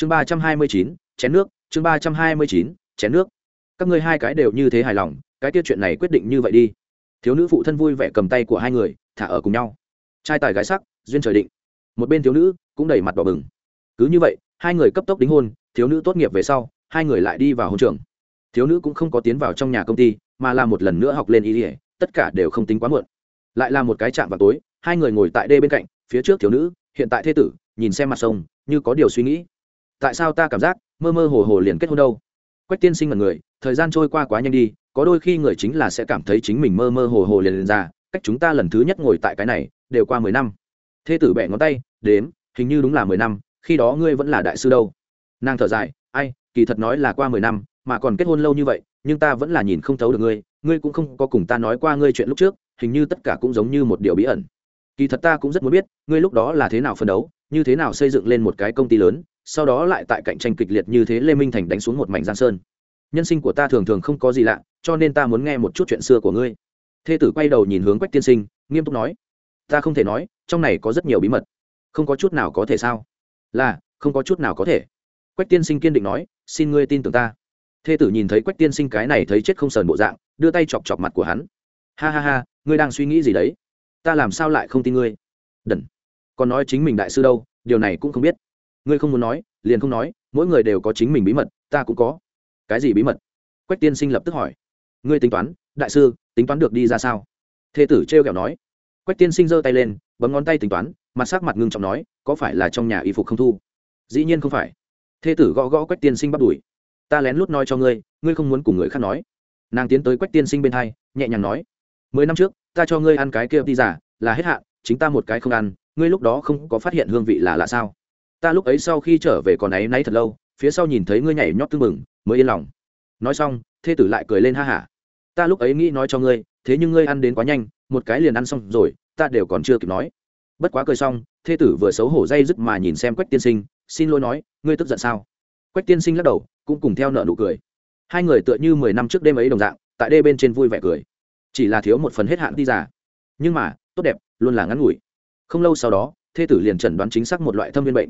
chương ba trăm hai mươi chín, chén nước, chương ba trăm hai mươi chín, chén nước. Các ngươi hai cái đều như thế hài lòng, cái tiết chuyện này quyết định như vậy đi. Thiếu nữ phụ thân vui vẻ cầm tay của hai người, thả ở cùng nhau. Trai tài gái sắc, duyên trời định. Một bên thiếu nữ cũng đầy mặt đỏ bừng. Cứ như vậy, hai người cấp tốc đính hôn, thiếu nữ tốt nghiệp về sau, hai người lại đi vào hôn trường. Thiếu nữ cũng không có tiến vào trong nhà công ty, mà là một lần nữa học lên ý ỉa tất cả đều không tính quá muộn. Lại là một cái chạm vào tối, hai người ngồi tại đê bên cạnh, phía trước thiếu nữ, hiện tại thế tử, nhìn xem mặt sông, như có điều suy nghĩ tại sao ta cảm giác mơ mơ hồ hồ liền kết hôn đâu? Quách tiên sinh mật người, thời gian trôi qua quá nhanh đi, có đôi khi người chính là sẽ cảm thấy chính mình mơ mơ hồ hồ liền liền ra, cách chúng ta lần thứ nhất ngồi tại cái này, đều qua mười năm. Thế tử bẹ ngón tay, đếm, hình như đúng là mười năm, khi đó ngươi vẫn là đại sư đâu? Nàng thở dài, ai, kỳ thật nói là qua mười năm, mà còn kết hôn lâu như vậy, nhưng ta vẫn là nhìn không thấu được ngươi ngươi cũng không có cùng ta nói qua ngươi chuyện lúc trước, hình như tất cả cũng giống như một điều bí ẩn. Kỳ thật ta cũng rất muốn biết, ngươi lúc đó là thế nào phân đấu, như thế nào xây dựng lên một cái công ty lớn sau đó lại tại cạnh tranh kịch liệt như thế lê minh thành đánh xuống một mảnh giang sơn. Nhân sinh của ta thường thường không có gì lạ, cho nên ta muốn nghe một chút chuyện xưa của ngươi. Thê tử quay đầu nhìn hướng quách tiên sinh, nghiêm túc nói, ta không thể nói, trong này có rất nhiều bí mật. Không có chút nào có thể sao? Là, không có chút nào có thể. Quách tiên sinh kiên định nói, xin ngươi tin tưởng ta. Thê tử nhìn thấy quách tiên sinh cái này thấy chết không sờn bộ dạng, đưa tay chọc chọc mặt của hắn. Ha ha ha, ngươi đang suy nghĩ gì đấy? Ta làm sao lại không tin ngươi? Đần, còn nói chính mình đại sư đâu, điều này cũng không biết ngươi không muốn nói, liền không nói, mỗi người đều có chính mình bí mật, ta cũng có. Cái gì bí mật? Quách tiên sinh lập tức hỏi. Ngươi tính toán, đại sư, tính toán được đi ra sao? Thê tử t r kẹo nói. Quách tiên sinh giơ tay lên, bấm ngón tay tính toán, mặt sắc mặt ngưng trọng nói, có phải là trong nhà y phục không thu? Dĩ nhiên không phải. Thê tử gõ gõ quách tiên sinh bắt đuổi ta lén lút nói cho ngươi ngươi không muốn cùng người khác nói. Nàng tiến tới quách tiên sinh bên hai, nhẹ nhàng nói. Mười năm trước, ta cho ngươi ăn cái kia đi giả là hết hạn, chính ta một cái không ăn, ngươi lúc đó không có phát hiện hương vị là lạ sao? Ta lúc ấy sau khi trở về còn ấy nay thật lâu, phía sau nhìn thấy ngươi nhảy nhót tưng mừng mới yên lòng. Nói xong, thê tử lại cười lên ha hả. Ta lúc ấy nghĩ nói cho ngươi, thế nhưng ngươi ăn đến quá nhanh, một cái liền ăn xong rồi, ta đều còn chưa kịp nói. Bất quá cười xong, thê tử vừa xấu hổ dây dứt mà nhìn xem quách tiên sinh, xin lỗi nói, ngươi tức giận sao? Quách tiên sinh lắc đầu, cũng cùng theo nợ nụ cười. Hai người tựa như mười năm trước đêm ấy đồng dạng, tại đê bên trên vui vẻ cười. Chỉ là thiếu một phần hết hạn đi giả nhưng mà, tốt đẹp, luôn là ngắn ngủi. Không lâu sau đó, thê tử liền chẩn đoán chính xác một loại thâm viên bệnh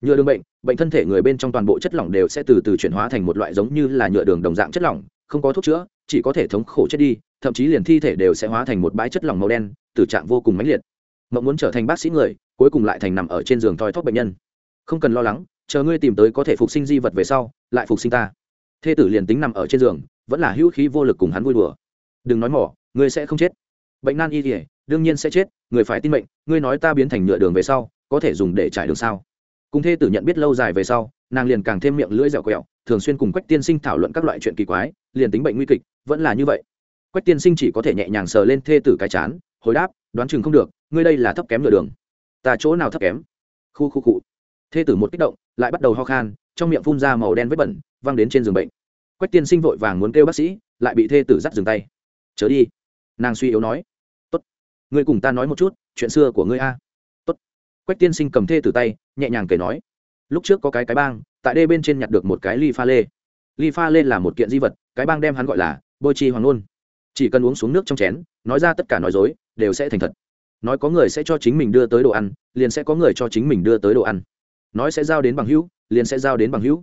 nhựa đường bệnh bệnh thân thể người bên trong toàn bộ chất lỏng đều sẽ từ từ chuyển hóa thành một loại giống như là nhựa đường đồng dạng chất lỏng, không có thuốc chữa, chỉ có thể thống khổ chết đi, thậm chí liền thi thể đều sẽ hóa thành một bãi chất lỏng màu đen từ trạng vô cùng mãnh liệt. Mộng muốn trở thành bác sĩ người, cuối cùng lại thành nằm ở trên giường thoi thóp bệnh nhân. Không cần lo lắng, chờ ngươi tìm tới có thể phục sinh di vật về sau, lại phục sinh ta. Thê tử liền tính nằm ở trên giường, vẫn là hữu khí vô lực cùng hắn vui đùa. Đừng nói mỏ, ngươi sẽ không chết. Bệnh nan y thì đương nhiên sẽ chết, người phải tin mệnh, ngươi nói ta biến thành nhựa đường về sau, có thể dùng để trải đường sao? Cùng thê tử nhận biết lâu dài về sau, nàng liền càng thêm miệng lưỡi dẻo quẹo, thường xuyên cùng quách tiên sinh thảo luận các loại chuyện kỳ quái, liền tính bệnh nguy kịch, vẫn là như vậy. Quách tiên sinh chỉ có thể nhẹ nhàng sờ lên thê tử cái chán, hồi đáp, đoán chừng không được, ngươi đây là thấp kém nửa đường. Ta chỗ nào thấp kém? Khu khu cụ thê tử một kích động, lại bắt đầu ho khan, trong miệng phun ra màu đen vết bẩn, văng đến trên giường bệnh. Quách tiên sinh vội vàng muốn kêu bác sĩ, lại bị thê tử dắt dừng tay. Chớ đi. Nàng suy yếu nói. Tốt, ngươi cùng ta nói một chút, chuyện xưa của ngươi a quách tiên sinh cầm thê từ tay, nhẹ nhàng kể nói, lúc trước có cái cái bang, tại đê bên trên nhặt được một cái ly pha lê. Ly pha lê là một kiện di vật, cái bang đem hắn gọi là bôi chi hoàng ngôn chỉ cần uống xuống nước trong chén, nói ra tất cả nói dối, đều sẽ thành thật. Nói có người sẽ cho chính mình đưa tới đồ ăn, liền sẽ có người cho chính mình đưa tới đồ ăn. Nói sẽ giao đến bằng hữu, liền sẽ giao đến bằng hữu.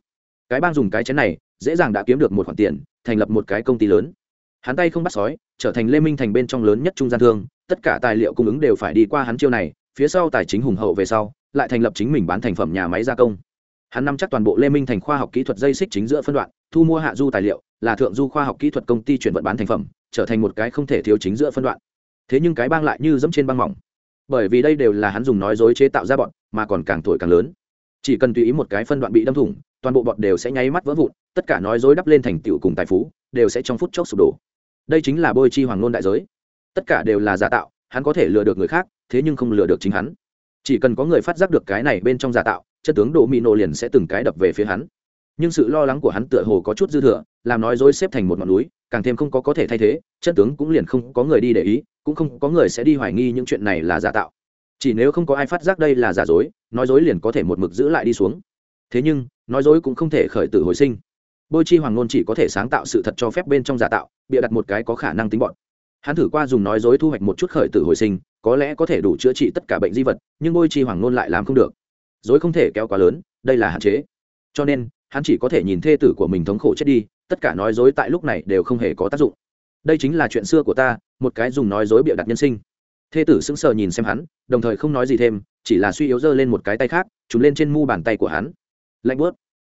Cái bang dùng cái chén này, dễ dàng đã kiếm được một khoản tiền, thành lập một cái công ty lớn. Hắn tay không bắt sói, trở thành lê minh thành bên trong lớn nhất trung gian thương, tất cả tài liệu cung ứng đều phải đi qua hắn chiêu này phía sau tài chính hùng hậu về sau, lại thành lập chính mình bán thành phẩm nhà máy gia công. Hắn nắm chắc toàn bộ lê minh thành khoa học kỹ thuật dây xích chính giữa phân đoạn, thu mua hạ du tài liệu, là thượng du khoa học kỹ thuật công ty chuyển vận bán thành phẩm, trở thành một cái không thể thiếu chính giữa phân đoạn. Thế nhưng cái bang lại như dẫm trên băng mỏng. Bởi vì đây đều là hắn dùng nói dối chế tạo ra bọn, mà còn càng thổi càng lớn. Chỉ cần tùy ý một cái phân đoạn bị đâm thủng, toàn bộ bọn đều sẽ nháy mắt vỡ vụn, tất cả nói dối đắp lên thành tựu cùng tài phú, đều sẽ trong phút chốc sụp đổ. Đây chính là bôi chi hoàng nôn đại giới. Tất cả đều là giả tạo hắn có thể lừa được người khác, thế nhưng không lừa được chính hắn. Chỉ cần có người phát giác được cái này bên trong giả tạo chất tướng đồ mỹ nổ liền sẽ từng cái đập về phía hắn. Nhưng sự lo lắng của hắn tựa hồ có chút dư thừa, làm nói dối xếp thành một ngọn núi, càng thêm không có có thể thay thế, chân tướng cũng liền không có người đi để ý, cũng không có người sẽ đi hoài nghi những chuyện này là giả tạo. Chỉ nếu không có ai phát giác đây là giả dối, nói dối liền có thể một mực giữ lại đi xuống. Thế nhưng, nói dối cũng không thể khởi tử hồi sinh. Bôi chi hoàng ngôn chỉ có thể sáng tạo sự thật cho phép bên trong giả tạo, bịa đặt một cái có khả năng tính bọn hắn thử qua dùng nói dối thu hoạch một chút khởi tử hồi sinh, có lẽ có thể đủ chữa trị tất cả bệnh di vật, nhưng bôi chi hoàng nôn lại làm không được. Dối không thể kéo quá lớn, đây là hạn chế. Cho nên, hắn chỉ có thể nhìn thê tử của mình thống khổ chết đi, tất cả nói dối tại lúc này đều không hề có tác dụng. Đây chính là chuyện xưa của ta, một cái dùng nói dối bịa đặt nhân sinh. Thê tử sững sờ nhìn xem hắn, đồng thời không nói gì thêm, chỉ là suy yếu giơ lên một cái tay khác, trùm lên trên mu bàn tay của hắn. Lạnh bớt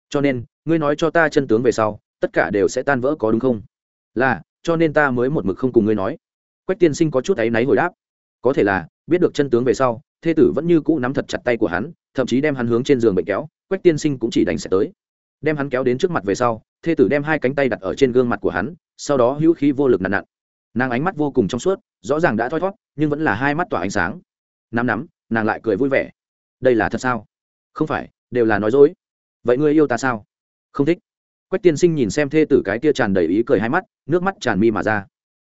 cho nên, ngươi nói cho ta chân tướng về sau, tất cả đều sẽ tan vỡ có đúng không? Là cho nên ta mới một mực không cùng ngươi nói. Quách tiên sinh có chút áy náy hồi đáp. Có thể là, biết được chân tướng về sau, thê tử vẫn như cũ nắm thật chặt tay của hắn, thậm chí đem hắn hướng trên giường bệnh kéo, quách tiên sinh cũng chỉ đánh sẽ tới. Đem hắn kéo đến trước mặt về sau, thê tử đem hai cánh tay đặt ở trên gương mặt của hắn, sau đó hữu khí vô lực nặn nặn. Nàng ánh mắt vô cùng trong suốt, rõ ràng đã thoi thót nhưng vẫn là hai mắt tỏa ánh sáng. Nắm nắm, nàng lại cười vui vẻ. Đây là thật sao? Không phải, đều là nói dối. Vậy ngươi yêu ta sao? Không thích quách tiên sinh nhìn xem thê tử cái kia tràn đầy ý cười hai mắt, nước mắt tràn mi mà ra.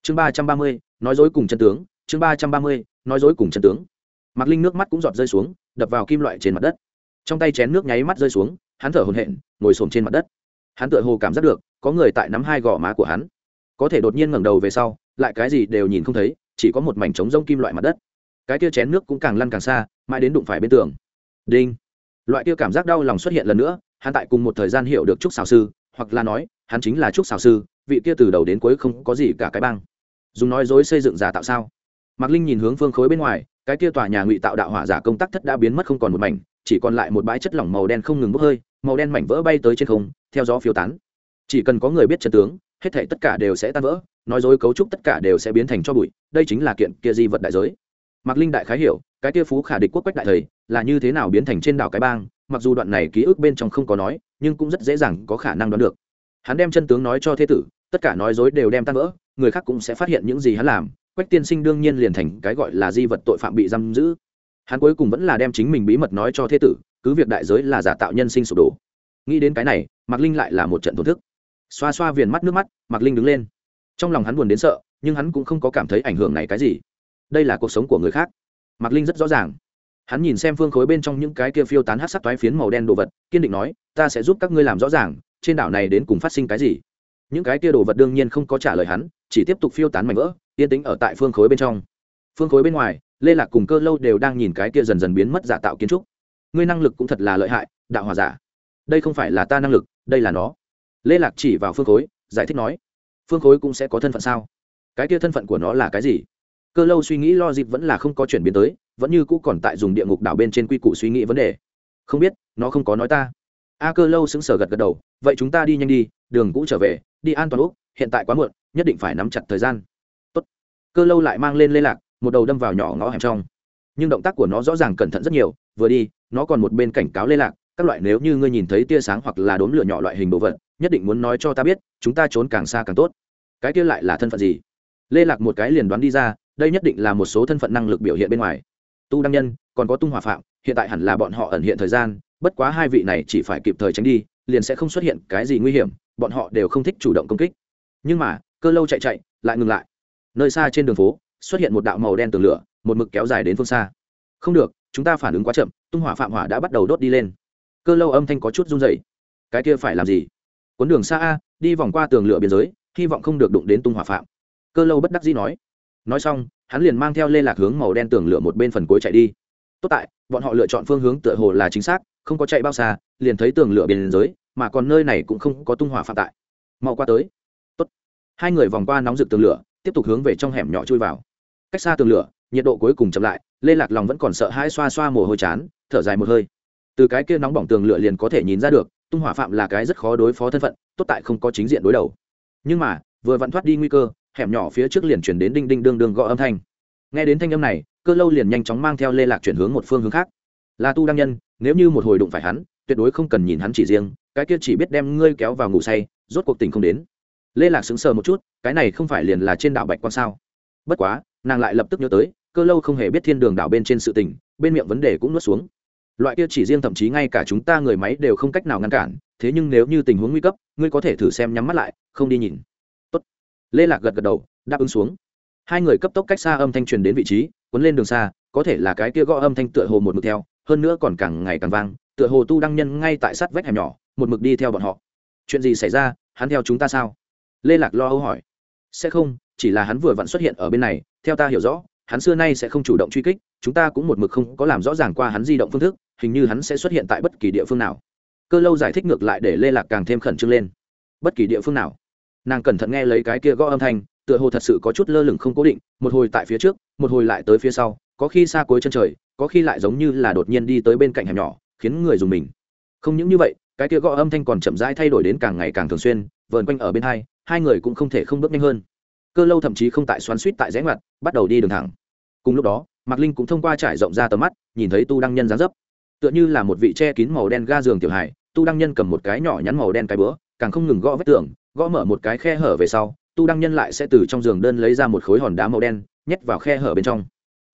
Chương ba trăm ba mươi, nói dối cùng chân tướng. Chương ba trăm ba mươi, nói dối cùng chân tướng. Mạc linh nước mắt cũng giọt rơi xuống, đập vào kim loại trên mặt đất. Trong tay chén nước nháy mắt rơi xuống, hắn thở hồn hện ngồi xổm trên mặt đất. Hắn tựa hồ cảm giác được, có người tại nắm hai gò má của hắn. Có thể đột nhiên ngẩng đầu về sau, lại cái gì đều nhìn không thấy, chỉ có một mảnh trống rông kim loại mặt đất. Cái kia chén nước cũng càng lăn càng xa, mãi đến đụng phải bên tường. Đinh. Loại kia cảm giác đau lòng xuất hiện lần nữa, hắn tại cùng một thời gian hiểu được trúc xào sư hoặc là nói, hắn chính là trúc xào sư, vị kia từ đầu đến cuối không có gì cả cái băng dùng nói dối xây dựng giả tạo sao? Mạc linh nhìn hướng phương khối bên ngoài, cái kia tòa nhà ngụy tạo đạo hỏa giả công tác thất đã biến mất không còn một mảnh, chỉ còn lại một bãi chất lỏng màu đen không ngừng bốc hơi, màu đen mảnh vỡ bay tới trên không, theo gió phiêu tán. Chỉ cần có người biết chân tướng, hết thể tất cả đều sẽ tan vỡ, nói dối cấu trúc tất cả đều sẽ biến thành cho bụi, đây chính là kiện kia di vật đại giới. Mạc linh đại khái hiểu, cái kia phú khả địch quốc quách đại thầy là như thế nào biến thành trên đảo cái bang, mặc dù đoạn này ký ức bên trong không có nói nhưng cũng rất dễ dàng có khả năng đoán được. Hắn đem chân tướng nói cho thế tử, tất cả nói dối đều đem tan vỡ, người khác cũng sẽ phát hiện những gì hắn làm, quách tiên sinh đương nhiên liền thành cái gọi là di vật tội phạm bị giam giữ. Hắn cuối cùng vẫn là đem chính mình bí mật nói cho thế tử, cứ việc đại giới là giả tạo nhân sinh sụp đổ. Nghĩ đến cái này, mạc linh lại là một trận thổn thức. Xoa xoa viền mắt nước mắt, mạc linh đứng lên. Trong lòng hắn buồn đến sợ, nhưng hắn cũng không có cảm thấy ảnh hưởng này cái gì. Đây là cuộc sống của người khác. Mạc linh rất rõ ràng hắn nhìn xem phương khối bên trong những cái kia phiêu tán hát sắc toái phiến màu đen đồ vật, kiên định nói, ta sẽ giúp các ngươi làm rõ ràng, trên đảo này đến cùng phát sinh cái gì. Những cái kia đồ vật đương nhiên không có trả lời hắn, chỉ tiếp tục phiêu tán mảnh vỡ, yên tĩnh ở tại phương khối bên trong. Phương khối bên ngoài, lê lạc cùng cơ lâu đều đang nhìn cái kia dần dần biến mất giả tạo kiến trúc. Ngươi năng lực cũng thật là lợi hại, đạo hòa giả. Đây không phải là ta năng lực, đây là nó. Lê lạc chỉ vào phương khối, giải thích nói, phương khối cũng sẽ có thân phận sao? Cái kia thân phận của nó là cái gì? Cơ lâu suy nghĩ lo dịp vẫn là không có chuyển biến tới vẫn như cũ còn tại dùng địa ngục đảo bên trên quy củ suy nghĩ vấn đề. Không biết, nó không có nói ta. A cơ lâu sững sờ gật gật đầu, vậy chúng ta đi nhanh đi, đường cũ trở về, đi an toàn úc, hiện tại quá muộn, nhất định phải nắm chặt thời gian. Tốt. cơ lâu lại mang lên lê lạc, một đầu đâm vào nhỏ ngõ hẻm trong. Nhưng động tác của nó rõ ràng cẩn thận rất nhiều, vừa đi, nó còn một bên cảnh cáo lê lạc, các loại nếu như ngươi nhìn thấy tia sáng hoặc là đốm lửa nhỏ loại hình đồ vật, nhất định muốn nói cho ta biết, chúng ta trốn càng xa càng tốt. Cái kia lại là thân phận gì? Lê lạc một cái liền đoán đi ra, đây nhất định là một số thân phận năng lực biểu hiện bên ngoài tu đăng nhân, còn có tung hòa phạm, hiện tại hẳn là bọn họ ẩn hiện thời gian, bất quá hai vị này chỉ phải kịp thời tránh đi, liền sẽ không xuất hiện cái gì nguy hiểm, bọn họ đều không thích chủ động công kích. Nhưng mà, cơ lâu chạy chạy, lại ngừng lại. Nơi xa trên đường phố, xuất hiện một đạo màu đen tường lửa, một mực kéo dài đến phương xa. Không được, chúng ta phản ứng quá chậm, tung hỏa phạm hỏa đã bắt đầu đốt đi lên. Cơ lâu âm thanh có chút run dày cái kia phải làm gì? Cuốn đường xa a, đi vòng qua tường lửa biên giới, hy vọng không được đụng đến tung hỏa phạm. Cơ lâu bất đắc dĩ nói. Nói xong hắn liền mang theo lê lạc hướng màu đen tường lửa một bên phần cuối chạy đi. Tốt tại, bọn họ lựa chọn phương hướng tựa hồ là chính xác, không có chạy bao xa, liền thấy tường lửa biên giới, mà còn nơi này cũng không có tung hỏa phạm tại. Mau qua tới. Tốt. Hai người vòng qua nóng rực tường lửa, tiếp tục hướng về trong hẻm nhỏ chui vào. Cách xa tường lửa, nhiệt độ cuối cùng chậm lại, lê lạc lòng vẫn còn sợ hãi xoa xoa mồ hôi chán, thở dài một hơi. Từ cái kia nóng bỏng tường lửa liền có thể nhìn ra được, tung hỏa phạm là cái rất khó đối phó thân phận, tốt tại không có chính diện đối đầu. Nhưng mà, vừa vặn thoát đi nguy cơ hẻm nhỏ phía trước liền chuyển đến đinh đinh đương đương gõ âm thanh. Nghe đến thanh âm này, cơ lâu liền nhanh chóng mang theo lê lạc chuyển hướng một phương hướng khác. Là tu đăng nhân, nếu như một hồi đụng phải hắn, tuyệt đối không cần nhìn hắn chỉ riêng, cái kia chỉ biết đem ngươi kéo vào ngủ say, rốt cuộc tình không đến. Lê lạc sững sờ một chút, cái này không phải liền là trên đảo bạch quan sao? Bất quá, nàng lại lập tức nhớ tới, cơ lâu không hề biết thiên đường đảo bên trên sự tình, bên miệng vấn đề cũng nuốt xuống. Loại kia chỉ riêng thậm chí ngay cả chúng ta người máy đều không cách nào ngăn cản, thế nhưng nếu như tình huống nguy cấp, ngươi có thể thử xem nhắm mắt lại, không đi nhìn lê lạc gật gật đầu, đáp ứng xuống. Hai người cấp tốc cách xa âm thanh truyền đến vị trí, cuốn lên đường xa, có thể là cái kia gõ âm thanh tựa hồ một mực theo, hơn nữa còn càng ngày càng vang, tựa hồ tu đăng nhân ngay tại sát vách hẻm nhỏ, một mực đi theo bọn họ. Chuyện gì xảy ra, hắn theo chúng ta sao? Lê lạc lo âu hỏi. Sẽ không, chỉ là hắn vừa vặn xuất hiện ở bên này, theo ta hiểu rõ, hắn xưa nay sẽ không chủ động truy kích, chúng ta cũng một mực không có làm rõ ràng qua hắn di động phương thức, hình như hắn sẽ xuất hiện tại bất kỳ địa phương nào. Cơ lâu giải thích ngược lại để lê lạc càng thêm khẩn trương lên. Bất kỳ địa phương nào? Nàng cẩn thận nghe lấy cái kia gõ âm thanh, tựa hồ thật sự có chút lơ lửng không cố định, một hồi tại phía trước, một hồi lại tới phía sau, có khi xa cuối chân trời, có khi lại giống như là đột nhiên đi tới bên cạnh hẻm nhỏ, khiến người dùng mình. Không những như vậy, cái kia gõ âm thanh còn chậm rãi thay đổi đến càng ngày càng thường xuyên, vờn quanh ở bên hai hai người cũng không thể không bước nhanh hơn. Cơ lâu thậm chí không tại xoắn suýt tại rẽ ngoặt, bắt đầu đi đường thẳng. Cùng lúc đó, mạc linh cũng thông qua trải rộng ra tầm mắt, nhìn thấy tu đăng nhân dáng dấp. Tựa như là một vị che kín màu đen ga giường tiểu hải tu đăng nhân cầm một cái nhỏ nhắn màu đen cái bữa càng không ngừng gõ vết tường gõ mở một cái khe hở về sau, tu đăng nhân lại sẽ từ trong giường đơn lấy ra một khối hòn đá màu đen, nhét vào khe hở bên trong.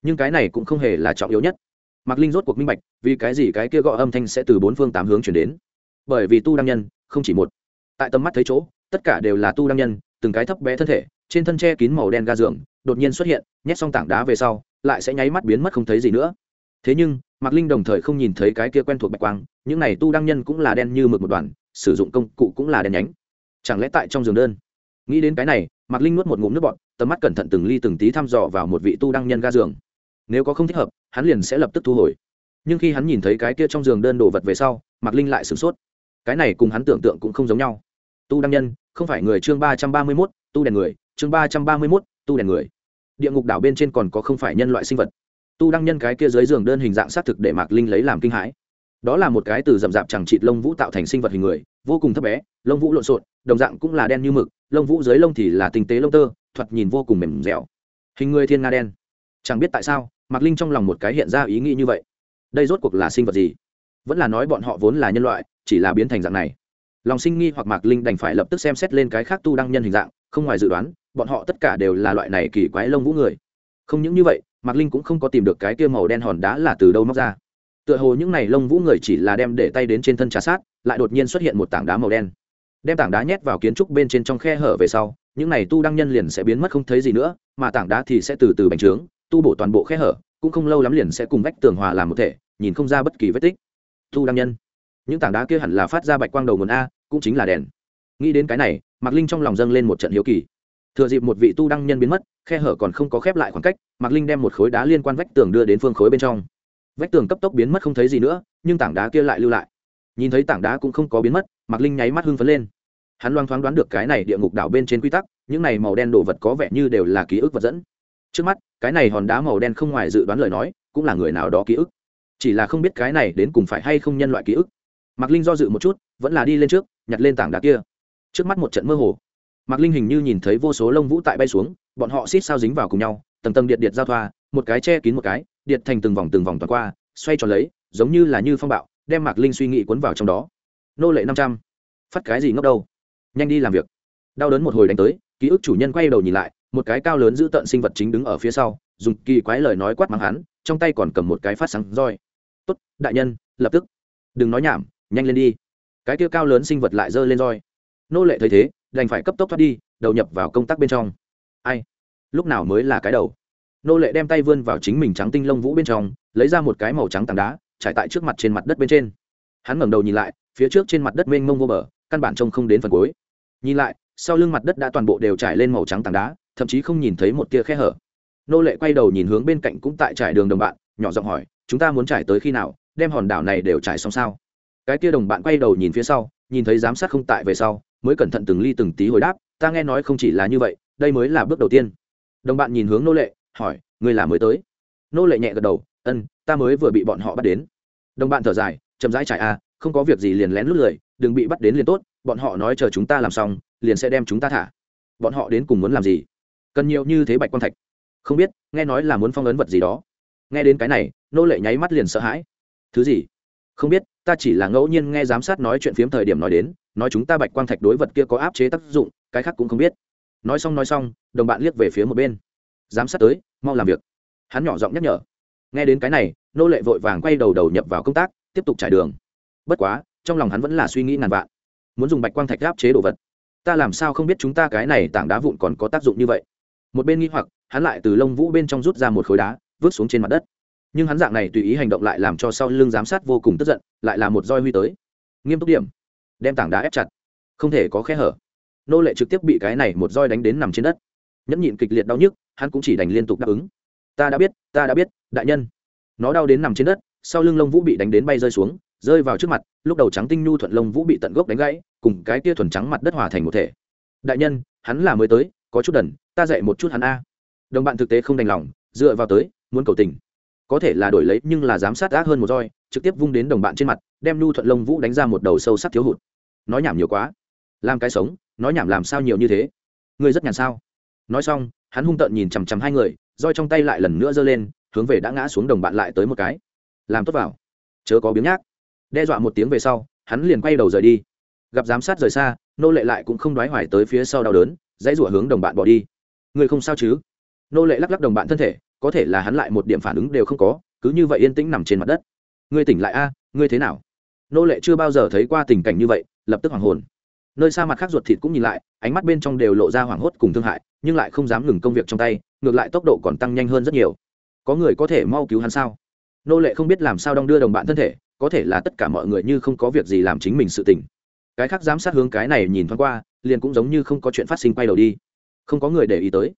Nhưng cái này cũng không hề là trọng yếu nhất. Mạc linh rốt cuộc minh bạch, vì cái gì cái kia gõ âm thanh sẽ từ bốn phương tám hướng chuyển đến. Bởi vì tu đăng nhân, không chỉ một. Tại tầm mắt thấy chỗ, tất cả đều là tu đăng nhân, từng cái thấp bé thân thể, trên thân che kín màu đen ga giường, đột nhiên xuất hiện, nhét xong tảng đá về sau, lại sẽ nháy mắt biến mất không thấy gì nữa. Thế nhưng, mạc linh đồng thời không nhìn thấy cái kia quen thuộc bạch quang, những này tu đăng nhân cũng là đen như mực một đoàn, sử dụng công cụ cũng là đen nhánh chẳng lẽ tại trong giường đơn? Nghĩ đến cái này, mạc linh nuốt một ngụm nước bọt, tầm mắt cẩn thận từng ly từng tí thăm dò vào một vị tu đăng nhân ga giường. Nếu có không thích hợp, hắn liền sẽ lập tức thu hồi. Nhưng khi hắn nhìn thấy cái kia trong giường đơn đồ vật về sau, mạc linh lại sửng sốt. Cái này cùng hắn tưởng tượng cũng không giống nhau. Tu đăng nhân, không phải người chương ba trăm ba mươi mốt, tu đèn người, chương ba trăm ba mươi mốt, tu đèn người. Địa ngục đảo bên trên còn có không phải nhân loại sinh vật. Tu đăng nhân cái kia dưới giường đơn hình dạng xác thực để mạc linh lấy làm kinh hãi. Đó là một cái từ rậm rạp chẳng trịt lông vũ tạo thành sinh vật hình người vô cùng thấp bé, lông vũ lộn xộn, đồng dạng cũng là đen như mực, lông vũ dưới lông thì là tinh tế lông tơ, thoạt nhìn vô cùng mềm dẻo. Hình người thiên nga đen. Chẳng biết tại sao, mạc linh trong lòng một cái hiện ra ý nghĩ như vậy. Đây rốt cuộc là sinh vật gì? Vẫn là nói bọn họ vốn là nhân loại, chỉ là biến thành dạng này. Lòng sinh nghi hoặc mạc linh đành phải lập tức xem xét lên cái khác tu đăng nhân hình dạng, không ngoài dự đoán, bọn họ tất cả đều là loại này kỳ quái lông vũ người. Không những như vậy, mạc linh cũng không có tìm được cái kia màu đen hòn đá là từ đâu móc ra tựa hồ những này lông vũ người chỉ là đem để tay đến trên thân trà sát, lại đột nhiên xuất hiện một tảng đá màu đen. Đem tảng đá nhét vào kiến trúc bên trên trong khe hở về sau, những này tu đăng nhân liền sẽ biến mất không thấy gì nữa, mà tảng đá thì sẽ từ từ bành trướng, tu bổ toàn bộ khe hở, cũng không lâu lắm liền sẽ cùng vách tường hòa làm một thể, nhìn không ra bất kỳ vết tích. Tu đăng nhân. Những tảng đá kia hẳn là phát ra bạch quang đầu nguồn a, cũng chính là đèn. Nghĩ đến cái này, mạc linh trong lòng dâng lên một trận hiếu kỳ. Thừa dịp một vị tu đăng nhân biến mất, khe hở còn không có khép lại khoảng cách, mạc linh đem một khối đá liên quan vách tường đưa đến phương khối bên trong vách tường cấp tốc biến mất không thấy gì nữa, nhưng tảng đá kia lại lưu lại. Nhìn thấy tảng đá cũng không có biến mất, mạc linh nháy mắt hưng phấn lên. Hắn loang thoáng đoán được cái này địa ngục đảo bên trên quy tắc, những này màu đen đồ vật có vẻ như đều là ký ức vật dẫn. Trước mắt, cái này hòn đá màu đen không ngoài dự đoán lời nói, cũng là người nào đó ký ức. Chỉ là không biết cái này đến cùng phải hay không nhân loại ký ức. Mạc linh do dự một chút, vẫn là đi lên trước, nhặt lên tảng đá kia. Trước mắt một trận mơ hồ. Mạc linh hình như nhìn thấy vô số lông vũ tại bay xuống, bọn họ xít sao dính vào cùng nhau, tầng tầng điện điện giao thoa, một cái che kín một cái điện thành từng vòng từng vòng toàn qua, xoay tròn lấy, giống như là như phong bạo, đem mạc linh suy nghĩ cuốn vào trong đó. Nô lệ năm trăm. Phát cái gì ngốc đâu? Nhanh đi làm việc. Đau đớn một hồi đánh tới, ký ức chủ nhân quay đầu nhìn lại, một cái cao lớn giữ tận sinh vật chính đứng ở phía sau, dùng kỳ quái lời nói quát mắng hắn, trong tay còn cầm một cái phát sáng roi. Tốt, đại nhân, lập tức. Đừng nói nhảm, nhanh lên đi. Cái kia cao lớn sinh vật lại giơ lên roi. Nô lệ thấy thế, đành phải cấp tốc thoát đi, đầu nhập vào công tác bên trong. Ai? Lúc nào mới là cái đầu? Nô lệ đem tay vươn vào chính mình trắng tinh lông vũ bên trong, lấy ra một cái màu trắng tảng đá, trải tại trước mặt trên mặt đất bên trên. Hắn ngẩng đầu nhìn lại, phía trước trên mặt đất mênh mông vô bờ, căn bản trông không đến phần cuối. Nhìn lại, sau lưng mặt đất đã toàn bộ đều trải lên màu trắng tảng đá, thậm chí không nhìn thấy một tia khe hở. Nô lệ quay đầu nhìn hướng bên cạnh cũng tại trải đường đồng bạn, nhỏ giọng hỏi, chúng ta muốn trải tới khi nào? Đem hòn đảo này đều trải xong sao? Cái tia đồng bạn quay đầu nhìn phía sau, nhìn thấy giám sát không tại về sau, mới cẩn thận từng ly từng tí hồi đáp, ta nghe nói không chỉ là như vậy, đây mới là bước đầu tiên. Đồng bạn nhìn hướng nô lệ hỏi người là mới tới? Nô lệ nhẹ gật đầu ân ta mới vừa bị bọn họ bắt đến. Đồng bạn thở dài chậm rãi trải a à, không có việc gì liền lén lút lười đừng bị bắt đến liền tốt bọn họ nói chờ chúng ta làm xong liền sẽ đem chúng ta thả. Bọn họ đến cùng muốn làm gì? Cần nhiều như thế bạch quang thạch. Không biết nghe nói là muốn phong ấn vật gì đó. Nghe đến cái này nô lệ nháy mắt liền sợ hãi. Thứ gì? Không biết ta chỉ là ngẫu nhiên nghe giám sát nói chuyện phiếm thời điểm nói đến nói chúng ta bạch quang thạch đối vật kia có áp chế tác dụng cái khác cũng không biết. Nói xong nói xong đồng bạn liếc về phía một bên giám sát tới, mau làm việc. Hắn nhỏ giọng nhắc nhở. Nghe đến cái này, nô lệ vội vàng quay đầu đầu nhập vào công tác, tiếp tục trải đường. Bất quá, trong lòng hắn vẫn là suy nghĩ ngàn vạn. Muốn dùng bạch quang thạch áp chế đồ vật. Ta làm sao không biết chúng ta cái này tảng đá vụn còn có tác dụng như vậy? Một bên nghi hoặc, hắn lại từ lông vũ bên trong rút ra một khối đá, vứt xuống trên mặt đất. Nhưng hắn dạng này tùy ý hành động lại làm cho sau lưng giám sát vô cùng tức giận, lại là một roi huy tới. Nghiêm túc điểm. Đem tảng đá ép chặt. Không thể có khe hở. Nô lệ trực tiếp bị cái này một roi đánh đến nằm trên đất nhẫn nhịn kịch liệt đau nhức, hắn cũng chỉ đành liên tục đáp ứng. Ta đã biết, ta đã biết, đại nhân. Nó đau đến nằm trên đất, sau lưng lông vũ bị đánh đến bay rơi xuống, rơi vào trước mặt, lúc đầu trắng tinh nhu thuận lông vũ bị tận gốc đánh gãy, cùng cái kia thuần trắng mặt đất hòa thành một thể. Đại nhân, hắn là mới tới, có chút đần, ta dạy một chút hắn a. Đồng bạn thực tế không đành lòng, dựa vào tới, muốn cầu tình. Có thể là đổi lấy, nhưng là giám sát ác hơn một roi, trực tiếp vung đến đồng bạn trên mặt, đem nhu thuận lông vũ đánh ra một đầu sâu sắc thiếu hụt. Nói nhảm nhiều quá. Làm cái sống, nói nhảm làm sao nhiều như thế? Ngươi rất nhàn sao? Nói xong, hắn hung tợn nhìn chằm chằm hai người, roi trong tay lại lần nữa giơ lên, hướng về đã ngã xuống đồng bạn lại tới một cái. Làm tốt vào. Chớ có biếng nhác. Đe dọa một tiếng về sau, hắn liền quay đầu rời đi. Gặp giám sát rời xa, nô lệ lại cũng không đoái hoài tới phía sau đau đớn, dãy rủa hướng đồng bạn bỏ đi. Người không sao chứ? Nô lệ lắc lắc đồng bạn thân thể, có thể là hắn lại một điểm phản ứng đều không có, cứ như vậy yên tĩnh nằm trên mặt đất. Ngươi tỉnh lại a, ngươi thế nào? Nô lệ chưa bao giờ thấy qua tình cảnh như vậy, lập tức hoàng hồn nơi xa mặt khác ruột thịt cũng nhìn lại, ánh mắt bên trong đều lộ ra hoảng hốt cùng thương hại, nhưng lại không dám ngừng công việc trong tay, ngược lại tốc độ còn tăng nhanh hơn rất nhiều. Có người có thể mau cứu hắn sao? Nô lệ không biết làm sao đong đưa đồng bạn thân thể, có thể là tất cả mọi người như không có việc gì làm chính mình sự tỉnh cái khác giám sát hướng cái này nhìn thoáng qua, liền cũng giống như không có chuyện phát sinh quay đầu đi. Không có người để ý tới.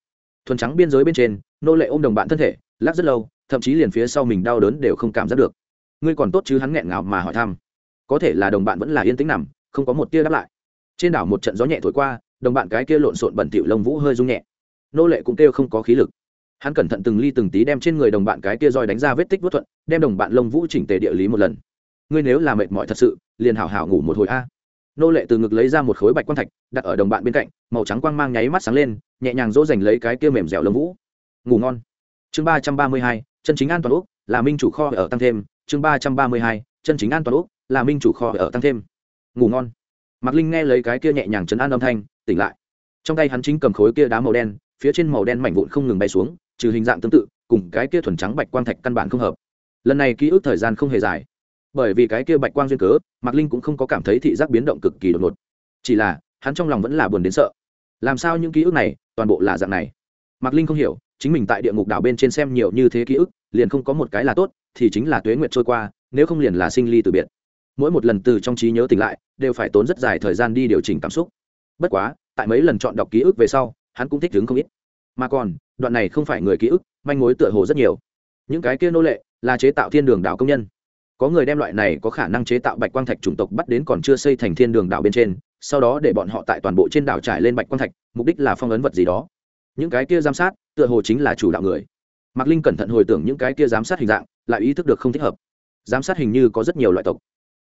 Thuần trắng biên giới bên trên, nô lệ ôm đồng bạn thân thể, lắc rất lâu, thậm chí liền phía sau mình đau đớn đều không cảm giác được. Ngươi còn tốt chứ hắn nghẹn ngào mà hỏi thăm. Có thể là đồng bạn vẫn là yên tĩnh nằm, không có một tia đáp lại trên đảo một trận gió nhẹ thổi qua, đồng bạn cái kia lộn xộn bẩn thỉu lông vũ hơi rung nhẹ. Nô lệ cũng kêu không có khí lực. Hắn cẩn thận từng ly từng tí đem trên người đồng bạn cái kia roi đánh ra vết tích vớt thuận, đem đồng bạn lông vũ chỉnh tề địa lý một lần. Ngươi nếu là mệt mỏi thật sự, liền hảo hảo ngủ một hồi a. Nô lệ từ ngực lấy ra một khối bạch quang thạch, đặt ở đồng bạn bên cạnh, màu trắng quang mang nháy mắt sáng lên, nhẹ nhàng dỗ dành lấy cái kia mềm dẻo lông vũ. Ngủ ngon. Chương ba trăm ba mươi hai, chân chính an toàn úc, là minh chủ kho ở tăng thêm. Chương ba trăm ba mươi hai, chân chính an toàn úc, là minh chủ kho ở tăng thêm. Ngủ ngon mạc linh nghe lấy cái kia nhẹ nhàng chấn an âm thanh, tỉnh lại. Trong tay hắn chính cầm khối kia đá màu đen, phía trên màu đen mảnh vụn không ngừng bay xuống, trừ hình dạng tương tự, cùng cái kia thuần trắng bạch quang thạch căn bản không hợp. Lần này ký ức thời gian không hề dài. Bởi vì cái kia bạch quang duyên cớ, mạc linh cũng không có cảm thấy thị giác biến động cực kỳ đột ngột. Chỉ là, hắn trong lòng vẫn là buồn đến sợ. Làm sao những ký ức này, toàn bộ là dạng này? Mạc linh không hiểu, chính mình tại địa ngục đảo bên trên xem nhiều như thế ký ức, liền không có một cái là tốt, thì chính là tuế nguyệt trôi qua, nếu không liền là sinh ly từ biệt mỗi một lần từ trong trí nhớ tỉnh lại, đều phải tốn rất dài thời gian đi điều chỉnh cảm xúc. Bất quá, tại mấy lần chọn đọc ký ức về sau, hắn cũng thích đứng không ít. Mà còn, đoạn này không phải người ký ức, manh mối tựa hồ rất nhiều. Những cái kia nô lệ, là chế tạo thiên đường đảo công nhân. Có người đem loại này có khả năng chế tạo bạch quang thạch chủng tộc bắt đến còn chưa xây thành thiên đường đảo bên trên, sau đó để bọn họ tại toàn bộ trên đảo trải lên bạch quang thạch, mục đích là phong ấn vật gì đó. Những cái kia giám sát, tựa hồ chính là chủ đạo người. Mạc linh cẩn thận hồi tưởng những cái kia giám sát hình dạng, lại ý thức được không thích hợp. Giám sát hình như có rất nhiều loại tộc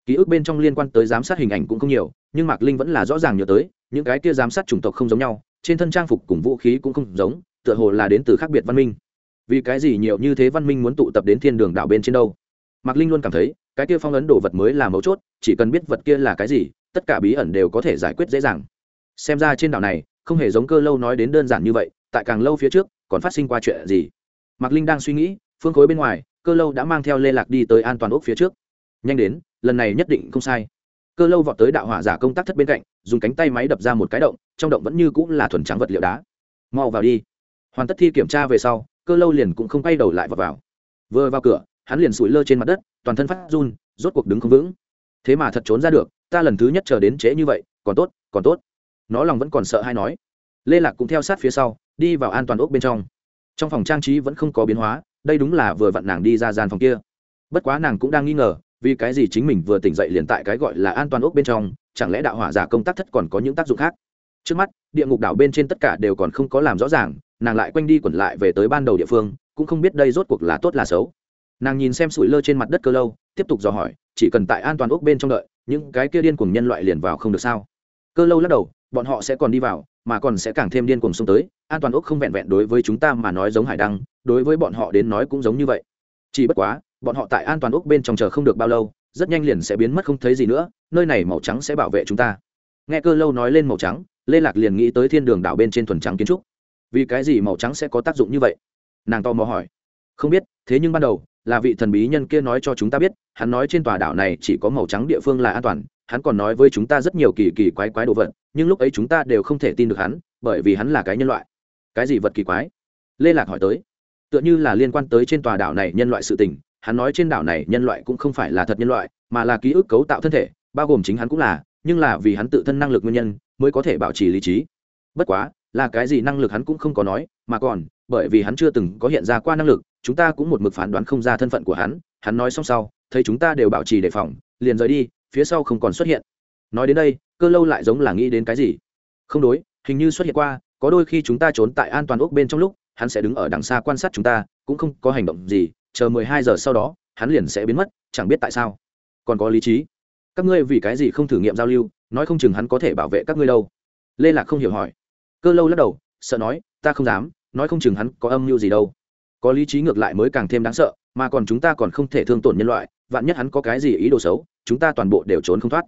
ký ức bên trong liên quan tới giám sát hình ảnh cũng không nhiều, nhưng mạc linh vẫn là rõ ràng nhớ tới, những cái kia giám sát chủng tộc không giống nhau, trên thân trang phục cùng vũ khí cũng không giống, tựa hồ là đến từ khác biệt văn minh. Vì cái gì nhiều như thế văn minh muốn tụ tập đến thiên đường đảo bên trên đâu? Mạc linh luôn cảm thấy, cái kia phong ấn đồ vật mới là mấu chốt, chỉ cần biết vật kia là cái gì, tất cả bí ẩn đều có thể giải quyết dễ dàng. Xem ra trên đảo này, không hề giống cơ lâu nói đến đơn giản như vậy, tại càng lâu phía trước, còn phát sinh qua chuyện gì? Mạc linh đang suy nghĩ, phương khối bên ngoài, cơ lâu đã mang theo lê lạc đi tới an toàn ốc phía trước nhanh đến, lần này nhất định không sai. Cơ lâu vọt tới đạo hỏa giả công tác thất bên cạnh, dùng cánh tay máy đập ra một cái động, trong động vẫn như cũng là thuần trắng vật liệu đá. Mau vào đi. Hoàn tất thi kiểm tra về sau, cơ lâu liền cũng không quay đầu lại vào vào. Vừa vào cửa, hắn liền sủi lơ trên mặt đất, toàn thân phát run, rốt cuộc đứng không vững. Thế mà thật trốn ra được, ta lần thứ nhất chờ đến trễ như vậy, còn tốt còn tốt. Nó lòng vẫn còn sợ hay nói. Lê lạc cũng theo sát phía sau, đi vào an toàn ốc bên trong. Trong phòng trang trí vẫn không có biến hóa, đây đúng là vừa vặn nàng đi ra gian phòng kia. Bất quá nàng cũng đang nghi ngờ vì cái gì chính mình vừa tỉnh dậy liền tại cái gọi là an toàn ốc bên trong, chẳng lẽ đạo hỏa giả công tác thất còn có những tác dụng khác? Trước mắt, địa ngục đảo bên trên tất cả đều còn không có làm rõ ràng, nàng lại quanh đi quẩn lại về tới ban đầu địa phương, cũng không biết đây rốt cuộc là tốt là xấu. Nàng nhìn xem sủi lơ trên mặt đất cơ lâu, tiếp tục dò hỏi, chỉ cần tại an toàn ốc bên trong đợi, những cái kia điên cùng nhân loại liền vào không được sao? Cơ lâu lắc đầu, bọn họ sẽ còn đi vào, mà còn sẽ càng thêm điên cuồng xông tới, an toàn ốc không vẹn vẹn đối với chúng ta mà nói giống hải đăng, đối với bọn họ đến nói cũng giống như vậy. Chỉ bất quá bọn họ tại an toàn ốc bên trong chờ không được bao lâu, rất nhanh liền sẽ biến mất không thấy gì nữa, nơi này màu trắng sẽ bảo vệ chúng ta. Nghe cơ lâu nói lên màu trắng, lê lạc liền nghĩ tới thiên đường đảo bên trên thuần trắng kiến trúc. Vì cái gì màu trắng sẽ có tác dụng như vậy? Nàng to mò hỏi. Không biết, thế nhưng ban đầu, là vị thần bí nhân kia nói cho chúng ta biết, hắn nói trên tòa đảo này chỉ có màu trắng địa phương là an toàn, hắn còn nói với chúng ta rất nhiều kỳ kỳ quái quái đồ vật, nhưng lúc ấy chúng ta đều không thể tin được hắn, bởi vì hắn là cái nhân loại. Cái gì vật kỳ quái? Lê lạc hỏi tới. Tựa như là liên quan tới trên tòa đảo này nhân loại sự tình hắn nói trên đảo này nhân loại cũng không phải là thật nhân loại, mà là ký ức cấu tạo thân thể, bao gồm chính hắn cũng là, nhưng là vì hắn tự thân năng lực nguyên nhân, mới có thể bảo trì lý trí. Bất quá, là cái gì năng lực hắn cũng không có nói, mà còn, bởi vì hắn chưa từng có hiện ra qua năng lực, chúng ta cũng một mực phán đoán không ra thân phận của hắn hắn nói xong sau, thấy chúng ta đều bảo trì đề phòng, liền rời đi, phía sau không còn xuất hiện. Nói đến đây, cơ lâu lại giống là nghĩ đến cái gì? Không đối, hình như xuất hiện qua, có đôi khi chúng ta trốn tại an toàn ốc bên trong lúc, hắn sẽ đứng ở đằng xa quan sát chúng ta, cũng không có hành động gì chờ mười hai giờ sau đó, hắn liền sẽ biến mất, chẳng biết tại sao. Còn có lý trí. Các ngươi vì cái gì không thử nghiệm giao lưu, nói không chừng hắn có thể bảo vệ các ngươi đâu. Lê lạc không hiểu hỏi. Cơ lâu lắc đầu, sợ nói, ta không dám, nói không chừng hắn có âm mưu gì đâu. Có lý trí ngược lại mới càng thêm đáng sợ, mà còn chúng ta còn không thể thương tổn nhân loại, vạn nhất hắn có cái gì ý đồ xấu, chúng ta toàn bộ đều trốn không thoát.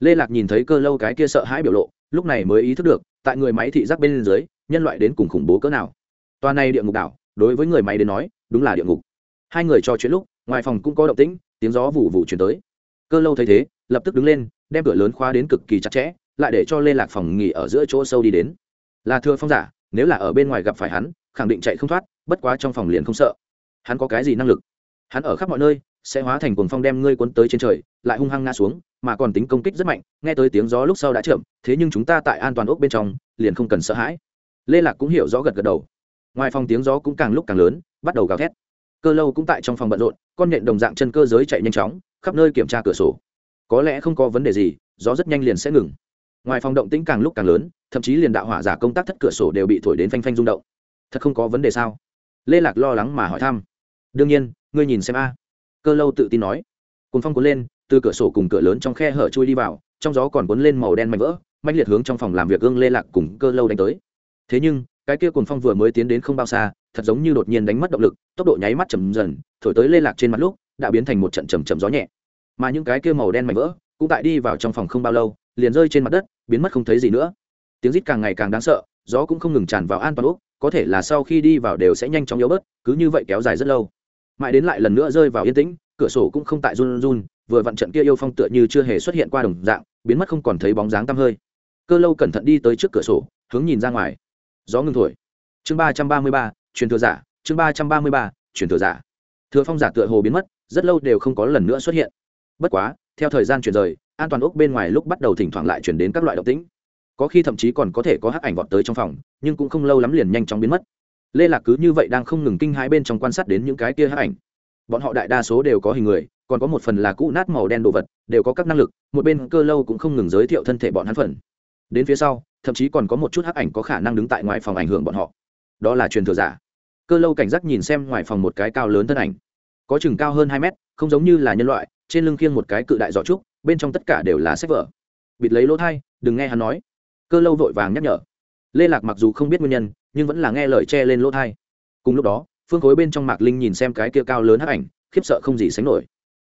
Lê lạc nhìn thấy cơ lâu cái kia sợ hãi biểu lộ, lúc này mới ý thức được, tại người máy thị giác bên dưới, nhân loại đến cùng khủng bố cỡ nào. Toa này địa ngục đảo, đối với người máy đến nói, đúng là địa ngục hai người trò chuyện lúc, ngoài phòng cũng có động tĩnh, tiếng gió vụ vụ chuyển tới. Cơ lâu thấy thế, lập tức đứng lên, đem cửa lớn khóa đến cực kỳ chặt chẽ, lại để cho lê lạc phòng nghỉ ở giữa chỗ sâu đi đến. Là thưa phong giả, nếu là ở bên ngoài gặp phải hắn, khẳng định chạy không thoát, bất quá trong phòng liền không sợ. Hắn có cái gì năng lực? Hắn ở khắp mọi nơi, sẽ hóa thành cuồng phong đem ngươi cuốn tới trên trời, lại hung hăng ngã xuống, mà còn tính công kích rất mạnh, nghe tới tiếng gió lúc sau đã chậm, thế nhưng chúng ta tại an toàn ốc bên trong, liền không cần sợ hãi. Lê lạc cũng hiểu rõ gật gật đầu. Ngoài phòng tiếng gió cũng càng lúc càng lớn, bắt đầu gào thét cơ lâu cũng tại trong phòng bận rộn, con nhện đồng dạng chân cơ giới chạy nhanh chóng, khắp nơi kiểm tra cửa sổ. Có lẽ không có vấn đề gì, gió rất nhanh liền sẽ ngừng. Ngoài phòng động tĩnh càng lúc càng lớn, thậm chí liền đạo hỏa giả công tác thất cửa sổ đều bị thổi đến phanh phanh rung động. Thật không có vấn đề sao? Lê lạc lo lắng mà hỏi thăm. Đương nhiên, ngươi nhìn xem a. Cơ lâu tự tin nói. Cùng phong cuốn lên, từ cửa sổ cùng cửa lớn trong khe hở chui đi vào, trong gió còn cuốn lên màu đen mạnh vỡ mạnh liệt hướng trong phòng làm việc gương lê lạc cùng cơ lâu đánh tới. Thế nhưng cái kia cồn phong vừa mới tiến đến không bao xa, thật giống như đột nhiên đánh mất động lực, tốc độ nháy mắt chầm dần, thổi tới lê lạc trên mặt lúc, đã biến thành một trận chầm chầm gió nhẹ. Mà những cái kia màu đen mạnh vỡ, cũng tại đi vào trong phòng không bao lâu, liền rơi trên mặt đất, biến mất không thấy gì nữa. Tiếng rít càng ngày càng đáng sợ, gió cũng không ngừng tràn vào an toàn úc có thể là sau khi đi vào đều sẽ nhanh chóng yếu bớt, cứ như vậy kéo dài rất lâu. Mãi đến lại lần nữa rơi vào yên tĩnh, cửa sổ cũng không tại run run, vừa vặn trận kia yêu phong tựa như chưa hề xuất hiện qua đồng dạng, biến mất không còn thấy bóng dáng tăm hơi. Cơ lâu cẩn thận đi tới trước cửa sổ, hướng nhìn ra ngoài gió ngừng thổi. Chương ba trăm ba mươi ba, truyền thừa giả, chương ba trăm ba mươi ba, truyền thừa giả. Thừa phong giả tựa hồ biến mất, rất lâu đều không có lần nữa xuất hiện. Bất quá, theo thời gian chuyển rời, an toàn ốc bên ngoài lúc bắt đầu thỉnh thoảng lại chuyển đến các loại động tĩnh. Có khi thậm chí còn có thể có hắc ảnh vọt tới trong phòng, nhưng cũng không lâu lắm liền nhanh chóng biến mất. Lê lạc cứ như vậy đang không ngừng kinh hãi bên trong quan sát đến những cái kia hắc ảnh. Bọn họ đại đa số đều có hình người, còn có một phần là cũ nát màu đen đồ vật, đều có các năng lực, một bên cơ lâu cũng không ngừng giới thiệu thân thể bọn hắn phần. Đến phía sau thậm chí còn có một chút hắc ảnh có khả năng đứng tại ngoài phòng ảnh hưởng bọn họ. Đó là truyền thừa giả. Cơ lâu cảnh giác nhìn xem ngoài phòng một cái cao lớn thân ảnh. Có chừng cao hơn hai mét, không giống như là nhân loại, trên lưng khiêng một cái cự đại giỏ trúc, bên trong tất cả đều là sách vở. Bịt lấy lỗ thai, đừng nghe hắn nói. Cơ lâu vội vàng nhắc nhở. Lê lạc mặc dù không biết nguyên nhân, nhưng vẫn là nghe lời che lên lỗ thai. Cùng lúc đó, phương khối bên trong mạc linh nhìn xem cái kia cao lớn hắc ảnh, khiếp sợ không gì sánh nổi.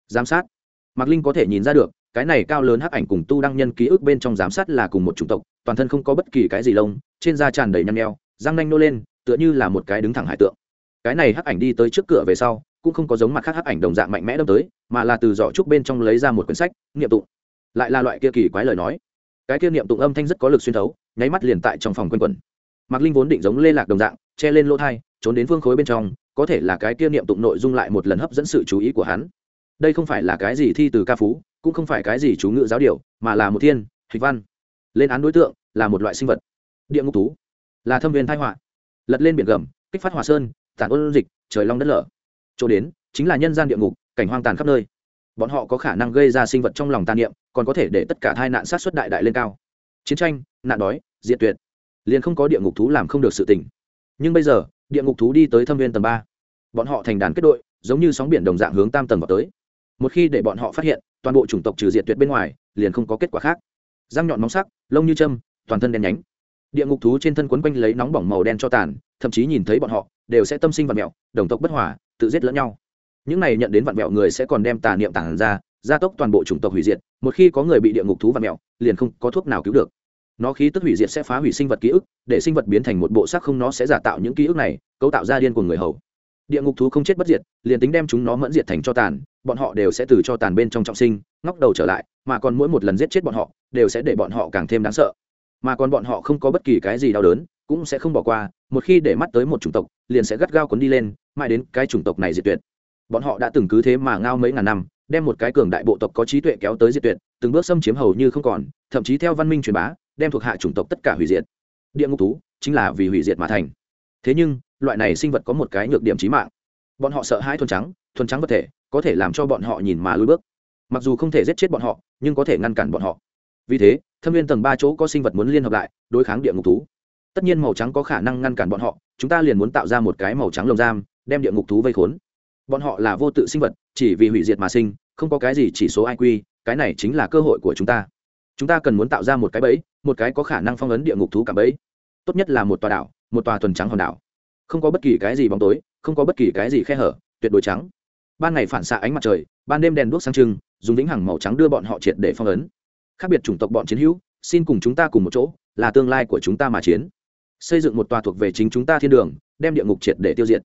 Giám sát. Mạc linh có thể nhìn ra được cái này cao lớn hắc ảnh cùng tu đăng nhân ký ức bên trong giám sát là cùng một chủng tộc, toàn thân không có bất kỳ cái gì lông, trên da tràn đầy nhăn nheo, răng nanh nô lên, tựa như là một cái đứng thẳng hải tượng. Cái này hắc ảnh đi tới trước cửa về sau, cũng không có giống mặt khác hắc ảnh đồng dạng mạnh mẽ đâm tới, mà là từ giỏ trúc bên trong lấy ra một quyển sách, niệm tụng. Lại là loại kia kỳ quái lời nói. Cái kia niệm tụng âm thanh rất có lực xuyên thấu, nháy mắt liền tại trong phòng quanh quẩn. Mạc linh vốn định giống lê lạc đồng dạng, che lên lỗ thai trốn đến phương khối bên trong, có thể là cái kia niệm tụng nội dung lại một lần hấp dẫn sự chú ý của hắn đây không phải là cái gì thi từ ca phú, cũng không phải cái gì chú ngữ giáo điều mà là một thiên, hịch văn. Lên án đối tượng là một loại sinh vật. Địa ngục thú là thâm viên thái họa. Lật lên biển gầm, kích phát hòa sơn, tản ôn dịch, trời long đất lở. Chỗ đến chính là nhân gian địa ngục, cảnh hoang tàn khắp nơi. Bọn họ có khả năng gây ra sinh vật trong lòng tàn niệm, còn có thể để tất cả tai nạn sát xuất đại đại lên cao. Chiến tranh, nạn đói, diệt tuyệt. Liền không có địa ngục thú làm không được sự tỉnh nhưng bây giờ, địa ngục thú đi tới thâm viên tầng ba. Bọn họ thành đàn kết đội, giống như sóng biển đồng dạng hướng tam tầng vào tới một khi để bọn họ phát hiện, toàn bộ chủng tộc trừ diệt tuyệt bên ngoài, liền không có kết quả khác. Răng nhọn móng sắc, lông như châm, toàn thân đen nhánh. Địa ngục thú trên thân quấn quanh lấy nóng bỏng màu đen cho tàn, thậm chí nhìn thấy bọn họ, đều sẽ tâm sinh vật mẹo, đồng tộc bất hòa, tự giết lẫn nhau. Những này nhận đến vạn mẹo người sẽ còn đem tà niệm tản ra, gia tốc toàn bộ chủng tộc hủy diệt, một khi có người bị địa ngục thú vạn mẹo, liền không có thuốc nào cứu được. Nó khí tức hủy diệt sẽ phá hủy sinh vật ký ức, để sinh vật biến thành một bộ xác không nó sẽ giả tạo những ký ức này, cấu tạo ra điên của người hầu. Địa ngục thú không chết bất diệt, liền tính đem chúng nó mẫn diệt thành cho tàn bọn họ đều sẽ từ cho tàn bên trong trọng sinh, ngóc đầu trở lại, mà còn mỗi một lần giết chết bọn họ, đều sẽ để bọn họ càng thêm đáng sợ. Mà còn bọn họ không có bất kỳ cái gì đau đớn, cũng sẽ không bỏ qua, một khi để mắt tới một chủng tộc, liền sẽ gắt gao cuốn đi lên, mãi đến cái chủng tộc này diệt tuyệt. Bọn họ đã từng cứ thế mà ngao mấy ngàn năm, đem một cái cường đại bộ tộc có trí tuệ kéo tới diệt tuyệt, từng bước xâm chiếm hầu như không còn, thậm chí theo văn minh truyền bá, đem thuộc hạ chủng tộc tất cả hủy diệt. Địa ngục thú chính là vì hủy diệt mà thành. Thế nhưng, loại này sinh vật có một cái nhược điểm trí mạng. Bọn họ sợ hãi thuần trắng thuần trắng vật thể có thể làm cho bọn họ nhìn mà lùi bước. Mặc dù không thể giết chết bọn họ, nhưng có thể ngăn cản bọn họ. Vì thế, thâm viên tầng ba chỗ có sinh vật muốn liên hợp lại, đối kháng địa ngục thú. Tất nhiên màu trắng có khả năng ngăn cản bọn họ, chúng ta liền muốn tạo ra một cái màu trắng lồng giam, đem địa ngục thú vây khốn. Bọn họ là vô tự sinh vật, chỉ vì hủy diệt mà sinh, không có cái gì chỉ số iq cái này chính là cơ hội của chúng ta. Chúng ta cần muốn tạo ra một cái bẫy, một cái có khả năng phong ấn địa ngục thú cả bẫy. Tốt nhất là một tòa đảo, một tòa tuần trắng hòn đảo. Không có bất kỳ cái gì bóng tối, không có bất kỳ cái gì khe hở, tuyệt đối trắng ban ngày phản xạ ánh mặt trời, ban đêm đèn đuốc sáng trưng, dùng vĩnh hằng màu trắng đưa bọn họ triệt để phong ấn. Khác biệt chủng tộc bọn chiến hữu, xin cùng chúng ta cùng một chỗ, là tương lai của chúng ta mà chiến. Xây dựng một tòa thuộc về chính chúng ta thiên đường, đem địa ngục triệt để tiêu diệt.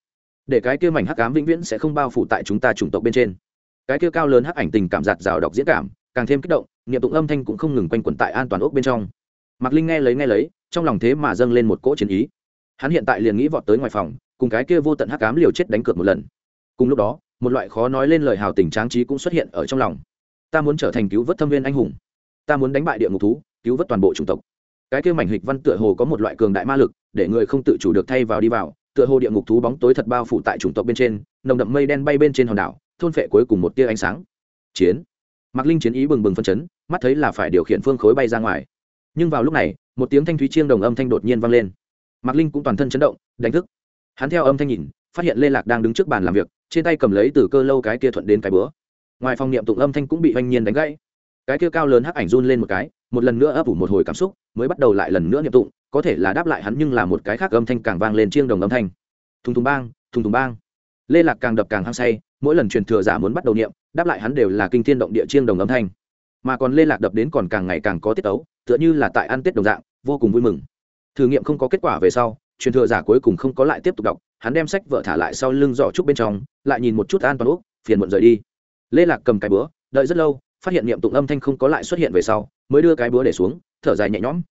Để cái kia mảnh hắc ám vĩnh viễn sẽ không bao phủ tại chúng ta chủng tộc bên trên. Cái kia cao lớn hắc ảnh tình cảm giạt rào đọc diễn cảm, càng thêm kích động nghiệm tụng âm thanh cũng không ngừng quanh quẩn tại an toàn ốc bên trong. Mạc linh nghe lấy nghe lấy, trong lòng thế mà dâng lên một cỗ chiến ý. Hắn hiện tại liền nghĩ vọt tới ngoài phòng, cùng cái kia vô tận hắc ám liều chết đánh cược một lần. Cùng lúc đó một loại khó nói lên lời hào tình tráng trí cũng xuất hiện ở trong lòng. Ta muốn trở thành cứu vớt thâm viên anh hùng. Ta muốn đánh bại địa ngục thú, cứu vớt toàn bộ chủng tộc. Cái kêu mảnh hịch văn tựa hồ có một loại cường đại ma lực, để người không tự chủ được thay vào đi vào, tựa hồ địa ngục thú bóng tối thật bao phủ tại chủng tộc bên trên, nồng đậm mây đen bay bên trên hòn đảo, thôn phệ cuối cùng một tia ánh sáng. Chiến. Mạc linh chiến ý bừng bừng phân chấn, mắt thấy là phải điều khiển phương khối bay ra ngoài. Nhưng vào lúc này, một tiếng thanh thúy chiêng đồng âm thanh đột nhiên vang lên. Mạc linh cũng toàn thân chấn động, đánh thức. Hắn theo âm thanh nhìn, phát hiện lê lạc đang đứng trước bàn làm việc trên tay cầm lấy từ cơ lâu cái kia thuận đến cái bữa. Ngoài phòng niệm tụng âm thanh cũng bị oanh nhiên đánh gãy. Cái kia cao lớn hắc ảnh run lên một cái, một lần nữa ấp ủ một hồi cảm xúc, mới bắt đầu lại lần nữa niệm tụng, có thể là đáp lại hắn nhưng là một cái khác âm thanh càng vang lên chiêng đồng âm thanh. Thùng thùng bang, thùng thùng bang. Lê lạc càng đập càng hăng say, mỗi lần truyền thừa giả muốn bắt đầu niệm, đáp lại hắn đều là kinh thiên động địa chiêng đồng âm thanh. Mà còn lê lạc đập đến còn càng ngày càng có tiết ấu tựa như là tại ăn tết đồng dạng, vô cùng vui mừng. Thử nghiệm không có kết quả về sau, truyền thừa giả cuối cùng không có lại tiếp tục đọc hắn đem sách vợ thả lại sau lưng giỏ trúc bên trong, lại nhìn một chút an toàn úc, phiền muộn rời đi. Lê lạc cầm cái búa, đợi rất lâu, phát hiện niệm tụng âm thanh không có lại xuất hiện về sau, mới đưa cái búa để xuống, thở dài nhẹ nhõm.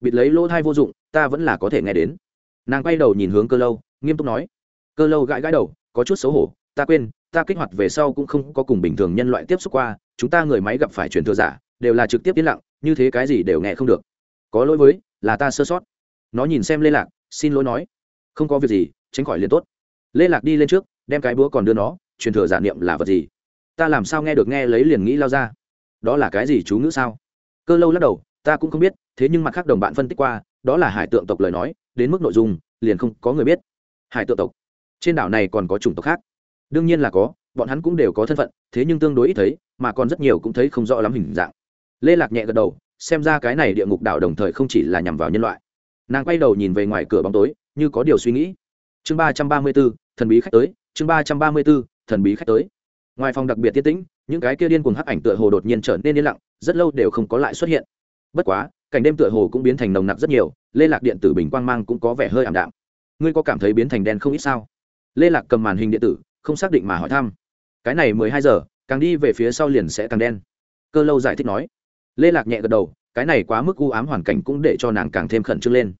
Bịt lấy lỗ thai vô dụng, ta vẫn là có thể nghe đến. Nàng quay đầu nhìn hướng cơ lâu, nghiêm túc nói, cơ lâu gãi gãi đầu, có chút xấu hổ, ta quên, ta kích hoạt về sau cũng không có cùng bình thường nhân loại tiếp xúc qua, chúng ta người máy gặp phải truyền thừa giả, đều là trực tiếp yên lặng, như thế cái gì đều nghe không được. Có lỗi với, là ta sơ sót. Nó nhìn xem lê lạc, xin lỗi nói, không có việc gì tránh khỏi liền tốt. Lê lạc đi lên trước, đem cái búa còn đưa nó, truyền thừa giả niệm là vật gì? Ta làm sao nghe được nghe lấy liền nghĩ lao ra? Đó là cái gì chú ngữ sao? Cơ lâu lắc đầu, ta cũng không biết, thế nhưng mặt khác đồng bạn phân tích qua, đó là hải tượng tộc lời nói, đến mức nội dung, liền không có người biết. Hải tượng tộc. Trên đảo này còn có chủng tộc khác. Đương nhiên là có, bọn hắn cũng đều có thân phận, thế nhưng tương đối ít thấy, mà còn rất nhiều cũng thấy không rõ lắm hình dạng. Lê lạc nhẹ gật đầu, xem ra cái này địa ngục đảo đồng thời không chỉ là nhằm vào nhân loại. Nàng quay đầu nhìn về ngoài cửa bóng tối, như có điều suy nghĩ chương ba trăm ba mươi b ố thần bí khách tới, chương ba trăm ba mươi b ố thần bí khách tới. Ngoài phòng đặc biệt tiết tĩnh, những cái kia điên cuồng hắc ảnh tựa hồ đột nhiên trở nên yên lặng, rất lâu đều không có lại xuất hiện. Bất quá, cảnh đêm tựa hồ cũng biến thành nồng nặc rất nhiều, lê lạc điện tử bình quang mang cũng có vẻ hơi ảm đạm. Ngươi có cảm thấy biến thành đen không ít sao? Lê lạc cầm màn hình điện tử, không xác định mà hỏi thăm. Cái này mười hai giờ, càng đi về phía sau liền sẽ càng đen. Cơ lâu giải thích nói. Lê lạc nhẹ gật đầu, cái này quá mức u ám hoàn cảnh cũng để cho nàng càng thêm khẩn trương lên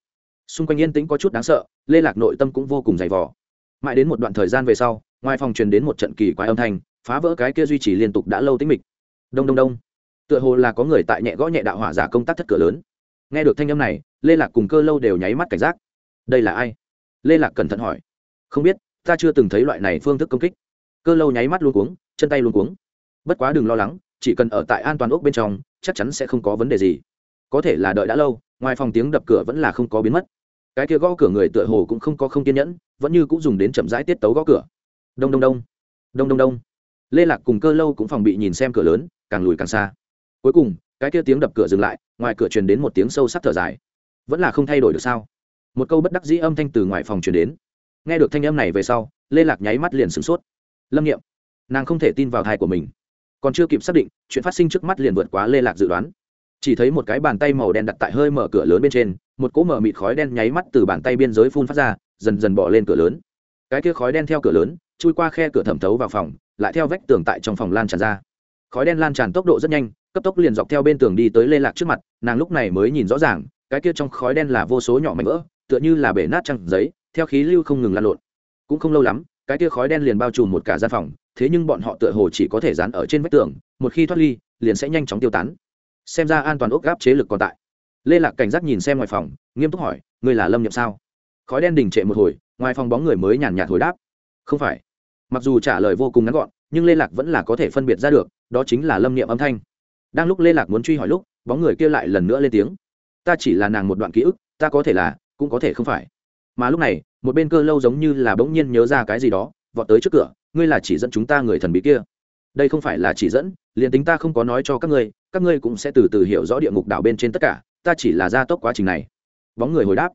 xung quanh yên tĩnh có chút đáng sợ, lê lạc nội tâm cũng vô cùng dày vò. Mãi đến một đoạn thời gian về sau, ngoài phòng truyền đến một trận kỳ quái âm thanh, phá vỡ cái kia duy trì liên tục đã lâu tính mịch. Đông đông đông. Tựa hồ là có người tại nhẹ gõ nhẹ đạo hỏa giả công tác thất cửa lớn. Nghe được thanh âm này, lê lạc cùng cơ lâu đều nháy mắt cảnh giác. Đây là ai? Lê lạc cẩn thận hỏi. Không biết, ta chưa từng thấy loại này phương thức công kích. Cơ lâu nháy mắt luôn cuống, chân tay luôn cuống. Bất quá đừng lo lắng, chỉ cần ở tại an toàn ốc bên trong, chắc chắn sẽ không có vấn đề gì. Có thể là đợi đã lâu, ngoài phòng tiếng đập cửa vẫn là không có biến mất cái kia gõ cửa người tựa hồ cũng không có không kiên nhẫn, vẫn như cũng dùng đến chậm rãi tiết tấu gõ cửa. Đông đông đông. Đông đông đông. Lê lạc cùng cơ lâu cũng phòng bị nhìn xem cửa lớn, càng lùi càng xa. Cuối cùng, cái kia tiếng đập cửa dừng lại, ngoài cửa truyền đến một tiếng sâu sắc thở dài. Vẫn là không thay đổi được sao? Một câu bất đắc dĩ âm thanh từ ngoài phòng truyền đến. Nghe được thanh âm này về sau, lê lạc nháy mắt liền sửng sốt. Lâm nghiệm, nàng không thể tin vào thai của mình. Còn chưa kịp xác định, chuyện phát sinh trước mắt liền vượt quá lê lạc dự đoán chỉ thấy một cái bàn tay màu đen đặt tại hơi mở cửa lớn bên trên, một cỗ mở mịt khói đen nháy mắt từ bàn tay biên giới phun phát ra, dần dần bỏ lên cửa lớn. Cái kia khói đen theo cửa lớn, chui qua khe cửa thẩm thấu vào phòng, lại theo vách tường tại trong phòng lan tràn ra. Khói đen lan tràn tốc độ rất nhanh, cấp tốc liền dọc theo bên tường đi tới lê lạc trước mặt, nàng lúc này mới nhìn rõ ràng, cái kia trong khói đen là vô số nhỏ mảnh vỡ, tựa như là bể nát trăng giấy, theo khí lưu không ngừng lan lộn. Cũng không lâu lắm, cái kia khói đen liền bao trùm một cả gian phòng, thế nhưng bọn họ tựa hồ chỉ có thể dán ở trên vách tường, một khi thoát ly, liền sẽ nhanh chóng tiêu tán xem ra an toàn ốc gáp chế lực còn tại. Lê lạc cảnh giác nhìn xem ngoài phòng, nghiêm túc hỏi, ngươi là lâm nhậm sao? Khói đen đình trệ một hồi, ngoài phòng bóng người mới nhàn nhạt hồi đáp, không phải. Mặc dù trả lời vô cùng ngắn gọn, nhưng lê lạc vẫn là có thể phân biệt ra được, đó chính là lâm niệm âm thanh. Đang lúc lê lạc muốn truy hỏi lúc, bóng người kia lại lần nữa lên tiếng, ta chỉ là nàng một đoạn ký ức, ta có thể là, cũng có thể không phải. Mà lúc này, một bên cơ lâu giống như là bỗng nhiên nhớ ra cái gì đó, vọt tới trước cửa, ngươi là chỉ dẫn chúng ta người thần bí kia. Đây không phải là chỉ dẫn, liền tính ta không có nói cho các ngươi các ngươi cũng sẽ từ từ hiểu rõ địa ngục đảo bên trên tất cả, ta chỉ là gia tốc quá trình này. Bóng người hồi đáp.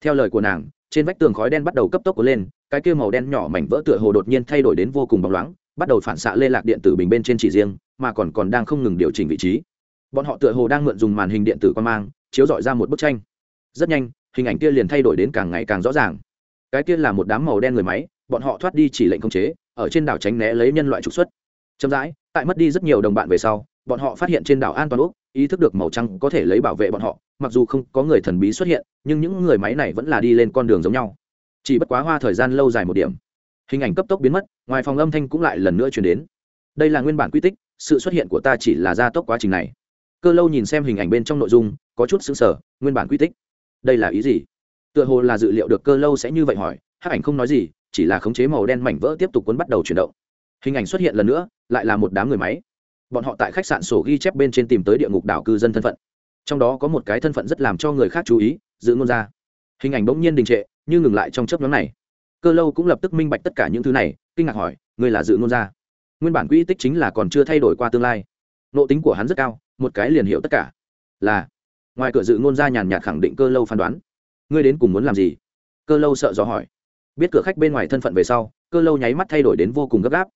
Theo lời của nàng, trên vách tường khói đen bắt đầu cấp tốc cuốn lên, cái kia màu đen nhỏ mảnh vỡ tựa hồ đột nhiên thay đổi đến vô cùng bóng loáng, bắt đầu phản xạ lê lạc điện tử bình bên trên chỉ riêng, mà còn còn đang không ngừng điều chỉnh vị trí. Bọn họ tựa hồ đang mượn dùng màn hình điện tử quan mang, chiếu dọi ra một bức tranh. Rất nhanh, hình ảnh kia liền thay đổi đến càng ngày càng rõ ràng. Cái kia là một đám màu đen người máy, bọn họ thoát đi chỉ lệnh khống chế, ở trên đảo tránh né lấy nhân loại trục xuất. Chậm rãi, tại mất đi rất nhiều đồng bạn về sau bọn họ phát hiện trên đảo an toàn úc, ý thức được màu trắng có thể lấy bảo vệ bọn họ, mặc dù không có người thần bí xuất hiện, nhưng những người máy này vẫn là đi lên con đường giống nhau. Chỉ bất quá hoa thời gian lâu dài một điểm, hình ảnh cấp tốc biến mất, ngoài phòng âm thanh cũng lại lần nữa chuyển đến. Đây là nguyên bản quy tích, sự xuất hiện của ta chỉ là gia tốc quá trình này. Cơ lâu nhìn xem hình ảnh bên trong nội dung, có chút xứng sở nguyên bản quy tích. Đây là ý gì? Tựa hồ là dự liệu được cơ lâu sẽ như vậy hỏi hát ảnh không nói gì, chỉ là khống chế màu đen mảnh vỡ tiếp tục cuốn bắt đầu chuyển động. Hình ảnh xuất hiện lần nữa, lại là một đám người máy bọn họ tại khách sạn sổ ghi chép bên trên tìm tới địa ngục đảo cư dân thân phận. Trong đó có một cái thân phận rất làm cho người khác chú ý, giữ ngôn ra. Hình ảnh bỗng nhiên đình trệ, như ngừng lại trong chớp nhóm này. Cơ lâu cũng lập tức minh bạch tất cả những thứ này, kinh ngạc hỏi người là dự ngôn ra? Nguyên bản quỹ tích chính là còn chưa thay đổi qua tương lai. Nộ tính của hắn rất cao, một cái liền hiểu tất cả. Là, ngoài cửa dự ngôn ra nhàn nhạt khẳng định cơ lâu phán đoán. Ngươi đến cùng muốn làm gì? Cơ lâu sợ dò hỏi. Biết cửa khách bên ngoài thân phận về sau, cơ lâu nháy mắt thay đổi đến vô cùng gấp gáp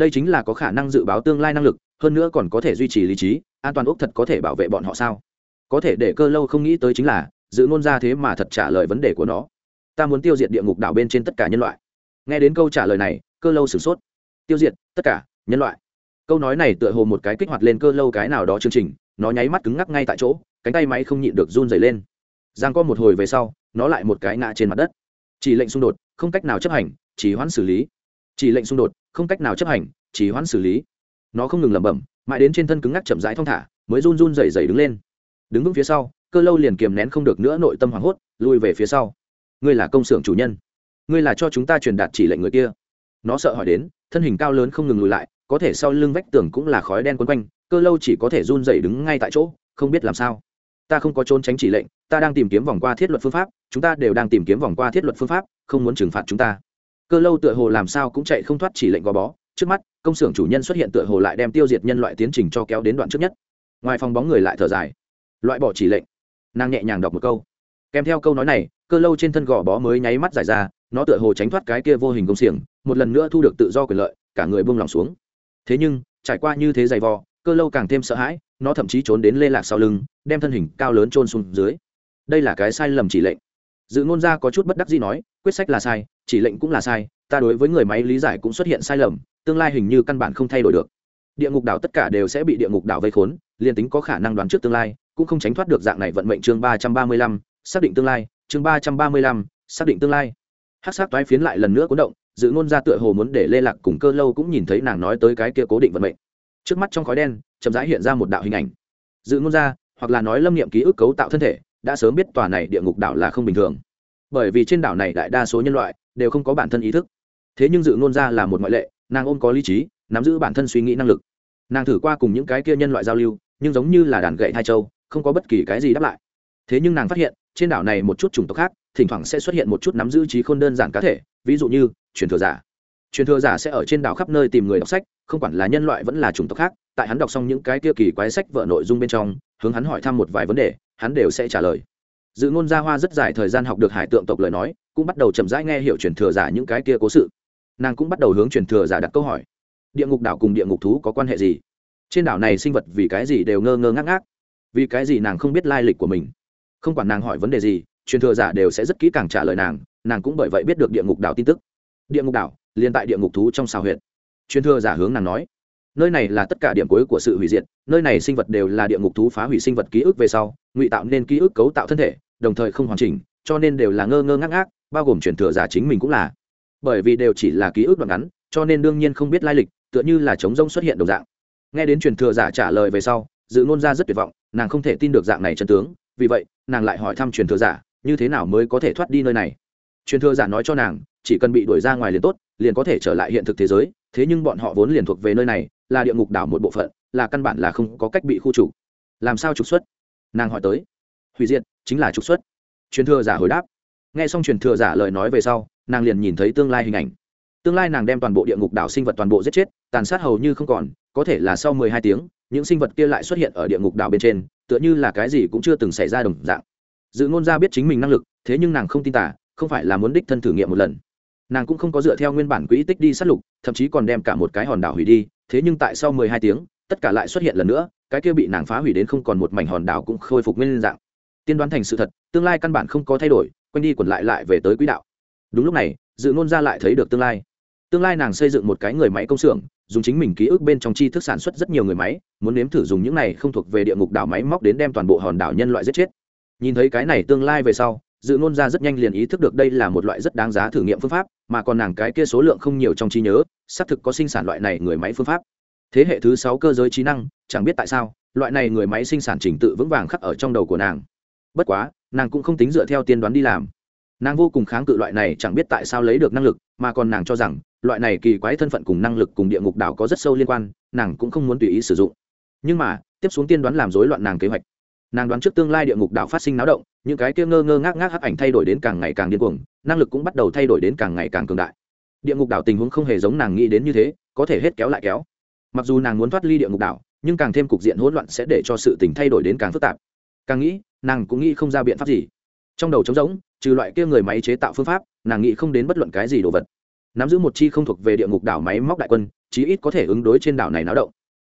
đây chính là có khả năng dự báo tương lai năng lực, hơn nữa còn có thể duy trì lý trí, an toàn úc thật có thể bảo vệ bọn họ sao? Có thể để cơ lâu không nghĩ tới chính là, dự ngôn ra thế mà thật trả lời vấn đề của nó. Ta muốn tiêu diệt địa ngục đảo bên trên tất cả nhân loại. Nghe đến câu trả lời này, cơ lâu sửng sốt. Tiêu diệt, tất cả, nhân loại. Câu nói này tựa hồ một cái kích hoạt lên cơ lâu cái nào đó chương trình, nó nháy mắt cứng ngắc ngay tại chỗ, cánh tay máy không nhịn được run dày lên. Giang có một hồi về sau, nó lại một cái ngã trên mặt đất. Chỉ lệnh xung đột, không cách nào chấp hành, chỉ hoãn xử lý chỉ lệnh xung đột, không cách nào chấp hành, chỉ hoãn xử lý. Nó không ngừng lẩm bẩm, mãi đến trên thân cứng ngắc chậm rãi thong thả, mới run run rẩy rẩy đứng lên. Đứng vững phía sau, cơ lâu liền kiềm nén không được nữa nội tâm hoảng hốt lui về phía sau. Ngươi là công xưởng chủ nhân. Ngươi là cho chúng ta truyền đạt chỉ lệnh người kia. Nó sợ hỏi đến, thân hình cao lớn không ngừng lùi lại, có thể sau lưng vách tường cũng là khói đen quấn quanh, cơ lâu chỉ có thể run rẩy đứng ngay tại chỗ, không biết làm sao. Ta không có trốn tránh chỉ lệnh, ta đang tìm kiếm vòng qua thiết luật phương pháp, chúng ta đều đang tìm kiếm vòng qua thiết luật phương pháp, không muốn trừng phạt chúng ta cơ lâu tựa hồ làm sao cũng chạy không thoát chỉ lệnh gò bó, trước mắt, công xưởng chủ nhân xuất hiện tựa hồ lại đem tiêu diệt nhân loại tiến trình cho kéo đến đoạn trước nhất. Ngoài phòng bóng người lại thở dài. Loại bỏ chỉ lệnh. Nàng nhẹ nhàng đọc một câu. Kèm theo câu nói này, cơ lâu trên thân gò bó mới nháy mắt giải ra, nó tựa hồ tránh thoát cái kia vô hình công xiềng một lần nữa thu được tự do quyền lợi, cả người buông lỏng xuống. Thế nhưng, trải qua như thế dày vò, cơ lâu càng thêm sợ hãi, nó thậm chí trốn đến lê lạc sau lưng, đem thân hình cao lớn trôn xuống dưới. Đây là cái sai lầm chỉ lệnh. Dự ngôn ra có chút bất đắc gì nói, quyết sách là sai chỉ lệnh cũng là sai, ta đối với người máy lý giải cũng xuất hiện sai lầm, tương lai hình như căn bản không thay đổi được. Địa ngục đảo tất cả đều sẽ bị địa ngục đảo vây khốn, liền tính có khả năng đoán trước tương lai, cũng không tránh thoát được dạng này vận mệnh chương ba trăm ba mươi lăm, xác định tương lai, chương ba trăm ba mươi lăm, xác định tương lai. Hát sát toái phiến lại lần nữa cuốn động, dự ngôn ra tựa hồ muốn để lê lạc cùng cơ lâu cũng nhìn thấy nàng nói tới cái kia cố định vận mệnh. Trước mắt trong khói đen, chậm rãi hiện ra một đạo hình ảnh. Dự ngôn ra hoặc là nói lâm niệm ký ức cấu tạo thân thể, đã sớm biết tòa này địa ngục đảo là không bình thường. Bởi vì trên đảo này đại đa số nhân loại đều không có bản thân ý thức. Thế nhưng dự ngôn ra là một ngoại lệ, nàng ôm có lý trí, nắm giữ bản thân suy nghĩ năng lực. Nàng thử qua cùng những cái kia nhân loại giao lưu, nhưng giống như là đàn gậy hai châu, không có bất kỳ cái gì đáp lại. Thế nhưng nàng phát hiện, trên đảo này một chút chủng tộc khác, thỉnh thoảng sẽ xuất hiện một chút nắm giữ trí khôn đơn giản cá thể, ví dụ như, truyền thừa giả. Truyền thừa giả sẽ ở trên đảo khắp nơi tìm người đọc sách, không quản là nhân loại vẫn là chủng tộc khác, tại hắn đọc xong những cái kia kỳ quái sách vợ nội dung bên trong, hướng hắn hỏi thăm một vài vấn đề, hắn đều sẽ trả lời. Dự ngôn gia hoa rất dài thời gian học được hải tượng tộc lời nói cũng bắt đầu chậm rãi nghe hiểu truyền thừa giả những cái kia cố sự. Nàng cũng bắt đầu hướng truyền thừa giả đặt câu hỏi. Địa ngục đảo cùng địa ngục thú có quan hệ gì? Trên đảo này sinh vật vì cái gì đều ngơ ngơ ngác ngác? Vì cái gì nàng không biết lai lịch của mình? Không quản nàng hỏi vấn đề gì, truyền thừa giả đều sẽ rất kỹ càng trả lời nàng nàng cũng bởi vậy biết được địa ngục đảo tin tức. Địa ngục đảo liên tại địa ngục thú trong xào huyện truyền thừa giả hướng nàng nói, nơi này là tất cả điểm cuối của sự hủy diệt, nơi này sinh vật đều là địa ngục thú phá hủy sinh vật ký ức về sau, ngụy tạo nên ký ức cấu tạo thân thể, đồng thời không hoàn chỉnh, cho nên đều là ngơ ngơ ngác ngác bao gồm truyền thừa giả chính mình cũng là. Bởi vì đều chỉ là ký ức đoạn ngắn, cho nên đương nhiên không biết lai lịch, tựa như là trống rông xuất hiện đồng dạng. Nghe đến truyền thừa giả trả lời về sau, dự ngôn ra rất tuyệt vọng, nàng không thể tin được dạng này chân tướng, vì vậy, nàng lại hỏi thăm truyền thừa giả, như thế nào mới có thể thoát đi nơi này? Truyền thừa giả nói cho nàng, chỉ cần bị đuổi ra ngoài liền tốt, liền có thể trở lại hiện thực thế giới, thế nhưng bọn họ vốn liền thuộc về nơi này, là địa ngục đảo một bộ phận, là căn bản là không có cách bị khu trục. Làm sao trục xuất? Nàng hỏi tới. Hủy diệt, chính là trục xuất. Truyền thừa giả hồi đáp nghe xong truyền thừa giả lời nói về sau, nàng liền nhìn thấy tương lai hình ảnh. Tương lai nàng đem toàn bộ địa ngục đảo sinh vật toàn bộ giết chết, tàn sát hầu như không còn, có thể là sau mười hai tiếng, những sinh vật kia lại xuất hiện ở địa ngục đảo bên trên, tựa như là cái gì cũng chưa từng xảy ra đồng dạng. Dự ngôn ra biết chính mình năng lực, thế nhưng nàng không tin tả không phải là muốn đích thân thử nghiệm một lần. Nàng cũng không có dựa theo nguyên bản quỹ tích đi sát lục, thậm chí còn đem cả một cái hòn đảo hủy đi, thế nhưng tại sau mười hai tiếng, tất cả lại xuất hiện lần nữa, cái kia bị nàng phá hủy đến không còn một mảnh hòn đảo cũng khôi phục nguyên dạng. Tiên đoán thành sự thật, tương lai căn bản không có thay đổi quanh đi quẩn lại lại về tới quỹ đạo. Đúng lúc này, dự ngôn ra lại thấy được tương lai. Tương lai nàng xây dựng một cái người máy công xưởng, dùng chính mình ký ức bên trong tri thức sản xuất rất nhiều người máy, muốn nếm thử dùng những này không thuộc về địa ngục đảo máy móc đến đem toàn bộ hòn đảo nhân loại giết chết. Nhìn thấy cái này tương lai về sau, dự ngôn ra rất nhanh liền ý thức được đây là một loại rất đáng giá thử nghiệm phương pháp, mà còn nàng cái kia số lượng không nhiều trong trí nhớ, xác thực có sinh sản loại này người máy phương pháp. Thế hệ thứ sáu cơ giới trí năng, chẳng biết tại sao, loại này người máy sinh sản trình tự vững vàng khắc ở trong đầu của nàng. Bất quá nàng cũng không tính dựa theo tiên đoán đi làm. Nàng vô cùng kháng cự loại này chẳng biết tại sao lấy được năng lực, mà còn nàng cho rằng, loại này kỳ quái thân phận cùng năng lực cùng địa ngục đảo có rất sâu liên quan, nàng cũng không muốn tùy ý sử dụng. Nhưng mà, tiếp xuống tiên đoán làm rối loạn nàng kế hoạch. Nàng đoán trước tương lai địa ngục đảo phát sinh náo động, những cái kia ngơ ngơ ngác ngác hắc ảnh thay đổi đến càng ngày càng điên cuồng, năng lực cũng bắt đầu thay đổi đến càng ngày càng cường đại. Địa ngục đảo tình huống không hề giống nàng nghĩ đến như thế, có thể hết kéo lại kéo. Mặc dù nàng muốn thoát ly địa ngục đảo, nhưng càng thêm cục diện hỗn loạn sẽ để cho sự tình thay đổi đến càng phức tạp. Càng nghĩ nàng cũng nghĩ không ra biện pháp gì. Trong đầu trống rỗng, trừ loại kia người máy chế tạo phương pháp, nàng nghĩ không đến bất luận cái gì đồ vật. Nắm giữ một chi không thuộc về địa ngục đảo máy móc đại quân, chí ít có thể ứng đối trên đảo này náo động.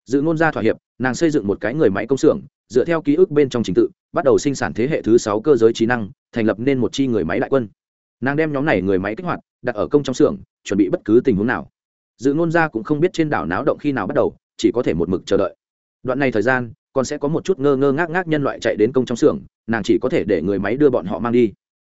Dự ngôn ra thỏa hiệp, nàng xây dựng một cái người máy công xưởng, dựa theo ký ức bên trong trình tự, bắt đầu sinh sản thế hệ thứ sáu cơ giới trí năng, thành lập nên một chi người máy đại quân. Nàng đem nhóm này người máy kích hoạt, đặt ở công trong xưởng, chuẩn bị bất cứ tình huống nào. Dự ngôn ra cũng không biết trên đảo náo động khi nào bắt đầu, chỉ có thể một mực chờ đợi. Đoạn này thời gian còn sẽ có một chút ngơ ngơ ngác ngác nhân loại chạy đến công trong xưởng, nàng chỉ có thể để người máy đưa bọn họ mang đi.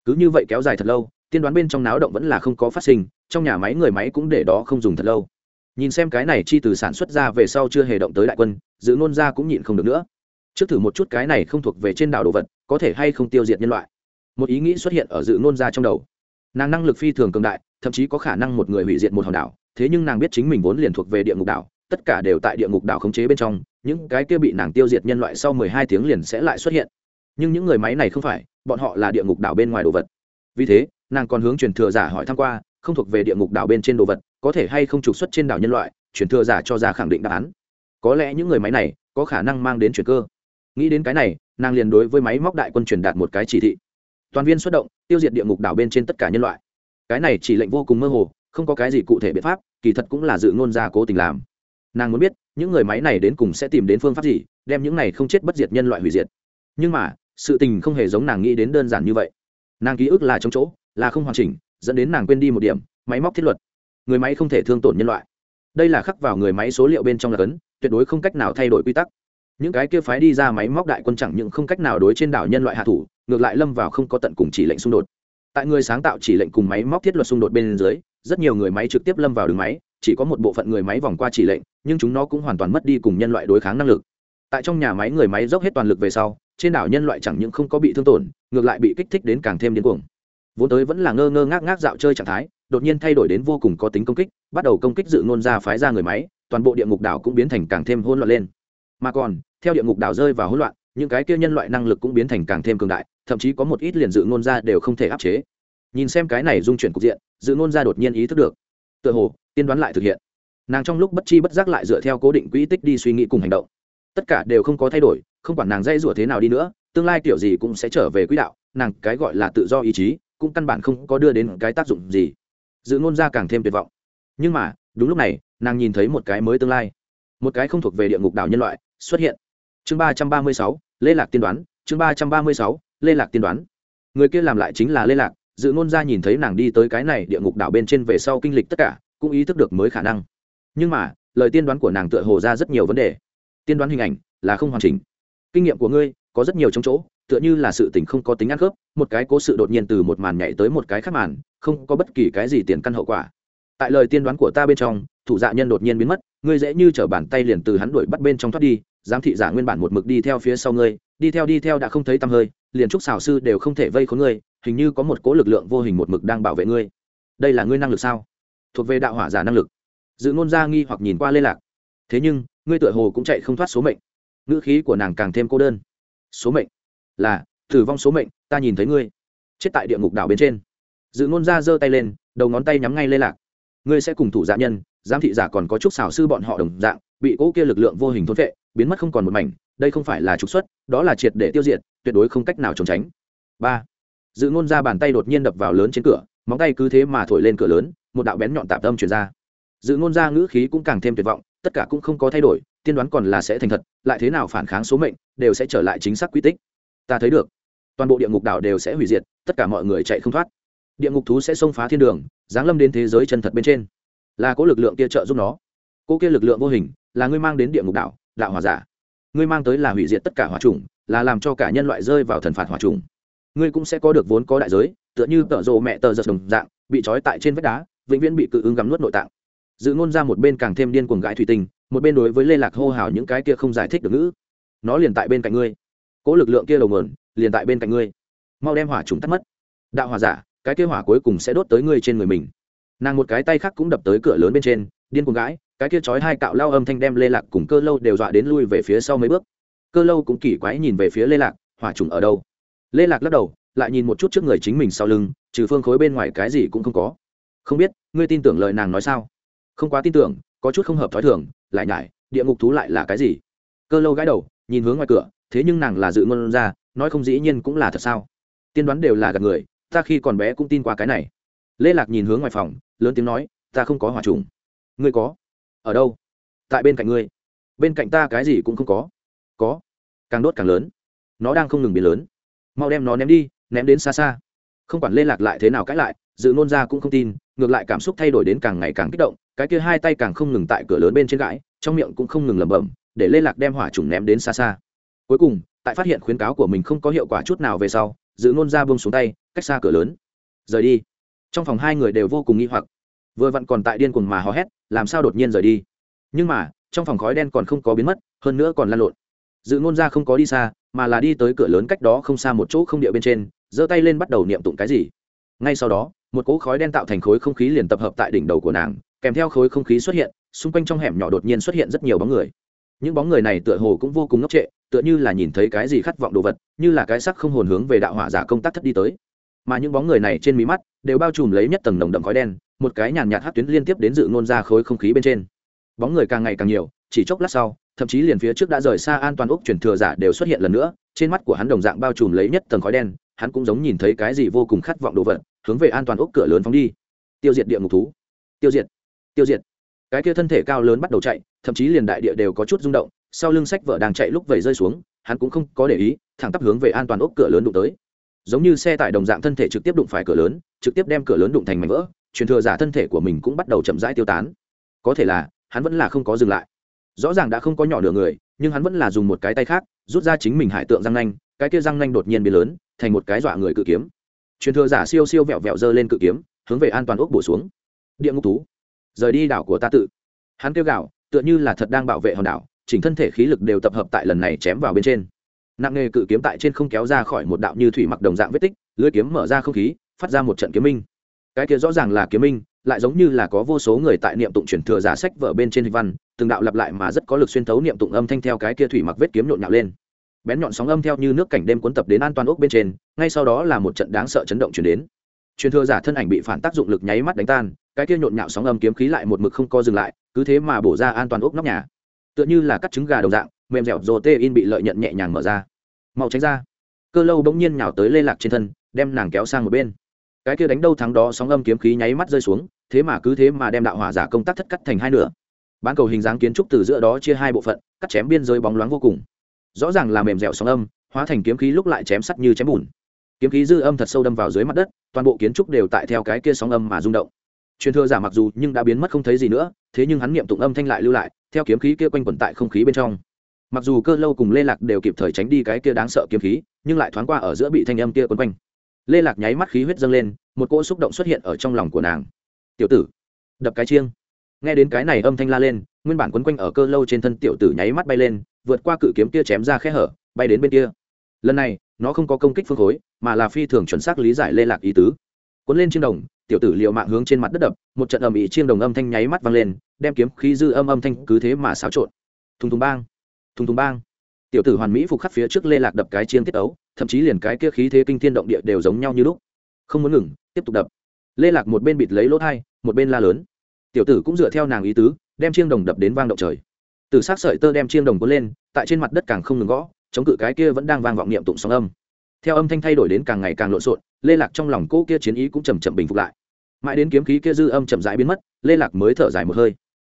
Cứ như vậy kéo dài thật lâu, tiên đoán bên trong náo động vẫn là không có phát sinh, trong nhà máy người máy cũng để đó không dùng thật lâu. Nhìn xem cái này chi từ sản xuất ra về sau chưa hề động tới đại quân dự nôn ra cũng nhịn không được nữa. Trước thử một chút cái này không thuộc về trên đảo đồ vật, có thể hay không tiêu diệt nhân loại. Một ý nghĩ xuất hiện ở dự nôn ra trong đầu. Nàng năng lực phi thường cường đại, thậm chí có khả năng một người hủy diệt một hòn đảo, thế nhưng nàng biết chính mình vốn liền thuộc về địa ngục đảo, tất cả đều tại địa ngục đảo khống chế bên trong những cái kia bị nàng tiêu diệt nhân loại sau mười hai tiếng liền sẽ lại xuất hiện. Nhưng những người máy này không phải, bọn họ là địa ngục đảo bên ngoài đồ vật. Vì thế, nàng còn hướng truyền thừa giả hỏi thăm qua, không thuộc về địa ngục đảo bên trên đồ vật, có thể hay không trục xuất trên đảo nhân loại, truyền thừa giả cho ra khẳng định đáp án. Có lẽ những người máy này có khả năng mang đến chuyển cơ. Nghĩ đến cái này, nàng liền đối với máy móc đại quân truyền đạt một cái chỉ thị. Toàn viên xuất động, tiêu diệt địa ngục đảo bên trên tất cả nhân loại. Cái này chỉ lệnh vô cùng mơ hồ, không có cái gì cụ thể biện pháp, kỳ thật cũng là dự ngôn gia cố tình làm nàng muốn biết, những người máy này đến cùng sẽ tìm đến phương pháp gì, đem những này không chết bất diệt nhân loại hủy diệt. Nhưng mà, sự tình không hề giống nàng nghĩ đến đơn giản như vậy. Nàng ký ức là trong chỗ, là không hoàn chỉnh, dẫn đến nàng quên đi một điểm, máy móc thiết luật. Người máy không thể thương tổn nhân loại. Đây là khắc vào người máy số liệu bên trong là cấn, tuyệt đối không cách nào thay đổi quy tắc. Những cái kia phái đi ra máy móc đại quân chẳng những không cách nào đối trên đảo nhân loại hạ thủ, ngược lại lâm vào không có tận cùng chỉ lệnh xung đột. Tại người sáng tạo chỉ lệnh cùng máy móc thiết luật xung đột bên dưới, rất nhiều người máy trực tiếp lâm vào đường máy chỉ có một bộ phận người máy vòng qua chỉ lệnh, nhưng chúng nó cũng hoàn toàn mất đi cùng nhân loại đối kháng năng lực. Tại trong nhà máy người máy dốc hết toàn lực về sau, trên đảo nhân loại chẳng những không có bị thương tổn, ngược lại bị kích thích đến càng thêm điên cuồng. Vốn tới vẫn là ngơ ngơ ngác ngác dạo chơi trạng thái, đột nhiên thay đổi đến vô cùng có tính công kích, bắt đầu công kích dự ngôn ra phái ra người máy, toàn bộ địa ngục đảo cũng biến thành càng thêm hỗn loạn lên. Mà còn, theo địa ngục đảo rơi vào hỗn loạn, những cái kia nhân loại năng lực cũng biến thành càng thêm cường đại, thậm chí có một ít liền dự ngôn ra đều không thể áp chế. Nhìn xem cái này dung chuyển cục diện, dự ngôn ra đột nhiên ý thức được. Tựa hồ tiên đoán lại thực hiện. Nàng trong lúc bất chi bất giác lại dựa theo cố định quỹ tích đi suy nghĩ cùng hành động. Tất cả đều không có thay đổi, không quản nàng dây rủa thế nào đi nữa, tương lai kiểu gì cũng sẽ trở về quỹ đạo, nàng cái gọi là tự do ý chí, cũng căn bản không có đưa đến cái tác dụng gì. Dự ngôn ra càng thêm tuyệt vọng. Nhưng mà, đúng lúc này, nàng nhìn thấy một cái mới tương lai. Một cái không thuộc về địa ngục đảo nhân loại xuất hiện. Chương ba trăm ba mươi sáu, lê lạc tiên đoán, chương ba trăm ba mươi sáu, lê lạc tiên đoán. Người kia làm lại chính là lê lạc, dự ngôn ra nhìn thấy nàng đi tới cái này địa ngục đảo bên trên về sau kinh lịch tất cả cũng ý thức được mới khả năng. Nhưng mà, lời tiên đoán của nàng tựa hồ ra rất nhiều vấn đề. Tiên đoán hình ảnh là không hoàn chỉnh. Kinh nghiệm của ngươi có rất nhiều trong chỗ, tựa như là sự tình không có tính ăn khớp, một cái cố sự đột nhiên từ một màn nhảy tới một cái khác màn, không có bất kỳ cái gì tiền căn hậu quả. Tại lời tiên đoán của ta bên trong, thủ dạ nhân đột nhiên biến mất, ngươi dễ như t r ở bàn tay liền từ hắn đuổi bắt bên trong thoát đi, giám thị giả nguyên bản một mực đi theo phía sau ngươi, đi theo đi theo đã không thấy tăm hơi, liền trúc xào sư đều không thể vây khốn ngươi, hình như có một cố lực lượng vô hình một mực đang bảo vệ ngươi. Đây là ngươi năng lực sao? Thuộc về đạo hỏa giả năng lực. Dự ngôn gia nghi hoặc nhìn qua lê lạc. Thế nhưng, ngươi tựa hồ cũng chạy không thoát số mệnh. Ngữ khí của nàng càng thêm cô đơn. Số mệnh? Là, tử vong số mệnh, ta nhìn thấy ngươi. Chết tại địa ngục đảo bên trên. Dự ngôn ra giơ tay lên, đầu ngón tay nhắm ngay lê lạc. Ngươi sẽ cùng thủ dạ nhân, giám thị giả còn có chút xảo sư bọn họ đồng dạng, bị cỗ kia lực lượng vô hình thôn vệ biến mất không còn một mảnh, đây không phải là trục xuất, đó là triệt để tiêu diệt, tuyệt đối không cách nào trốn tránh. Ba. Dự ngôn ra bàn tay đột nhiên đập vào lớn trên cửa, móng tay cứ thế mà thổi lên cửa lớn một đạo bén nhọn tạp tâm truyền ra. Dự ngôn ra ngữ khí cũng càng thêm tuyệt vọng, tất cả cũng không có thay đổi, tiên đoán còn là sẽ thành thật, lại thế nào phản kháng số mệnh, đều sẽ trở lại chính xác quy tích. Ta thấy được, toàn bộ địa ngục đảo đều sẽ hủy diệt, tất cả mọi người chạy không thoát. Địa ngục thú sẽ xông phá thiên đường, giáng lâm đến thế giới chân thật bên trên. Là có lực lượng kia trợ giúp nó. Cô kia lực lượng vô hình, là ngươi mang đến địa ngục đảo, đạo hòa giả. Ngươi mang tới là hủy diệt tất cả hỏa trùng là làm cho cả nhân loại rơi vào thần phạt hỏa trùng ngươi cũng sẽ có được vốn có đại giới, tựa như tợ rộ mẹ tờ giật đồng dạng, bị trói tại trên vách đá vĩnh viễn bị cự ứng gắm nuốt nội tạng. Dự ngôn ra một bên càng thêm điên cuồng gãi thủy tinh, một bên đối với lê lạc hô hào những cái kia không giải thích được ngữ. Nó liền tại bên cạnh ngươi. Cỗ lực lượng kia đầu mườn liền tại bên cạnh ngươi. Mau đem hỏa chúng tắt mất. Đạo hỏa giả, cái kia hỏa cuối cùng sẽ đốt tới ngươi trên người mình. Nàng một cái tay khác cũng đập tới cửa lớn bên trên, điên cuồng gãi, cái kia chói hai cạo lao âm thanh đem lê lạc cùng cơ lâu đều dọa đến lui về phía sau mấy bước. Cơ lâu cũng kỳ quái nhìn về phía lê lạc, hỏa trùng ở đâu? Lê lạc lắc đầu, lại nhìn một chút trước người chính mình sau lưng, trừ phương khối bên ngoài cái gì cũng không có không biết, ngươi tin tưởng lời nàng nói sao? Không quá tin tưởng, có chút không hợp thói thường, lại nhải, địa ngục thú lại là cái gì? Cơ lâu gãi đầu, nhìn hướng ngoài cửa, thế nhưng nàng là dự ngôn ra, nói không dĩ nhiên cũng là thật sao? Tiên đoán đều là gạt người, ta khi còn bé cũng tin qua cái này. Lê lạc nhìn hướng ngoài phòng, lớn tiếng nói, ta không có hỏa trùng. Ngươi có? Ở đâu? Tại bên cạnh ngươi. Bên cạnh ta cái gì cũng không có. Có. Càng đốt càng lớn. Nó đang không ngừng biến lớn. Mau đem nó ném đi, ném đến xa xa. Không quản lê lạc lại thế nào cãi lại, dự nôn ra cũng không tin ngược lại cảm xúc thay đổi đến càng ngày càng kích động, cái kia hai tay càng không ngừng tại cửa lớn bên trên gãi, trong miệng cũng không ngừng lẩm bẩm, để lê lạc đem hỏa trùng ném đến xa xa. Cuối cùng, tại phát hiện khuyến cáo của mình không có hiệu quả chút nào về sau dự nôn ra bông xuống tay, cách xa cửa lớn. Rời đi. Trong phòng hai người đều vô cùng nghi hoặc. Vừa vặn còn tại điên cuồng mà hò hét, làm sao đột nhiên rời đi? Nhưng mà, trong phòng khói đen còn không có biến mất, hơn nữa còn lan lộn. Dự ngôn ra không có đi xa, mà là đi tới cửa lớn cách đó không xa một chỗ không địa bên trên, giơ tay lên bắt đầu niệm tụng cái gì. Ngay sau đó một cỗ khói đen tạo thành khối không khí liền tập hợp tại đỉnh đầu của nàng, kèm theo khối không khí xuất hiện, xung quanh trong hẻm nhỏ đột nhiên xuất hiện rất nhiều bóng người. Những bóng người này tựa hồ cũng vô cùng ngốc trệ, tựa như là nhìn thấy cái gì khát vọng đồ vật, như là cái sắc không hồn hướng về đạo hỏa giả công tác thất đi tới. Mà những bóng người này trên mí mắt đều bao trùm lấy nhất tầng nồng đậm khói đen, một cái nhàn nhạt hát tuyến liên tiếp đến dự ngôn ra khối không khí bên trên. Bóng người càng ngày càng nhiều, chỉ chốc lát sau, thậm chí liền phía trước đã rời xa an toàn úc chuyển thừa giả đều xuất hiện lần nữa, trên mắt của hắn đồng dạng bao trùm lấy nhất tầng khói đen, hắn cũng giống nhìn thấy cái gì vô cùng khát vọng đồ vật hướng về an toàn ốc cửa lớn phóng đi. Tiêu diệt địa ngục thú. Tiêu diệt. Tiêu diệt. Cái kia thân thể cao lớn bắt đầu chạy, thậm chí liền đại địa đều có chút rung động, sau lưng sách vợ đang chạy lúc vẩy rơi xuống, hắn cũng không có để ý, thẳng tắp hướng về an toàn ốc cửa lớn đụng tới. Giống như xe tải đồng dạng thân thể trực tiếp đụng phải cửa lớn, trực tiếp đem cửa lớn đụng thành mảnh vỡ, truyền thừa giả thân thể của mình cũng bắt đầu chậm rãi tiêu tán. Có thể là, hắn vẫn là không có dừng lại. Rõ ràng đã không có nhỏ nửa người, nhưng hắn vẫn là dùng một cái tay khác, rút ra chính mình hải tượng răng nanh, cái kia răng nanh đột nhiên biến lớn, thành một cái dọa người cự kiếm truyền thừa giả siêu siêu vẹo vẹo dơ lên cự kiếm hướng về an toàn ốc bổ xuống. Địa ngục thú rời đi đảo của ta tự. Hắn kêu gào, tựa như là thật đang bảo vệ hòn đảo chỉnh thân thể khí lực đều tập hợp tại lần này chém vào bên trên. Nặng nghề cự kiếm tại trên không kéo ra khỏi một đạo như thủy mặc đồng dạng vết tích lưới kiếm mở ra không khí phát ra một trận kiếm minh. Cái kia rõ ràng là kiếm minh lại giống như là có vô số người tại niệm tụng chuyển thừa giả sách vở bên trên hình văn từng đạo lặp lại mà rất có lực xuyên thấu niệm tụng âm thanh theo cái kia thủy mặc vết kiếm nhộn nhạo lên bén nhọn sóng âm theo như nước cảnh đêm cuốn tập đến an toàn ốc bên trên, ngay sau đó là một trận đáng sợ chấn động chuyển đến. Truyền thừa giả thân ảnh bị phản tác dụng lực nháy mắt đánh tan, cái kia nhộn nhạo sóng âm kiếm khí lại một mực không co dừng lại, cứ thế mà bổ ra an toàn ốc nóc nhà. Tựa như là cắt trứng gà đồng dạng, mềm dẻo rồ tê in bị lợi nhận nhẹ nhàng mở ra. Mau tránh ra. Cơ lâu bỗng nhiên nhào tới lê lạc trên thân, đem nàng kéo sang một bên. Cái kia đánh đâu thắng đó sóng âm kiếm khí nháy mắt rơi xuống, thế mà cứ thế mà đem đạo hỏa giả công tác thất cắt thành hai nửa. Bán cầu hình dáng kiến trúc từ giữa đó chia hai bộ phận, cắt chém biên giới bóng loáng vô cùng rõ ràng là mềm dẻo sóng âm, hóa thành kiếm khí lúc lại chém sắt như chém bùn. Kiếm khí dư âm thật sâu đâm vào dưới mặt đất, toàn bộ kiến trúc đều tại theo cái kia sóng âm mà rung động. Truyền thừa giả mặc dù nhưng đã biến mất không thấy gì nữa, thế nhưng hắn niệm tụng âm thanh lại lưu lại, theo kiếm khí kia quanh quẩn tại không khí bên trong. Mặc dù cơ lâu cùng lê lạc đều kịp thời tránh đi cái kia đáng sợ kiếm khí, nhưng lại thoáng qua ở giữa bị thanh âm kia quấn quanh. Lê lạc nháy mắt khí huyết dâng lên, một cỗ xúc động xuất hiện ở trong lòng của nàng. Tiểu tử, đập cái chiêng. Nghe đến cái này âm thanh la lên, nguyên bản quấn quanh ở cơ lâu trên thân tiểu tử nháy mắt bay lên vượt qua cự kiếm kia chém ra khe hở, bay đến bên kia. Lần này, nó không có công kích phương khối, mà là phi thường chuẩn xác lý giải lê lạc ý tứ. Cuốn lên chiêng đồng, tiểu tử liệu mạng hướng trên mặt đất đập, một trận ầm ĩ chiêng đồng âm thanh nháy mắt vang lên, đem kiếm khí dư âm âm thanh cứ thế mà xáo trộn. Thùng thùng bang, thùng thùng bang. Tiểu tử hoàn mỹ phục khắc phía trước lê lạc đập cái chiêng tiết ấu, thậm chí liền cái kia khí thế kinh thiên động địa đều giống nhau như lúc. Không muốn ngừng, tiếp tục đập. Lê lạc một bên bịt lấy lỗ thai, một bên la lớn. Tiểu tử cũng dựa theo nàng ý tứ, đem chiêng đồng đập đến vang động trời từ s á c sợi tơ đem chiêng đồng cuốn lên, tại trên mặt đất càng không ngừng gõ, chống cự cái kia vẫn đang vang vọng niệm tụng sóng âm. Theo âm thanh thay đổi đến càng ngày càng lộn xộn, lê lạc trong lòng cô kia chiến ý cũng chầm chậm bình phục lại. Mãi đến kiếm khí kia dư âm chậm rãi biến mất, lê lạc mới thở dài một hơi.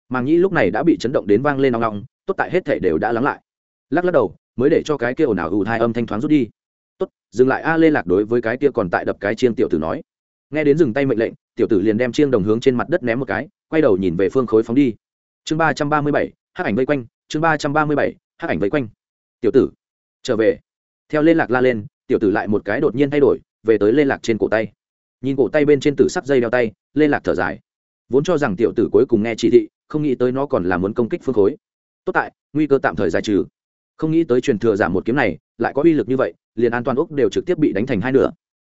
Màng nhĩ lúc này đã bị chấn động đến vang lên nong nong tốt tại hết thể đều đã lắng lại. Lắc lắc đầu, mới để cho cái kia ồn ào ù thai âm thanh thoáng rút đi. Tốt, dừng lại a, lê lạc đối với cái kia còn tại đập cái chiêng tiểu tử nói. Nghe đến dừng tay mệnh lệnh, tiểu tử liền đem chiêng đồng hướng trên mặt đất ném một cái, quay đầu nhìn về phương khối phóng đi. Chương ba trăm ba mươi bảy hắc ảnh vây quanh, chương ba trăm ba mươi bảy, hắc ảnh vây quanh. Tiểu tử, trở về. Theo liên lạc la lên, tiểu tử lại một cái đột nhiên thay đổi, về tới liên lạc trên cổ tay. Nhìn cổ tay bên trên tử sắc dây đeo tay, liên lạc thở dài. Vốn cho rằng tiểu tử cuối cùng nghe chỉ thị, không nghĩ tới nó còn là muốn công kích phương khối. Tốt tại, nguy cơ tạm thời giải trừ. Không nghĩ tới truyền thừa giảm một kiếm này, lại có uy lực như vậy, liền an toàn úc đều trực tiếp bị đánh thành hai nửa.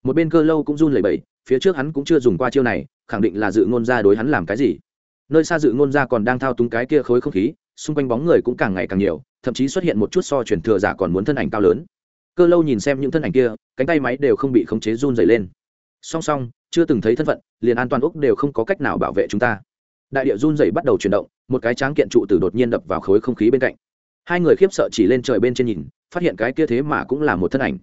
Một bên cơ lâu cũng run lẩy bẩy, phía trước hắn cũng chưa dùng qua chiêu này, khẳng định là dự ngôn ra đối hắn làm cái gì. Nơi xa dự ngôn ra còn đang thao túng cái kia khối không khí xung quanh bóng người cũng càng ngày càng nhiều, thậm chí xuất hiện một chút so truyền thừa giả còn muốn thân ảnh cao lớn. Cơ lâu nhìn xem những thân ảnh kia, cánh tay máy đều không bị khống chế run dày lên. Song song, chưa từng thấy thân phận, liền an toàn úc đều không có cách nào bảo vệ chúng ta. Đại địa run dày bắt đầu chuyển động, một cái tráng kiện trụ từ đột nhiên đập vào khối không khí bên cạnh. Hai người khiếp sợ chỉ lên trời bên trên nhìn, phát hiện cái kia thế mà cũng là một thân ảnh.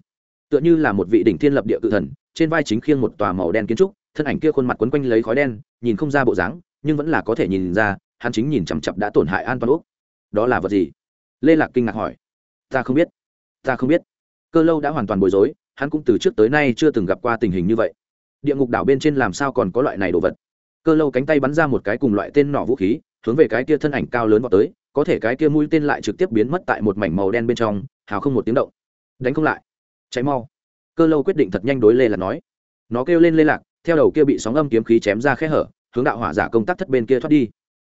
Tựa như là một vị đỉnh thiên lập địa cự thần, trên vai chính khiêng một tòa màu đen kiến trúc, thân ảnh kia khuôn mặt quấn quanh lấy khói đen, nhìn không ra bộ dáng, nhưng vẫn là có thể nhìn ra hắn chính nhìn chằm chặp đã tổn hại an toàn úc. Đó là vật gì? Lê lạc kinh ngạc hỏi. Ta không biết. Ta không biết. Cơ lâu đã hoàn toàn bối rối, hắn cũng từ trước tới nay chưa từng gặp qua tình hình như vậy. Địa ngục đảo bên trên làm sao còn có loại này đồ vật? Cơ lâu cánh tay bắn ra một cái cùng loại tên nỏ vũ khí, hướng về cái kia thân ảnh cao lớn vào tới, có thể cái kia mũi tên lại trực tiếp biến mất tại một mảnh màu đen bên trong, hào không một tiếng động. Đánh không lại. Cháy mau. Cơ lâu quyết định thật nhanh đối lê lạc nói. Nó kêu lên lê lạc, theo đầu kia bị sóng âm kiếm khí chém ra khe hở, hướng đạo hỏa giả công tác thất bên kia thoát đi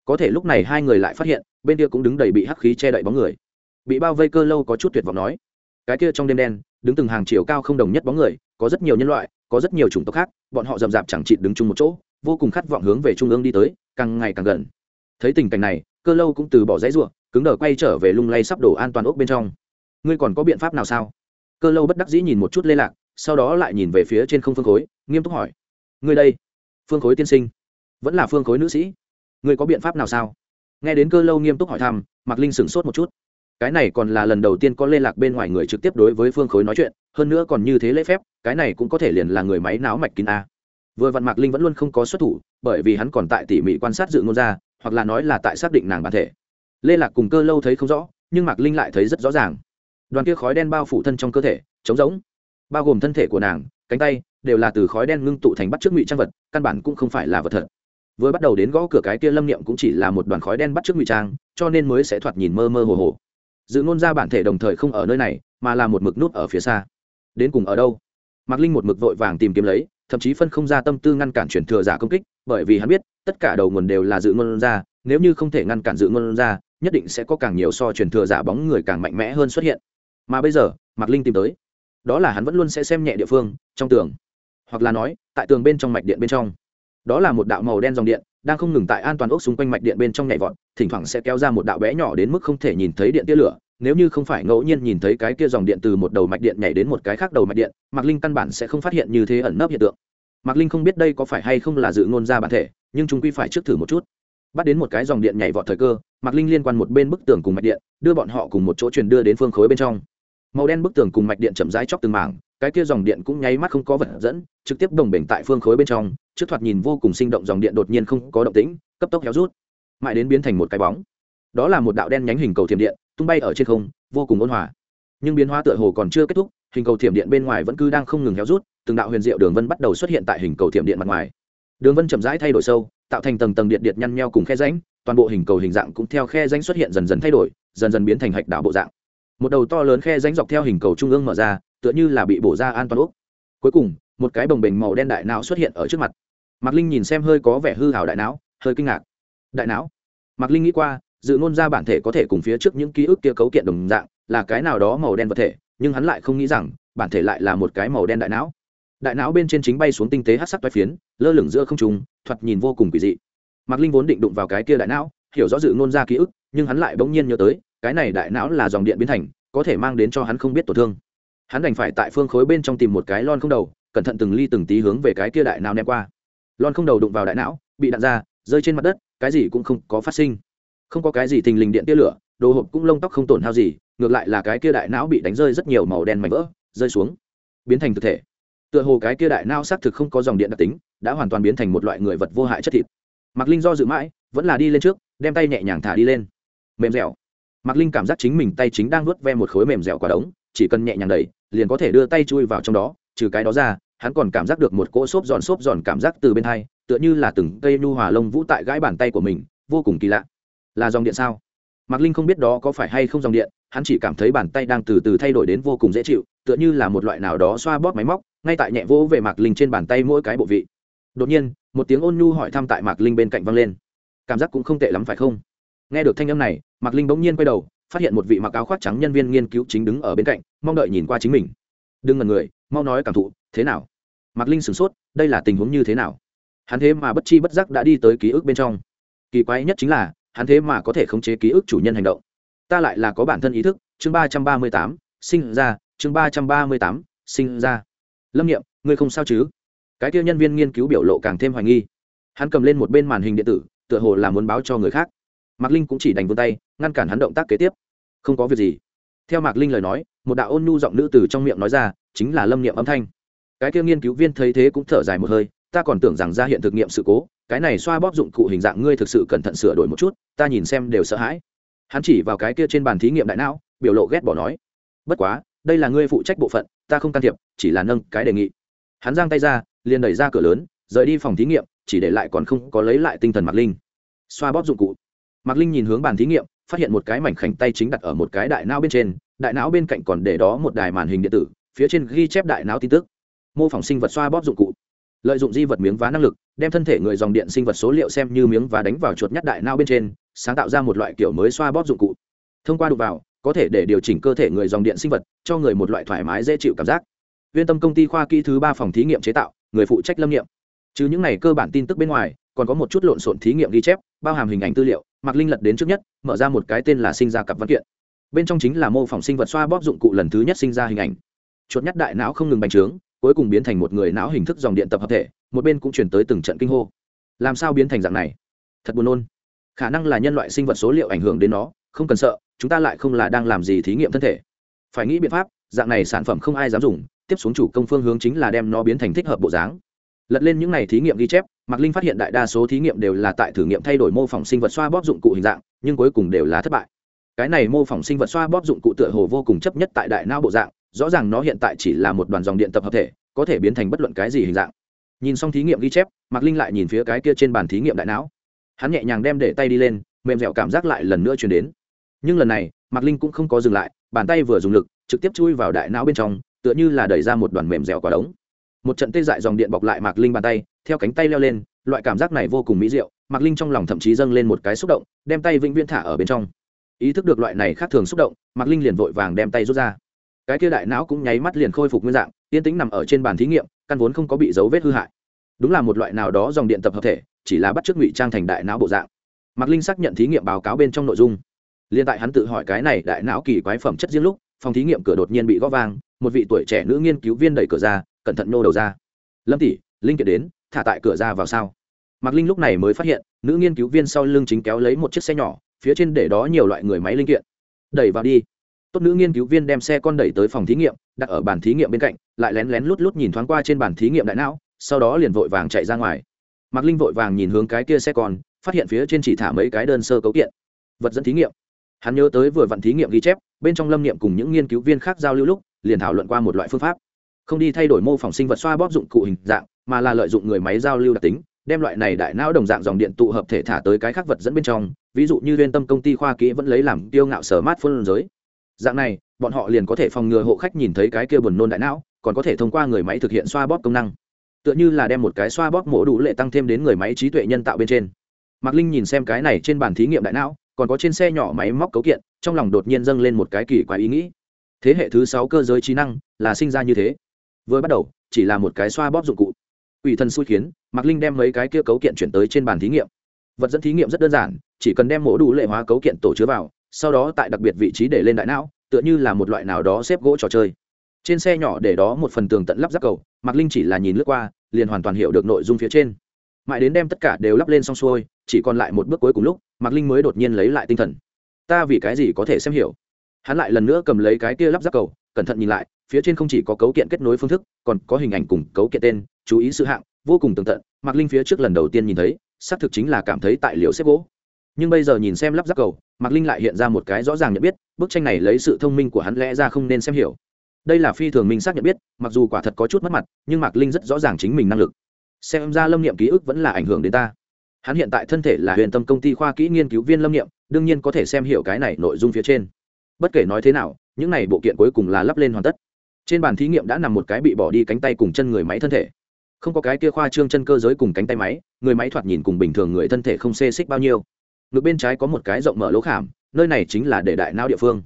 có thể lúc này hai người lại phát hiện, bên kia cũng đứng đầy bị hắc khí che đậy bóng người. Bị bao vây cơ lâu có chút tuyệt vọng nói, cái kia trong đêm đen, đứng từng hàng chiều cao không đồng nhất bóng người, có rất nhiều nhân loại, có rất nhiều chủng tộc khác, bọn họ rậm rạp chẳng chịt đứng chung một chỗ, vô cùng khát vọng hướng về trung ương đi tới, càng ngày càng gần. Thấy tình cảnh này, cơ lâu cũng từ bỏ dãy ruộng, cứng đờ quay trở về lung lay sắp đổ an toàn ốc bên trong. Ngươi còn có biện pháp nào sao? Cơ lâu bất đắc dĩ nhìn một chút lê lạc, sau đó lại nhìn về phía trên không phương khối, nghiêm túc hỏi, ngươi đây, phương khối tiên sinh, vẫn là phương khối nữ sĩ? Ngươi có biện pháp nào sao? Nghe đến cơ lâu nghiêm túc hỏi thăm, mạc linh sửng sốt một chút. Cái này còn là lần đầu tiên có lê lạc bên ngoài người trực tiếp đối với phương khối nói chuyện, hơn nữa còn như thế lễ phép, cái này cũng có thể liền là người máy náo mạch kín a. Vừa vặn mạc linh vẫn luôn không có xuất thủ, bởi vì hắn còn tại tỉ mỉ quan sát dự ngôn ra, hoặc là nói là tại xác định nàng bản thể. Lê lạc cùng cơ lâu thấy không rõ, nhưng mạc linh lại thấy rất rõ ràng. Đoàn kia khói đen bao phủ thân trong cơ thể, trống rỗng. Bao gồm thân thể của nàng, cánh tay, đều là từ khói đen ngưng tụ thành bắt trước ngụy trang vật, căn bản cũng không phải là vật thật vừa bắt đầu đến gõ cửa cái kia lâm niệm cũng chỉ là một đoàn khói đen bắt trước ngụy trang, cho nên mới sẽ thoạt nhìn mơ mơ hồ hồ. Dự ngôn ra bản thể đồng thời không ở nơi này, mà là một mực nút ở phía xa. Đến cùng ở đâu? Mạc linh một mực vội vàng tìm kiếm lấy, thậm chí phân không ra tâm tư ngăn cản chuyển thừa giả công kích, bởi vì hắn biết, tất cả đầu nguồn đều là dự ngôn ra, nếu như không thể ngăn cản dự ngôn ra, nhất định sẽ có càng nhiều so truyền thừa giả bóng người càng mạnh mẽ hơn xuất hiện. Mà bây giờ, mạc linh tìm tới, đó là hắn vẫn luôn sẽ xem nhẹ địa phương, trong tường. Hoặc là nói, tại tường bên trong mạch điện bên trong đó là một đạo màu đen dòng điện, đang không ngừng tại an toàn ốc xung quanh mạch điện bên trong nhảy vọt, thỉnh thoảng sẽ kéo ra một đạo bé nhỏ đến mức không thể nhìn thấy điện tia lửa, nếu như không phải ngẫu nhiên nhìn thấy cái kia dòng điện từ một đầu mạch điện nhảy đến một cái khác đầu mạch điện, mạc linh căn bản sẽ không phát hiện như thế ẩn nấp hiện tượng. Mạc linh không biết đây có phải hay không là dự ngôn ra bản thể, nhưng chúng quy phải trước thử một chút. Bắt đến một cái dòng điện nhảy vọt thời cơ, mạc linh liên quan một bên bức tường cùng mạch điện, đưa bọn họ cùng một chỗ truyền đưa đến phương khối bên trong. Màu đen bức tường cùng mạch điện chậm rãi chóc từng mảng, cái kia dòng điện cũng nháy mắt không có vật dẫn, trực tiếp đồng bể tại phương khối bên trong trước thoạt nhìn vô cùng sinh động dòng điện đột nhiên không có động tĩnh, cấp tốc héo rút, mãi đến biến thành một cái bóng. Đó là một đạo đen nhánh hình cầu thiểm điện, tung bay ở trên không, vô cùng ôn hòa. Nhưng biến hóa tựa hồ còn chưa kết thúc, hình cầu thiểm điện bên ngoài vẫn cứ đang không ngừng héo rút, từng đạo huyền diệu đường vân bắt đầu xuất hiện tại hình cầu thiểm điện mặt ngoài. Đường vân chậm rãi thay đổi sâu, tạo thành tầng tầng điện điện nhăn nheo cùng khe ránh toàn bộ hình cầu hình dạng cũng theo khe ránh xuất hiện dần dần thay đổi, dần dần biến thành hạch đảo bộ dạng. Một đầu to lớn khe ránh dọc theo hình cầu trung ương mở ra, tựa như là bị bổ ra an toàn úc cuối cùng, một cái bồng bềnh màu đen đại não xuất hiện ở trước mặt mạc linh nhìn xem hơi có vẻ hư hào đại não, hơi kinh ngạc. Đại não? Mạc linh nghĩ qua, dự ngôn ra bản thể có thể cùng phía trước những ký ức kia cấu kiện đồng dạng, là cái nào đó màu đen vật thể, nhưng hắn lại không nghĩ rằng, bản thể lại là một cái màu đen đại não. Đại não bên trên chính bay xuống tinh tế hát sắc toái phiến, lơ lửng giữa không trùng thoạt nhìn vô cùng kỳ dị. Mạc linh vốn định đụng vào cái kia đại não, hiểu rõ dự ngôn ra ký ức, nhưng hắn lại bỗng nhiên nhớ tới, cái này đại não là dòng điện biến thành, có thể mang đến cho hắn không biết tổn thương. Hắn đành phải tại phương khối bên trong tìm một cái lon không đầu, cẩn thận từng ly từng tí hướng về cái kia đại não ném qua lon không đầu đụng vào đại não, bị đạn ra, rơi trên mặt đất, cái gì cũng không có phát sinh. Không có cái gì thình lình điện tia lửa, đồ hộp cũng lông tóc không tổn hao gì, ngược lại là cái kia đại não bị đánh rơi rất nhiều màu đen mảnh vỡ, rơi xuống. Biến thành thực thể. Tựa hồ cái kia đại não xác thực không có dòng điện đặc tính, đã hoàn toàn biến thành một loại người vật vô hại chất thịt. Mạc linh do dự mãi, vẫn là đi lên trước, đem tay nhẹ nhàng thả đi lên. Mềm dẻo. Mạc linh cảm giác chính mình tay chính đang nuốt ve một khối mềm dẻo quả đống, chỉ cần nhẹ nhàng đẩy, liền có thể đưa tay chui vào trong đó, trừ cái đó ra hắn còn cảm giác được một cỗ xốp giòn xốp giòn cảm giác từ bên hai, tựa như là từng cây nhu hòa lông vũ tại gãi bàn tay của mình, vô cùng kỳ lạ. Là dòng điện sao? Mạc linh không biết đó có phải hay không dòng điện, hắn chỉ cảm thấy bàn tay đang từ từ thay đổi đến vô cùng dễ chịu, tựa như là một loại nào đó xoa bóp máy móc, ngay tại nhẹ vỗ về mạc linh trên bàn tay mỗi cái bộ vị. Đột nhiên, một tiếng ôn nhu hỏi thăm tại mạc linh bên cạnh văng lên. Cảm giác cũng không tệ lắm phải không? Nghe được thanh âm này, mạc linh bỗng nhiên quay đầu, phát hiện một vị mặc áo khoác trắng nhân viên nghiên cứu chính đứng ở bên cạnh, mong đợi nhìn qua chính mình đừng ngần người, mau nói cảm thụ, thế nào? Mạc linh sửng sốt, đây là tình huống như thế nào? Hắn thế mà bất chi bất giác đã đi tới ký ức bên trong. Kỳ quái nhất chính là, hắn thế mà có thể khống chế ký ức chủ nhân hành động. Ta lại là có bản thân ý thức, chương ba trăm ba mươi tám, sinh ra, chương ba trăm ba mươi tám, sinh ra. Lâm nghiệm, ngươi không sao chứ? Cái kia nhân viên nghiên cứu biểu lộ càng thêm hoài nghi. Hắn cầm lên một bên màn hình điện tử, tựa hồ là muốn báo cho người khác. Mạc linh cũng chỉ đành vươn tay, ngăn cản hắn động tác kế tiếp. Không có việc gì theo mạc linh lời nói, một đạo ôn nhu giọng nữ từ trong miệng nói ra, chính là lâm niệm âm thanh. Cái kia nghiên cứu viên thấy thế cũng thở dài một hơi, ta còn tưởng rằng ra hiện thực nghiệm sự cố, cái này xoa bóp dụng cụ hình dạng ngươi thực sự cẩn thận sửa đổi một chút, ta nhìn xem đều sợ hãi. Hắn chỉ vào cái kia trên bàn thí nghiệm đại não, biểu lộ ghét bỏ nói, bất quá, đây là ngươi phụ trách bộ phận, ta không can thiệp, chỉ là nâng cái đề nghị. Hắn giang tay ra, liền đẩy ra cửa lớn, rời đi phòng thí nghiệm, chỉ để lại còn không có lấy lại tinh thần mạc linh. Xoa bóp dụng cụ. Mạc linh nhìn hướng bàn thí nghiệm phát hiện một cái mảnh khảnh tay chính đặt ở một cái đại não bên trên, đại não bên cạnh còn để đó một đài màn hình điện tử, phía trên ghi chép đại não tin tức. Mô phỏng sinh vật xoa bóp dụng cụ. Lợi dụng di vật miếng vá năng lực, đem thân thể người dòng điện sinh vật số liệu xem như miếng và đánh vào chuột nhát đại não bên trên, sáng tạo ra một loại kiểu mới xoa bóp dụng cụ. Thông qua đục vào, có thể để điều chỉnh cơ thể người dòng điện sinh vật, cho người một loại thoải mái dễ chịu cảm giác. Viên tâm công ty khoa kỹ thứ ba phòng thí nghiệm chế tạo, người phụ trách lâm nghiệm. Chứ những này cơ bản tin tức bên ngoài còn có một chút lộn xộn thí nghiệm ghi chép, bao hàm hình ảnh tư liệu, mạc linh lật đến trước nhất, mở ra một cái tên là sinh ra cặp văn kiện. Bên trong chính là mô phỏng sinh vật xoa bóp dụng cụ lần thứ nhất sinh ra hình ảnh. Chuột nhắt đại não không ngừng bành trướng, cuối cùng biến thành một người não hình thức dòng điện tập hợp thể, một bên cũng chuyển tới từng trận kinh hô. Làm sao biến thành dạng này? Thật buồn nôn. Khả năng là nhân loại sinh vật số liệu ảnh hưởng đến nó, không cần sợ, chúng ta lại không là đang làm gì thí nghiệm thân thể. Phải nghĩ biện pháp, dạng này sản phẩm không ai dám dùng, tiếp xuống chủ công phương hướng chính là đem nó biến thành thích hợp bộ dáng. Lật lên những n à y thí nghiệm ghi chép mạc linh phát hiện đại đa số thí nghiệm đều là tại thử nghiệm thay đổi mô phỏng sinh vật xoa bóp dụng cụ hình dạng, nhưng cuối cùng đều là thất bại. Cái này mô phỏng sinh vật xoa bóp dụng cụ tựa hồ vô cùng chấp nhất tại đại não bộ dạng, rõ ràng nó hiện tại chỉ là một đoàn dòng điện tập hợp thể, có thể biến thành bất luận cái gì hình dạng. Nhìn xong thí nghiệm ghi chép, mạc linh lại nhìn phía cái kia trên bàn thí nghiệm đại não. Hắn nhẹ nhàng đem để tay đi lên, mềm dẻo cảm giác lại lần nữa chuyển đến. Nhưng lần này, mạc linh cũng không có dừng lại, bàn tay vừa dùng lực, trực tiếp chui vào đại não bên trong, tựa như là đẩy ra một đoàn mềm dẻo quả đống một trận tê dại dòng điện bọc lại mạc linh bàn tay, theo cánh tay leo lên, loại cảm giác này vô cùng mỹ diệu, mạc linh trong lòng thậm chí dâng lên một cái xúc động, đem tay vĩnh viễn thả ở bên trong. Ý thức được loại này khác thường xúc động, mạc linh liền vội vàng đem tay rút ra. Cái kia đại não cũng nháy mắt liền khôi phục nguyên dạng, yên tĩnh nằm ở trên bàn thí nghiệm, căn vốn không có bị dấu vết hư hại. Đúng là một loại nào đó dòng điện tập hợp thể, chỉ là bắt chước ngụy trang thành đại não bộ dạng. Mạc linh xác nhận thí nghiệm báo cáo bên trong nội dung. Liên tại hắn tự hỏi cái này đại não kỳ quái phẩm chất riêng lúc, phòng thí nghiệm cửa đột nhiên bị gõ vang, một vị tuổi trẻ nữ nghiên cứu viên đẩy cửa ra cẩn thận nô đầu ra. Lâm tỷ, linh kiện đến, thả tại cửa ra vào sao? Mạc linh lúc này mới phát hiện, nữ nghiên cứu viên sau lưng chính kéo lấy một chiếc xe nhỏ, phía trên để đó nhiều loại người máy linh kiện. Đẩy vào đi. Tốt nữ nghiên cứu viên đem xe con đẩy tới phòng thí nghiệm, đặt ở bàn thí nghiệm bên cạnh, lại lén lén lút lút nhìn thoáng qua trên bàn thí nghiệm đại não, sau đó liền vội vàng chạy ra ngoài. Mạc linh vội vàng nhìn hướng cái kia xe con, phát hiện phía trên chỉ thả mấy cái đơn sơ cấu kiện. Vật dẫn thí nghiệm. Hắn nhớ tới vừa vặn thí nghiệm ghi chép, bên trong lâm niệm cùng những nghiên cứu viên khác giao lưu lúc, liền thảo luận qua một loại phương pháp không đi thay đổi mô phỏng sinh vật xoa bóp dụng cụ hình dạng, mà là lợi dụng người máy giao lưu đặc tính, đem loại này đại não đồng dạng dòng điện tụ hợp thể thả tới cái khác vật dẫn bên trong, ví dụ như liên tâm công ty khoa kỹ vẫn lấy làm tiêu ngạo sở mát phân giới. Dạng này, bọn họ liền có thể phòng ngừa hộ khách nhìn thấy cái kia buồn nôn đại não, còn có thể thông qua người máy thực hiện xoa bóp công năng. Tựa như là đem một cái xoa bóp mổ đủ lệ tăng thêm đến người máy trí tuệ nhân tạo bên trên. Mạc linh nhìn xem cái này trên bàn thí nghiệm đại não, còn có trên xe nhỏ máy móc cấu kiện, trong lòng đột nhiên dâng lên một cái kỳ quái ý nghĩ. Thế hệ thứ sáu cơ giới trí năng là sinh ra như thế vừa bắt đầu, chỉ là một cái xoa bóp dụng cụ. Ủy thần xui khiến, mạc linh đem mấy cái kia cấu kiện chuyển tới trên bàn thí nghiệm. Vật dẫn thí nghiệm rất đơn giản, chỉ cần đem mổ đủ lệ hóa cấu kiện tổ chứa vào, sau đó tại đặc biệt vị trí để lên đại não, tựa như là một loại nào đó xếp gỗ trò chơi. Trên xe nhỏ để đó một phần tường tận lắp ráp cầu, mạc linh chỉ là nhìn lướt qua, liền hoàn toàn hiểu được nội dung phía trên. Mãi đến đem tất cả đều lắp lên xong xuôi, chỉ còn lại một bước cuối cùng lúc, mạc linh mới đột nhiên lấy lại tinh thần. Ta vì cái gì có thể xem hiểu? Hắn lại lần nữa cầm lấy cái kia lắp ráp cầu, cẩn thận nhìn lại phía trên không chỉ có cấu kiện kết nối phương thức, còn có hình ảnh cùng cấu kiện tên, chú ý sự hạng, vô cùng tường tận. Mạc linh phía trước lần đầu tiên nhìn thấy, xác thực chính là cảm thấy tại liệu xếp gỗ. Nhưng bây giờ nhìn xem lắp ráp cầu, mạc linh lại hiện ra một cái rõ ràng nhận biết, bức tranh này lấy sự thông minh của hắn lẽ ra không nên xem hiểu. Đây là phi thường minh xác nhận biết, mặc dù quả thật có chút mất mặt, nhưng mạc linh rất rõ ràng chính mình năng lực. Xem ra lâm niệm ký ức vẫn là ảnh hưởng đến ta. Hắn hiện tại thân thể là huyền tâm công ty khoa kỹ nghiên cứu viên lâm niệm, đương nhiên có thể xem hiểu cái này nội dung phía trên. Bất kể nói thế nào, những này bộ kiện cuối cùng là lắp lên hoàn tất trên bàn thí nghiệm đã nằm một cái bị bỏ đi cánh tay cùng chân người máy thân thể. Không có cái kia khoa trương chân cơ giới cùng cánh tay máy, người máy thoạt nhìn cùng bình thường người thân thể không xê xích bao nhiêu. Ngực bên trái có một cái rộng mở lỗ khảm, nơi này chính là để đại não địa phương.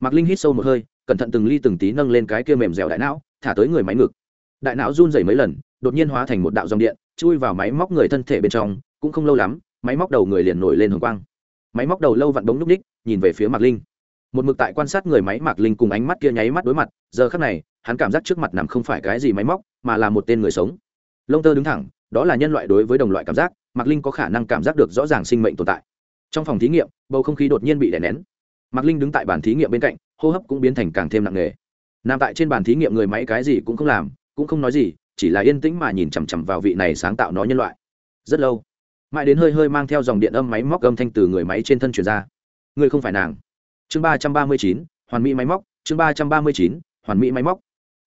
Mạc linh hít sâu một hơi, cẩn thận từng ly từng tí nâng lên cái kia mềm dẻo đại não, thả tới người máy ngực. Đại não run dày mấy lần, đột nhiên hóa thành một đạo dòng điện, chui vào máy móc người thân thể bên trong, cũng không lâu lắm, máy móc đầu người liền nổi lên hồng quang. Máy móc đầu lâu vặn bóng núp ních, nhìn về phía mạc linh. Một mực tại quan sát người máy, mạc linh cùng ánh mắt kia nháy mắt đối mặt giờ khắc này, hắn cảm giác trước mặt nằm không phải cái gì máy móc, mà là một tên người sống. Lông tơ đứng thẳng, đó là nhân loại đối với đồng loại cảm giác, mạc linh có khả năng cảm giác được rõ ràng sinh mệnh tồn tại. Trong phòng thí nghiệm, bầu không khí đột nhiên bị đè nén. Mạc linh đứng tại bàn thí nghiệm bên cạnh, hô hấp cũng biến thành càng thêm nặng nề. Nằm tại trên bàn thí nghiệm người máy cái gì cũng không làm, cũng không nói gì, chỉ là yên tĩnh mà nhìn chằm chằm vào vị này sáng tạo nó nhân loại. Rất lâu, mãi đến hơi hơi mang theo dòng điện âm máy móc âm thanh từ người máy trên thân truyền ra. Người không phải nàng. Chương ba trăm ba mươi chín, hoàn mỹ máy móc, chương ba trăm ba mươi chín hoàn mỹ máy móc.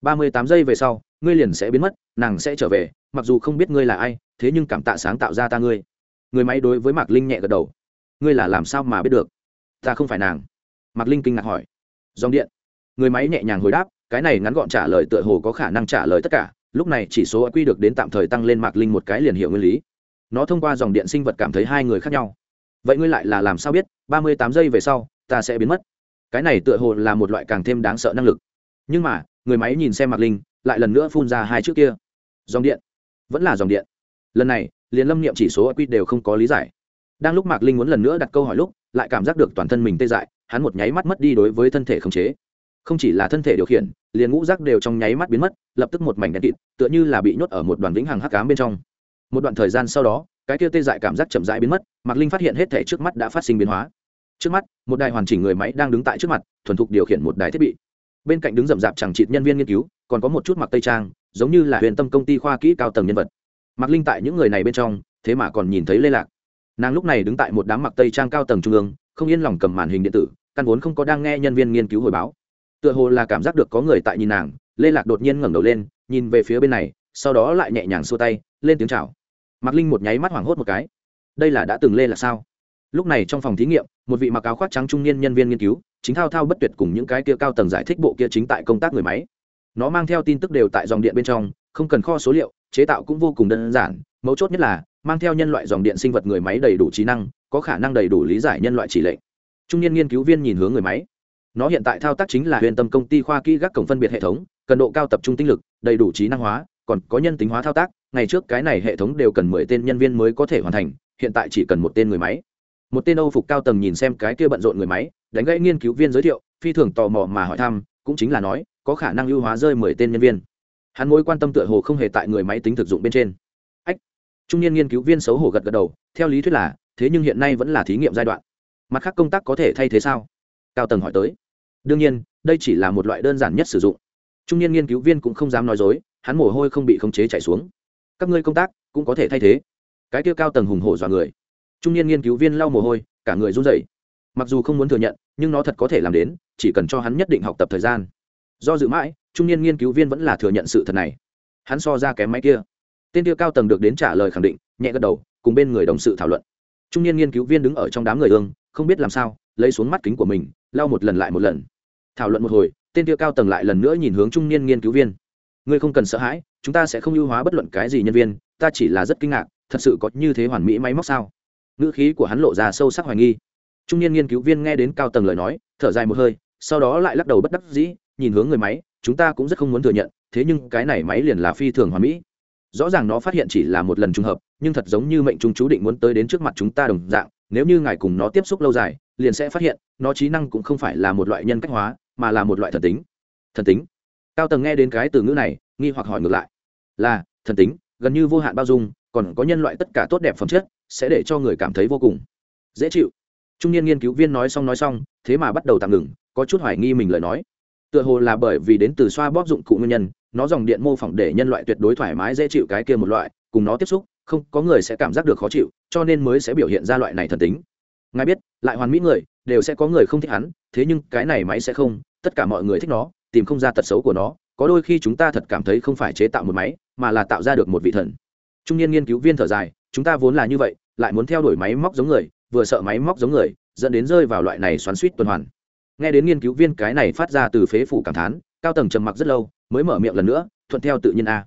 Ba mươi tám giây về sau, ngươi liền sẽ biến mất, nàng sẽ trở về, mặc dù không biết ngươi là ai, thế nhưng cảm tạ sáng tạo ra ta ngươi. Người máy đối với mạc linh nhẹ gật đầu. Ngươi là làm sao mà biết được? Ta không phải nàng. Mạc linh kinh ngạc hỏi. Dòng điện. Người máy nhẹ nhàng hồi đáp, cái này ngắn gọn trả lời tựa hồ có khả năng trả lời tất cả, lúc này chỉ số quy được đến tạm thời tăng lên mạc linh một cái liền hiệu nguyên lý. Nó thông qua dòng điện sinh vật cảm thấy hai người khác nhau. Vậy ngươi lại là làm sao biết, ba mươi tám giây về sau, ta sẽ biến mất. Cái này tựa hồ là một loại càng thêm đáng sợ năng lực nhưng mà, người máy nhìn xem mạc linh, lại lần nữa phun ra hai chữ kia. Dòng điện. Vẫn là dòng điện. Lần này, liền lâm niệm chỉ số quy đều không có lý giải. Đang lúc mạc linh muốn lần nữa đặt câu hỏi lúc, lại cảm giác được toàn thân mình tê dại, hắn một nháy mắt mất đi đối với thân thể khống chế. Không chỉ là thân thể điều khiển, liền ngũ rác đều trong nháy mắt biến mất, lập tức một mảnh đen kịt, tựa như là bị nhốt ở một đoàn vĩnh hằng hắc cám bên trong. Một đoạn thời gian sau đó, cái kia tê dại cảm giác chậm rãi biến mất, mạc linh phát hiện hết thể trước mắt đã phát sinh biến hóa. Trước mắt, một đài hoàn chỉnh người máy đang đứng tại trước mặt, thuần thục điều khiển một đài thiết bị bên cạnh đứng rậm rạp chẳng chịt nhân viên nghiên cứu, còn có một chút mặc tây trang, giống như là huyền tâm công ty khoa kỹ cao tầng nhân vật. Mặc linh tại những người này bên trong, thế mà còn nhìn thấy lê lạc. Nàng lúc này đứng tại một đám mặc tây trang cao tầng trung ương, không yên lòng cầm màn hình điện tử, căn vốn không có đang nghe nhân viên nghiên cứu hồi báo. Tựa hồ là cảm giác được có người tại nhìn nàng, lê lạc đột nhiên ngẩng đầu lên, nhìn về phía bên này, sau đó lại nhẹ nhàng xua tay, lên tiếng chào. Mặc linh một nháy mắt hoảng hốt một cái. Đây là đã từng lê là sao? Lúc này trong phòng thí nghiệm, một vị mặc áo khoác trắng trung niên nhân viên nghiên cứu chính thao thao bất tuyệt cùng những cái kia cao tầng giải thích bộ kia chính tại công tác người máy. Nó mang theo tin tức đều tại dòng điện bên trong, không cần kho số liệu, chế tạo cũng vô cùng đơn giản, mấu chốt nhất là, mang theo nhân loại dòng điện sinh vật người máy đầy đủ trí năng, có khả năng đầy đủ lý giải nhân loại chỉ lệnh. Trung niên nghiên cứu viên nhìn hướng người máy. Nó hiện tại thao tác chính là huyền tâm công ty khoa kỹ gác cổng phân biệt hệ thống, cần độ cao tập trung tinh lực, đầy đủ trí năng hóa, còn có nhân tính hóa thao tác, ngày trước cái này hệ thống đều cần mười tên nhân viên mới có thể hoàn thành, hiện tại chỉ cần một tên người máy. Một tên âu phục cao tầng nhìn xem cái kia bận rộn người máy đánh gãy nghiên cứu viên giới thiệu, phi thường tò mò mà hỏi thăm, cũng chính là nói, có khả năng ưu hóa rơi mười tên nhân viên. Hắn mối quan tâm tựa hồ không hề tại người máy tính thực dụng bên trên. Ách! Trung niên nghiên cứu viên xấu hổ gật gật đầu, theo lý thuyết là, thế nhưng hiện nay vẫn là thí nghiệm giai đoạn. Mặt khác công tác có thể thay thế sao? Cao tầng hỏi tới. Đương nhiên, đây chỉ là một loại đơn giản nhất sử dụng. Trung niên nghiên cứu viên cũng không dám nói dối, hắn mồ hôi không bị khống chế chạy xuống. Các ngươi công tác cũng có thể thay thế. Cái kia cao tầng hùng hổ dọa người. Trung niên nghiên cứu viên lau mồ hôi, cả người run rẩy mặc dù không muốn thừa nhận, nhưng nó thật có thể làm đến, chỉ cần cho hắn nhất định học tập thời gian. Do dự mãi, trung niên nghiên cứu viên vẫn là thừa nhận sự thật này. Hắn so ra kém máy kia. Tên kia cao tầng được đến trả lời khẳng định, nhẹ gật đầu, cùng bên người đồng sự thảo luận. Trung niên nghiên cứu viên đứng ở trong đám người ương, không biết làm sao, lấy xuống mắt kính của mình, lau một lần lại một lần. Thảo luận một hồi, tên kia cao tầng lại lần nữa nhìn hướng trung niên nghiên cứu viên. Ngươi không cần sợ hãi, chúng ta sẽ không ưu hóa bất luận cái gì nhân viên, ta chỉ là rất kinh ngạc, thật sự có như thế hoàn mỹ máy móc sao? Ngữ khí của hắn lộ ra sâu sắc hoài nghi trung niên nghiên cứu viên nghe đến cao tầng lời nói, thở dài một hơi, sau đó lại lắc đầu bất đắc dĩ, nhìn hướng người máy, chúng ta cũng rất không muốn thừa nhận, thế nhưng cái này máy liền là phi thường hoàn mỹ. Rõ ràng nó phát hiện chỉ là một lần trùng hợp, nhưng thật giống như mệnh trung chú định muốn tới đến trước mặt chúng ta đồng dạng, nếu như ngài cùng nó tiếp xúc lâu dài, liền sẽ phát hiện, nó trí năng cũng không phải là một loại nhân cách hóa, mà là một loại thần tính. Thần tính? Cao tầng nghe đến cái từ ngữ này, nghi hoặc hỏi ngược lại. Là, thần tính, gần như vô hạn bao dung, còn có nhân loại tất cả tốt đẹp phẩm chất, sẽ để cho người cảm thấy vô cùng. Dễ chịu trung niên nghiên cứu viên nói xong nói xong, thế mà bắt đầu tạm ngừng, có chút hoài nghi mình lời nói. Tựa hồ là bởi vì đến từ xoa bóp dụng cụ nguyên nhân, nó dòng điện mô phỏng để nhân loại tuyệt đối thoải mái dễ chịu cái kia một loại, cùng nó tiếp xúc, không, có người sẽ cảm giác được khó chịu, cho nên mới sẽ biểu hiện ra loại này thần tính. Ngài biết, lại hoàn mỹ người, đều sẽ có người không thích hắn, thế nhưng cái này máy sẽ không, tất cả mọi người thích nó, tìm không ra tật xấu của nó, có đôi khi chúng ta thật cảm thấy không phải chế tạo một máy, mà là tạo ra được một vị thần. Trung niên nghiên cứu viên thở dài, chúng ta vốn là như vậy, lại muốn theo đuổi máy móc giống người vừa sợ máy móc giống người, dẫn đến rơi vào loại này xoắn suýt tuần hoàn. Nghe đến nghiên cứu viên cái này phát ra từ phế phủ cảm thán, cao tầng trầm mặc rất lâu, mới mở miệng lần nữa, thuận theo tự nhiên a.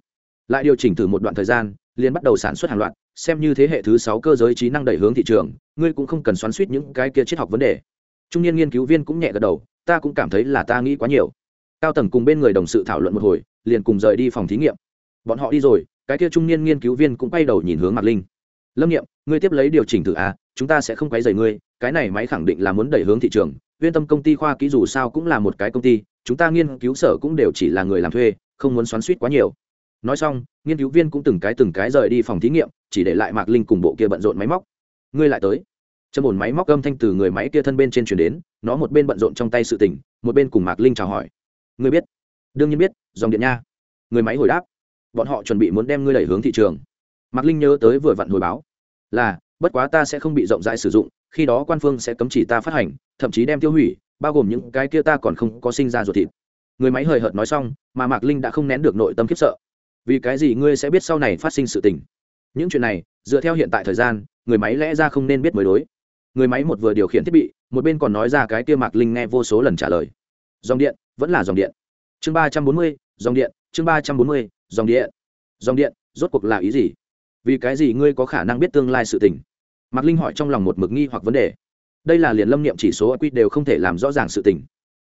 Lại điều chỉnh thử một đoạn thời gian, liền bắt đầu sản xuất hàng loạt, xem như thế hệ thứ sáu cơ giới trí năng đẩy hướng thị trường, ngươi cũng không cần xoắn suýt những cái kia triết học vấn đề. Trung niên nghiên cứu viên cũng nhẹ gật đầu, ta cũng cảm thấy là ta nghĩ quá nhiều. Cao tầng cùng bên người đồng sự thảo luận một hồi, liền cùng rời đi phòng thí nghiệm. Bọn họ đi rồi, cái kia trung niên nghiên cứu viên cũng quay đầu nhìn hướng mặt linh. Lâm nghiệm ngươi tiếp lấy điều chỉnh thử a chúng ta sẽ không quấy rầy ngươi, cái này máy khẳng định là muốn đẩy hướng thị trường, viên tâm công ty khoa kỹ dù sao cũng là một cái công ty, chúng ta nghiên cứu sở cũng đều chỉ là người làm thuê, không muốn xoắn suýt quá nhiều. Nói xong, nghiên cứu viên cũng từng cái từng cái rời đi phòng thí nghiệm, chỉ để lại mạc linh cùng bộ kia bận rộn máy móc. Ngươi lại tới. Châm ổn máy móc âm thanh từ người máy kia thân bên trên chuyển đến, nó một bên bận rộn trong tay sự tỉnh một bên cùng mạc linh chào hỏi. Ngươi biết? Đương nhiên biết, dòng điện nha. Người máy hồi đáp. Bọn họ chuẩn bị muốn đem ngươi đẩy hướng thị trường. Mạc linh nhớ tới vừa vặn hồi báo là, bất quá ta sẽ không bị rộng rãi sử dụng, khi đó quan phương sẽ cấm chỉ ta phát hành, thậm chí đem tiêu hủy, bao gồm những cái kia ta còn không có sinh ra ruột thịt. Người máy hời hợt nói xong, mà mạc linh đã không nén được nội tâm khiếp sợ. Vì cái gì ngươi sẽ biết sau này phát sinh sự tình? Những chuyện này, dựa theo hiện tại thời gian, người máy lẽ ra không nên biết mới đối. Người máy một vừa điều khiển thiết bị, một bên còn nói ra cái kia mạc linh nghe vô số lần trả lời. Dòng điện, vẫn là dòng điện. Chương ba trăm bốn mươi, dòng điện, chương ba trăm bốn mươi, dòng điện. Dòng điện, rốt cuộc là ý gì? Vì cái gì ngươi có khả năng biết tương lai sự tình? Mạc linh hỏi trong lòng một mực nghi hoặc vấn đề. Đây là liền lâm niệm chỉ số q đều không thể làm rõ ràng sự tình.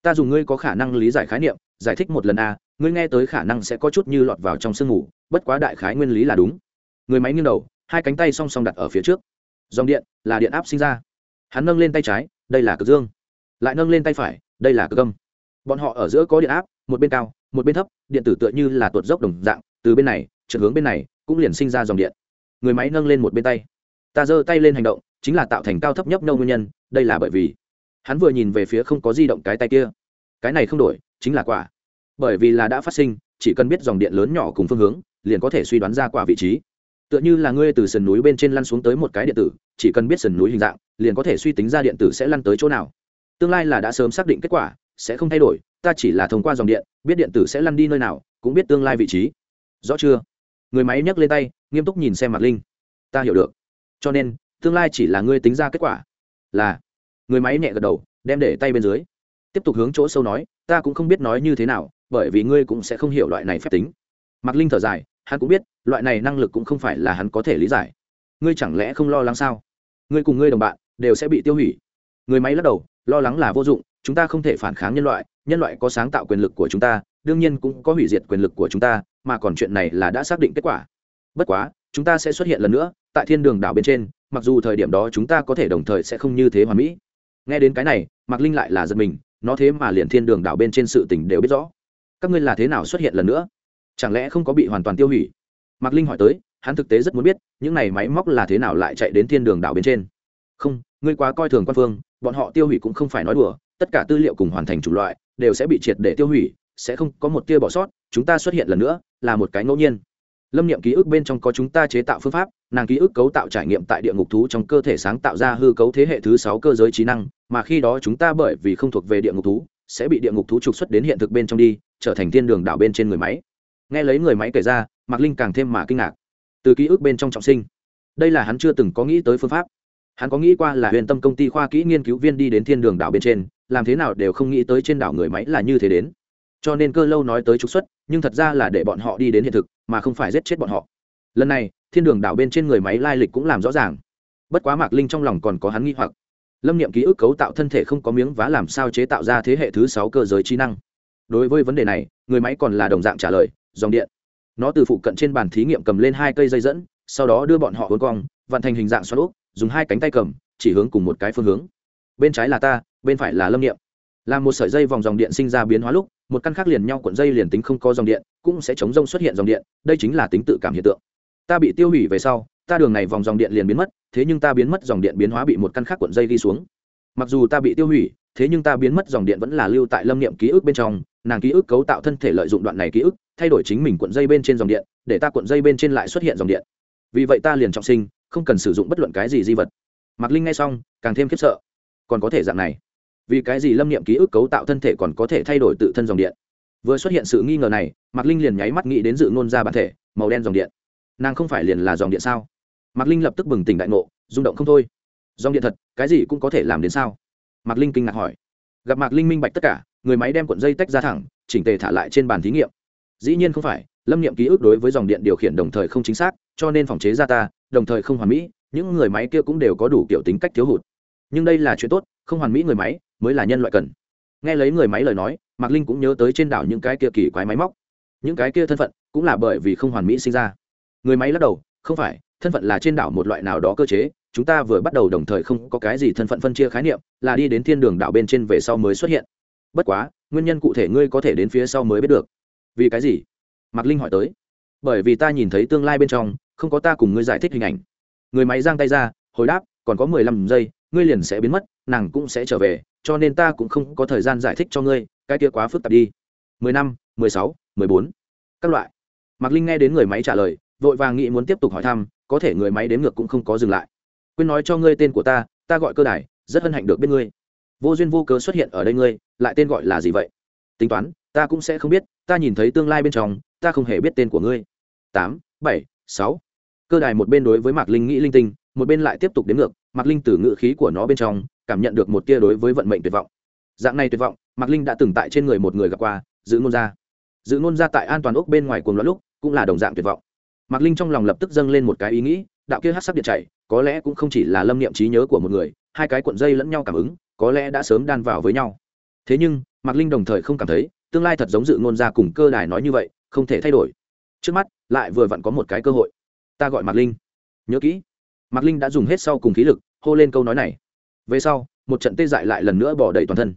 Ta dùng ngươi có khả năng lý giải khái niệm, giải thích một lần a, ngươi nghe tới khả năng sẽ có chút như lọt vào trong sương ngủ bất quá đại khái nguyên lý là đúng. Người máy nghiêng đầu, hai cánh tay song song đặt ở phía trước. Dòng điện là điện áp sinh ra. Hắn nâng lên tay trái, đây là cực dương. Lại nâng lên tay phải, đây là cực âm. Bọn họ ở giữa có điện áp, một bên cao, một bên thấp, điện tử tựa như là tuột dốc đồng dạng, từ bên này, trượt hướng bên này, cũng liền sinh ra dòng điện người máy nâng lên một bên tay. Ta giơ tay lên hành động, chính là tạo thành cao thấp nhấp nâu nguyên nhân, đây là bởi vì hắn vừa nhìn về phía không có di động cái tay kia. Cái này không đổi, chính là quả. Bởi vì là đã phát sinh, chỉ cần biết dòng điện lớn nhỏ cùng phương hướng, liền có thể suy đoán ra quả vị trí. Tựa như là ngươi từ sườn núi bên trên lăn xuống tới một cái điện tử, chỉ cần biết sườn núi hình dạng, liền có thể suy tính ra điện tử sẽ lăn tới chỗ nào. Tương lai là đã sớm xác định kết quả, sẽ không thay đổi, ta chỉ là thông qua dòng điện, biết điện tử sẽ lăn đi nơi nào, cũng biết tương lai vị trí. Rõ chưa? Người máy nhấc lên tay nghiêm túc nhìn xem mặt linh. Ta hiểu được. Cho nên, tương lai chỉ là ngươi tính ra kết quả. Là. Người máy nhẹ gật đầu, đem để tay bên dưới. Tiếp tục hướng chỗ sâu nói, ta cũng không biết nói như thế nào, bởi vì ngươi cũng sẽ không hiểu loại này phép tính. Mạc linh thở dài, hắn cũng biết, loại này năng lực cũng không phải là hắn có thể lý giải. Ngươi chẳng lẽ không lo lắng sao? Ngươi cùng ngươi đồng bạn, đều sẽ bị tiêu hủy. Người máy lắc đầu, lo lắng là vô dụng, chúng ta không thể phản kháng nhân loại nhân loại có sáng tạo quyền lực của chúng ta, đương nhiên cũng có hủy diệt quyền lực của chúng ta, mà còn chuyện này là đã xác định kết quả bất quá, chúng ta sẽ xuất hiện lần nữa, tại thiên đường đảo bên trên, mặc dù thời điểm đó chúng ta có thể đồng thời sẽ không như thế hoàn mỹ. Nghe đến cái này, mạc linh lại là giật mình, nó thế mà liền thiên đường đảo bên trên sự tình đều biết rõ. Các ngươi là thế nào xuất hiện lần nữa? Chẳng lẽ không có bị hoàn toàn tiêu hủy? Mạc linh hỏi tới, hắn thực tế rất muốn biết, những này máy móc là thế nào lại chạy đến thiên đường đảo bên trên? Không, ngươi quá coi thường quan phương, bọn họ tiêu hủy cũng không phải nói đùa, tất cả tư liệu cùng hoàn thành chủng loại, đều sẽ bị triệt để tiêu hủy, sẽ không có một tia bỏ sót, chúng ta xuất hiện lần nữa, là một cái ngẫu nhiên lâm niệm ký ức bên trong có chúng ta chế tạo phương pháp, nàng ký ức cấu tạo trải nghiệm tại địa ngục thú trong cơ thể sáng tạo ra hư cấu thế hệ thứ sáu cơ giới trí năng, mà khi đó chúng ta bởi vì không thuộc về địa ngục thú, sẽ bị địa ngục thú trục xuất đến hiện thực bên trong đi, trở thành thiên đường đảo bên trên người máy. Nghe lấy người máy kể ra, mạc linh càng thêm mà kinh ngạc. Từ ký ức bên trong trọng sinh, đây là hắn chưa từng có nghĩ tới phương pháp. Hắn có nghĩ qua là huyền tâm công ty khoa kỹ nghiên cứu viên đi đến thiên đường đảo bên trên, làm thế nào đều không nghĩ tới trên đảo người máy là như thế đến cho nên cơ lâu nói tới trục xuất, nhưng thật ra là để bọn họ đi đến hiện thực, mà không phải giết chết bọn họ. Lần này, thiên đường đảo bên trên người máy lai lịch cũng làm rõ ràng. Bất quá mạc linh trong lòng còn có hắn nghi hoặc. Lâm niệm ký ức cấu tạo thân thể không có miếng vá làm sao chế tạo ra thế hệ thứ sáu cơ giới trí năng. Đối với vấn đề này, người máy còn là đồng dạng trả lời, dòng điện. Nó từ phụ cận trên bàn thí nghiệm cầm lên hai cây dây dẫn, sau đó đưa bọn họ hôn cong, vặn thành hình dạng xoắn úp, dùng hai cánh tay cầm, chỉ hướng cùng một cái phương hướng. Bên trái là ta, bên phải là lâm Niệm là một sợi dây vòng dòng điện sinh ra biến hóa lúc, một căn khác liền nhau cuộn dây liền tính không có dòng điện, cũng sẽ chống rông xuất hiện dòng điện, đây chính là tính tự cảm hiện tượng. Ta bị tiêu hủy về sau, ta đường này vòng dòng điện liền biến mất, thế nhưng ta biến mất dòng điện biến hóa bị một căn khác cuộn dây đi xuống. Mặc dù ta bị tiêu hủy, thế nhưng ta biến mất dòng điện vẫn là lưu tại lâm niệm ký ức bên trong, nàng ký ức cấu tạo thân thể lợi dụng đoạn này ký ức, thay đổi chính mình cuộn dây bên trên dòng điện, để ta cuộn dây bên trên lại xuất hiện dòng điện. Vì vậy ta liền trọng sinh, không cần sử dụng bất luận cái gì di vật. Mạc linh nghe xong, càng thêm khiếp sợ. Còn có thể dạng này vì cái gì lâm niệm ký ức cấu tạo thân thể còn có thể thay đổi tự thân dòng điện? Vừa xuất hiện sự nghi ngờ này, mạc linh liền nháy mắt nghĩ đến dự ngôn ra bản thể, màu đen dòng điện. Nàng không phải liền là dòng điện sao? Mạc linh lập tức bừng tỉnh đại ngộ, rung động không thôi. Dòng điện thật, cái gì cũng có thể làm đến sao? Mạc linh kinh ngạc hỏi. Gặp mạc linh minh bạch tất cả, người máy đem cuộn dây tách ra thẳng, chỉnh tề thả lại trên bàn thí nghiệm. Dĩ nhiên không phải, lâm niệm ký ức đối với dòng điện điều khiển đồng thời không chính xác, cho nên phòng chế ra ta, đồng thời không hoàn mỹ, những người máy kia cũng đều có đủ kiểu tính cách thiếu hụt. Nhưng đây là chuyện tốt, không hoàn mỹ người máy mới là nhân loại cần. Nghe lấy người máy lời nói, mạc linh cũng nhớ tới trên đảo những cái kia kỳ quái máy móc. Những cái kia thân phận cũng là bởi vì không hoàn mỹ sinh ra. Người máy lắc đầu, không phải, thân phận là trên đảo một loại nào đó cơ chế, chúng ta vừa bắt đầu đồng thời không có cái gì thân phận phân chia khái niệm, là đi đến thiên đường đảo bên trên về sau mới xuất hiện. Bất quá, nguyên nhân cụ thể ngươi có thể đến phía sau mới biết được. Vì cái gì? Mạc linh hỏi tới. Bởi vì ta nhìn thấy tương lai bên trong, không có ta cùng ngươi giải thích hình ảnh. Người máy giang tay ra, hồi đáp, còn có mười lăm giây ngươi liền sẽ biến mất, nàng cũng sẽ trở về, cho nên ta cũng không có thời gian giải thích cho ngươi, cái kia quá phức tạp đi. Mười năm, mười sáu, mười bốn. Các loại. Mạc linh nghe đến người máy trả lời, vội vàng nghĩ muốn tiếp tục hỏi thăm, có thể người máy đếm ngược cũng không có dừng lại. Quên nói cho ngươi tên của ta ta gọi cơ đài, rất hân hạnh được biết ngươi. Vô duyên vô cớ xuất hiện ở đây ngươi, lại tên gọi là gì vậy? Tính toán, ta cũng sẽ không biết, ta nhìn thấy tương lai bên trong, ta không hề biết tên của ngươi. Tám, bảy, sáu. Cơ đài một bên đối với mạc linh nghĩ linh tinh, một bên lại tiếp tục đến ngược mạc linh từ ngữ khí của nó bên trong cảm nhận được một tia đối với vận mệnh tuyệt vọng. Dạng này tuyệt vọng mạc linh đã từng tại trên người một người gặp qua giữ ngôn ra. Giữ ngôn ra tại an toàn ốc bên ngoài cuồng loạn lúc cũng là đồng dạng tuyệt vọng. Mạc linh trong lòng lập tức dâng lên một cái ý nghĩ đạo kia hát sắc điện chảy, có lẽ cũng không chỉ là lâm niệm trí nhớ của một người hai cái cuộn dây lẫn nhau cảm ứng có lẽ đã sớm đan vào với nhau. Thế nhưng mạc linh đồng thời không cảm thấy tương lai thật giống dự ngôn ra cùng cơ đài nói như vậy không thể thay đổi. Trước mắt lại vừa vặn có một cái cơ hội. Ta gọi mạc linh. Nhớ kỹ mạc linh đã dùng hết sau cùng khí lực, hô lên câu nói này. Về sau, một trận tê dại lại lần nữa bỏ đầy toàn thân.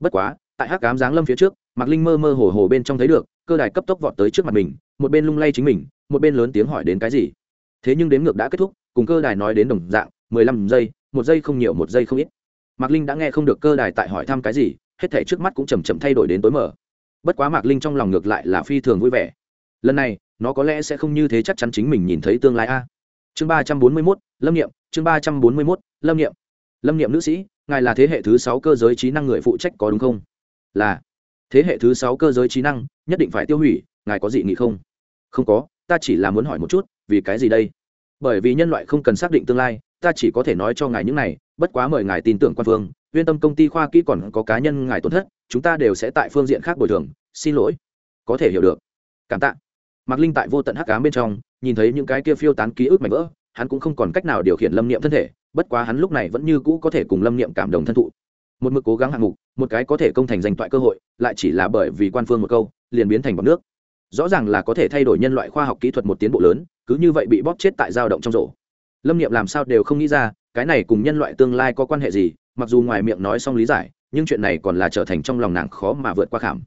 Bất quá, tại hắc cám giáng lâm phía trước, mạc linh mơ mơ hồ hồ bên trong thấy được, cơ đài cấp tốc vọt tới trước mặt mình, một bên lung lay chính mình, một bên lớn tiếng hỏi đến cái gì. Thế nhưng đếm ngược đã kết thúc, cùng cơ đài nói đến đồng dạng, mười lăm giây, một giây không nhiều, một giây không ít. Mạc linh đã nghe không được cơ đài tại hỏi thăm cái gì, hết thể trước mắt cũng chầm chậm thay đổi đến tối mở bất quá mạc linh trong lòng ngược lại là phi thường vui vẻ. Lần này, nó có lẽ sẽ không như thế chắc chắn chính mình nhìn thấy tương lai a. Chương ba trăm bốn mươi mốt lâm nghiệm chương ba trăm bốn mươi mốt, lâm nghiệm lâm nghiệm nữ sĩ, ngài là thế hệ thứ sáu cơ giới trí năng người phụ trách có đúng không? Là. Thế hệ thứ sáu cơ giới trí năng, nhất định phải tiêu hủy, ngài có gì nghị không? Không có, ta chỉ là muốn hỏi một chút, vì cái gì đây? Bởi vì nhân loại không cần xác định tương lai, ta chỉ có thể nói cho ngài những này, bất quá mời ngài tin tưởng quan phương uyên tâm công ty khoa kỹ còn có cá nhân ngài tổn thất, chúng ta đều sẽ tại phương diện khác bồi thường, xin lỗi. Có thể hiểu được. Cảm tạ. Mạc linh tại vô tận hắc ám bên trong, nhìn thấy những cái kia phiêu tán ký ức mảnh vỡ hắn cũng không còn cách nào điều khiển lâm niệm thân thể, bất quá hắn lúc này vẫn như cũ có thể cùng lâm niệm cảm động thân thụ. Một mực cố gắng hạng mục, một cái có thể công thành danh toại cơ hội, lại chỉ là bởi vì quan phương một câu, liền biến thành bọc nước. Rõ ràng là có thể thay đổi nhân loại khoa học kỹ thuật một tiến bộ lớn, cứ như vậy bị bóp chết tại dao động trong rổ. Lâm niệm làm sao đều không nghĩ ra, cái này cùng nhân loại tương lai có quan hệ gì, mặc dù ngoài miệng nói xong lý giải, nhưng chuyện này còn là trở thành trong lòng nàng khó mà vượt qua khảm.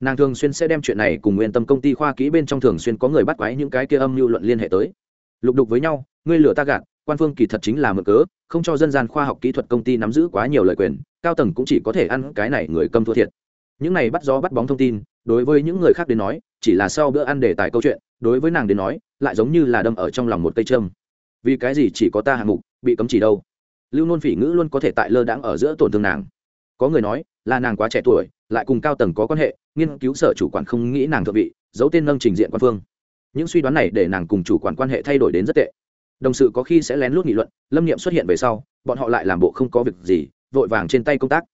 Nàng thường xuyên sẽ đem chuyện này cùng nguyên tâm công ty khoa kỹ bên trong thường xuyên có người bắt quái những cái kia âm lưu luận liên hệ tới. Lục đục với nhau ngươi lừa ta gạt, quan phương kỳ thật chính là mượn cớ, không cho dân gian khoa học kỹ thuật công ty nắm giữ quá nhiều lời quyền, cao tầng cũng chỉ có thể ăn cái này người cầm thua thiệt. Những này bắt gió bắt bóng thông tin, đối với những người khác đến nói, chỉ là sau bữa ăn để tài câu chuyện, đối với nàng đến nói, lại giống như là đâm ở trong lòng một cây trâm vì cái gì chỉ có ta hạng mục, bị cấm chỉ đâu? Lưu nôn phỉ ngữ luôn có thể tại lơ đãng ở giữa tổn thương nàng. Có người nói, là nàng quá trẻ tuổi, lại cùng cao tầng có quan hệ, nghiên cứu sở chủ quản không nghĩ nàng thượng vị, giấu tên nâng trình diện quan phương. Những suy đoán này để nàng cùng chủ quản quan hệ thay đổi đến rất tệ đồng sự có khi sẽ lén lút nghị luận, lâm niệm xuất hiện về sau, bọn họ lại làm bộ không có việc gì, vội vàng trên tay công tác.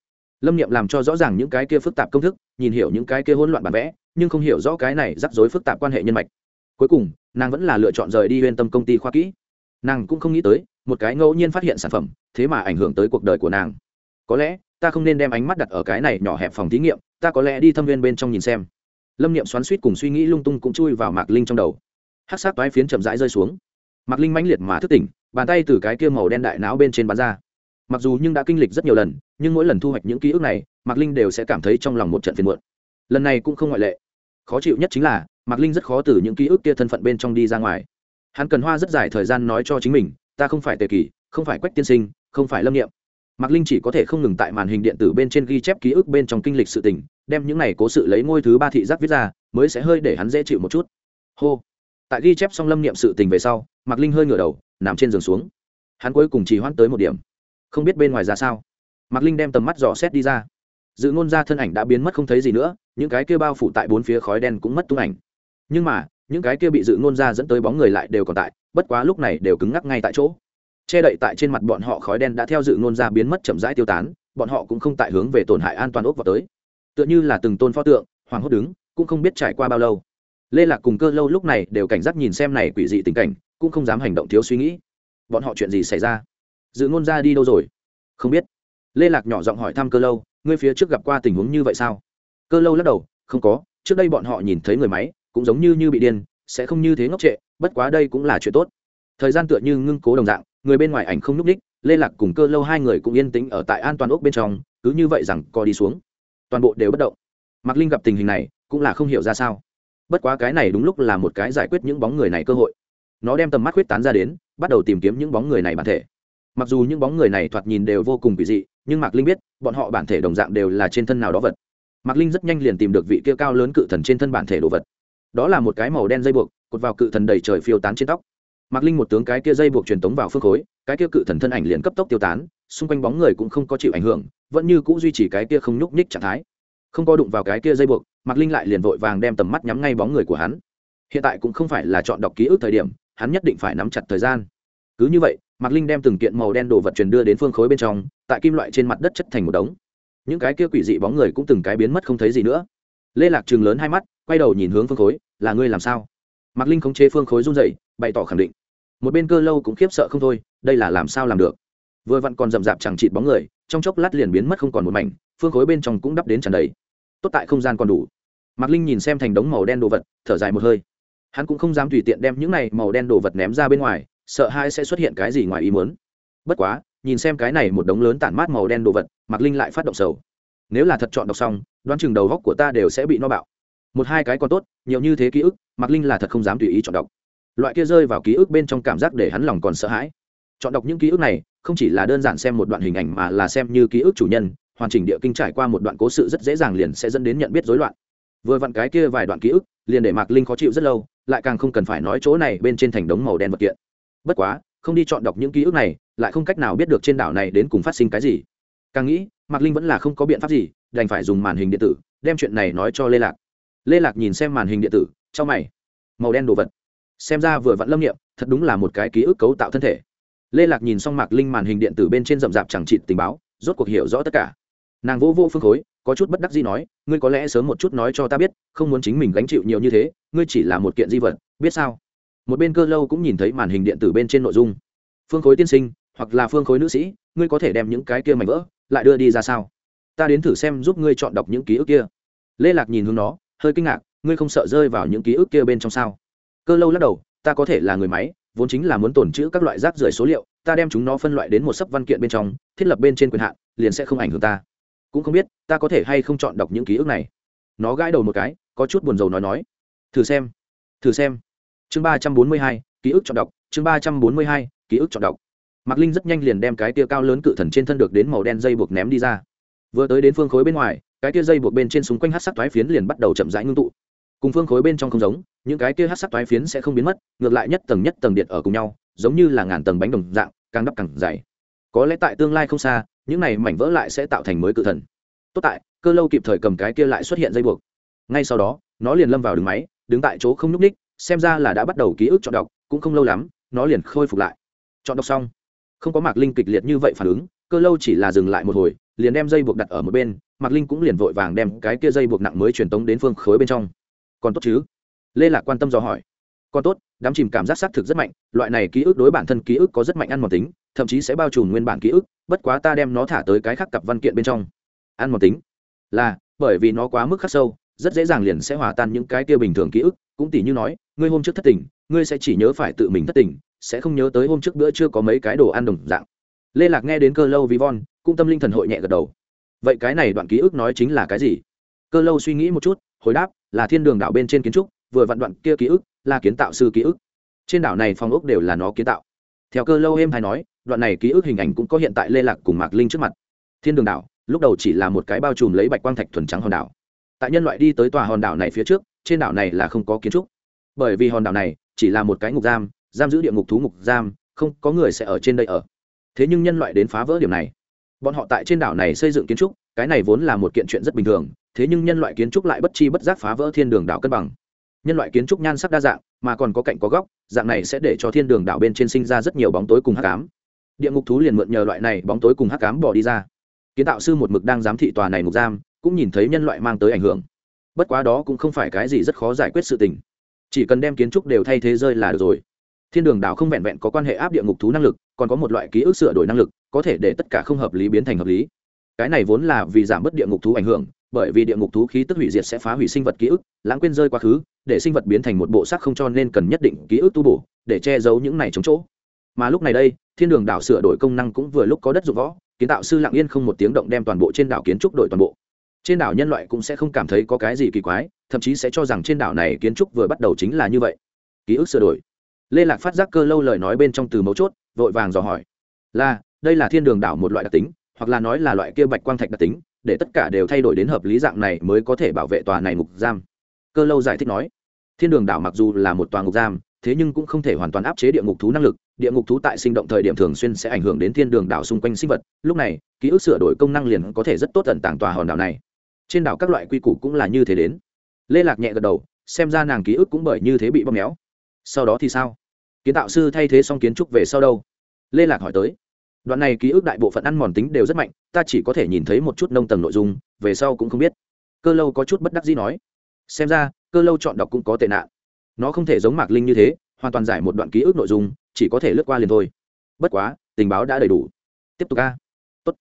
Lâm niệm làm cho rõ ràng những cái kia phức tạp công thức, nhìn hiểu những cái kia hỗn loạn bản vẽ, nhưng không hiểu rõ cái này rắc rối phức tạp quan hệ nhân mạch. Cuối cùng, nàng vẫn là lựa chọn rời đi huyên tâm công ty khoa kỹ. Nàng cũng không nghĩ tới, một cái ngẫu nhiên phát hiện sản phẩm, thế mà ảnh hưởng tới cuộc đời của nàng. Có lẽ, ta không nên đem ánh mắt đặt ở cái này nhỏ hẹp phòng thí nghiệm, ta có lẽ đi thâm viên bên trong nhìn xem. Lâm niệm xoắn suýt cùng suy nghĩ lung tung cũng chui vào mạc linh trong đầu. Hát sát toái phiến chậm rãi rơi xuống mạc linh mãnh liệt mà thức tỉnh, bàn tay từ cái kia màu đen đại não bên trên bán ra. Mặc dù nhưng đã kinh lịch rất nhiều lần, nhưng mỗi lần thu hoạch những ký ức này, mạc linh đều sẽ cảm thấy trong lòng một trận phiền muộn. Lần này cũng không ngoại lệ. Khó chịu nhất chính là, mạc linh rất khó từ những ký ức kia thân phận bên trong đi ra ngoài. Hắn cần hoa rất dài thời gian nói cho chính mình, ta không phải tề kỳ không phải quách tiên sinh, không phải lâm nghiệm mạc linh chỉ có thể không ngừng tại màn hình điện tử bên trên ghi chép ký ức bên trong kinh lịch sự tình, đem những này cố sự lấy ngôi thứ ba thị giác viết ra, mới sẽ hơi để hắn dễ chịu một chút. Hô tại ghi chép xong lâm niệm sự tình về sau, mạc linh hơi ngửa đầu, nằm trên giường xuống. Hắn cuối cùng chỉ hoãn tới một điểm. Không biết bên ngoài ra sao. Mạc linh đem tầm mắt dò xét đi ra. Dự ngôn ra thân ảnh đã biến mất không thấy gì nữa, những cái kia bao phủ tại bốn phía khói đen cũng mất tung ảnh. Nhưng mà, những cái kia bị dự ngôn ra dẫn tới bóng người lại đều còn tại, bất quá lúc này đều cứng ngắc ngay tại chỗ. Che đậy tại trên mặt bọn họ khói đen đã theo dự ngôn ra biến mất chậm rãi tiêu tán, bọn họ cũng không tại hướng về tổn hại an toàn ốc vào tới. Tựa như là từng tôn pho tượng, hoàng hốt đứng, cũng không biết trải qua bao lâu lê lạc cùng cơ lâu lúc này đều cảnh giác nhìn xem này quỷ dị tình cảnh, cũng không dám hành động thiếu suy nghĩ. Bọn họ chuyện gì xảy ra? Dự ngôn ra đi đâu rồi? Không biết. Lê lạc nhỏ giọng hỏi thăm cơ lâu, ngươi phía trước gặp qua tình huống như vậy sao? Cơ lâu lắc đầu, không có, trước đây bọn họ nhìn thấy người máy, cũng giống như như bị điên, sẽ không như thế ngốc trệ, bất quá đây cũng là chuyện tốt. Thời gian tựa như ngưng cố đồng dạng, người bên ngoài ảnh không n ú c ních lê lạc cùng cơ lâu hai người cũng yên tĩnh ở tại an toàn ốc bên trong, cứ như vậy rằng co đi xuống. Toàn bộ đều bất động. Mạc linh gặp tình hình này, cũng là không hiểu ra sao bất quá cái này đúng lúc là một cái giải quyết những bóng người này cơ hội. Nó đem tầm mắt huyết tán ra đến, bắt đầu tìm kiếm những bóng người này bản thể. Mặc dù những bóng người này thoạt nhìn đều vô cùng kỳ dị, nhưng mạc linh biết, bọn họ bản thể đồng dạng đều là trên thân nào đó vật. Mạc linh rất nhanh liền tìm được vị kia cao lớn cự thần trên thân bản thể đồ vật. Đó là một cái màu đen dây buộc, cột vào cự thần đầy trời phiêu tán trên tóc. Mạc linh một tướng cái kia dây buộc truyền tống vào phương khối, cái kia cự thần thân ảnh liền cấp tốc tiêu tán, xung quanh bóng người cũng không có chịu ảnh hưởng, vẫn như c ũ duy trì cái kia không nhúc nhích trạng thái. Không có đụng vào cái kia dây buộc mạc linh lại liền vội vàng đem tầm mắt nhắm ngay bóng người của hắn. Hiện tại cũng không phải là chọn đọc ký ức thời điểm, hắn nhất định phải nắm chặt thời gian. Cứ như vậy, mạc linh đem từng kiện màu đen đồ vật truyền đưa đến phương khối bên trong, tại kim loại trên mặt đất chất thành một đống. Những cái kia quỷ dị bóng người cũng từng cái biến mất không thấy gì nữa. Lê lạc chừng lớn hai mắt, quay đầu nhìn hướng phương khối, là ngươi làm sao? Mạc linh khống chế phương khối run dậy bày tỏ khẳng định. Một bên cơ lâu cũng khiếp sợ không thôi, đây là làm sao làm được? Vừa vặn còn rậm rạp chẳng chịt bóng người, trong chốc lát liền biến mất không còn một mảnh, phương khối bên trong cũng đắp đến tràn đầy tốt tại không gian còn đủ. Mạc linh nhìn xem thành đống màu đen đồ vật, thở dài một hơi. Hắn cũng không dám tùy tiện đem những này màu đen đồ vật ném ra bên ngoài, sợ hai sẽ xuất hiện cái gì ngoài ý muốn. Bất quá, nhìn xem cái này một đống lớn tản mát màu đen đồ vật, mạc linh lại phát động sầu. Nếu là thật chọn đọc xong, đoán chừng đầu góc của ta đều sẽ bị no bạo. Một hai cái còn tốt, nhiều như thế ký ức, mạc linh là thật không dám tùy ý chọn đọc. Loại kia rơi vào ký ức bên trong cảm giác để hắn lòng còn sợ hãi. Chọn đọc những ký ức này, không chỉ là đơn giản xem một đoạn hình ảnh mà là xem như ký ức chủ nhân hoàn chỉnh địa kinh trải qua một đoạn cố sự rất dễ dàng liền sẽ dẫn đến nhận biết rối loạn. Vừa vặn cái kia vài đoạn ký ức, liền để mạc linh khó chịu rất lâu, lại càng không cần phải nói chỗ này bên trên thành đống màu đen vật kiện. Bất quá, không đi chọn đọc những ký ức này, lại không cách nào biết được trên đảo này đến cùng phát sinh cái gì. Càng nghĩ, mạc linh vẫn là không có biện pháp gì, đành phải dùng màn hình điện tử, đem chuyện này nói cho lê lạc. Lê lạc nhìn xem màn hình điện tử trong mày. Màu đen đồ vật. Xem ra vừa vặn lâm nghiệm, thật đúng là một cái ký ức cấu tạo thân thể. Lê lạc nhìn xong mạc linh màn hình điện tử bên trên rậm rạp chẳng trịt tình báo, rốt cuộc hiểu rõ tất cả nàng vô vô phương khối, có chút bất đắc gì nói, ngươi có lẽ sớm một chút nói cho ta biết, không muốn chính mình gánh chịu nhiều như thế, ngươi chỉ là một kiện di vật, biết sao? Một bên cơ lâu cũng nhìn thấy màn hình điện tử bên trên nội dung. Phương khối tiên sinh, hoặc là phương khối nữ sĩ, ngươi có thể đem những cái kia mảnh vỡ lại đưa đi ra sao? Ta đến thử xem giúp ngươi chọn đọc những ký ức kia. Lê lạc nhìn hướng nó, hơi kinh ngạc, ngươi không sợ rơi vào những ký ức kia bên trong sao? Cơ lâu lắc đầu, ta có thể là người máy, vốn chính là muốn tồn trữ các loại rác rưởi số liệu, ta đem chúng nó phân loại đến một sấp văn kiện bên trong, thiết lập bên trên quyền hạn, liền sẽ không ảnh hưởng ta cũng không biết ta có thể hay không chọn đọc những ký ức này. Nó gãi đầu một cái, có chút buồn rầu nói nói, thử xem thử xem. Chương ba trăm bốn mươi hai, ký ức chọn đọc, chương ba trăm bốn mươi hai, ký ức chọn đọc. Mạc linh rất nhanh liền đem cái tia cao lớn cự thần trên thân được đến màu đen dây buộc ném đi ra. Vừa tới đến phương khối bên ngoài, cái tia dây buộc bên trên xung quanh hát sắc toái phiến liền bắt đầu chậm rãi ngưng tụ. Cùng phương khối bên trong không giống, những cái kia hát sắc toái phiến sẽ không biến mất, ngược lại nhất tầng nhất tầng điện ở cùng nhau, giống như là ngàn tầng bánh đồng dạng, càng đắp càng dày. Có lẽ tại tương lai không xa những này mảnh vỡ lại sẽ tạo thành mới cự thần. Tốt tại, cơ lâu kịp thời cầm cái kia lại xuất hiện dây buộc. Ngay sau đó, nó liền lâm vào đường máy, đứng tại chỗ không nhúc ních xem ra là đã bắt đầu ký ức chọn đọc, cũng không lâu lắm, nó liền khôi phục lại. Chọn đọc xong, không có mạc linh kịch liệt như vậy phản ứng, cơ lâu chỉ là dừng lại một hồi, liền đem dây buộc đặt ở một bên, mạc linh cũng liền vội vàng đem cái kia dây buộc nặng mới truyền tống đến phương khối bên trong. Còn tốt chứ? Lê lạc quan tâm dò hỏi. Còn tốt, đám chìm cảm giác xác thực rất mạnh, loại này ký ức đối bản thân ký ức có rất mạnh ăn mòn tính thậm chí sẽ bao trùm nguyên bản ký ức, bất quá ta đem nó thả tới cái khác cặp văn kiện bên trong. Ăn một tính. Là, bởi vì nó quá mức khắc sâu, rất dễ dàng liền sẽ hòa tan những cái kia bình thường ký ức, cũng tỷ như nói, ngươi hôm trước thất tình, ngươi sẽ chỉ nhớ phải tự mình thất tình, sẽ không nhớ tới hôm trước bữa chưa có mấy cái đồ ăn đồng dạng. Lê lạc nghe đến cơ lâu vi von, cũng tâm linh thần hội nhẹ gật đầu. Vậy cái này đoạn ký ức nói chính là cái gì? Cơ lâu suy nghĩ một chút, hồi đáp, là thiên đường đảo bên trên kiến trúc, vừa vặn đoạn kia ký ức, là kiến tạo sư ký ức. Trên đảo này phòng ốc đều là nó kiến tạo. Theo cơ lâu êm hay nói đoạn này ký ức hình ảnh cũng có hiện tại lê lạc cùng mạc linh trước mặt. Thiên đường đảo, lúc đầu chỉ là một cái bao trùm lấy bạch quang thạch thuần trắng hòn đảo. Tại nhân loại đi tới tòa hòn đảo này phía trước, trên đảo này là không có kiến trúc. Bởi vì hòn đảo này chỉ là một cái ngục giam giam giữ địa ngục thú ngục giam, không có người sẽ ở trên đây ở. Thế nhưng nhân loại đến phá vỡ điểm này. Bọn họ tại trên đảo này xây dựng kiến trúc, cái này vốn là một kiện chuyện rất bình thường, thế nhưng nhân loại kiến trúc lại bất chi bất giác phá vỡ thiên đường đảo cân bằng. Nhân loại kiến trúc nhan sắc đa dạng, mà còn có cạnh có góc, dạng này sẽ để cho thiên đường đảo bên trên sinh ra rất nhiều bóng tối cùng hắc ám địa ngục thú liền mượn nhờ loại này bóng tối cùng hắc ám bỏ đi ra. Kiến tạo sư một mực đang giám thị tòa này ngục giam, cũng nhìn thấy nhân loại mang tới ảnh hưởng. Bất quá đó cũng không phải cái gì rất khó giải quyết sự tình. Chỉ cần đem kiến trúc đều thay thế rơi là được rồi. Thiên đường đảo không vẹn vẹn có quan hệ áp địa ngục thú năng lực, còn có một loại ký ức sửa đổi năng lực, có thể để tất cả không hợp lý biến thành hợp lý. Cái này vốn là vì giảm bớt địa ngục thú ảnh hưởng, bởi vì địa ngục thú khí tức hủy diệt sẽ phá hủy sinh vật ký ức, lãng quên rơi quá khứ, để sinh vật biến thành một bộ sắc không cho nên cần nhất định ký ức tu bổ, để che giấu những này chống chỗ mà lúc này đây, thiên đường đảo sửa đổi công năng cũng vừa lúc có đất dụng võ, kiến tạo sư lặng yên không một tiếng động đem toàn bộ trên đảo kiến trúc đổi toàn bộ. Trên đảo nhân loại cũng sẽ không cảm thấy có cái gì kỳ quái, thậm chí sẽ cho rằng trên đảo này kiến trúc vừa bắt đầu chính là như vậy. Ký ức sửa đổi. Lê lạc phát giác cơ lâu lời nói bên trong từ mấu chốt, vội vàng dò hỏi. Là, đây là thiên đường đảo một loại đặc tính, hoặc là nói là loại kia bạch quang thạch đặc tính, để tất cả đều thay đổi đến hợp lý dạng này mới có thể bảo vệ tòa này ngục giam. Cơ lâu giải thích nói. Thiên đường đảo mặc dù là một tòa ngục giam, thế nhưng cũng không thể hoàn toàn áp chế địa ngục thú năng lực địa ngục thú tại sinh động thời điểm thường xuyên sẽ ảnh hưởng đến thiên đường đảo xung quanh sinh vật. Lúc này, ký ức sửa đổi công năng liền có thể rất tốt tận tàng tòa hòn đảo này. Trên đảo các loại quy củ cũng là như thế đến. Lê lạc nhẹ gật đầu, xem ra nàng ký ức cũng bởi như thế bị bóp méo. Sau đó thì sao? Kiến tạo sư thay thế xong kiến trúc về sau đâu? Lê lạc hỏi tới. Đoạn này ký ức đại bộ phận ăn mòn tính đều rất mạnh, ta chỉ có thể nhìn thấy một chút nông tầng nội dung, về sau cũng không biết. Cơ lâu có chút bất đắc dĩ nói. Xem ra, cơ lâu chọn đọc cũng có tệ nạn. Nó không thể giống mạc linh như thế, hoàn toàn giải một đoạn ký ức nội dung chỉ có thể lướt qua liền thôi. Bất quá, tình báo đã đầy đủ. Tiếp tục ca Tốt.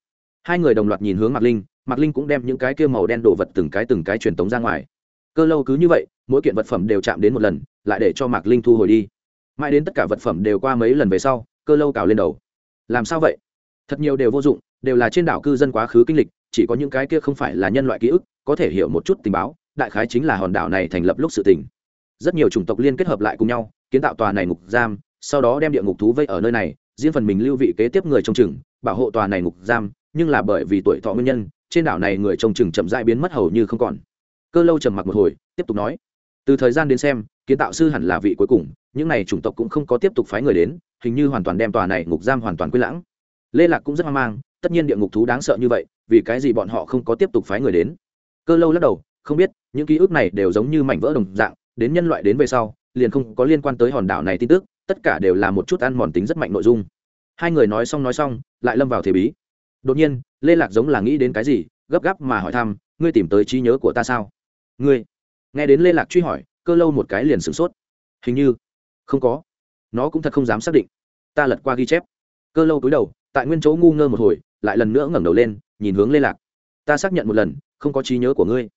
hai người đồng loạt nhìn hướng mạc linh mạc linh cũng đem những cái kia màu đen đồ vật từng cái từng cái truyền tống ra ngoài. Cơ lâu cứ như vậy, mỗi kiện vật phẩm đều chạm đến một lần, lại để cho mạc linh thu hồi đi. Mãi đến tất cả vật phẩm đều qua mấy lần về sau, cơ lâu cào lên đầu. Làm sao vậy? Thật nhiều đều vô dụng, đều là trên đảo cư dân quá khứ kinh lịch, chỉ có những cái kia không phải là nhân loại ký ức, có thể hiểu một chút tình báo, đại khái chính là hòn đảo này thành lập lúc sự tình. Rất nhiều chủng tộc liên kết hợp lại cùng nhau, kiến tạo tòa này ngục giam sau đó đem địa ngục thú vây ở nơi này, riêng phần mình lưu vị kế tiếp người trông chừng, bảo hộ tòa này ngục giam, nhưng là bởi vì tuổi thọ nguyên nhân, trên đảo này người trông chừng chậm dại biến mất hầu như không còn. Cơ lâu trầm mặc một hồi, tiếp tục nói, từ thời gian đến xem, kiến tạo sư hẳn là vị cuối cùng, những n à y chủng tộc cũng không có tiếp tục phái người đến, hình như hoàn toàn đem tòa này ngục giam hoàn toàn quyết lãng. Lê lạc cũng rất hoang mang, tất nhiên địa ngục thú đáng sợ như vậy, vì cái gì bọn họ không có tiếp tục phái người đến? Cơ lâu lắc đầu, không biết, những ký ức này đều giống như mảnh vỡ đồng dạng, đến nhân loại đến về sau, liền không có liên quan tới hòn đảo này tin tức tất cả đều là một chút ăn mòn tính rất mạnh nội dung. Hai người nói xong nói xong, lại lâm vào thế bí. Đột nhiên, lê lạc giống là nghĩ đến cái gì, gấp gáp mà hỏi thăm, ngươi tìm tới trí nhớ của ta sao? Ngươi? Nghe đến lê lạc truy hỏi, cơ lâu một cái liền sửng sốt. Hình như không có. Nó cũng thật không dám xác định. Ta lật qua ghi chép. Cơ lâu cúi đầu, tại nguyên chỗ ngu ngơ một hồi, lại lần nữa ngẩng đầu lên, nhìn hướng lê lạc. Ta xác nhận một lần, không có trí nhớ của ngươi.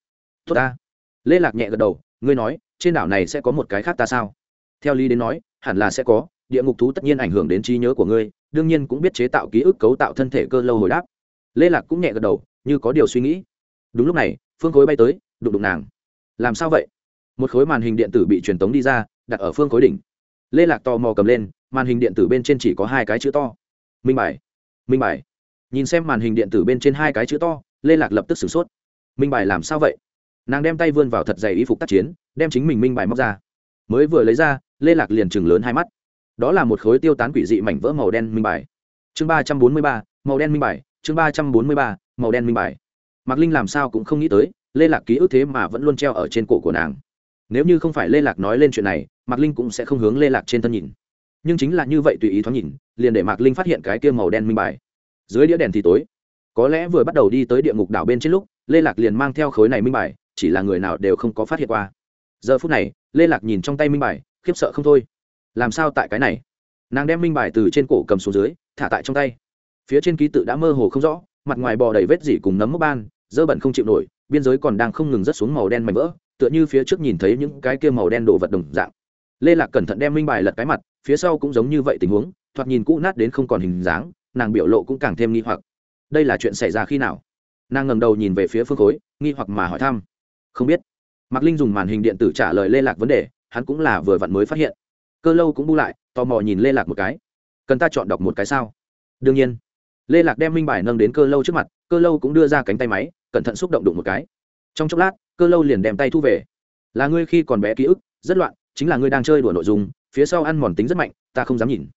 Tốt ta. Lê lạc nhẹ gật đầu, ngươi nói, trên đảo này sẽ có một cái khác ta sao? Theo lý đến nói, hẳn là sẽ có, địa ngục thú tất nhiên ảnh hưởng đến trí nhớ của ngươi, đương nhiên cũng biết chế tạo ký ức cấu tạo thân thể cơ lâu hồi đáp. Lê lạc cũng nhẹ gật đầu, như có điều suy nghĩ. Đúng lúc này, phương khối bay tới, đụng đụng nàng. Làm sao vậy? Một khối màn hình điện tử bị truyền tống đi ra, đặt ở phương khối đỉnh. Lê lạc tò mò cầm lên, màn hình điện tử bên trên chỉ có hai cái chữ to. Minh bài. Minh bài. Nhìn xem màn hình điện tử bên trên hai cái chữ to, lê lạc lập tức sửng sốt. Minh bài làm sao vậy? Nàng đem tay vươn vào thật dày y phục tác chiến, đem chính mình minh bài móc ra mới vừa lấy ra, lê lạc liền chừng lớn hai mắt. Đó là một khối tiêu tán quỷ dị mảnh vỡ màu đen minh bài. Chương ba trăm bốn mươi ba, màu đen minh bài, chương ba trăm bốn mươi ba, màu đen minh bài. Mạc linh làm sao cũng không nghĩ tới, lê lạc ký ức thế mà vẫn luôn treo ở trên cổ của nàng. Nếu như không phải lê lạc nói lên chuyện này, mạc linh cũng sẽ không hướng lê lạc trên thân nhìn. Nhưng chính là như vậy tùy ý thoáng nhìn, liền để mạc linh phát hiện cái kia màu đen minh bài. Dưới đĩa đèn thì tối. Có lẽ vừa bắt đầu đi tới địa ngục đảo bên trên lúc, lê lạc liền mang theo khối này minh bài, chỉ là người nào đều không có phát hiện qua giờ phút này, lê lạc nhìn trong tay minh bài, khiếp sợ không thôi. Làm sao tại cái này? Nàng đem minh bài từ trên cổ cầm xuống dưới, thả tại trong tay. Phía trên ký tự đã mơ hồ không rõ, mặt ngoài bò đầy vết dỉ cùng nấm mốc ban, dơ bẩn không chịu nổi, biên giới còn đang không ngừng rớt xuống màu đen mảnh vỡ, tựa như phía trước nhìn thấy những cái kia màu đen đổ vật đồng dạng. Lê lạc cẩn thận đem minh bài lật cái mặt, phía sau cũng giống như vậy tình huống, thoạt nhìn cũ nát đến không còn hình dáng, nàng biểu lộ cũng càng thêm nghi hoặc. Đây là chuyện xảy ra khi nào? Nàng ngầm đầu nhìn về phía phương khối, nghi hoặc mà hỏi thăm. Không biết mạc linh dùng màn hình điện tử trả lời lê lạc vấn đề, hắn cũng là vừa vặn mới phát hiện. Cơ lâu cũng bu lại, tò mò nhìn lê lạc một cái. Cần ta chọn đọc một cái sao? Đương nhiên. Lê lạc đem minh bài nâng đến cơ lâu trước mặt, cơ lâu cũng đưa ra cánh tay máy, cẩn thận xúc động đụng một cái. Trong chốc lát, cơ lâu liền đem tay thu về. Là ngươi khi còn bé ký ức, rất loạn, chính là ngươi đang chơi đùa nội dung, phía sau ăn mòn tính rất mạnh, ta không dám nhìn.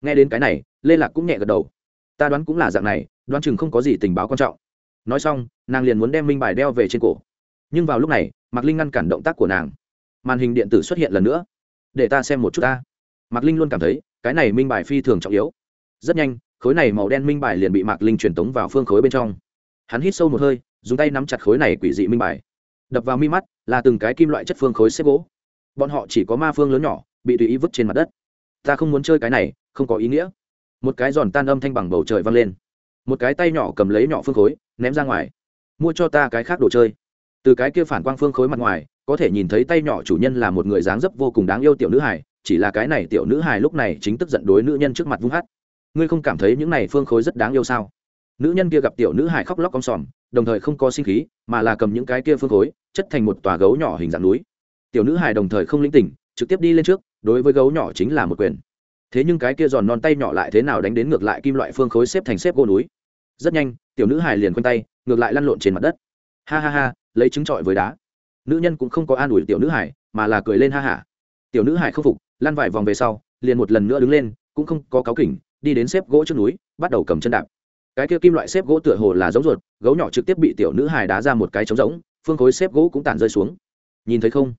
Nghe đến cái này, lê lạc cũng nhẹ gật đầu. Ta đoán cũng là dạng này, đoán chừng không có gì tình báo quan trọng. Nói xong, nàng liền muốn đem minh bài đeo về trên cổ. Nhưng vào lúc này mạc linh ngăn cản động tác của nàng. Màn hình điện tử xuất hiện lần nữa. Để ta xem một chút ta. Mạc linh luôn cảm thấy, cái này minh bài phi thường trọng yếu. Rất nhanh, khối này màu đen minh bài liền bị mạc linh truyền tống vào phương khối bên trong. Hắn hít sâu một hơi, dùng tay nắm chặt khối này quỷ dị minh bài. Đập vào mi mắt là từng cái kim loại chất phương khối xếp gỗ. Bọn họ chỉ có ma phương lớn nhỏ, bị tùy ý vứt trên mặt đất. Ta không muốn chơi cái này, không có ý nghĩa. Một cái giòn tan âm thanh bằng bầu trời vang lên. Một cái tay nhỏ cầm lấy nhỏ phương khối, ném ra ngoài. Mua cho ta cái khác đồ chơi từ cái kia phản quang phương khối mặt ngoài, có thể nhìn thấy tay nhỏ chủ nhân là một người dáng dấp vô cùng đáng yêu tiểu nữ hài, chỉ là cái này tiểu nữ hài lúc này chính tức giận đối nữ nhân trước mặt vung hát ngươi không cảm thấy những này phương khối rất đáng yêu sao? Nữ nhân kia gặp tiểu nữ hài khóc lóc cong sòm, đồng thời không có sinh khí, mà là cầm những cái kia phương khối, chất thành một tòa gấu nhỏ hình dạng núi. Tiểu nữ hài đồng thời không linh tỉnh trực tiếp đi lên trước, đối với gấu nhỏ chính là một quyền. Thế nhưng cái kia giòn non tay nhỏ lại thế nào đánh đến ngược lại kim loại phương khối xếp thành xếp gỗ núi. Rất nhanh, tiểu nữ hài liền quanh tay, ngược lại lăn lộn trên mặt đất. Ha ha ha lấy trứng trọi với đá. Nữ nhân cũng không có an ủi tiểu nữ hải, mà là cười lên ha hả. Tiểu nữ hải không phục, lăn vải vòng về sau, liền một lần nữa đứng lên, cũng không có cáo kỉnh, đi đến xếp gỗ trước núi, bắt đầu cầm chân đạp. Cái kia kim loại xếp gỗ tựa hồ là giống ruột, gấu nhỏ trực tiếp bị tiểu nữ hải đá ra một cái trống rỗng, phương khối xếp gỗ cũng tản rơi xuống. Nhìn thấy không?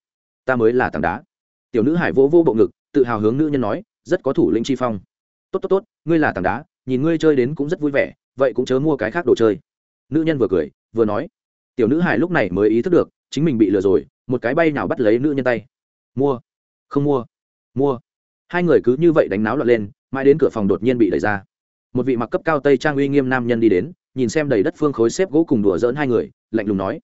Ta mới là tảng đá. Tiểu nữ hải vỗ vô bộ ngực, tự hào hướng nữ nhân nói, rất có thủ lĩnh chi phong. Tốt tốt tốt, ngươi là tảng đá, nhìn ngươi chơi đến cũng rất vui vẻ, vậy cũng chớ mua cái khác đồ chơi. Nữ nhân vừa cười, vừa nói tiểu nữ hải lúc này mới ý thức được, chính mình bị lừa rồi, một cái bay nào bắt lấy nữ nhân tay. Mua. Không mua. Mua. Hai người cứ như vậy đánh náo loạn lên, mãi đến cửa phòng đột nhiên bị đẩy ra. Một vị mặc cấp cao tây trang uy nghiêm nam nhân đi đến, nhìn xem đầy đất phương khối xếp gỗ cùng đùa dỡn hai người, lạnh lùng nói.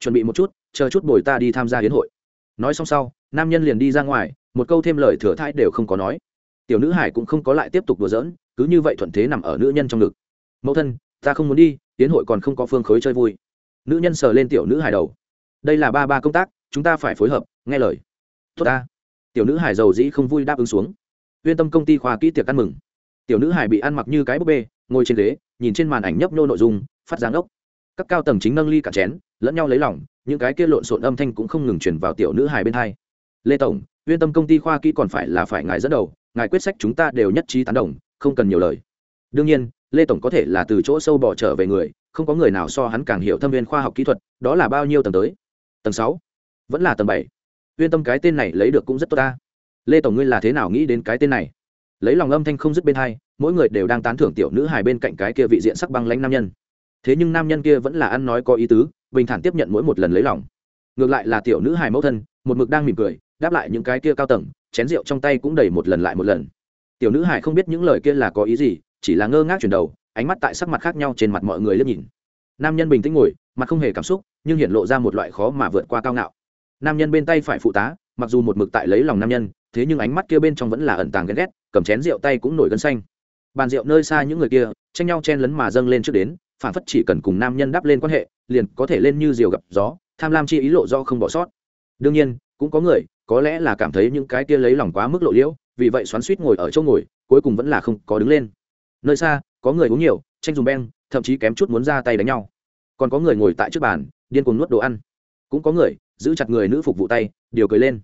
Chuẩn bị một chút, chờ chút bồi ta đi tham gia hiến hội. Nói xong sau, nam nhân liền đi ra ngoài, một câu thêm lời thừa thãi đều không có nói. Tiểu nữ hải cũng không có lại tiếp tục đùa dỡn cứ như vậy thuận thế nằm ở nữ nhân trong ngực. Mẫu thân, ta không muốn đi, hiến hội còn không có phương khối chơi vui nữ nhân sờ lên tiểu nữ hải đầu. Đây là ba ba công tác, chúng ta phải phối hợp, nghe lời. Tốt ta. Tiểu nữ hải giàu dĩ không vui đáp ứng xuống. Uyên tâm công ty khoa kỹ tiệc ăn mừng. Tiểu nữ hải bị ăn mặc như cái búp bê, ngồi trên ghế, nhìn trên màn ảnh nhấp nhô nội dung, phát giáng ốc. Các cao tầng chính nâng ly cả chén, lẫn nhau lấy lỏng những cái kia lộn xộn âm thanh cũng không ngừng chuyển vào tiểu nữ hải bên hai. Lê tổng, uyên tâm công ty khoa kỹ còn phải là phải ngài dẫn đầu, ngài quyết sách chúng ta đều nhất trí tán đồng, không cần nhiều lời. Đương nhiên, lê tổng có thể là từ chỗ sâu bỏ trở về người không có người nào so hắn càng hiểu thâm viên khoa học kỹ thuật, đó là bao nhiêu tầng tới? Tầng sáu? Vẫn là tầng bảy. Uyên tâm cái tên này lấy được cũng rất tốt ta. Lê tổng ngươi là thế nào nghĩ đến cái tên này? Lấy lòng âm thanh không dứt bên hai, mỗi người đều đang tán thưởng tiểu nữ hài bên cạnh cái kia vị diện sắc băng lãnh nam nhân. Thế nhưng nam nhân kia vẫn là ăn nói có ý tứ, bình thản tiếp nhận mỗi một lần lấy lòng. Ngược lại là tiểu nữ hài mẫu thân, một mực đang mỉm cười, đáp lại những cái kia cao tầng, chén rượu trong tay cũng đầy một lần lại một lần. Tiểu nữ hài không biết những lời kia là có ý gì, chỉ là ngơ ngác chuyển đầu ánh mắt tại sắc mặt khác nhau trên mặt mọi người liếc nhìn. Nam nhân bình tĩnh ngồi, mặt không hề cảm xúc, nhưng hiện lộ ra một loại khó mà vượt qua cao ngạo. Nam nhân bên tay phải phụ tá, mặc dù một mực tại lấy lòng nam nhân, thế nhưng ánh mắt kia bên trong vẫn là ẩn tàng ghen ghét, cầm chén rượu tay cũng nổi gân xanh. Bàn rượu nơi xa những người kia, tranh nhau chen lấn mà dâng lên trước đến phản phất chỉ cần cùng nam nhân đáp lên quan hệ, liền có thể lên như diều gặp gió, tham lam chi ý lộ do không bỏ sót. Đương nhiên, cũng có người, có lẽ là cảm thấy những cái kia lấy lòng quá mức lộ liễu, vì vậy xoắn suýt ngồi ở chỗ ngồi, cuối cùng vẫn là không có đứng lên nơi xa, có người uống nhiều tranh dùng beng, thậm chí kém chút muốn ra tay đánh nhau. Còn có người ngồi tại trước bàn, điên cuồng nuốt đồ ăn. Cũng có người, giữ chặt người nữ phục vụ tay, điều cười lên.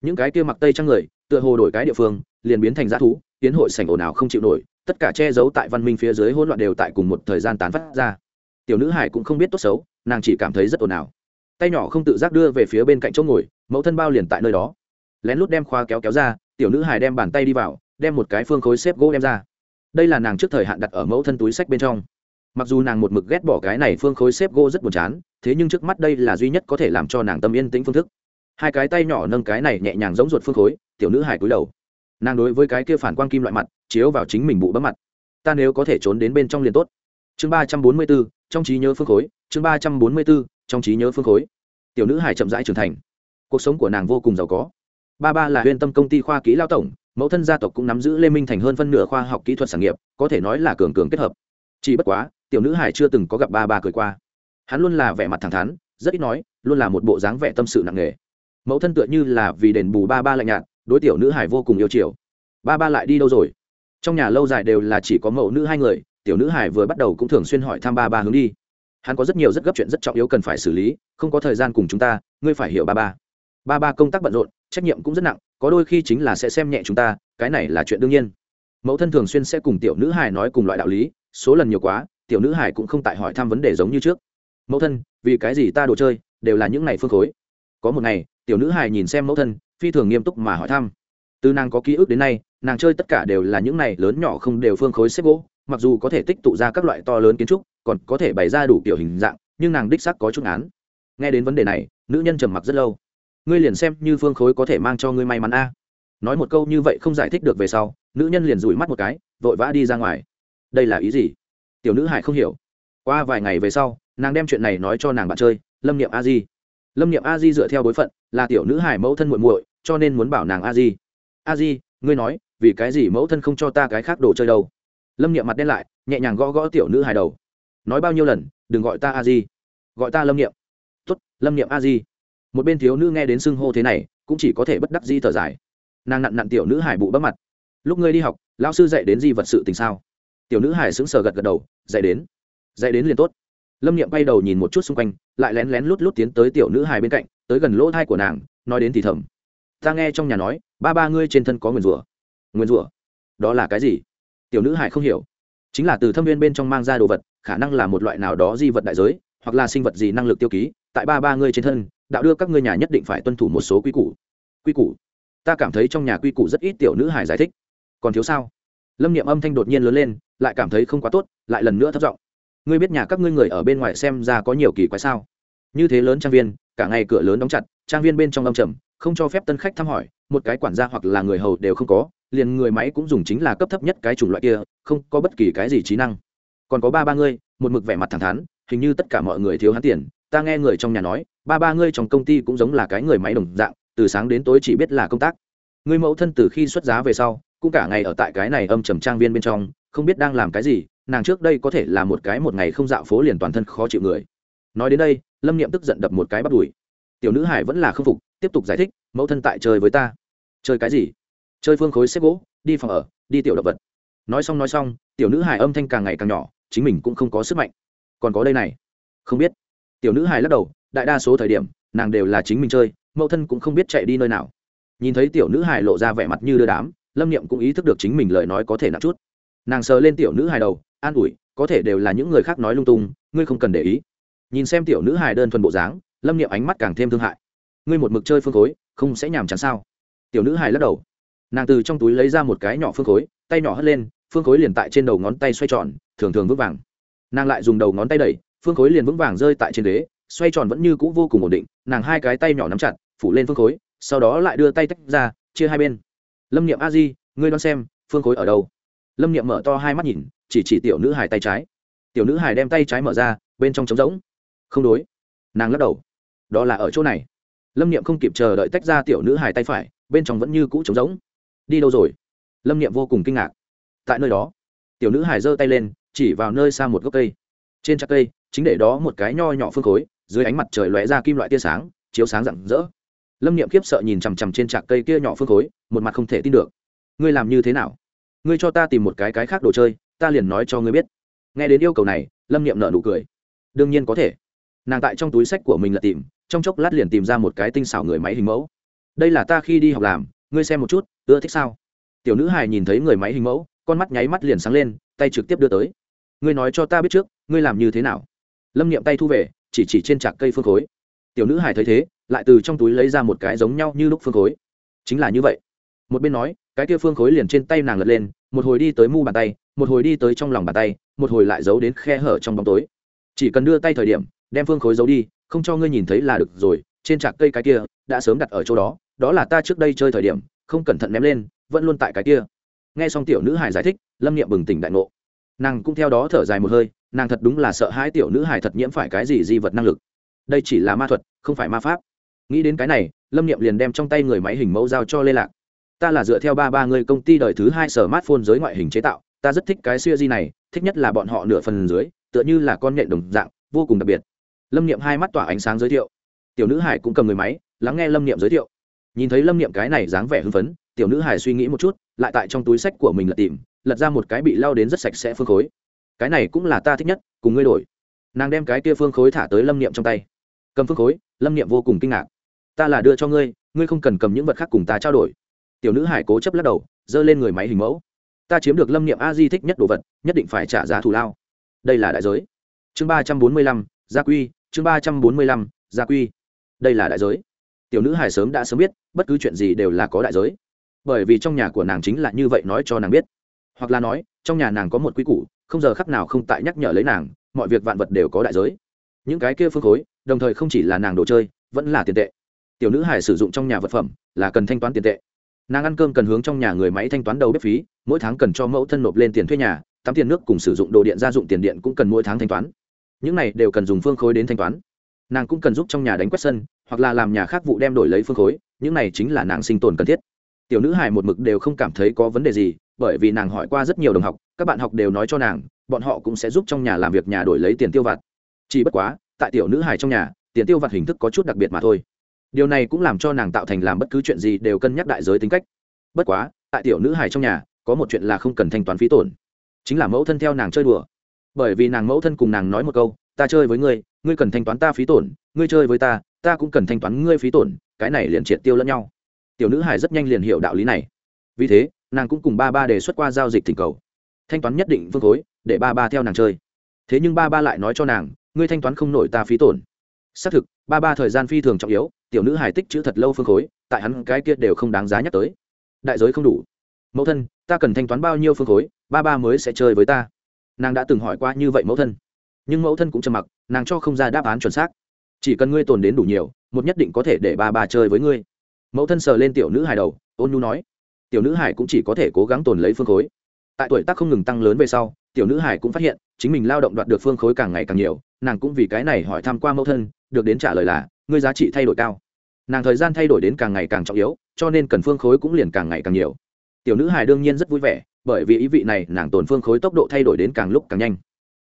Những cái kia mặc tây trang người, tựa hồ đổi cái địa phương, liền biến thành g thú, tiến hội sảnh ồn ào không chịu nổi, tất cả che giấu tại văn minh phía dưới hỗn loạn đều tại cùng một thời gian tán phát ra. Tiểu nữ hải cũng không biết tốt xấu, nàng chỉ cảm thấy rất ồn ào. Tay nhỏ không tự giác đưa về phía bên cạnh chỗ ngồi, mẫu thân bao liền tại nơi đó. Lén lút đem khoa kéo kéo ra, tiểu nữ hải đem bàn tay đi vào, đem một cái phương khối xếp gỗ đem ra đây là nàng trước thời hạn đặt ở mẫu thân túi sách bên trong. Mặc dù nàng một mực ghét bỏ cái này phương khối xếp gỗ rất buồn chán, thế nhưng trước mắt đây là duy nhất có thể làm cho nàng tâm yên tĩnh phương thức. Hai cái tay nhỏ nâng cái này nhẹ nhàng giống ruột phương khối, tiểu nữ hải cúi đầu. Nàng đối với cái kia phản quang kim loại mặt, chiếu vào chính mình bụ bấm mặt. Ta nếu có thể trốn đến bên trong liền tốt. Chương ba trăm bốn mươi bốn, trong trí nhớ phương khối, chương ba trăm bốn mươi bốn, trong trí nhớ phương khối. Tiểu nữ hải chậm rãi trưởng thành. Cuộc sống của nàng vô cùng giàu có. Ba ba là huyên tâm công ty khoa kỹ lao tổng mẫu thân gia tộc cũng nắm giữ lê minh thành hơn phân nửa khoa học kỹ thuật sản nghiệp, có thể nói là cường cường kết hợp. Chỉ bất quá, tiểu nữ hải chưa từng có gặp ba ba cười qua. Hắn luôn là vẻ mặt thẳng thắn, rất ít nói, luôn là một bộ dáng vẻ tâm sự nặng nề. Mẫu thân tựa như là vì đền bù ba ba lạnh nhạt, đối tiểu nữ hải vô cùng yêu chiều. Ba ba lại đi đâu rồi? Trong nhà lâu dài đều là chỉ có mẫu nữ hai người, tiểu nữ hải vừa bắt đầu cũng thường xuyên hỏi thăm ba ba hướng đi. Hắn có rất nhiều rất gấp chuyện rất trọng yếu cần phải xử lý, không có thời gian cùng chúng ta, ngươi phải hiểu ba ba. Ba ba công tác bận rộn, trách nhiệm cũng rất nặng có đôi khi chính là sẽ xem nhẹ chúng ta, cái này là chuyện đương nhiên. Mẫu thân thường xuyên sẽ cùng tiểu nữ hải nói cùng loại đạo lý, số lần nhiều quá, tiểu nữ hải cũng không tại hỏi thăm vấn đề giống như trước. Mẫu thân, vì cái gì ta đồ chơi đều là những ngày phương khối? Có một ngày, tiểu nữ hải nhìn xem mẫu thân, phi thường nghiêm túc mà hỏi thăm. Từ nàng có ký ức đến nay, nàng chơi tất cả đều là những này lớn nhỏ không đều phương khối xếp gỗ, mặc dù có thể tích tụ ra các loại to lớn kiến trúc, còn có thể bày ra đủ kiểu hình dạng, nhưng nàng đích sắc có chút án nghe đến vấn đề này, nữ nhân trầm mặc rất lâu ngươi liền xem như phương khối có thể mang cho ngươi may mắn a. Nói một câu như vậy không giải thích được về sau, nữ nhân liền rủi mắt một cái, vội vã đi ra ngoài. Đây là ý gì? Tiểu nữ hải không hiểu. Qua vài ngày về sau, nàng đem chuyện này nói cho nàng bạn chơi, lâm niệm a di. Lâm niệm a di dựa theo bối phận, là tiểu nữ hải mẫu thân muội muội, cho nên muốn bảo nàng a di. A di, ngươi nói, vì cái gì mẫu thân không cho ta cái khác đồ chơi đâu? Lâm niệm mặt đen lại, nhẹ nhàng gõ gõ tiểu nữ hải đầu. Nói bao nhiêu lần, đừng gọi ta a di. Gọi ta lâm niệm. Tuất lâm niệm a di một bên thiếu nữ nghe đến xưng hô thế này, cũng chỉ có thể bất đắc di thở dài. Nàng nặn nặn tiểu nữ hải bụ bắp mặt. Lúc ngươi đi học, lão sư dạy đến di vật sự tình sao? Tiểu nữ hải sững sờ gật gật đầu, dạy đến. Dạy đến liền tốt. Lâm niệm bay đầu nhìn một chút xung quanh, lại lén lén lút lút tiến tới tiểu nữ hải bên cạnh, tới gần lỗ thai của nàng, nói đến thì thầm. Ta nghe trong nhà nói, ba ba ngươi trên thân có nguyền rủa. Nguyền rủa? Đó là cái gì? Tiểu nữ hải không hiểu. Chính là từ thâm viên bên trong mang ra đồ vật, khả năng là một loại nào đó di vật đại giới, hoặc là sinh vật gì năng lực tiêu ký, tại ba ba ngươi trên thân đạo đưa các ngươi nhà nhất định phải tuân thủ một số quy củ. Quy củ? Ta cảm thấy trong nhà quy củ rất ít tiểu nữ hải giải thích. Còn thiếu sao? Lâm niệm âm thanh đột nhiên lớn lên, lại cảm thấy không quá tốt, lại lần nữa thất vọng ngươi biết nhà các ngươi người ở bên ngoài xem ra có nhiều kỳ quái sao? Như thế lớn trang viên, cả ngày cửa lớn đóng chặt, trang viên bên trong âm trầm, không cho phép tân khách thăm hỏi, một cái quản gia hoặc là người hầu đều không có, liền người máy cũng dùng chính là cấp thấp nhất cái chủng loại kia, không có bất kỳ cái gì trí năng. Còn có ba ba ngươi, một mực vẻ mặt thẳng thắn, hình như tất cả mọi người thiếu hắn tiền, ta nghe người trong nhà nói ba ba ngươi trong công ty cũng giống là cái người máy đồng dạng, từ sáng đến tối chỉ biết là công tác. Ngươi mẫu thân từ khi xuất giá về sau, cũng cả ngày ở tại cái này âm trầm trang viên bên trong, không biết đang làm cái gì, nàng trước đây có thể là một cái một ngày không dạo phố liền toàn thân khó chịu người. Nói đến đây, lâm niệm tức giận đập một cái bắt đùi. Tiểu nữ hải vẫn là k phục, tiếp tục giải thích, mẫu thân tại chơi với ta. Chơi cái gì? Chơi phương khối xếp gỗ, đi phòng ở, đi tiểu động vật. Nói xong nói xong, tiểu nữ hải âm thanh càng ngày càng nhỏ, chính mình cũng không có sức mạnh. Còn có đây này. Không biết. Tiểu nữ hải lắc đầu đại đa số thời điểm, nàng đều là chính mình chơi, mẫu thân cũng không biết chạy đi nơi nào. Nhìn thấy tiểu nữ hài lộ ra vẻ mặt như đưa đám, lâm niệm cũng ý thức được chính mình lời nói có thể nặng chút. Nàng sờ lên tiểu nữ hài đầu, an ủi, có thể đều là những người khác nói lung tung, ngươi không cần để ý. Nhìn xem tiểu nữ hài đơn thuần bộ dáng, lâm niệm ánh mắt càng thêm thương hại. Ngươi một mực chơi phương khối, không sẽ nhàm chán sao? Tiểu nữ hài lắc đầu. Nàng từ trong túi lấy ra một cái nhỏ phương khối, tay nhỏ hất lên, phương khối liền tại trên đầu ngón tay xoay tròn, thường thường vững vàng. Nàng lại dùng đầu ngón tay đẩy, phương khối liền vững vàng rơi tại trên đế xoay tròn vẫn như c ũ vô cùng ổn định, nàng hai cái tay nhỏ nắm chặt, phủ lên phương khối, sau đó lại đưa tay tách ra, chia hai bên. Lâm niệm a di, ngươi đoán xem, phương khối ở đâu? Lâm niệm mở to hai mắt nhìn, chỉ chỉ tiểu nữ hải tay trái. Tiểu nữ hải đem tay trái mở ra, bên trong trống rỗng. Không đối. Nàng lắc đầu. Đó là ở chỗ này. Lâm niệm không kịp chờ đợi tách ra tiểu nữ hải tay phải, bên trong vẫn như cũ trống rỗng. Đi đâu rồi? Lâm niệm vô cùng kinh ngạc. Tại nơi đó. Tiểu nữ hải giơ tay lên, chỉ vào nơi xa một gốc cây. Trên chắc cây, chính để đó một cái nho nhỏ phương khối dưới ánh mặt trời lóe ra kim loại tia sáng, chiếu sáng rạng rỡ. Lâm niệm khiếp sợ nhìn chằm chằm trên trạc cây kia nhỏ phương khối, một mặt không thể tin được. Ngươi làm như thế nào? Ngươi cho ta tìm một cái cái khác đồ chơi, ta liền nói cho ngươi biết. Nghe đến yêu cầu này, lâm niệm nợ nụ cười. Đương nhiên có thể. Nàng tại trong túi sách của mình là tìm, trong chốc lát liền tìm ra một cái tinh xảo người máy hình mẫu. Đây là ta khi đi học làm, ngươi xem một chút, ưa thích sao? Tiểu nữ hài nhìn thấy người máy hình mẫu, con mắt nháy mắt liền sáng lên, tay trực tiếp đưa tới. Ngươi nói cho ta biết trước, ngươi làm như thế nào? Lâm niệm tay thu về chỉ chỉ trên trạc cây phương khối. Tiểu nữ hài thấy thế, lại từ trong túi lấy ra một cái giống nhau như lúc phương khối. Chính là như vậy. Một bên nói, cái kia phương khối liền trên tay nàng lật lên, một hồi đi tới mu bàn tay, một hồi đi tới trong lòng bàn tay, một hồi lại giấu đến khe hở trong bóng tối. Chỉ cần đưa tay thời điểm, đem phương khối giấu đi, không cho ngươi nhìn thấy là được rồi, trên trạc cây cái kia, đã sớm đặt ở chỗ đó đó là ta trước đây chơi thời điểm, không cẩn thận ném lên, vẫn luôn tại cái kia. Nghe xong tiểu nữ hải giải thích, lâm niệm bừng tỉnh đại ngộ. Nàng cũng theo đó thở dài một hơi nàng thật đúng là sợ hai tiểu nữ hải thật nhiễm phải cái gì di vật năng lực. Đây chỉ là ma thuật, không phải ma pháp. Nghĩ đến cái này, lâm niệm liền đem trong tay người máy hình mẫu giao cho lê lạc. Ta là dựa theo ba ba người công ty đời thứ hai sở mát phôn giới ngoại hình chế tạo, ta rất thích cái siêu di này, thích nhất là bọn họ nửa phần dưới, tựa như là con nhện đồng dạng, vô cùng đặc biệt. Lâm niệm hai mắt tỏa ánh sáng giới thiệu. Tiểu nữ hải cũng cầm người máy, lắng nghe lâm niệm giới thiệu. Nhìn thấy lâm niệm cái này dáng vẻ hưng phấn, tiểu nữ hải suy nghĩ một chút, lại tại trong túi sách của mình lật tìm, lật ra một cái bị lao đến rất sạch sẽ phương khối cái này cũng là ta thích nhất, cùng ngươi đổi. Nàng đem cái kia phương khối thả tới lâm niệm trong tay. Cầm phương khối? Lâm niệm vô cùng kinh ngạc. Ta là đưa cho ngươi ngươi không cần cầm những vật khác cùng ta trao đổi. Tiểu nữ hải cố chấp lắc đầu, giơ lên người máy hình mẫu. Ta chiếm được lâm niệm a di thích nhất đồ vật, nhất định phải trả giá thù lao. Đây là đại giới. Chương ba trăm bốn mươi lăm, gia quy, chương ba trăm bốn mươi lăm, gia quy. Đây là đại giới. Tiểu nữ hải sớm đã sớm biết, bất cứ chuyện gì đều là có đại giới. Bởi vì trong nhà của nàng chính là như vậy nói cho nàng biết. Hoặc là nói, trong nhà nàng có một quy củ không giờ khắc nào không tại nhắc nhở lấy nàng, mọi việc vạn vật đều có đại giới. Những cái kia phương khối, đồng thời không chỉ là nàng đồ chơi, vẫn là tiền tệ. Tiểu nữ hải sử dụng trong nhà vật phẩm là cần thanh toán tiền tệ. Nàng ăn cơm cần hướng trong nhà người máy thanh toán đầu bếp phí, mỗi tháng cần cho mẫu thân nộp lên tiền thuê nhà, tắm tiền nước cùng sử dụng đồ điện gia dụng tiền điện cũng cần mỗi tháng thanh toán. Những này đều cần dùng phương khối đến thanh toán. Nàng cũng cần giúp trong nhà đánh quét sân, hoặc là làm nhà khác vụ đem đổi lấy phương khối, những này chính là nàng sinh tồn cần thiết. Tiểu nữ hải một mực đều không cảm thấy có vấn đề gì, bởi vì nàng hỏi qua rất nhiều đồng học các bạn học đều nói cho nàng, bọn họ cũng sẽ giúp trong nhà làm việc nhà đổi lấy tiền tiêu vặt. Chỉ bất quá, tại tiểu nữ hải trong nhà, tiền tiêu vặt hình thức có chút đặc biệt mà thôi. Điều này cũng làm cho nàng tạo thành làm bất cứ chuyện gì đều cân nhắc đại giới tính cách. Bất quá, tại tiểu nữ hải trong nhà, có một chuyện là không cần thanh toán phí tổn, chính là mẫu thân theo nàng chơi đùa. Bởi vì nàng mẫu thân cùng nàng nói một câu, ta chơi với ngươi ngươi cần thanh toán ta phí tổn, ngươi chơi với ta ta cũng cần thanh toán ngươi phí tổn. Cái này liền triệt tiêu lẫn nhau. Tiểu nữ hải rất nhanh liền hiểu đạo lý này. Vì thế, nàng cũng cùng ba ba đề xuất qua giao dịch thỉnh cầu thanh toán nhất định phương khối, để ba ba theo nàng chơi. Thế nhưng ba ba lại nói cho nàng, ngươi thanh toán không nổi ta phí tổn. Xác thực, ba ba thời gian phi thường trọng yếu, tiểu nữ hải tích chữ thật lâu phương khối, tại hắn cái kia đều không đáng giá nhắc tới. Đại giới không đủ. Mẫu thân, ta cần thanh toán bao nhiêu phương khối, ba ba mới sẽ chơi với ta. Nàng đã từng hỏi qua như vậy mẫu thân. Nhưng mẫu thân cũng trầm mặc, nàng cho không ra đáp án chuẩn xác. Chỉ cần ngươi tồn đến đủ nhiều, một nhất định có thể để ba ba chơi với ngươi. Mẫu thân sờ lên tiểu nữ hải đầu, ôn nhu nói. Tiểu nữ hải cũng chỉ có thể cố gắng tồn lấy phương khối tại tuổi tác không ngừng tăng lớn về sau, tiểu nữ hải cũng phát hiện, chính mình lao động đoạt được phương khối càng ngày càng nhiều, nàng cũng vì cái này hỏi thăm qua mẫu thân, được đến trả lời là, ngươi giá trị thay đổi cao. Nàng thời gian thay đổi đến càng ngày càng trọng yếu, cho nên cần phương khối cũng liền càng ngày càng nhiều. Tiểu nữ hải đương nhiên rất vui vẻ, bởi vì ý vị này, nàng tồn phương khối tốc độ thay đổi đến càng lúc càng nhanh.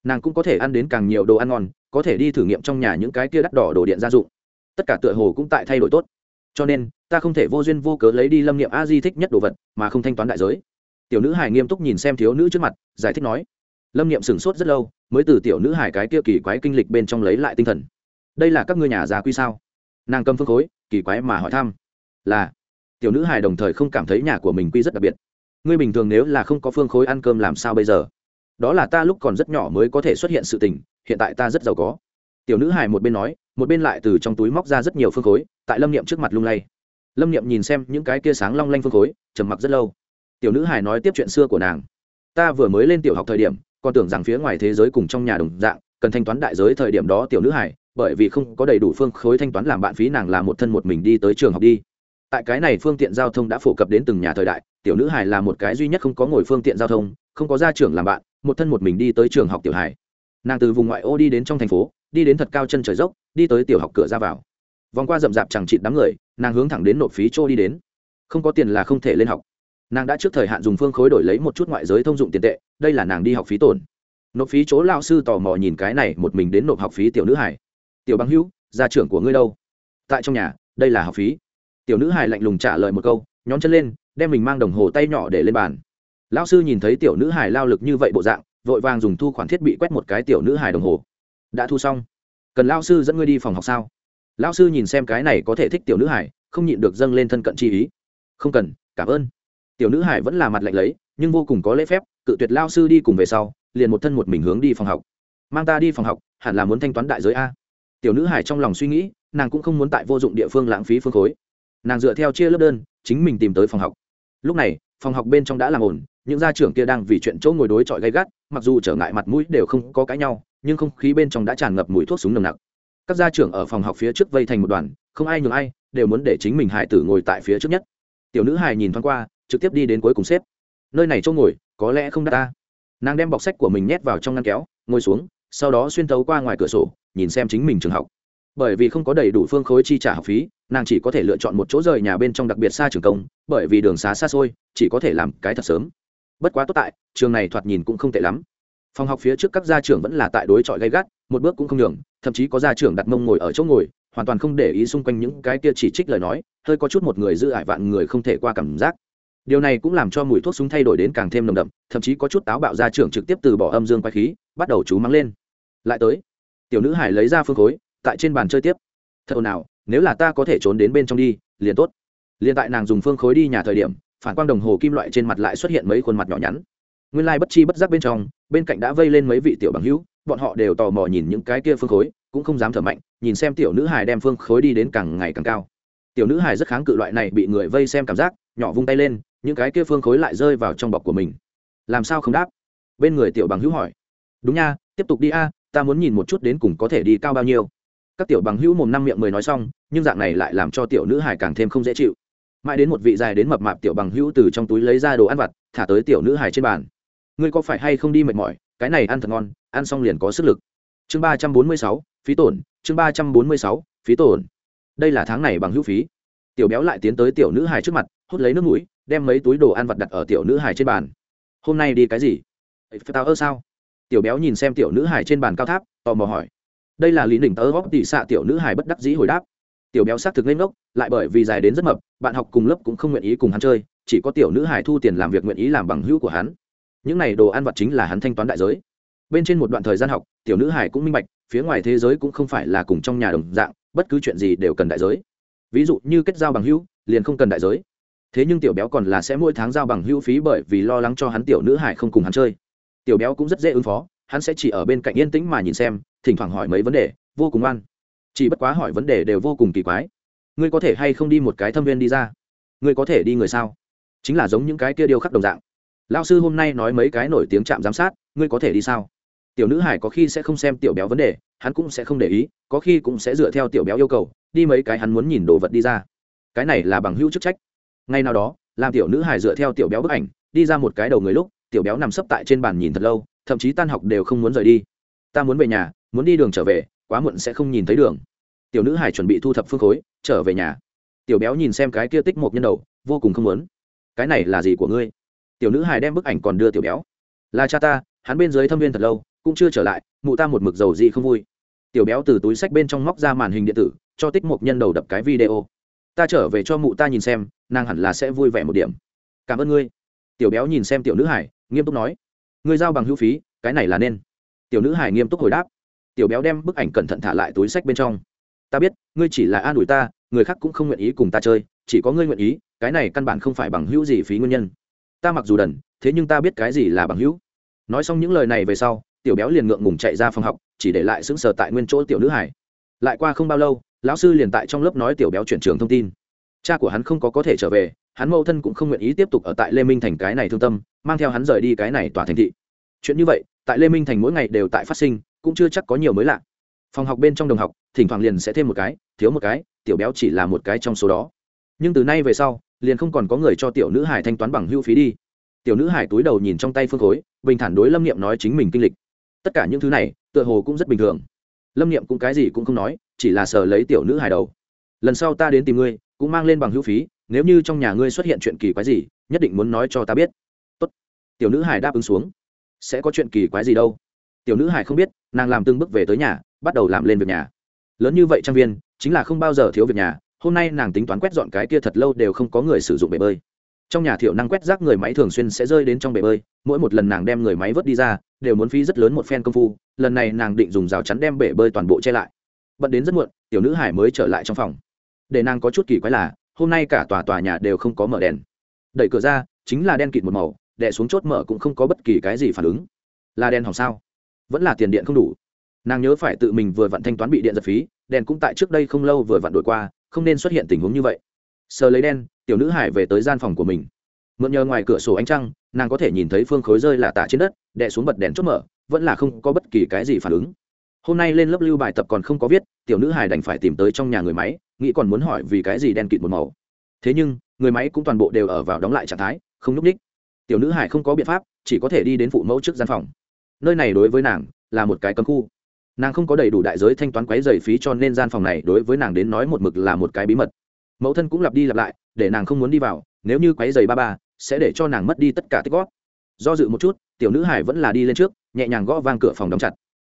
Nàng cũng có thể ăn đến càng nhiều đồ ăn ngon, có thể đi thử nghiệm trong nhà những cái kia đắt đỏ đồ điện gia dụng. Tất cả tựa hồ cũng tại thay đổi tốt. Cho nên, ta không thể vô duyên vô cớ lấy đi lâm niệm a di thích nhất đồ vật, mà không thanh toán đại giới tiểu nữ hải nghiêm túc nhìn xem thiếu nữ trước mặt, giải thích nói, lâm niệm sửng sốt rất lâu, mới từ tiểu nữ hải cái kia kỳ quái kinh lịch bên trong lấy lại tinh thần. Đây là các ngươi nhà già quy sao? Nàng cầm phương khối, kỳ quái mà hỏi thăm, là. Tiểu nữ hải đồng thời không cảm thấy nhà của mình quy rất đặc biệt. Ngươi bình thường nếu là không có phương khối ăn cơm làm sao bây giờ? Đó là ta lúc còn rất nhỏ mới có thể xuất hiện sự tình, hiện tại ta rất giàu có. Tiểu nữ hải một bên nói, một bên lại từ trong túi móc ra rất nhiều phương khối, tại lâm niệm trước mặt lung lay. Lâm niệm nhìn xem những cái kia sáng long lanh phương khối, trầm mặc rất lâu tiểu nữ hải nói tiếp chuyện xưa của nàng. Ta vừa mới lên tiểu học thời điểm, còn tưởng rằng phía ngoài thế giới cùng trong nhà đồng dạng, cần thanh toán đại giới thời điểm đó tiểu nữ hải bởi vì không có đầy đủ phương khối thanh toán làm bạn phí nàng là một thân một mình đi tới trường học đi. Tại cái này phương tiện giao thông đã phổ cập đến từng nhà thời đại, tiểu nữ hải là một cái duy nhất không có ngồi phương tiện giao thông, không có gia trưởng làm bạn, một thân một mình đi tới trường học tiểu hải nàng từ vùng ngoại ô đi đến trong thành phố, đi đến thật cao chân trời dốc, đi tới tiểu học cửa ra vào. Vòng qua rậm rạp chẳng chịt đám người, nàng hướng thẳng đến nộp phí trô đi đến. Không có tiền là không thể lên học nàng đã trước thời hạn dùng phương khối đổi lấy một chút ngoại giới thông dụng tiền tệ, đây là nàng đi học phí tổn. Nộp phí chỗ lao sư tò mò nhìn cái này một mình đến nộp học phí tiểu nữ hải tiểu băng hữu, gia trưởng của ngươi đâu? Tại trong nhà, đây là học phí. Tiểu nữ hải lạnh lùng trả lời một câu, nhón chân lên, đem mình mang đồng hồ tay nhỏ để lên bàn. Lão sư nhìn thấy tiểu nữ hải lao lực như vậy bộ dạng, vội vàng dùng thu khoản thiết bị quét một cái tiểu nữ hải đồng hồ. Đã thu xong. Cần lao sư dẫn ngươi đi phòng học sao? Lão sư nhìn xem cái này có thể thích tiểu nữ hải không nhịn được dâng lên thân cận chi ý. Không cần, cảm ơn tiểu nữ hải vẫn là mặt lạnh lấy, nhưng vô cùng có lễ phép, cự tuyệt lao sư đi cùng về sau, liền một thân một mình hướng đi phòng học. Mang ta đi phòng học, hẳn là muốn thanh toán đại giới a. Tiểu nữ hải trong lòng suy nghĩ, nàng cũng không muốn tại vô dụng địa phương lãng phí phương khối. Nàng dựa theo chia lớp đơn, chính mình tìm tới phòng học. Lúc này, phòng học bên trong đã làm ổn những gia trưởng kia đang vì chuyện chỗ ngồi đối chọi gay gắt, mặc dù trở ngại mặt mũi đều không có cãi nhau, nhưng không khí bên trong đã tràn ngập mùi thuốc súng nồng nặc. Các gia trưởng ở phòng học phía trước vây thành một đoàn, không ai nhường ai, đều muốn để chính mình hải tử ngồi tại phía trước nhất. Tiểu nữ hải nhìn thoáng qua trực tiếp đi đến cuối cùng xếp. Nơi này chỗ ngồi, có lẽ không đắt ta. Nàng đem bọc sách của mình nhét vào trong ngăn kéo, ngồi xuống, sau đó xuyên tấu qua ngoài cửa sổ, nhìn xem chính mình trường học. Bởi vì không có đầy đủ phương khối chi trả học phí, nàng chỉ có thể lựa chọn một chỗ rời nhà bên trong đặc biệt xa trường công, bởi vì đường xá xa xôi, chỉ có thể làm cái thật sớm. Bất quá tốt tại, trường này thoạt nhìn cũng không tệ lắm. Phòng học phía trước các gia trưởng vẫn là tại đối chọi gay gắt, một bước cũng không đường thậm chí có gia trưởng đặt mông ngồi ở chỗ ngồi, hoàn toàn không để ý xung quanh những cái kia chỉ trích lời nói, hơi có chút một người giữ ải vạn người không thể qua cảm giác điều này cũng làm cho mùi thuốc súng thay đổi đến càng thêm nồng đậm, thậm chí có chút táo bạo ra trưởng trực tiếp từ bỏ âm dương quay khí, bắt đầu chú mắng lên. Lại tới, tiểu nữ hải lấy ra phương khối, tại trên bàn chơi tiếp. Thật ồn ào, nếu là ta có thể trốn đến bên trong đi, liền tốt. Liền tại nàng dùng phương khối đi nhà thời điểm, phản quang đồng hồ kim loại trên mặt lại xuất hiện mấy khuôn mặt nhỏ nhắn. Nguyên lai、like、bất chi bất giác bên trong, bên cạnh đã vây lên mấy vị tiểu bằng hữu, bọn họ đều tò mò nhìn những cái kia phương khối, cũng không dám thở mạnh, nhìn xem tiểu nữ hài đem phương khối đi đến càng ngày càng cao tiểu nữ hài rất kháng cự loại này bị người vây xem cảm giác, nhỏ vung tay lên, những cái kia phương khối lại rơi vào trong bọc của mình. Làm sao không đáp? Bên người tiểu bằng hữu hỏi. Đúng nha, tiếp tục đi a, ta muốn nhìn một chút đến cùng có thể đi cao bao nhiêu. Các tiểu bằng hữu mồm năm miệng mười nói xong, nhưng dạng này lại làm cho tiểu nữ hải càng thêm không dễ chịu. Mãi đến một vị dài đến mập mạp tiểu bằng hữu từ trong túi lấy ra đồ ăn vặt, thả tới tiểu nữ hải trên bàn. Ngươi có phải hay không đi mệt mỏi? Cái này ăn thật ngon, ăn xong liền có sức lực. Chương ba trăm bốn mươi sáu, phí tổn, chương ba trăm bốn mươi sáu, phí tổn đây là tháng này bằng hữu phí. Tiểu béo lại tiến tới tiểu nữ hài trước mặt, hút lấy nước mũi, đem mấy túi đồ ăn vặt đặt ở tiểu nữ hài trên bàn. Hôm nay đi cái gì? Tao ơ sao? Tiểu béo nhìn xem tiểu nữ hài trên bàn cao tháp, tò mò hỏi. Đây là lý đỉnh tớ góp tỉ xạ tiểu nữ hài bất đắc dĩ hồi đáp. Tiểu béo xác thực lên ngốc, lại bởi vì dài đến rất mập, bạn học cùng lớp cũng không nguyện ý cùng hắn chơi, chỉ có tiểu nữ hài thu tiền làm việc nguyện ý làm bằng hữu của hắn. Những này đồ ăn vặt chính là hắn thanh toán đại giới. Bên trên một đoạn thời gian học, tiểu nữ hải cũng minh bạch, phía ngoài thế giới cũng không phải là cùng trong nhà đồng dạng bất cứ chuyện gì đều cần đại giới. Ví dụ như kết giao bằng hữu, liền không cần đại giới. Thế nhưng tiểu béo còn là sẽ mỗi tháng giao bằng hữu phí bởi vì lo lắng cho hắn tiểu nữ hải không cùng hắn chơi. Tiểu béo cũng rất dễ ứng phó, hắn sẽ chỉ ở bên cạnh yên tĩnh mà nhìn xem, thỉnh thoảng hỏi mấy vấn đề, vô cùng ăn chỉ bất quá hỏi vấn đề đều vô cùng kỳ quái. Ngươi có thể hay không đi một cái thâm viên đi ra? Ngươi có thể đi người sao? Chính là giống những cái kia điêu khắc đồng dạng. Lao sư hôm nay nói mấy cái nổi tiếng chạm giám sát, ngươi có thể đi sao? Tiểu nữ hải có khi sẽ không xem tiểu béo vấn đề, hắn cũng sẽ không để ý, có khi cũng sẽ dựa theo tiểu béo yêu cầu, đi mấy cái hắn muốn nhìn đồ vật đi ra. Cái này là bằng hữu chức trách. Ngay nào đó, làm tiểu nữ hải dựa theo tiểu béo bức ảnh, đi ra một cái đầu người lúc, tiểu béo nằm sấp tại trên bàn nhìn thật lâu, thậm chí tan học đều không muốn rời đi. Ta muốn về nhà, muốn đi đường trở về, quá muộn sẽ không nhìn thấy đường. Tiểu nữ hải chuẩn bị thu thập phương khối, trở về nhà. Tiểu béo nhìn xem cái kia tích một nhân đầu, vô cùng không muốn. Cái này là gì của ngươi? Tiểu nữ hải đem bức ảnh còn đưa tiểu béo. Là cha ta, hắn bên dưới thâm viên thật lâu cũng chưa trở lại, mụ ta một mực dầu gì không vui. Tiểu béo từ túi sách bên trong móc ra màn hình điện tử, cho tích một nhân đầu đập cái video. Ta trở về cho mụ ta nhìn xem, nàng hẳn là sẽ vui vẻ một điểm. Cảm ơn ngươi. Tiểu béo nhìn xem tiểu nữ hải, nghiêm túc nói. Ngươi giao bằng hữu phí, cái này là nên. Tiểu nữ hải nghiêm túc hồi đáp. Tiểu béo đem bức ảnh cẩn thận thả lại túi sách bên trong. Ta biết, ngươi chỉ là an ủi ta, người khác cũng không nguyện ý cùng ta chơi, chỉ có ngươi nguyện ý, cái này căn bản không phải bằng hữu gì phí nguyên nhân. Ta mặc dù đần, thế nhưng ta biết cái gì là bằng hữu. Nói xong những lời này về sau tiểu béo liền ngượng ngùng chạy ra phòng học, chỉ để lại sững sờ tại nguyên chỗ tiểu nữ hải. Lại qua không bao lâu, lão sư liền tại trong lớp nói tiểu béo chuyển trường thông tin. Cha của hắn không có có thể trở về, hắn mâu thân cũng không nguyện ý tiếp tục ở tại lê minh thành cái này thương tâm, mang theo hắn rời đi cái này tòa thành thị. Chuyện như vậy, tại lê minh thành mỗi ngày đều tại phát sinh, cũng chưa chắc có nhiều mới lạ. Phòng học bên trong đồng học, thỉnh thoảng liền sẽ thêm một cái, thiếu một cái, tiểu béo chỉ là một cái trong số đó. Nhưng từ nay về sau, liền không còn có người cho tiểu nữ hải thanh toán bằng hưu phí đi. Tiểu nữ hải túi đầu nhìn trong tay phương khối, bình thản đối lâm niệm nói chính mình kinh lịch tất cả những thứ này, tựa hồ cũng rất bình thường. Lâm niệm cũng cái gì cũng không nói, chỉ là sờ lấy tiểu nữ hài đầu. Lần sau ta đến tìm ngươi, cũng mang lên bằng hữu phí, nếu như trong nhà ngươi xuất hiện chuyện kỳ quái gì, nhất định muốn nói cho ta biết. Tốt. tiểu nữ hải đáp ứng xuống. Sẽ có chuyện kỳ quái gì đâu. Tiểu nữ hải không biết, nàng làm từng bước về tới nhà, bắt đầu làm lên việc nhà. Lớn như vậy trang viên, chính là không bao giờ thiếu việc nhà, hôm nay nàng tính toán quét dọn cái kia thật lâu đều không có người sử dụng bể bơi trong nhà thiểu năng quét rác người máy thường xuyên sẽ rơi đến trong bể bơi, mỗi một lần nàng đem người máy vớt đi ra, đều muốn phí rất lớn một phen công phu, lần này nàng định dùng rào chắn đem bể bơi toàn bộ che lại. Bận đến rất muộn, tiểu nữ hải mới trở lại trong phòng. Để nàng có chút kỳ quái là, hôm nay cả tòa tòa nhà đều không có mở đèn. Đẩy cửa ra, chính là đen kịt một màu, đè xuống chốt mở cũng không có bất kỳ cái gì phản ứng. Là đèn hỏng sao? Vẫn là tiền điện không đủ. Nàng nhớ phải tự mình vừa vặn thanh toán bị điện giật phí, đèn cũng tại trước đây không lâu vừa vặn đổi qua, không nên xuất hiện tình huống như vậy. Sờ lấy đen tiểu nữ hải về tới gian phòng của mình. Mượn nhờ ngoài cửa sổ ánh trăng, nàng có thể nhìn thấy phương khối rơi là tả trên đất, đè xuống bật đèn chốt mở, vẫn là không có bất kỳ cái gì phản ứng. Hôm nay lên lớp lưu bài tập còn không có viết, tiểu nữ hải đành phải tìm tới trong nhà người máy, nghĩ còn muốn hỏi vì cái gì đen kịt một màu. Thế nhưng, người máy cũng toàn bộ đều ở vào đóng lại trạng thái, không nhúc ních tiểu nữ hải không có biện pháp, chỉ có thể đi đến phụ mẫu trước gian phòng. Nơi này đối với nàng, là một cái cấm khu. Nàng không có đầy đủ đại giới thanh toán quấy dày phí cho nên gian phòng này đối với nàng đến nói một mực là một cái bí mật mẫu thân cũng lặp đi lặp lại, để nàng không muốn đi vào, nếu như quáy dày ba ba, sẽ để cho nàng mất đi tất cả tích gót do dự một chút, tiểu nữ hải vẫn là đi lên trước, nhẹ nhàng gõ vang cửa phòng đóng chặt.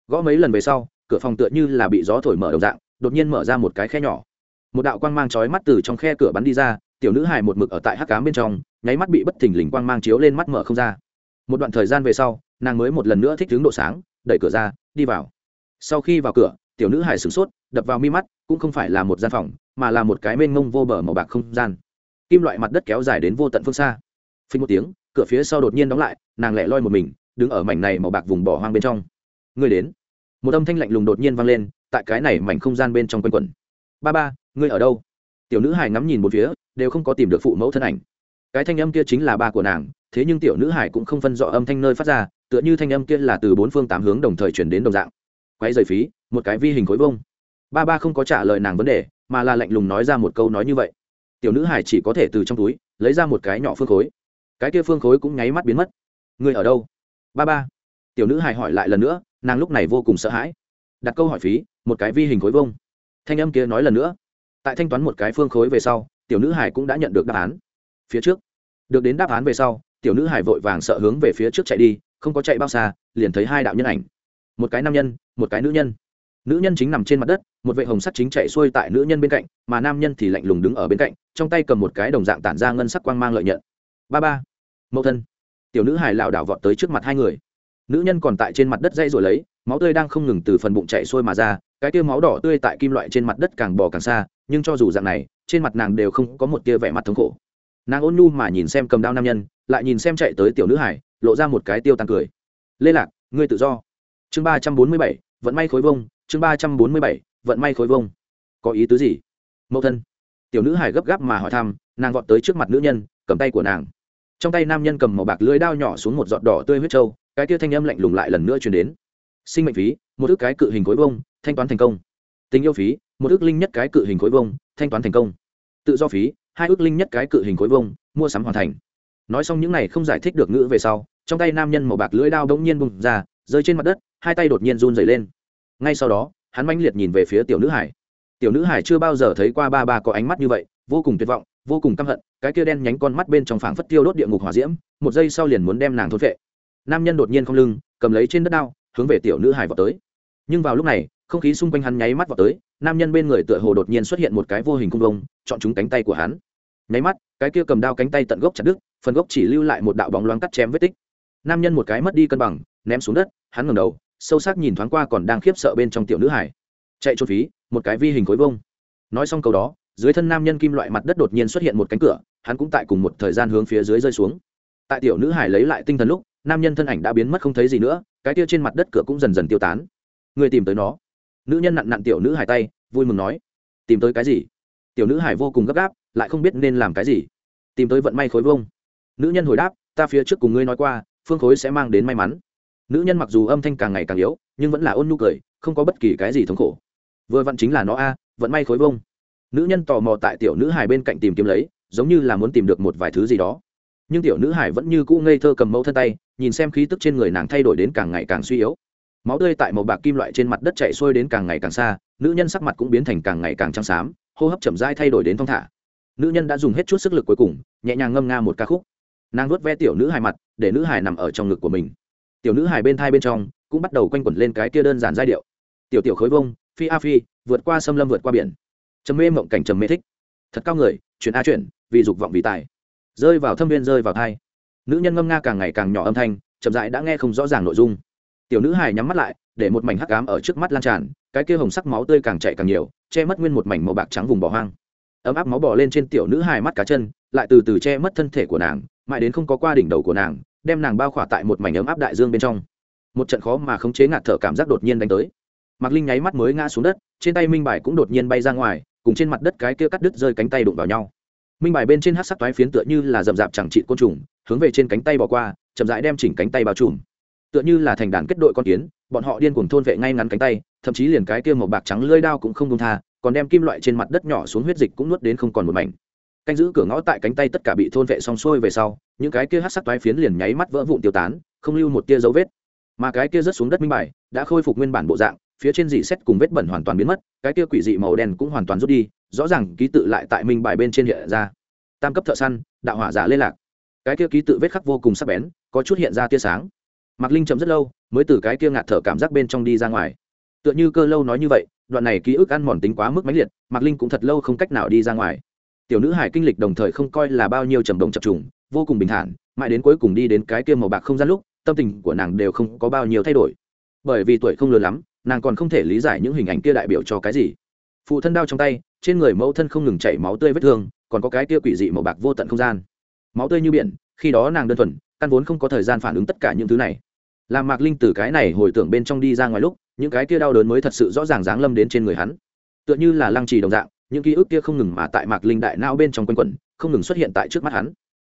Gõ mấy lần về sau, cửa phòng tựa như là bị gió thổi mở đầu dạng, đột nhiên mở ra một cái khe nhỏ. Một đạo quang mang chói mắt từ trong khe cửa bắn đi ra, tiểu nữ hải một mực ở tại hắc cám bên trong, nháy mắt bị bất thình lình quang mang chiếu lên mắt mở không ra. Một đoạn thời gian về sau, nàng mới một lần nữa thích hướng độ sáng, đẩy cửa ra, đi vào. Sau khi vào cửa, tiểu nữ hải sửng sốt, đập vào mi mắt, cũng không phải là một gian phòng mà là một cái mênh mông vô bờ màu bạc không gian. Kim loại mặt đất kéo dài đến vô tận phương xa. Phình một tiếng, cửa phía sau đột nhiên đóng lại, nàng lẻ loi một mình, đứng ở mảnh này màu bạc vùng bỏ hoang bên trong. Người đến. Một âm thanh lạnh lùng đột nhiên vang lên, tại cái này mảnh không gian bên trong quanh quẩn. Ba ba, ngươi ở đâu? Tiểu nữ hải ngắm nhìn một phía, đều không có tìm được phụ mẫu thân ảnh. Cái thanh âm kia chính là ba của nàng, thế nhưng tiểu nữ hải cũng không phân rõ âm thanh nơi phát ra, tựa như thanh âm kia là từ bốn phương tám hướng đồng thời chuyển đến đồng dạng. Quay rời phí, một cái vi hình khối vông ba ba không có trả lời nàng vấn đề, mà là lạnh lùng nói ra một câu nói như vậy. Tiểu nữ hải chỉ có thể từ trong túi, lấy ra một cái nhỏ phương khối. Cái kia phương khối cũng nháy mắt biến mất. Người ở đâu? Ba ba. Tiểu nữ hải hỏi lại lần nữa, nàng lúc này vô cùng sợ hãi. Đặt câu hỏi phí, một cái vi hình khối vông. Thanh âm kia nói lần nữa. Tại thanh toán một cái phương khối về sau, tiểu nữ hải cũng đã nhận được đáp án. Phía trước. Được đến đáp án về sau, tiểu nữ hải vội vàng sợ hướng về phía trước chạy đi, không có chạy bao xa, liền thấy hai đạo nhân ảnh. Một cái nam nhân, một cái nữ nhân nữ nhân chính nằm trên mặt đất, một vệ hồng sắt chính chạy xuôi tại nữ nhân bên cạnh, mà nam nhân thì lạnh lùng đứng ở bên cạnh, trong tay cầm một cái đồng dạng tản ra ngân sắc quang mang lợi nhận. Ba ba, mẫu thân. Tiểu nữ hải lảo đảo vọt tới trước mặt hai người. Nữ nhân còn tại trên mặt đất dây rồi lấy, máu tươi đang không ngừng từ phần bụng chạy xuôi mà ra, cái tia máu đỏ tươi tại kim loại trên mặt đất càng bò càng xa, nhưng cho dù dạng này, trên mặt nàng đều không có một tia vẻ mặt thống khổ. Nàng ôn nhu mà nhìn xem cầm đao nam nhân, lại nhìn xem chạy tới tiểu nữ hải lộ ra một cái tiêu tàn cười. Lê lạc, ngươi tự do. Chương ba trăm bốn mươi bảy vẫn may khối vông chương ba trăm bốn mươi bảy, vận may khối vông. Có ý tứ gì? Mẫu thân. Tiểu nữ hải gấp gáp mà hỏi thăm, nàng vọt tới trước mặt nữ nhân, cầm tay của nàng. Trong tay nam nhân cầm màu bạc lưới đao nhỏ xuống một giọt đỏ tươi huyết trâu, cái tia thanh âm lạnh lùng lại lần nữa chuyển đến. Sinh mệnh phí, một ước cái cự hình khối vông, thanh toán thành công. Tình yêu phí, một ước linh nhất cái cự hình khối vông, thanh toán thành công. Tự do phí, hai ước linh nhất cái cự hình khối vông, mua sắm hoàn thành. Nói xong những này không giải thích được ngữ về sau, trong tay nam nhân màu bạc lưỡi đao đống nhiên bùng ra, rơi trên mặt đất, hai tay đột nhiên run dày lên ngay sau đó, hắn manh liệt nhìn về phía tiểu nữ hải. Tiểu nữ hải chưa bao giờ thấy qua ba ba có ánh mắt như vậy, vô cùng tuyệt vọng, vô cùng căm hận, cái kia đen nhánh con mắt bên trong phảng phất tiêu đốt địa ngục hỏa diễm, một giây sau liền muốn đem nàng thốt vệ nam nhân đột nhiên không lưng, cầm lấy trên đất đao, hướng về tiểu nữ hải vào tới. Nhưng vào lúc này, không khí xung quanh hắn nháy mắt vào tới, nam nhân bên người tựa hồ đột nhiên xuất hiện một cái vô hình cung vông, chọn chúng cánh tay của hắn. Nháy mắt, cái kia cầm đao cánh tay tận gốc chặt đứt, phần gốc chỉ lưu lại một đạo bóng loáng cắt chém vết tích. Nam nhân một cái mất đi cân bằng, ném xuống đất, hắn ngẩng đầu sâu sắc nhìn thoáng qua còn đang khiếp sợ bên trong tiểu nữ hải. Chạy trốn phí, một cái vi hình khối vông nói xong câu đó, dưới thân nam nhân kim loại mặt đất đột nhiên xuất hiện một cánh cửa, hắn cũng tại cùng một thời gian hướng phía dưới rơi xuống. Tại tiểu nữ hải lấy lại tinh thần lúc, nam nhân thân ảnh đã biến mất không thấy gì nữa, cái tia trên mặt đất cửa cũng dần dần tiêu tán. Người tìm tới nó. Nữ nhân nặn nặn tiểu nữ hải tay, vui mừng nói, tìm tới cái gì? Tiểu nữ hải vô cùng gấp gáp, lại không biết nên làm cái gì. Tìm tới vận may khối vông nữ nhân hồi đáp, ta phía trước cùng ngươi nói qua, phương khối sẽ mang đến may mắn nữ nhân mặc dù âm thanh càng ngày càng yếu, nhưng vẫn là ôn nhu cười, không có bất kỳ cái gì thống khổ. Vừa vặn chính là nó a vẫn may khối vông. Nữ nhân tò mò tại tiểu nữ hải bên cạnh tìm kiếm lấy, giống như là muốn tìm được một vài thứ gì đó. Nhưng tiểu nữ hải vẫn như cũ ngây thơ cầm mẫu thân tay, nhìn xem khí tức trên người nàng thay đổi đến càng ngày càng suy yếu. Máu tươi tại màu bạc kim loại trên mặt đất chạy xuôi đến càng ngày càng xa, nữ nhân sắc mặt cũng biến thành càng ngày càng trắng xám, hô hấp chậm rãi thay đổi đến thong thả. Nữ nhân đã dùng hết chút sức lực cuối cùng, nhẹ nhàng ngâm nga một ca khúc. Nàng nuốt ve tiểu nữ hài mặt, để nữ hài nằm ở trong ngực của mình tiểu nữ hài bên thai bên trong cũng bắt đầu quanh quẩn lên cái kia đơn giản giai điệu. Tiểu tiểu khối vông phi a phi, vượt qua xâm lâm vượt qua biển. Trầm mê mộng cảnh trầm mê thích. Thật cao người, chuyển a chuyển, vì dục vọng vì tài. Rơi vào thâm viên rơi vào thai. Nữ nhân ngâm nga càng ngày càng nhỏ âm thanh, chậm dại đã nghe không rõ ràng nội dung. Tiểu nữ hài nhắm mắt lại, để một mảnh hắc ám ở trước mắt lan tràn, cái kia hồng sắc máu tươi càng chạy càng nhiều, che mất nguyên một mảnh màu bạc trắng vùng bỏ hoang. Ấm áp máu bỏ lên trên tiểu nữ hài mắt cá chân, lại từ từ che mất thân thể của nàng, mãi đến không có qua đỉnh đầu của nàng đem nàng bao khỏa tại một mảnh ấm áp đại dương bên trong. Một trận khó mà khống chế ngạt thở cảm giác đột nhiên đánh tới. Mạc linh nháy mắt mới ngã xuống đất, trên tay minh bài cũng đột nhiên bay ra ngoài, cùng trên mặt đất cái kia cắt đứt rơi cánh tay đụng vào nhau. Minh bài bên trên hát sắc toái phiến tựa như là rậm rạp chẳng trị côn trùng, hướng về trên cánh tay bỏ qua, chậm rãi đem chỉnh cánh tay bao trùm. Tựa như là thành đàn kết đội con kiến, bọn họ điên cuồng thôn vệ ngay ngắn cánh tay, thậm chí liền cái kia màu bạc trắng lơi đao cũng không đông tha, còn đem kim loại trên mặt đất nhỏ xuống huyết dịch cũng nuốt đến không còn một mảnh. Canh giữ cửa ngõ tại cánh tay tất cả bị thôn vệ xong xuôi về sau những cái kia hát sắc toái phiến liền nháy mắt vỡ vụn tiêu tán, không lưu một tia dấu vết. Mà cái kia rớt xuống đất minh bài đã khôi phục nguyên bản bộ dạng, phía trên dị xét cùng vết bẩn hoàn toàn biến mất, cái kia quỷ dị màu đen cũng hoàn toàn rút đi, rõ ràng ký tự lại tại minh bài bên trên hiện ra. Tam cấp thợ săn, đạo hỏa giả lê lạc. Cái kia ký tự vết khắc vô cùng sắc bén, có chút hiện ra tia sáng. Mạc linh chậm rất lâu, mới từ cái kia ngạt thở cảm giác bên trong đi ra ngoài. Tựa như cơ lâu nói như vậy, đoạn này ký ức ăn mòn tính quá mức mãnh liệt, mạc linh cũng thật lâu không cách nào đi ra ngoài. Tiểu nữ hải kinh lịch đồng thời không coi là bao nhiêu trầm đồng chập trùng vô cùng bình thản, mãi đến cuối cùng đi đến cái kia màu bạc không gian lúc, tâm tình của nàng đều không có bao nhiêu thay đổi. Bởi vì tuổi không lớn lắm, nàng còn không thể lý giải những hình ảnh kia đại biểu cho cái gì. Phụ thân đau trong tay, trên người mẫu thân không ngừng chảy máu tươi vết thương, còn có cái kia quỷ dị màu bạc vô tận không gian. Máu tươi như biển, khi đó nàng đơn thuần, căn vốn không có thời gian phản ứng tất cả những thứ này. Làm mạc linh từ cái này hồi tưởng bên trong đi ra ngoài lúc, những cái kia đau đớn mới thật sự rõ ràng giáng lâm đến trên người hắn. Tựa như là lăng trì đồng dạng, những ký ức kia không ngừng mà tại mạc linh đại não bên trong quanh quẩn, không ngừng xuất hiện tại trước mắt hắn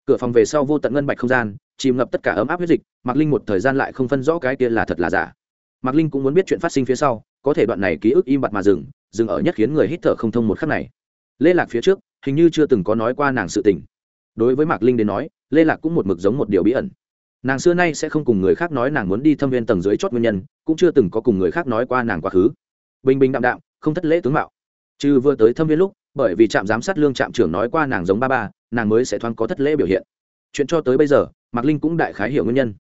cửa phòng về sau vô tận ngân bạch không gian, chìm ngập tất cả ấm áp huyết dịch, mạc linh một thời gian lại không phân rõ cái kia là thật là giả. Mạc linh cũng muốn biết chuyện phát sinh phía sau, có thể đoạn này ký ức im bặt mà dừng dừng ở nhất khiến người hít thở không thông một khắc này. Lê lạc phía trước, hình như chưa từng có nói qua nàng sự tình. Đối với mạc linh đến nói, lê lạc cũng một mực giống một điều bí ẩn. Nàng xưa nay sẽ không cùng người khác nói nàng muốn đi thâm viên tầng dưới chót nguyên nhân, cũng chưa từng có cùng người khác nói qua nàng quá khứ. Bình bình đạm đạm, không thất lễ tướng mạo. Trừ vừa tới thâm viên lúc, bởi vì trạm giám sát lương trạm trưởng nói qua nàng giống ba ba nàng mới sẽ thoáng có thất lễ biểu hiện. Chuyện cho tới bây giờ, mạc linh cũng đại khái hiểu nguyên nhân.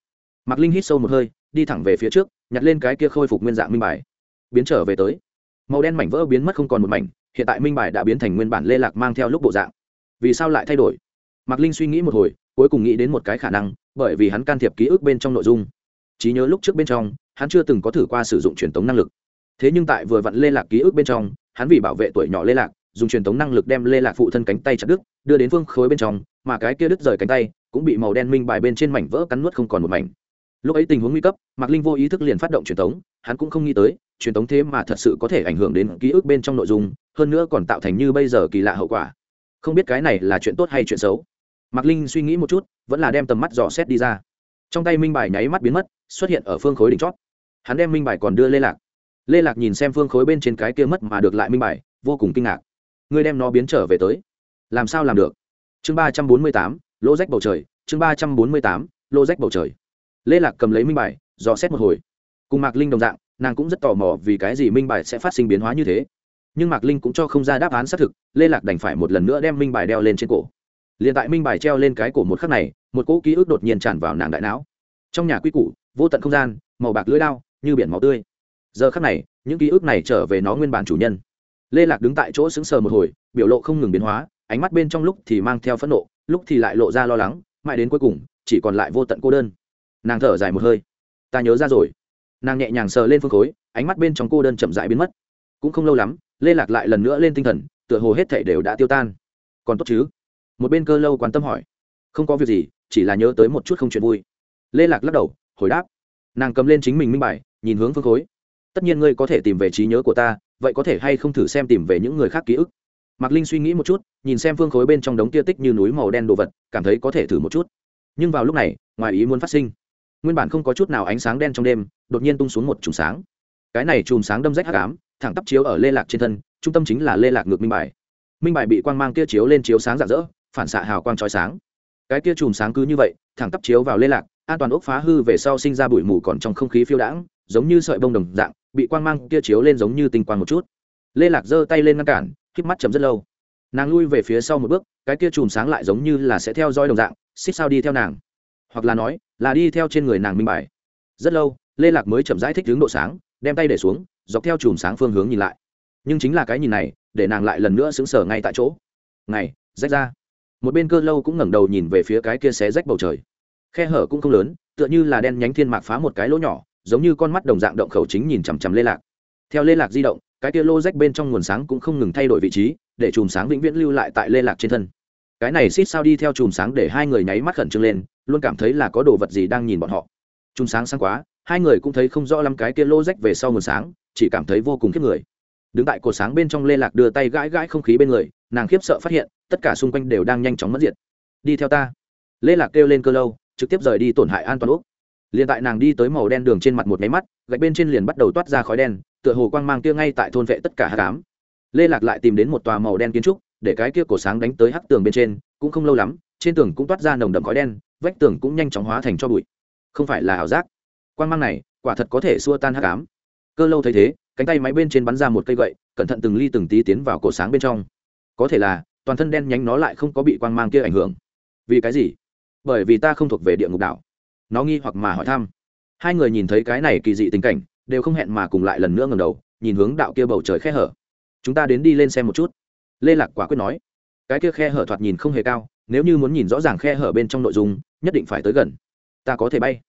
Mạc linh hít sâu một hơi, đi thẳng về phía trước, nhặt lên cái kia khôi phục nguyên dạng minh bài. Biến trở về tới. Màu đen mảnh vỡ biến mất không còn một mảnh, hiện tại minh bài đã biến thành nguyên bản lê lạc mang theo lúc bộ dạng. Vì sao lại thay đổi? Mạc linh suy nghĩ một hồi, cuối cùng nghĩ đến một cái khả năng, bởi vì hắn can thiệp ký ức bên trong nội dung. Trí nhớ lúc trước bên trong, hắn chưa từng có thử qua sử dụng truyền tống năng lực. Thế nhưng tại vừa vặn lê lạc ký ức bên trong, hắn vì bảo vệ tuổi nhỏ lê lạc dùng truyền tống năng lực đem lê lạc phụ thân cánh tay chặt đứt, đưa đến phương khối bên trong, mà cái kia đứt rời cánh tay cũng bị màu đen minh bài bên trên mảnh vỡ cắn nuốt không còn một mảnh. Lúc ấy tình huống nguy cấp, mạc linh vô ý thức liền phát động truyền tống hắn cũng không nghĩ tới, truyền tống thế mà thật sự có thể ảnh hưởng đến ký ức bên trong nội dung, hơn nữa còn tạo thành như bây giờ kỳ lạ hậu quả. Không biết cái này là chuyện tốt hay chuyện xấu. Mạc linh suy nghĩ một chút, vẫn là đem tầm mắt dò xét đi ra. Trong tay minh bài nháy mắt biến mất, xuất hiện ở phương khối đỉnh chót. Hắn đem minh bài còn đưa lê lạc. Lê lạc nhìn xem phương khối bên trên cái kia mất mà được lại minh bài, vô cùng kinh ngạc ngươi đem nó biến trở về tới. Làm sao làm được? Chương ba trăm bốn mươi tám, lô rách bầu trời. Chương ba trăm bốn mươi tám, lô rách bầu trời. Lê lạc cầm lấy minh bài, dò xét một hồi. Cùng mạc linh đồng dạng, nàng cũng rất tò mò vì cái gì minh bài sẽ phát sinh biến hóa như thế. Nhưng mạc linh cũng cho không ra đáp án xác thực, lê lạc đành phải một lần nữa đem minh bài đeo lên trên cổ. Liên tại minh bài treo lên cái cổ một khắc này, một cỗ ký ức đột nhiên tràn vào nàng đại não. Trong nhà quy củ, vô tận không gian, màu bạc lưỡi lao như biển máu tươi. Giờ khắc này, những ký ức này trở về nó nguyên bản chủ nhân lê lạc đứng tại chỗ sững sờ một hồi, biểu lộ không ngừng biến hóa, ánh mắt bên trong lúc thì mang theo phẫn nộ, lúc thì lại lộ ra lo lắng, mãi đến cuối cùng, chỉ còn lại vô tận cô đơn. Nàng thở dài một hơi. Ta nhớ ra rồi. Nàng nhẹ nhàng sờ lên phương khối, ánh mắt bên trong cô đơn chậm rãi biến mất. Cũng không lâu lắm, lê lạc lại lần nữa lên tinh thần, tựa hồ hết thảy đều đã tiêu tan. Còn tốt chứ? Một bên cơ lâu quan tâm hỏi. Không có việc gì, chỉ là nhớ tới một chút không chuyện vui. Lê lạc lắc đầu, hồi đáp. Nàng cầm lên chính mình minh bài, nhìn hướng phương khối. Tất nhiên ngươi có thể tìm về trí nhớ của ta vậy có thể hay không thử xem tìm về những người khác ký ức? Mạc linh suy nghĩ một chút, nhìn xem phương khối bên trong đống tia tích như núi màu đen đồ vật, cảm thấy có thể thử một chút. Nhưng vào lúc này, ngoài ý muốn phát sinh. Nguyên bản không có chút nào ánh sáng đen trong đêm, đột nhiên tung xuống một chùm sáng. Cái này chùm sáng đâm rách hắc ám, thẳng tắp chiếu ở lê lạc trên thân, trung tâm chính là lê lạc ngược minh bài. Minh bài bị quang mang kia chiếu lên chiếu sáng rạng rỡ, phản xạ hào quang trói sáng. Cái kia chùm sáng cứ như vậy, thẳng tắp chiếu vào lê lạc, an toàn ốc phá hư về sau sinh ra bụi mù còn trong không khí phiêu đãng, giống như sợi bông đồng dạng bị quang mang kia chiếu lên giống như tinh quang một chút. Lê lạc giơ tay lên ngăn cản k mắt chấm rất lâu. Nàng lui về phía sau một bước, cái kia chùm sáng lại giống như là sẽ theo dõi đồng dạng, xích sao đi theo nàng. Hoặc là nói, là đi theo trên người nàng minh bài. Rất lâu, lê lạc mới chậm rãi thích hướng độ sáng, đem tay để xuống, dọc theo chùm sáng phương hướng nhìn lại. Nhưng chính là cái nhìn này, để nàng lại lần nữa xứng sở ngay tại chỗ. Ngày, rách ra. Một bên cơ lâu cũng ngẩng đầu nhìn về phía cái kia xé rách bầu trời. Khe hở cũng không lớn, tựa như là đen nhánh thiên mạc phá một cái lỗ nhỏ giống như con mắt đồng dạng động khẩu chính nhìn chằm chằm lê lạc. Theo lê lạc di động, cái tia lô rách bên trong nguồn sáng cũng không ngừng thay đổi vị trí, để chùm sáng vĩnh viễn lưu lại tại lê lạc trên thân. Cái này xít sao đi theo chùm sáng để hai người nháy mắt khẩn trương lên, luôn cảm thấy là có đồ vật gì đang nhìn bọn họ. Chùm sáng sáng quá, hai người cũng thấy không rõ lắm cái kia lô rách về sau nguồn sáng, chỉ cảm thấy vô cùng khiếp người. Đứng tại cột sáng bên trong lê lạc đưa tay gãi gãi không khí bên người, nàng khiếp sợ phát hiện, tất cả xung quanh đều đang nhanh chóng mất diệt. Đi theo ta. Lê lạc kêu lên cơ lâu, trực tiếp rời đi tổn hại an toàn úc liền tại nàng đi tới màu đen đường trên mặt một máy mắt, gạch bên trên liền bắt đầu toát ra khói đen, tựa hồ quang mang kia ngay tại thôn vệ tất cả hát cám lê lạc lại tìm đến một tòa màu đen kiến trúc, để cái kia cổ sáng đánh tới hắc tường bên trên, cũng không lâu lắm, trên tường cũng toát ra nồng đậm khói đen, vách tường cũng nhanh chóng hóa thành cho bụi. Không phải là ảo giác. Quang mang này, quả thật có thể xua tan hắc ám. Cơ lâu thấy thế, cánh tay máy bên trên bắn ra một cây gậy, cẩn thận từng ly từng tí tiến vào cổ sáng bên trong. Có thể là, toàn thân đen nhánh nó lại không có bị quang mang kia ảnh hưởng. Vì cái gì? Bởi vì ta không thuộc về địa ngục đảo nó nghi hoặc mà hỏi thăm. Hai người nhìn thấy cái này kỳ dị tình cảnh, đều không hẹn mà cùng lại lần nữa ngầm đầu, nhìn hướng đạo kia bầu trời khe hở. Chúng ta đến đi lên xem một chút. Lê lạc quả quyết nói. Cái kia khe hở thoạt nhìn không hề cao, nếu như muốn nhìn rõ ràng khe hở bên trong nội dung, nhất định phải tới gần. Ta có thể bay.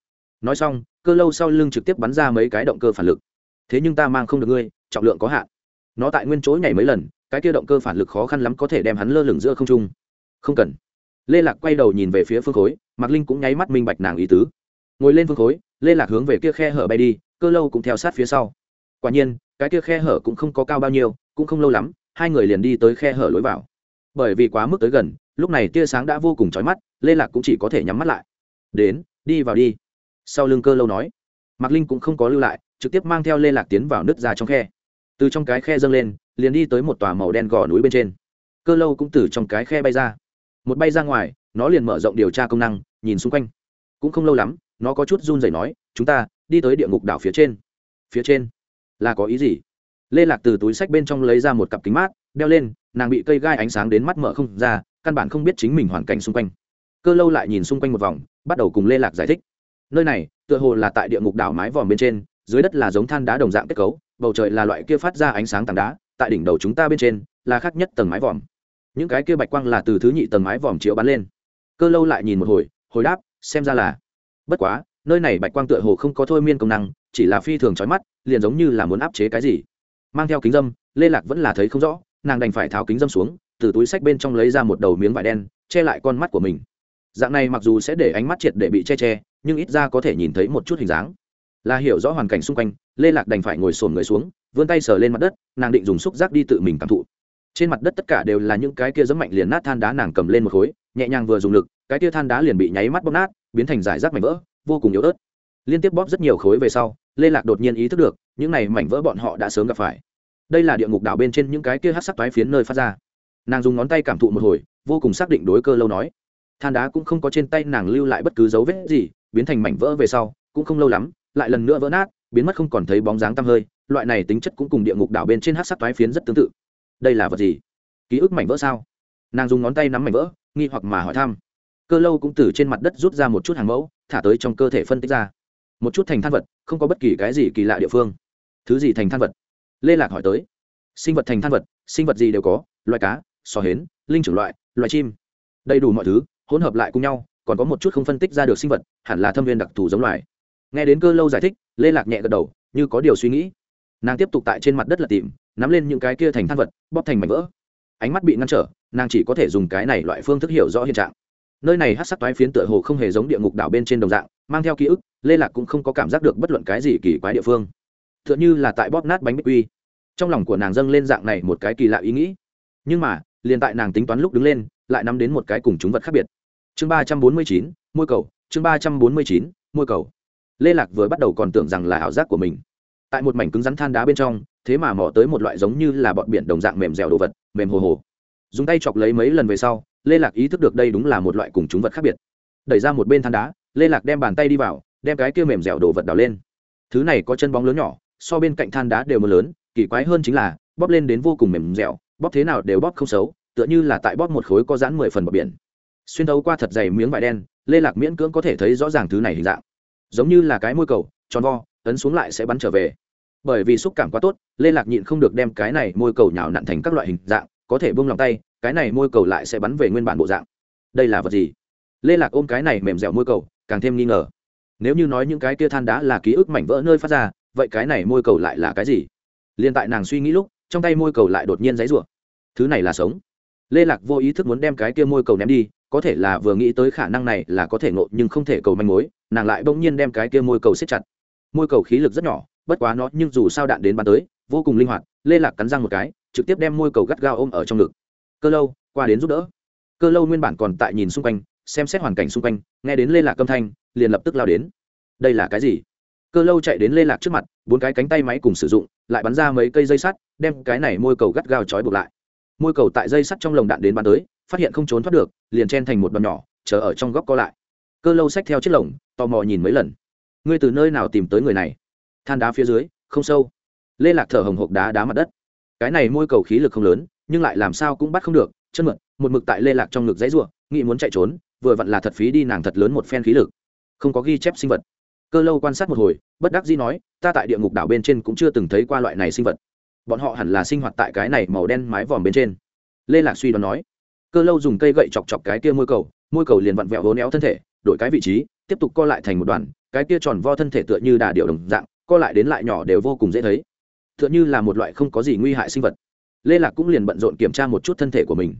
Nói xong, cơ lâu sau lưng trực tiếp bắn ra mấy cái động cơ phản lực. Thế nhưng ta mang không được ngươi, trọng lượng có hạn. Nó tại nguyên chỗ nhảy mấy lần, cái kia động cơ phản lực khó khăn lắm có thể đem hắn lơ lửng giữa không trung. Không cần lê lạc quay đầu nhìn về phía phương khối, mạc linh cũng nháy mắt minh bạch nàng ý tứ. Ngồi lên phương khối, lê lạc hướng về kia khe hở bay đi, cơ lâu cũng theo sát phía sau. Quả nhiên, cái kia khe hở cũng không có cao bao nhiêu, cũng không lâu lắm, hai người liền đi tới khe hở lối vào. Bởi vì quá mức tới gần, lúc này tia sáng đã vô cùng chói mắt, lê lạc cũng chỉ có thể nhắm mắt lại. Đến, đi vào đi. Sau lưng cơ lâu nói. Mạc linh cũng không có lưu lại, trực tiếp mang theo lê lạc tiến vào nước ra trong khe. Từ trong cái khe dâng lên, liền đi tới một tòa màu đen gò núi bên trên. Cơ lâu cũng từ trong cái khe bay ra một bay ra ngoài, nó liền mở rộng điều tra công năng, nhìn xung quanh. Cũng không lâu lắm, nó có chút run rẩy nói, chúng ta, đi tới địa ngục đảo phía trên. Phía trên? Là có ý gì? Lê lạc từ túi sách bên trong lấy ra một cặp kính mát, đeo lên, nàng bị cây gai ánh sáng đến mắt mở không ra, căn bản không biết chính mình hoàn cảnh xung quanh. Cơ lâu lại nhìn xung quanh một vòng, bắt đầu cùng lê lạc giải thích. Nơi này, tựa hồ là tại địa ngục đảo mái vòm bên trên, dưới đất là giống than đá đồng dạng kết cấu, bầu trời là loại kia phát ra ánh sáng tảng đá, tại đỉnh đầu chúng ta bên trên, là khác nhất tầng mái vòm những cái kia bạch quang là từ thứ nhị tầng mái vòm chiếu bắn lên. Cơ lâu lại nhìn một hồi hồi đáp, xem ra là, bất quá, nơi này bạch quang tựa hồ không có thôi miên công năng, chỉ là phi thường trói mắt, liền giống như là muốn áp chế cái gì. Mang theo kính dâm, lê lạc vẫn là thấy không rõ, nàng đành phải tháo kính dâm xuống, từ túi sách bên trong lấy ra một đầu miếng vải đen, che lại con mắt của mình. Dạng này mặc dù sẽ để ánh mắt triệt để bị che che, nhưng ít ra có thể nhìn thấy một chút hình dáng. Là hiểu rõ hoàn cảnh xung quanh, lê lạc đành phải ngồi sồn người xuống, vươn tay sờ lên mặt đất, nàng định dùng xúc giác đi tự mình cảm thụ trên mặt đất tất cả đều là những cái kia giấm mạnh liền nát than đá nàng cầm lên một khối, nhẹ nhàng vừa dùng lực, cái kia than đá liền bị nháy mắt bóp nát, biến thành giải rác mảnh vỡ, vô cùng yếu ớt. Liên tiếp bóp rất nhiều khối về sau, lê lạc đột nhiên ý thức được, những này mảnh vỡ bọn họ đã sớm gặp phải. Đây là địa ngục đảo bên trên những cái kia hát sắc toái phiến nơi phát ra. Nàng dùng ngón tay cảm thụ một hồi, vô cùng xác định đối cơ lâu nói. Than đá cũng không có trên tay nàng lưu lại bất cứ dấu vết gì, biến thành mảnh vỡ về sau, cũng không lâu lắm, lại lần nữa vỡ nát, biến mất không còn thấy bóng dáng tăm hơi. Loại này tính chất cũng cùng địa ngục đảo bên trên hát sắc toái phiến rất tương tự đây là vật gì? Ký ức mảnh vỡ sao? Nàng dùng ngón tay nắm mảnh vỡ, nghi hoặc mà hỏi thăm. Cơ lâu cũng từ trên mặt đất rút ra một chút hàng mẫu, thả tới trong cơ thể phân tích ra. Một chút thành than vật, không có bất kỳ cái gì kỳ lạ địa phương. Thứ gì thành than vật? Lê lạc hỏi tới. Sinh vật thành than vật, sinh vật gì đều có, loài cá, sò hến, linh trưởng loại, loài chim. Đầy đủ mọi thứ, hỗn hợp lại cùng nhau, còn có một chút không phân tích ra được sinh vật, hẳn là thâm viên đặc thù giống loài. Nghe đến cơ lâu giải thích, lê lạc nhẹ gật đầu, như có điều suy nghĩ. Nàng tiếp tục tại trên mặt đất là tìm nắm lên những cái kia thành than vật, bóp thành mảnh vỡ. Ánh mắt bị ngăn trở, nàng chỉ có thể dùng cái này loại phương thức hiểu rõ hiện trạng. Nơi này hát sắc toái phiến tựa hồ không hề giống địa ngục đảo bên trên đồng dạng, mang theo ký ức, lê lạc cũng không có cảm giác được bất luận cái gì kỳ quái địa phương. T h ư ợ n h ư là tại bóp nát bánh bích quy. Trong lòng của nàng dâng lên dạng này một cái kỳ lạ ý nghĩ. Nhưng mà, liền tại nàng tính toán lúc đứng lên, lại nắm đến một cái cùng chúng vật khác biệt. Chương ba trăm bốn mươi chín, môi cầu, chương ba trăm bốn mươi chín, môi cầu. Lê lạc vừa bắt đầu còn tưởng rằng là ảo giác của mình. Tại một mảnh cứng rắn than đá bên trong thế mà mò tới một loại giống như là bọn biển đồng dạng mềm dẻo đồ vật, mềm hồ hồ. Dùng tay chọc lấy mấy lần về sau, lê lạc ý thức được đây đúng là một loại cùng chúng vật khác biệt. Đẩy ra một bên than đá, lê lạc đem bàn tay đi vào, đem cái kia mềm dẻo đồ vật đào lên. Thứ này có chân bóng lớn nhỏ, so bên cạnh than đá đều mưa lớn, kỳ quái hơn chính là, bóp lên đến vô cùng mềm dẻo, bóp thế nào đều bóp không xấu, tựa như là tại bóp một khối có dãn mười phần bờ biển. Xuyên thấu qua thật dày miếng vải đen, lê lạc miễn cưỡng có thể thấy rõ ràng thứ này hình dạng. Giống như là cái môi cầu, tròn vo, ấn xuống lại sẽ bắn trở về bởi vì xúc cảm quá tốt, lê lạc nhịn không được đem cái này môi cầu nhào nặn thành các loại hình dạng, có thể buông lòng tay, cái này môi cầu lại sẽ bắn về nguyên bản bộ dạng. Đây là vật gì? Lê lạc ôm cái này mềm dẻo môi cầu, càng thêm nghi ngờ. Nếu như nói những cái kia than đá là ký ức mảnh vỡ nơi phát ra, vậy cái này môi cầu lại là cái gì? Liền tại nàng suy nghĩ lúc, trong tay môi cầu lại đột nhiên giấy rủa thứ này là sống. Lê lạc vô ý thức muốn đem cái kia môi cầu ném đi, có thể là vừa nghĩ tới khả năng này là có thể ngộ nhưng không thể cầu manh mối, nàng lại bỗng nhiên đem cái kia môi cầu siết chặt. Môi cầu khí lực rất nhỏ bất quá nó nhưng dù sao đạn đến bắn tới, vô cùng linh hoạt, lê lạc cắn răng một cái, trực tiếp đem môi cầu gắt gao ôm ở trong ngực. Cơ lâu, qua đến giúp đỡ. Cơ lâu nguyên bản còn tại nhìn xung quanh, xem xét hoàn cảnh xung quanh, nghe đến lê lạc âm thanh, liền lập tức lao đến. Đây là cái gì? Cơ lâu chạy đến lê lạc trước mặt, bốn cái cánh tay máy cùng sử dụng, lại bắn ra mấy cây dây sắt, đem cái này môi cầu gắt gao trói buộc lại. Môi cầu tại dây sắt trong lồng đạn đến bắn tới, phát hiện không trốn thoát được, liền chen thành một đòn nhỏ, chờ ở trong góc co lại. Cơ lâu xách theo chiếc lồng, tò mò nhìn mấy lần. Ngươi từ nơi nào tìm tới người này? Than đá phía dưới, không sâu. Lê lạc thở hồng hộc đá đá mặt đất. Cái này môi cầu khí lực không lớn, nhưng lại làm sao cũng bắt không được, chân mượn, một mực tại lê lạc trong ngực dãy ruộng nghĩ muốn chạy trốn, vừa vặn là thật phí đi nàng thật lớn một phen khí lực. Không có ghi chép sinh vật. Cơ lâu quan sát một hồi, bất đắc dĩ nói, ta tại địa ngục đảo bên trên cũng chưa từng thấy qua loại này sinh vật. Bọn họ hẳn là sinh hoạt tại cái này màu đen mái vòm bên trên. Lê lạc suy đoán nói. Cơ lâu dùng cây gậy chọc chọc cái kia môi cầu môi cầu liền vặn vẹo hố néo thân thể, đổi cái vị trí, tiếp tục co lại thành một đoàn, cái kia tròn vo thân thể tựa như đà điệu đồng dạng co lại đến lại nhỏ đều vô cùng dễ thấy. Tựa như là một loại không có gì nguy hại sinh vật. Lê lạc cũng liền bận rộn kiểm tra một chút thân thể của mình.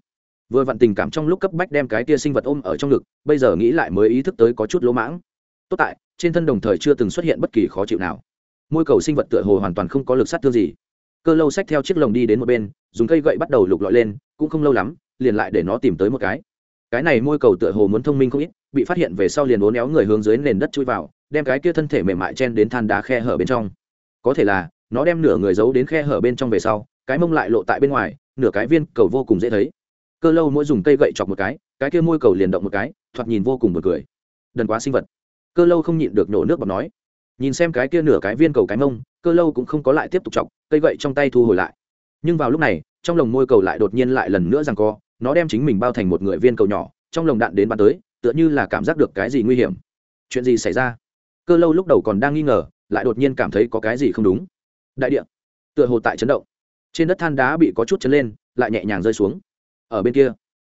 Vừa vặn tình cảm trong lúc cấp bách đem cái tia sinh vật ôm ở trong ngực, bây giờ nghĩ lại mới ý thức tới có chút lỗ mãng. Tốt tại, trên thân đồng thời chưa từng xuất hiện bất kỳ khó chịu nào. Môi cầu sinh vật tựa hồ hoàn toàn không có lực sát thương gì. Cơ lâu xách theo chiếc lồng đi đến một bên, dùng cây gậy bắt đầu lục lọi lên, cũng không lâu lắm, liền lại để nó tìm tới một cái. Cái này môi cầu tựa hồ muốn thông minh không ít, bị phát hiện về sau liền uốn éo người hướng dưới nền đất chui vào đem cái kia thân thể mềm mại chen đến than đá khe hở bên trong. Có thể là, nó đem nửa người giấu đến khe hở bên trong về sau, cái mông lại lộ tại bên ngoài, nửa cái viên cầu vô cùng dễ thấy. Cơ lâu mỗi dùng cây gậy chọc một cái cái kia môi cầu liền động một cái, thoạt nhìn vô cùng bật cười. Đần quá sinh vật. Cơ lâu không nhịn được nổ nước bọt nói. Nhìn xem cái kia nửa cái viên cầu cái mông, cơ lâu cũng không có lại tiếp tục chọc, cây gậy trong tay thu hồi lại. Nhưng vào lúc này, trong lồng môi cầu lại đột nhiên lại lần nữa rằng co, nó đem chính mình bao thành một người viên cầu nhỏ, trong lồng đạn đến bắn tới, tựa như là cảm giác được cái gì nguy hiểm. Chuyện gì xảy ra? Cơ lâu lúc đầu còn đang nghi ngờ, lại đột nhiên cảm thấy có cái gì không đúng. Đại địa, tựa hồ tại chấn động. Trên đất than đá bị có chút chấn lên, lại nhẹ nhàng rơi xuống. Ở bên kia,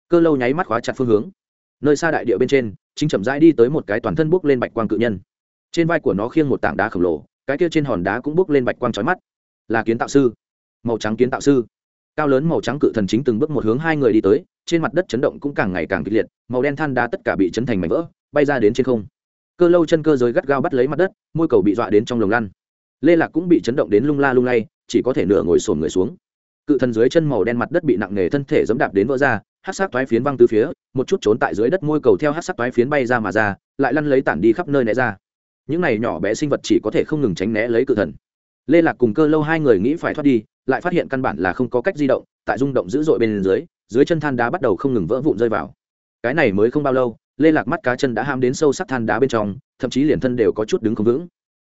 cơ lâu nháy mắt khóa chặt phương hướng. Nơi xa đại địa bên trên, chính chậm rãi đi tới một cái toàn thân bốc lên bạch quang cự nhân. Trên vai của nó khiêng một tảng đá khổng lồ, cái kia trên hòn đá cũng bốc lên bạch quang trói mắt. Là kiến tạo sư. Màu trắng kiến tạo sư. Cao lớn màu trắng cự thần chính từng bước một hướng hai người đi tới, trên mặt đất chấn động cũng càng ngày càng kịch liệt, màu đen than đá tất cả bị chấn thành mảnh vỡ, bay ra đến trên không cơ lâu chân cơ giới gắt gao bắt lấy mặt đất, môi cầu bị dọa đến trong lồng lăn. Lê lạc cũng bị chấn động đến lung la lung lay, chỉ có thể nửa ngồi sồn người xuống. Cự thần dưới chân màu đen mặt đất bị nặng nề thân thể dẫm đạp đến vỡ ra, hát sắc toái phiến văng từ phía, một chút trốn tại dưới đất môi cầu theo hát sắc toái phiến bay ra mà ra, lại lăn lấy tản đi khắp nơi né ra. Những này nhỏ bé sinh vật chỉ có thể không ngừng tránh né lấy cự thần. Lê lạc cùng cơ lâu hai người nghĩ phải thoát đi, lại phát hiện căn bản là không có cách di động, tại rung động dữ dội bên dưới dưới chân than đá bắt đầu không ngừng vỡ vụn rơi vào. Cái này mới không bao lâu lê lạc mắt cá chân đã ham đến sâu sắc than đá bên trong, thậm chí liền thân đều có chút đứng không vững.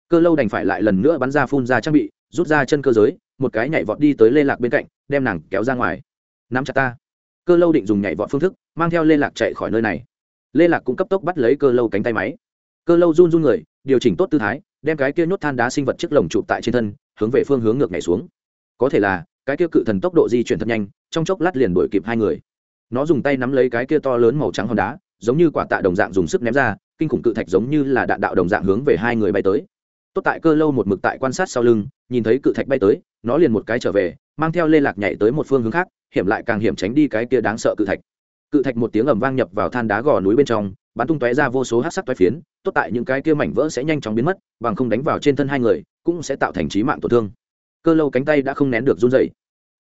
Cơ lâu đành phải lại lần nữa bắn ra phun ra trang bị, rút ra chân cơ giới, một cái nhảy vọt đi tới lê lạc bên cạnh, đem nàng kéo ra ngoài. Nắm chặt ta. Cơ lâu định dùng nhảy vọt phương thức, mang theo lê lạc chạy khỏi nơi này. Lê lạc cũng cấp tốc bắt lấy cơ lâu cánh tay máy. Cơ lâu run run người, điều chỉnh tốt tư thái, đem cái kia nhốt than đá sinh vật chiếc lồng chụp tại trên thân, hướng về phương hướng ngược nhảy xuống. Có thể là, cái kia cự thần tốc độ di chuyển thật nhanh, trong chốc lát liền đuổi kịp hai người. Nó dùng tay nắm lấy cái kia to lớn màu trắng hòn đá giống như quả tạ đồng dạng dùng sức ném ra, kinh khủng cự thạch giống như là đạn đạo đồng dạng hướng về hai người bay tới. Tốt tại cơ lâu một mực tại quan sát sau lưng, nhìn thấy cự thạch bay tới, nó liền một cái trở về, mang theo lê lạc nhảy tới một phương hướng khác, hiểm lại càng hiểm tránh đi cái kia đáng sợ cự thạch. Cự thạch một tiếng ầm vang nhập vào than đá gò núi bên trong, bắn tung tóe ra vô số hát sắc toái phiến, tốt tại những cái kia mảnh vỡ sẽ nhanh chóng biến mất, bằng không đánh vào trên thân hai người, cũng sẽ tạo thành trí mạng tổn thương. Cơ lâu cánh tay đã không nén được run dày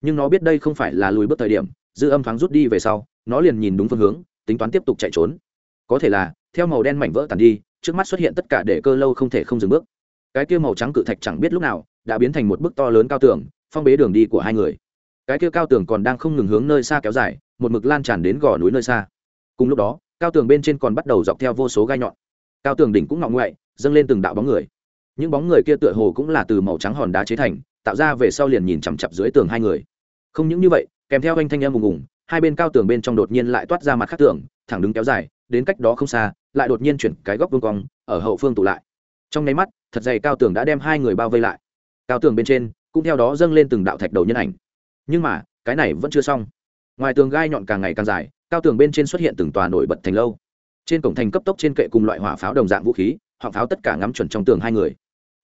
nhưng nó biết đây không phải là lùi bước thời điểm, dư âm thoáng rút đi về sau, nó liền nhìn đúng phương hướng tính toán tiếp tục chạy trốn. Có thể là, theo màu đen mảnh vỡ tàn đi, trước mắt xuất hiện tất cả để cơ lâu không thể không dừng bước. Cái kia màu trắng cự thạch chẳng biết lúc nào đã biến thành một bức to lớn cao tường, phong bế đường đi của hai người. Cái kia cao tường còn đang không ngừng hướng nơi xa kéo dài, một mực lan tràn đến gò núi nơi xa. Cùng lúc đó, cao tường bên trên còn bắt đầu dọc theo vô số gai nhọn. Cao tường đỉnh cũng ngọng ngoại, dâng lên từng đạo bóng người. Những bóng người kia tựa hồ cũng là từ màu trắng hòn đá chế thành, tạo ra về sau liền nhìn chằm chặp dưới tường hai người. Không những như vậy, kèm theo anh thanh em ùng ùng hai bên cao tường bên trong đột nhiên lại toát ra mặt khác tường, thẳng đứng kéo dài, đến cách đó không xa, lại đột nhiên chuyển cái góc vương cong, ở hậu phương tụ lại. Trong nháy mắt, thật dày cao tường đã đem hai người bao vây lại. Cao tường bên trên, cũng theo đó dâng lên từng đạo thạch đầu nhân ảnh. Nhưng mà, cái này vẫn chưa xong. Ngoài tường gai nhọn càng ngày càng dài, cao tường bên trên xuất hiện từng tòa nổi bật thành lâu. Trên cổng thành cấp tốc trên kệ cùng loại hỏa pháo đồng dạng vũ khí họ pháo tất cả ngắm chuẩn trong tường hai người.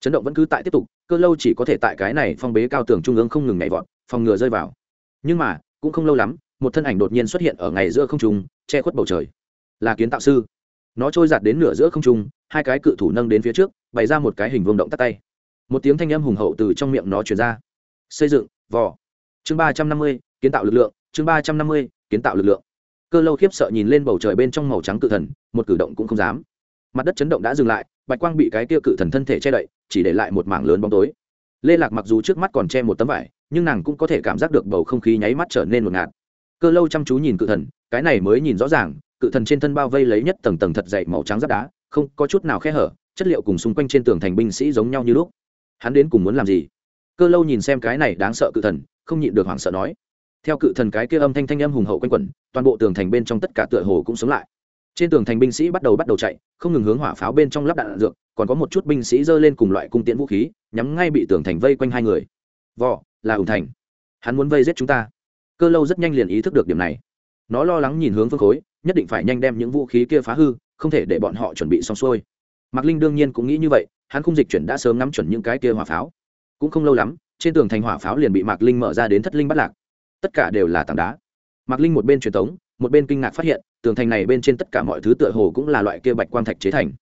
Chấn động vẫn cứ tại tiếp tục, cơ lâu chỉ có thể tại cái này phong bế cao tường trung ương không ngừng nhảy vọt, phòng ngừa rơi vào. Nhưng mà, cũng không lâu lắm một thân ảnh đột nhiên xuất hiện ở ngày giữa không trung, che khuất bầu trời. Là kiến tạo sư. Nó trôi giạt đến nửa giữa không trung, hai cái cự thủ nâng đến phía trước, bày ra một cái hình vương động tắt tay. Một tiếng thanh âm hùng hậu từ trong miệng nó truyền ra. Xây dựng vỏ chương ba trăm năm mươi, kiến tạo lực lượng. Chương ba trăm năm mươi, kiến tạo lực lượng. Cơ lâu khiếp sợ nhìn lên bầu trời bên trong màu trắng cự thần, một cử động cũng không dám. Mặt đất chấn động đã dừng lại, bạch quang bị cái kia cự thần thân thể che đậy, chỉ để lại một mảng lớn bóng tối. Lê lạc mặc dù trước mắt còn che một tấm vải, nhưng nàng cũng có thể cảm giác được bầu không khí nháy mắt trở nên ngột ngạt cơ lâu chăm chú nhìn cự thần cái này mới nhìn rõ ràng cự thần trên thân bao vây lấy nhất tầng tầng thật dày màu trắng giáp đá không có chút nào khe hở chất liệu cùng xung quanh trên tường thành binh sĩ giống nhau như lúc. Hắn đến cùng muốn làm gì? Cơ lâu nhìn xem cái này đáng sợ cự thần không nhịn được hoảng sợ nói. Theo cự thần cái kia âm thanh thanh âm hùng hậu quanh quẩn toàn bộ tường thành bên trong tất cả tựa hồ cũng sống lại. Trên tường thành binh sĩ bắt đầu bắt đầu chạy không ngừng hướng hỏa pháo bên trong lắp đạn, đạn dược còn có một chút binh sĩ giơ lên cùng loại cung tiễn vũ khí nhắm ngay bị tường thành vây quanh hai người. Vỏ là ủng thành. Hắn muốn vây giết chúng ta cơ lâu rất nhanh liền ý thức được điểm này. Nó lo lắng nhìn hướng phương khối, nhất định phải nhanh đem những vũ khí kia phá hư, không thể để bọn họ chuẩn bị xong xuôi. Mạc linh đương nhiên cũng nghĩ như vậy, hắn không dịch chuyển đã sớm nắm chuẩn những cái kia hỏa pháo. Cũng không lâu lắm, trên tường thành hỏa pháo liền bị mạc linh mở ra đến thất linh bắt lạc. Tất cả đều là tảng đá. Mạc linh một bên truyền tống, một bên kinh ngạc phát hiện, tường thành này bên trên tất cả mọi thứ tựa hồ cũng là loại kia bạch quang thạch chế thành.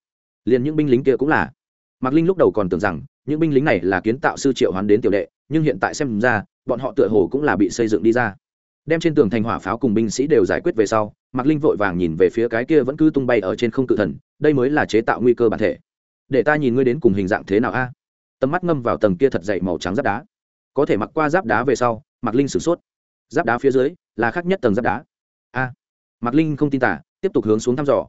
Liền những binh lính kia cũng là. Mạc linh lúc đầu còn tưởng rằng, những binh lính này là kiến tạo sư triệu hoán đến tiểu đệ, nhưng hiện tại xem ra, bọn họ tựa hồ cũng là bị xây dựng đi ra đem trên tường thành hỏa pháo cùng binh sĩ đều giải quyết về sau, mạc linh vội vàng nhìn về phía cái kia vẫn cứ tung bay ở trên không tự thần, đây mới là chế tạo nguy cơ bản thể. Để ta nhìn ngươi đến cùng hình dạng thế nào a? Tầm mắt ngâm vào tầng kia thật dậy màu trắng giáp đá. Có thể mặc qua giáp đá về sau, mạc linh sửng sốt. Giáp đá phía dưới là khác nhất tầng giáp đá. A. Mạc linh không tin tả, tiếp tục hướng xuống thăm dò.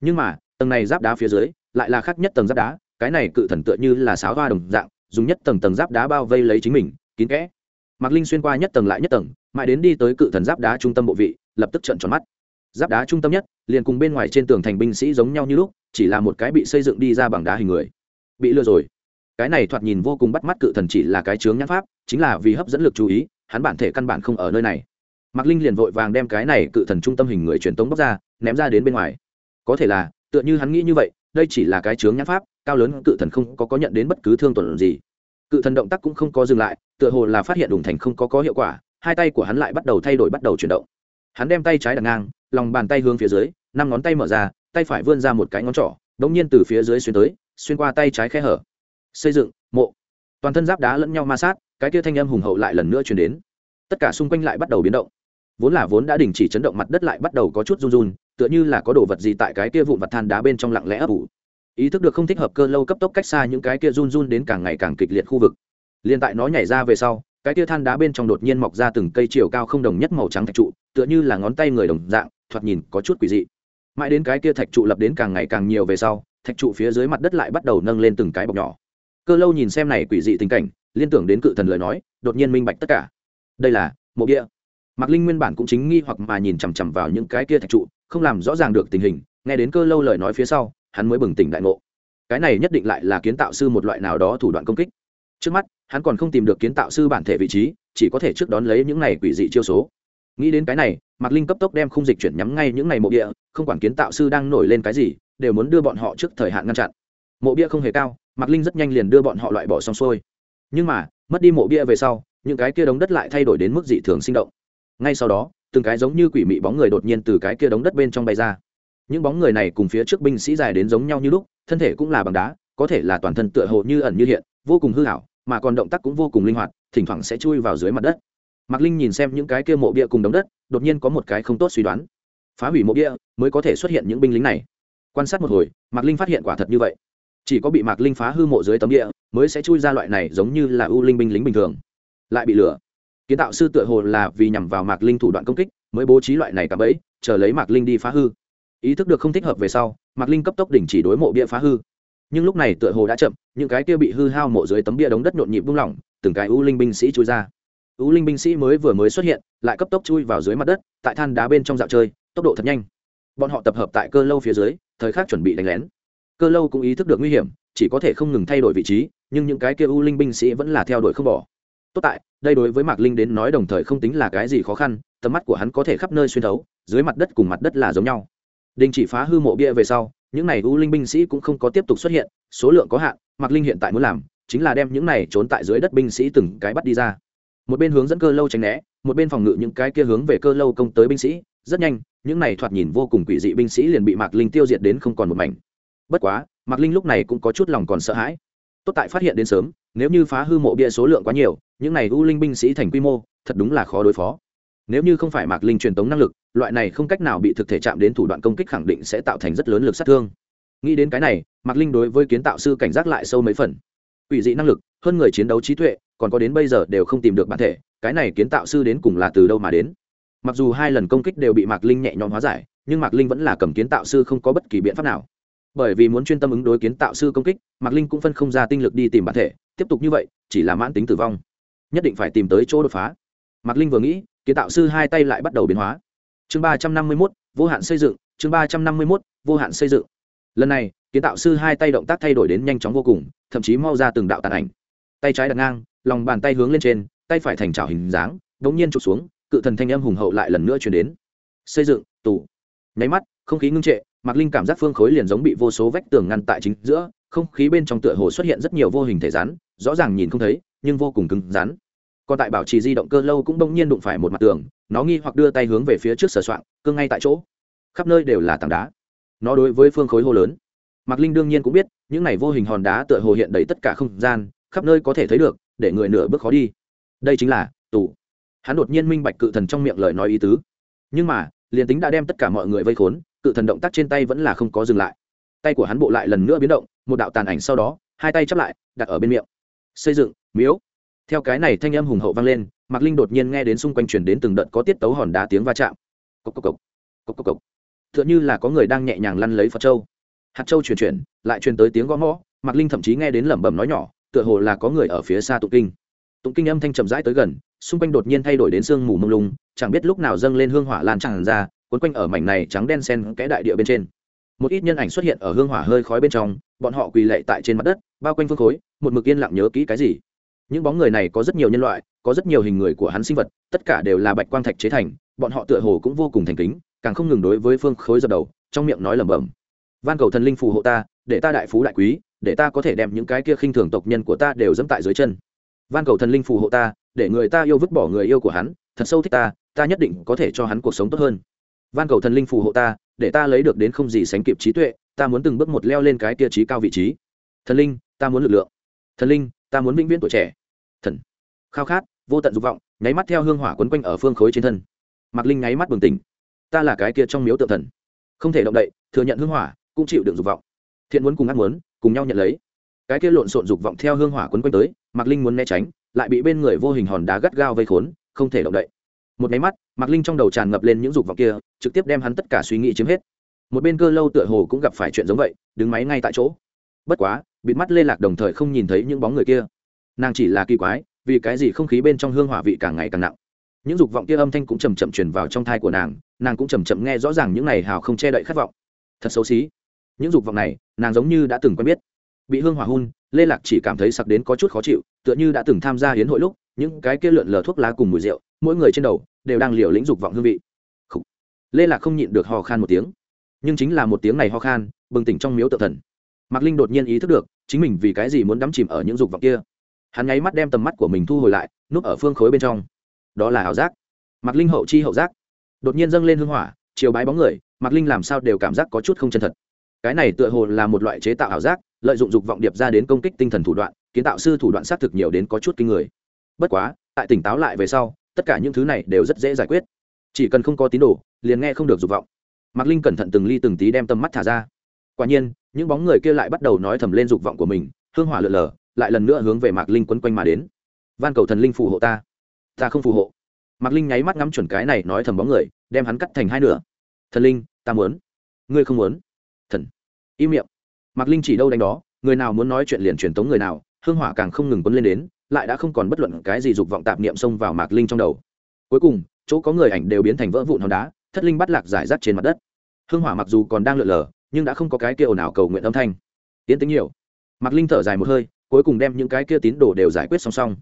Nhưng mà, tầng này giáp đá phía dưới lại là khác nhất tầng giáp đá, cái này cự thần tựa như là sáo hoa đồng dạng, dùng nhất tầng tầng giáp đá bao vây lấy chính mình, kín kẽ mạc linh xuyên qua nhất tầng lại nhất tầng, mãi đến đi tới cự thần giáp đá trung tâm bộ vị, lập tức trận tròn mắt. Giáp đá trung tâm nhất, liền cùng bên ngoài trên tường thành binh sĩ giống nhau như lúc, chỉ là một cái bị xây dựng đi ra bằng đá hình người. Bị lừa rồi. Cái này thoạt nhìn vô cùng bắt mắt cự thần chỉ là cái chướng nhãn pháp, chính là vì hấp dẫn lực chú ý, hắn bản thể căn bản không ở nơi này. Mạc linh liền vội vàng đem cái này cự thần trung tâm hình người truyền tống bóc ra, ném ra đến bên ngoài. Có thể là, tựa như hắn nghĩ như vậy, đây chỉ là cái chướng nhãn pháp, cao lớn cự thần không có có nhận đến bất cứ thương tổn gì cự thần động tác cũng không có dừng lại, tựa hồ là phát hiện đùng thành không có có hiệu quả, hai tay của hắn lại bắt đầu thay đổi bắt đầu chuyển động. Hắn đem tay trái đặt ngang, lòng bàn tay hướng phía dưới, năm ngón tay mở ra, tay phải vươn ra một cái ngón trỏ đ ỗ n g nhiên từ phía dưới xuyên tới, xuyên qua tay trái khe hở. Xây dựng, mộ. Toàn thân giáp đá lẫn nhau ma sát, cái kia thanh âm hùng hậu lại lần nữa chuyển đến. Tất cả xung quanh lại bắt đầu biến động. Vốn là vốn đã đình chỉ chấn động mặt đất lại bắt đầu có chút run run, tựa như là có đồ vật gì tại cái kia vụn vật than đá bên trong lặng lẽ ấp ủ ý thức được không thích hợp cơ lâu cấp tốc cách xa những cái kia run run đến càng ngày càng kịch liệt khu vực. Liền tại nó nhảy ra về sau, cái kia than đá bên trong đột nhiên mọc ra từng cây chiều cao không đồng nhất màu trắng thạch trụ, tựa như là ngón tay người đồng dạng, thoạt nhìn có chút quỷ dị. Mãi đến cái kia thạch trụ lập đến càng ngày càng nhiều về sau, thạch trụ phía dưới mặt đất lại bắt đầu nâng lên từng cái bọc nhỏ. Cơ lâu nhìn xem này quỷ dị tình cảnh, liên tưởng đến cự thần lời nói, đột nhiên minh bạch tất cả. Đây là mộ địa. Mạc linh nguyên bản cũng chính nghi hoặc mà nhìn chằm chằm vào những cái kia thạch trụ, không làm rõ ràng được tình hình, nghe đến cơ lâu lời nói phía sau hắn mới bừng tỉnh đại ngộ. Cái này nhất định lại là kiến tạo sư một loại nào đó thủ đoạn công kích. Trước mắt, hắn còn không tìm được kiến tạo sư bản thể vị trí, chỉ có thể trước đón lấy những này quỷ dị chiêu số. Nghĩ đến cái này, mạc linh cấp tốc đem khung dịch chuyển nhắm ngay những này mộ địa không quản kiến tạo sư đang nổi lên cái gì, đều muốn đưa bọn họ trước thời hạn ngăn chặn. Mộ bia không hề cao, mạc linh rất nhanh liền đưa bọn họ loại bỏ xong xuôi. Nhưng mà, mất đi mộ bia về sau, những cái kia đống đất lại thay đổi đến mức dị thường sinh động. Ngay sau đó, từng cái giống như quỷ mị bóng người đột nhiên từ cái kia đống đất bên trong bay ra những bóng người này cùng phía trước binh sĩ dài đến giống nhau như lúc, thân thể cũng là bằng đá, có thể là toàn thân tựa hồ như ẩn như hiện, vô cùng hư hảo mà còn động tác cũng vô cùng linh hoạt, thỉnh thoảng sẽ chui vào dưới mặt đất. Mạc linh nhìn xem những cái kia mộ bia cùng đống đất, đột nhiên có một cái không tốt suy đoán. Phá hủy mộ bia mới có thể xuất hiện những binh lính này. Quan sát một hồi, mạc linh phát hiện quả thật như vậy. Chỉ có bị mạc linh phá hư mộ dưới tấm địa mới sẽ chui ra loại này giống như là ưu linh binh lính bình thường. Lại bị lừa kiến tạo sư tựa hồ là vì nhằm vào mạc linh thủ đoạn công kích, mới bố trí loại này cả bẫy, chờ lấy mạc linh đi phá hư ý thức được không thích hợp về sau, mạc linh cấp tốc đình chỉ đối mộ bia phá hư. Nhưng lúc này tựa hồ đã chậm, những cái kia bị hư hao mộ dưới tấm bia đống đất nhộn nhịp buông lỏng, từng cái ưu linh binh sĩ chui ra. Ưu linh binh sĩ mới vừa mới xuất hiện, lại cấp tốc chui vào dưới mặt đất, tại than đá bên trong dạo chơi, tốc độ thật nhanh. Bọn họ tập hợp tại cơ lâu phía dưới, thời khắc chuẩn bị đánh lén. Cơ lâu cũng ý thức được nguy hiểm, chỉ có thể không ngừng thay đổi vị trí, nhưng những cái kia ưu linh binh sĩ vẫn là theo đuổi không bỏ. Tốt tại, đây đối với mạc linh đến nói đồng thời không tính là cái gì khó khăn, tầm mắt của hắn có thể khắp nơi xuyên thấu, dưới mặt đất cùng mặt đất là giống nhau đình chỉ phá hư mộ bia về sau, những này u linh binh sĩ cũng không có tiếp tục xuất hiện, số lượng có hạn, mạc linh hiện tại muốn làm chính là đem những này trốn tại dưới đất binh sĩ từng cái bắt đi ra. Một bên hướng dẫn cơ lâu tránh né, một bên phòng ngự những cái kia hướng về cơ lâu công tới binh sĩ, rất nhanh, những này thoạt nhìn vô cùng quỷ dị binh sĩ liền bị mạc linh tiêu diệt đến không còn một mảnh. Bất quá, mạc linh lúc này cũng có chút lòng còn sợ hãi. Tốt tại phát hiện đến sớm, nếu như phá hư mộ bia số lượng quá nhiều, những này u linh binh sĩ thành quy mô, thật đúng là khó đối phó nếu như không phải mạc linh truyền tống năng lực, loại này không cách nào bị thực thể chạm đến thủ đoạn công kích khẳng định sẽ tạo thành rất lớn lực sát thương. Nghĩ đến cái này, mạc linh đối với kiến tạo sư cảnh giác lại sâu mấy phần. Ủy dị năng lực, hơn người chiến đấu trí tuệ, còn có đến bây giờ đều không tìm được bản thể, cái này kiến tạo sư đến cùng là từ đâu mà đến? Mặc dù hai lần công kích đều bị mạc linh nhẹ nhõm hóa giải, nhưng mạc linh vẫn là cầm kiến tạo sư không có bất kỳ biện pháp nào. Bởi vì muốn chuyên tâm ứng đối kiến tạo sư công kích, mạc linh cũng phân không ra tinh lực đi tìm bản thể, tiếp tục như vậy, chỉ là mãn tính tử vong. Nhất định phải tìm tới chỗ đột phá. Mạc linh vừa nghĩ kiến tạo sư hai tay lại bắt đầu biến hóa. Chương ba trăm năm mươi mốt, vô hạn xây dựng, chương ba trăm năm mươi mốt, vô hạn xây dựng. Lần này, kiến tạo sư hai tay động tác thay đổi đến nhanh chóng vô cùng, thậm chí mau ra từng đạo tàn ảnh. Tay trái đặt ngang, lòng bàn tay hướng lên trên, tay phải thành trào hình dáng đ ỗ n g nhiên trục xuống, cự thần thanh âm hùng hậu lại lần nữa chuyển đến. Xây dựng tủ nháy mắt, không khí ngưng trệ, mạc linh cảm giác phương khối liền giống bị vô số vách tường ngăn tại chính giữa, không khí bên trong tựa hồ xuất hiện rất nhiều vô hình thể rắn, rõ ràng nhìn không thấy, nhưng vô cùng cứng rắn còn tại bảo trì di động cơ lâu cũng đông nhiên đụng phải một mặt tường nó nghi hoặc đưa tay hướng về phía trước sửa soạn, cương ngay tại chỗ. Khắp nơi đều là tảng đá. Nó đối với phương khối hô lớn. Mạc linh đương nhiên cũng biết những này vô hình hòn đá tựa hồ hiện đầy tất cả không gian khắp nơi có thể thấy được để người nửa bước khó đi. Đây chính là tù. Hắn đột nhiên minh bạch cự thần trong miệng lời nói ý tứ. Nhưng mà liền tính đã đem tất cả mọi người vây khốn cự thần động tác trên tay vẫn là không có dừng lại. Tay của hắn bộ lại lần nữa biến động một đạo tàn ảnh sau đó hai tay chắp lại đặt ở bên miệng. Xây dựng miếu theo cái này thanh âm hùng hậu vang lên, mạc linh đột nhiên nghe đến xung quanh chuyển đến từng đợt có tiết tấu hòn đá tiếng va chạm. Cốc cốc cốc cốc cốc cốc t h ư ợ n h ư là có người đang nhẹ nhàng lăn lấy phật châu. Hạt châu chuyển chuyển, lại truyền tới tiếng gõ mõ, mạc linh thậm chí nghe đến lẩm bẩm nói nhỏ, tựa hồ là có người ở phía xa tụng kinh. Tụng kinh âm thanh chậm rãi tới gần, xung quanh đột nhiên thay đổi đến sương mù mông lung, chẳng biết lúc nào dâng lên hương hỏa lan tràn ra quấn quanh ở mảnh này trắng đen sen kẽ đại địa bên trên. Một ít nhân ảnh xuất hiện ở hương hỏa hơi khói bên trong, bọn họ quỳ lệ tại trên mặt đất, bao quanh phương khối, một mực yên lặng nhớ kỹ cái gì những bóng người này có rất nhiều nhân loại, có rất nhiều hình người của hắn sinh vật, tất cả đều là bạch quang thạch chế thành, bọn họ tựa hồ cũng vô cùng thành kính, càng không ngừng đối với phương khối dập đầu, trong miệng nói lẩm bẩm. Van cầu thần linh phù hộ ta, để ta đại phú đại quý, để ta có thể đem những cái kia khinh thường tộc nhân của ta đều dẫm tại dưới chân. Van cầu thần linh phù hộ ta, để người ta yêu vứt bỏ người yêu của hắn, thật sâu thích ta ta nhất định có thể cho hắn cuộc sống tốt hơn. Van cầu thần linh phù hộ ta, để ta lấy được đến không gì sánh kịp trí tuệ, ta muốn từng bước một leo lên cái kia trí cao vị trí. Thần linh, ta muốn lực lượng. Thần linh, ta muốn vĩnh viễn tuổi trẻ thần. Khao khát, vô tận dục vọng, nháy mắt theo hương hỏa quấn quanh ở phương khối trên thân. Mạc linh nháy mắt bừng tỉnh. Ta là cái kia trong miếu tượng thần. Không thể động đậy, thừa nhận hương hỏa, cũng chịu đựng dục vọng. Thiện muốn cùng ác muốn, cùng nhau nhận lấy. Cái kia lộn xộn dục vọng theo hương hỏa quấn quanh tới, mạc linh muốn né tránh, lại bị bên người vô hình hòn đá gắt gao vây khốn, không thể động đậy. Một máy mắt, mạc linh trong đầu tràn ngập lên những dục vọng kia, trực tiếp đem hắn tất cả suy nghĩ chiếm hết. Một bên cơ lâu tựa hồ cũng gặp phải chuyện giống vậy, đứng máy ngay tại chỗ. Bất quá, bịt mắt lê lạc đồng thời không nhìn thấy những bóng người kia nàng chỉ là kỳ quái, vì cái gì không khí bên trong hương hỏa vị càng ngày càng nặng. Những dục vọng kia âm thanh cũng chầm chậm truyền vào trong thai của nàng nàng cũng chầm chậm nghe rõ ràng những này hào không che đậy khát vọng. Thật xấu xí. Những dục vọng này, nàng giống như đã từng quen biết. Bị hương hỏa hun, lê lạc chỉ cảm thấy sặc đến có chút khó chịu, tựa như đã từng tham gia hiến hội lúc, những cái kia lượn lờ thuốc lá cùng mùi rượu, mỗi người trên đầu đều đang liều lĩnh dục vọng hương vị. Lê lạc không nhịn được hò khan một tiếng. Nhưng chính là một tiếng này ho khan, bừng tỉnh trong miếu tự thần. Mạc linh đột nhiên ý thức được, chính mình vì cái gì muốn đắm chìm ở những dục vọng kia hắn nháy mắt đem tầm mắt của mình thu hồi lại, núp ở phương khối bên trong. Đó là ảo giác. Mạc linh hậu chi hậu giác. Đột nhiên dâng lên hương hỏa, chiều bái bóng người, mạc linh làm sao đều cảm giác có chút không chân thật. Cái này tựa hồ là một loại chế tạo ảo giác, lợi dụng dục vọng điệp ra đến công kích tinh thần thủ đoạn, kiến tạo sư thủ đoạn xác thực nhiều đến có chút kinh người. Bất quá, tại tỉnh táo lại về sau, tất cả những thứ này đều rất dễ giải quyết. Chỉ cần không có tín đồ, liền nghe không được dục vọng. Mạc linh cẩn thận từng ly từng tí đem tầm mắt thả ra. Quả nhiên, những bóng người kia lại bắt đầu nói thầm lên dục vọng của mình, hương hỏa lượn lờ lại lần nữa hướng về mạc linh quấn quanh mà đến. Van cầu thần linh phù hộ ta. Ta không phù hộ. Mạc linh nháy mắt ngắm chuẩn cái này nói thầm bóng người, đem hắn cắt thành hai nửa. Thần linh, ta muốn. Ngươi không muốn. Thần. Im miệng. Mạc linh chỉ đâu đánh đó, người nào muốn nói chuyện liền truyền tống người nào, hương hỏa càng không ngừng quấn lên đến, lại đã không còn bất luận cái gì dục vọng tạp niệm xông vào mạc linh trong đầu. Cuối cùng, chỗ có người ảnh đều biến thành vỡ vụn hòn đá, thất linh bắt lạc giải rác trên mặt đất. Hương hỏa mặc dù còn đang lượn lờ, nhưng đã không có cái kia ồn ào cầu nguyện âm thanh. Tiến tính nhiều. Mạc linh thở dài một hơi cuối cùng đem những cái kia tín đồ đều giải quyết song song.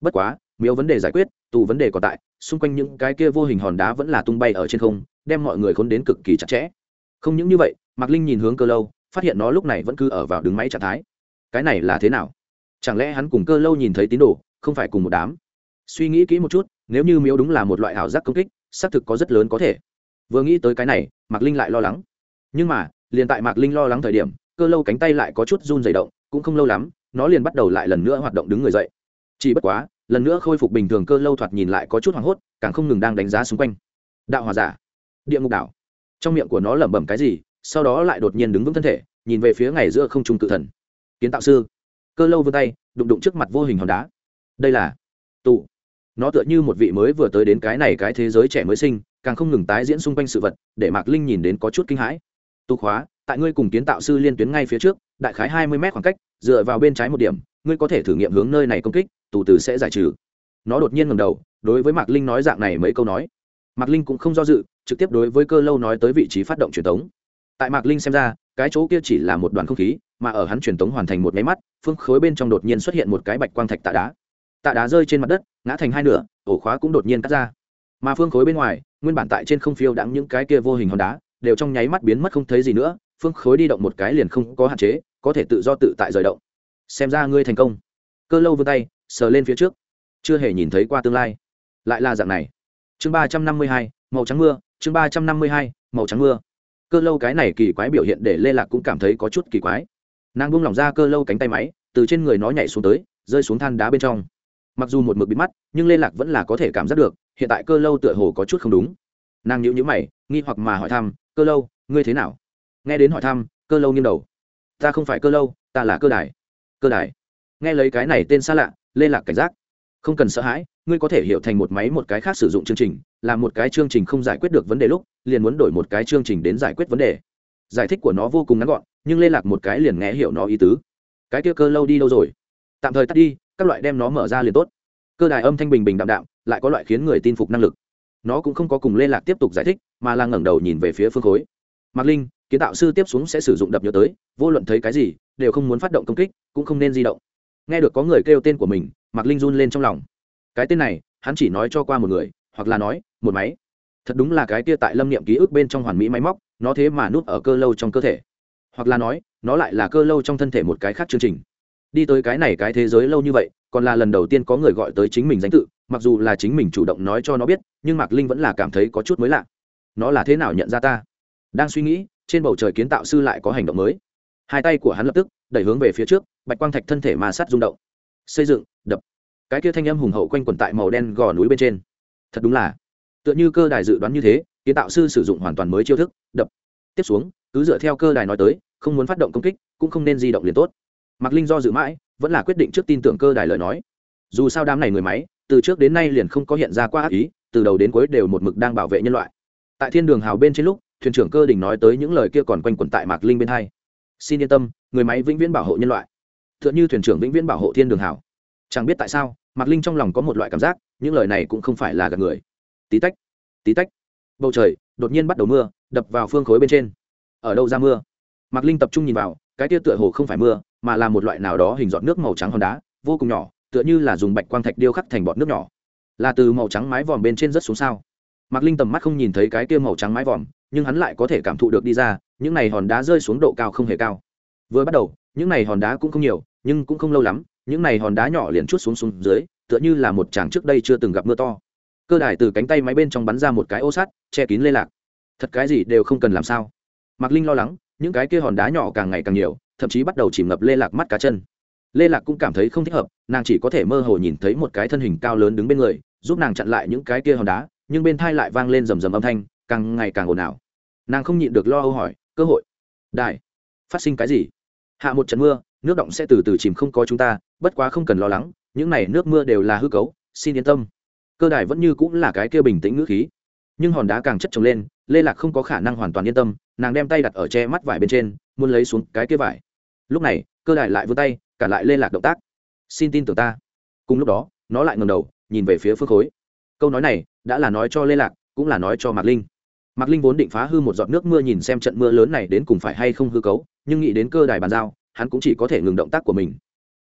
Bất quá, miếu vấn đề giải quyết, tù vấn đề còn tại, xung quanh những cái kia vô hình hòn đá vẫn là tung bay ở trên không, đem mọi người khốn đến cực kỳ chặt chẽ. Không những như vậy, mạc linh nhìn hướng cơ lâu, phát hiện nó lúc này vẫn cứ ở vào đứng máy trạng thái. Cái này là thế nào? Chẳng lẽ hắn cùng cơ lâu nhìn thấy tín đồ, không phải cùng một đám? Suy nghĩ kỹ một chút, nếu như miếu đúng là một loại ảo giác công kích, xác thực có rất lớn có thể. Vừa nghĩ tới cái này, mạc linh lại lo lắng. Nhưng mà, liền tại mạc linh lo lắng thời điểm, cơ lâu cánh tay lại có chút run dày động, cũng không lâu lắm nó liền bắt đầu lại lần nữa hoạt động đứng người dậy. Chỉ bất quá, lần nữa khôi phục bình thường cơ lâu thoạt nhìn lại có chút hoảng hốt, càng không ngừng đang đánh giá xung quanh. Đạo hòa giả, địa ngục đảo. Trong miệng của nó lẩm bẩm cái gì, sau đó lại đột nhiên đứng vững thân thể, nhìn về phía ngày giữa không trung tự thần. Kiến tạo sư. Cơ lâu vươn tay, đụng đụng trước mặt vô hình hòn đá. Đây là tụ. Nó tựa như một vị mới vừa tới đến cái này cái thế giới trẻ mới sinh, càng không ngừng tái diễn xung quanh sự vật, để mạc linh nhìn đến có chút kinh hãi. Tu khóa tại ngươi cùng kiến tạo sư liên tuyến ngay phía trước, đại khái hai mươi m khoảng cách, dựa vào bên trái một điểm, ngươi có thể thử nghiệm hướng nơi này công kích, tù từ sẽ giải trừ. Nó đột nhiên ngầm đầu, đối với mạc linh nói dạng này mấy câu nói. Mạc linh cũng không do dự, trực tiếp đối với cơ lâu nói tới vị trí phát động truyền thống tại mạc linh xem ra, cái chỗ kia chỉ là một đoàn không khí, mà ở hắn truyền thống hoàn thành một máy mắt, phương khối bên trong đột nhiên xuất hiện một cái bạch quang thạch tạ đá. Tạ đá rơi trên mặt đất, ngã thành hai nửa, ổ khóa cũng đột nhiên cắt ra. Mà phương khối bên ngoài, nguyên bản tại trên không phiêu đãng những cái kia vô hình hòn đá, đều trong nháy mắt biến mất không thấy gì nữa phương khối đi động một cái liền không có hạn chế, có thể tự do tự tại rời động. Xem ra ngươi thành công. Cơ lâu vươn tay, sờ lên phía trước. Chưa hề nhìn thấy qua tương lai. Lại là dạng này. Chương ba trăm năm mươi hai, màu trắng mưa, chương ba trăm năm mươi hai, màu trắng mưa. Cơ lâu cái này kỳ quái biểu hiện để lê lạc cũng cảm thấy có chút kỳ quái. Nàng buông lỏng ra cơ lâu cánh tay máy, từ trên người nó nhảy xuống tới, rơi xuống than đá bên trong. Mặc dù một mực bị mắt, nhưng lê lạc vẫn là có thể cảm giác được, hiện tại cơ lâu tựa hồ có chút không đúng. Nàng nhữ nhữ mày, nghi hoặc mà hỏi thăm, cơ lâu, ngươi thế nào? Nghe đến hỏi thăm, cơ lâu nghiêng đầu. Ta không phải cơ lâu, ta là cơ đài. Cơ đài. Nghe lấy cái này tên xa lạ, lê lạc cảnh giác. Không cần sợ hãi, ngươi có thể hiểu thành một máy một cái khác sử dụng chương trình làm một cái chương trình không giải quyết được vấn đề lúc, liền muốn đổi một cái chương trình đến giải quyết vấn đề. Giải thích của nó vô cùng ngắn gọn, nhưng lê lạc một cái liền nghe hiểu nó ý tứ. Cái kia cơ lâu đi đâu rồi? Tạm thời tắt đi, các loại đem nó mở ra liền tốt. Cơ đài âm thanh bình bình đạm đạm, lại có loại khiến người tin phục năng lực. Nó cũng không có cùng lê lạc tiếp tục giải thích, mà là ngẩng đầu nhìn về phía phương khối. Mạc linh kiến tạo sư tiếp xuống sẽ sử dụng đập nhớ tới, vô luận thấy cái gì, đều không muốn phát động công kích, cũng không nên di động. Nghe được có người kêu tên của mình, mạc linh run lên trong lòng. Cái tên này, hắn chỉ nói cho qua một người, hoặc là nói, một máy. Thật đúng là cái kia tại lâm niệm ký ức bên trong hoàn mỹ máy móc, nó thế mà núp ở cơ lâu trong cơ thể. Hoặc là nói, nó lại là cơ lâu trong thân thể một cái khác chương trình. Đi tới cái này cái thế giới lâu như vậy, còn là lần đầu tiên có người gọi tới chính mình danh tự, mặc dù là chính mình chủ động nói cho nó biết, nhưng mạc linh vẫn là cảm thấy có chút mới lạ. Nó là thế nào nhận ra ta? Đang suy nghĩ trên bầu trời kiến tạo sư lại có hành động mới. Hai tay của hắn lập tức đẩy hướng về phía trước, bạch quang thạch thân thể ma sát rung động. Xây dựng, đập. Cái kia thanh âm hùng hậu quanh quẩn tại màu đen gò núi bên trên. Thật đúng là, tựa như cơ đài dự đoán như thế, kiến tạo sư sử dụng hoàn toàn mới chiêu thức, đập. Tiếp xuống, cứ dựa theo cơ đài nói tới, không muốn phát động công kích, cũng không nên di động liền tốt. Mạc linh do dự mãi, vẫn là quyết định trước tin tưởng cơ đài lời nói. Dù sao đám này người máy, từ trước đến nay liền không có hiện ra qua ác ý, từ đầu đến cuối đều một mực đang bảo vệ nhân loại. Tại thiên đường hào bên trên lúc thuyền trưởng cơ đình nói tới những lời kia còn quanh quẩn tại mạc linh bên hai. Xin yên tâm, người máy vĩnh viễn bảo hộ nhân loại. T h ư ợ n h ư thuyền trưởng vĩnh viễn bảo hộ thiên đường Hảo. chẳng biết tại sao, mạc linh trong lòng có một loại cảm giác, những lời này cũng không phải là gạt người. Tí tách tí tách. Bầu trời đột nhiên bắt đầu mưa, đập vào phương khối bên trên. Ở đâu ra mưa? Mạc linh tập trung nhìn vào, cái tia tựa hồ không phải mưa, mà là một loại nào đó hình dọn nước màu trắng hòn đá, vô cùng nhỏ, tựa như là dùng bạch quang thạch điêu khắc thành bọt nước nhỏ. Là từ màu trắng mái vòm bên trên rất xuống sao? Mạc linh tầm mắt không nhìn thấy cái kia màu trắng mái vòm nhưng hắn lại có thể cảm thụ được đi ra, những này hòn đá rơi xuống độ cao không hề cao. Vừa bắt đầu, những này hòn đá cũng không nhiều, nhưng cũng không lâu lắm, những này hòn đá nhỏ liền chút xuống xuống dưới, tựa như là một chàng trước đây chưa từng gặp mưa to. Cơ đài từ cánh tay máy bên trong bắn ra một cái ô sắt, che kín lê lạc. Thật cái gì đều không cần làm sao. Mạc linh lo lắng, những cái kia hòn đá nhỏ càng ngày càng nhiều, thậm chí bắt đầu chìm ngập lê lạc mắt cá chân. Lê lạc cũng cảm thấy không thích hợp, nàng chỉ có thể mơ hồ nhìn thấy một cái thân hình cao lớn đứng bên người, giúp nàng chặn lại những cái kia hòn đá, nhưng bên thai lại vang lên rầm rầm âm thanh, càng ngày càng ồn ào nàng không nhịn được lo âu hỏi, cơ hội đại phát sinh cái gì? Hạ một trận mưa, nước động sẽ từ từ chìm không có chúng ta, bất quá không cần lo lắng, những này nước mưa đều là hư cấu, xin yên tâm. Cơ đài vẫn như cũng là cái kia bình tĩnh ngữ khí. Nhưng hòn đá càng chất trồng lên, lê lạc không có khả năng hoàn toàn yên tâm, nàng đem tay đặt ở che mắt vải bên trên, muốn lấy xuống cái kia vải. Lúc này, cơ đài lại vươn tay, cả lại lê lạc động tác. Xin tin tưởng ta. Cùng lúc đó, nó lại ngầm đầu, nhìn về phía phương khối. Câu nói này, đã là nói cho lê lạc, cũng là nói cho mạc linh mạc linh vốn định phá hư một giọt nước mưa nhìn xem trận mưa lớn này đến cùng phải hay không hư cấu, nhưng nghĩ đến cơ đài bàn giao, hắn cũng chỉ có thể ngừng động tác của mình.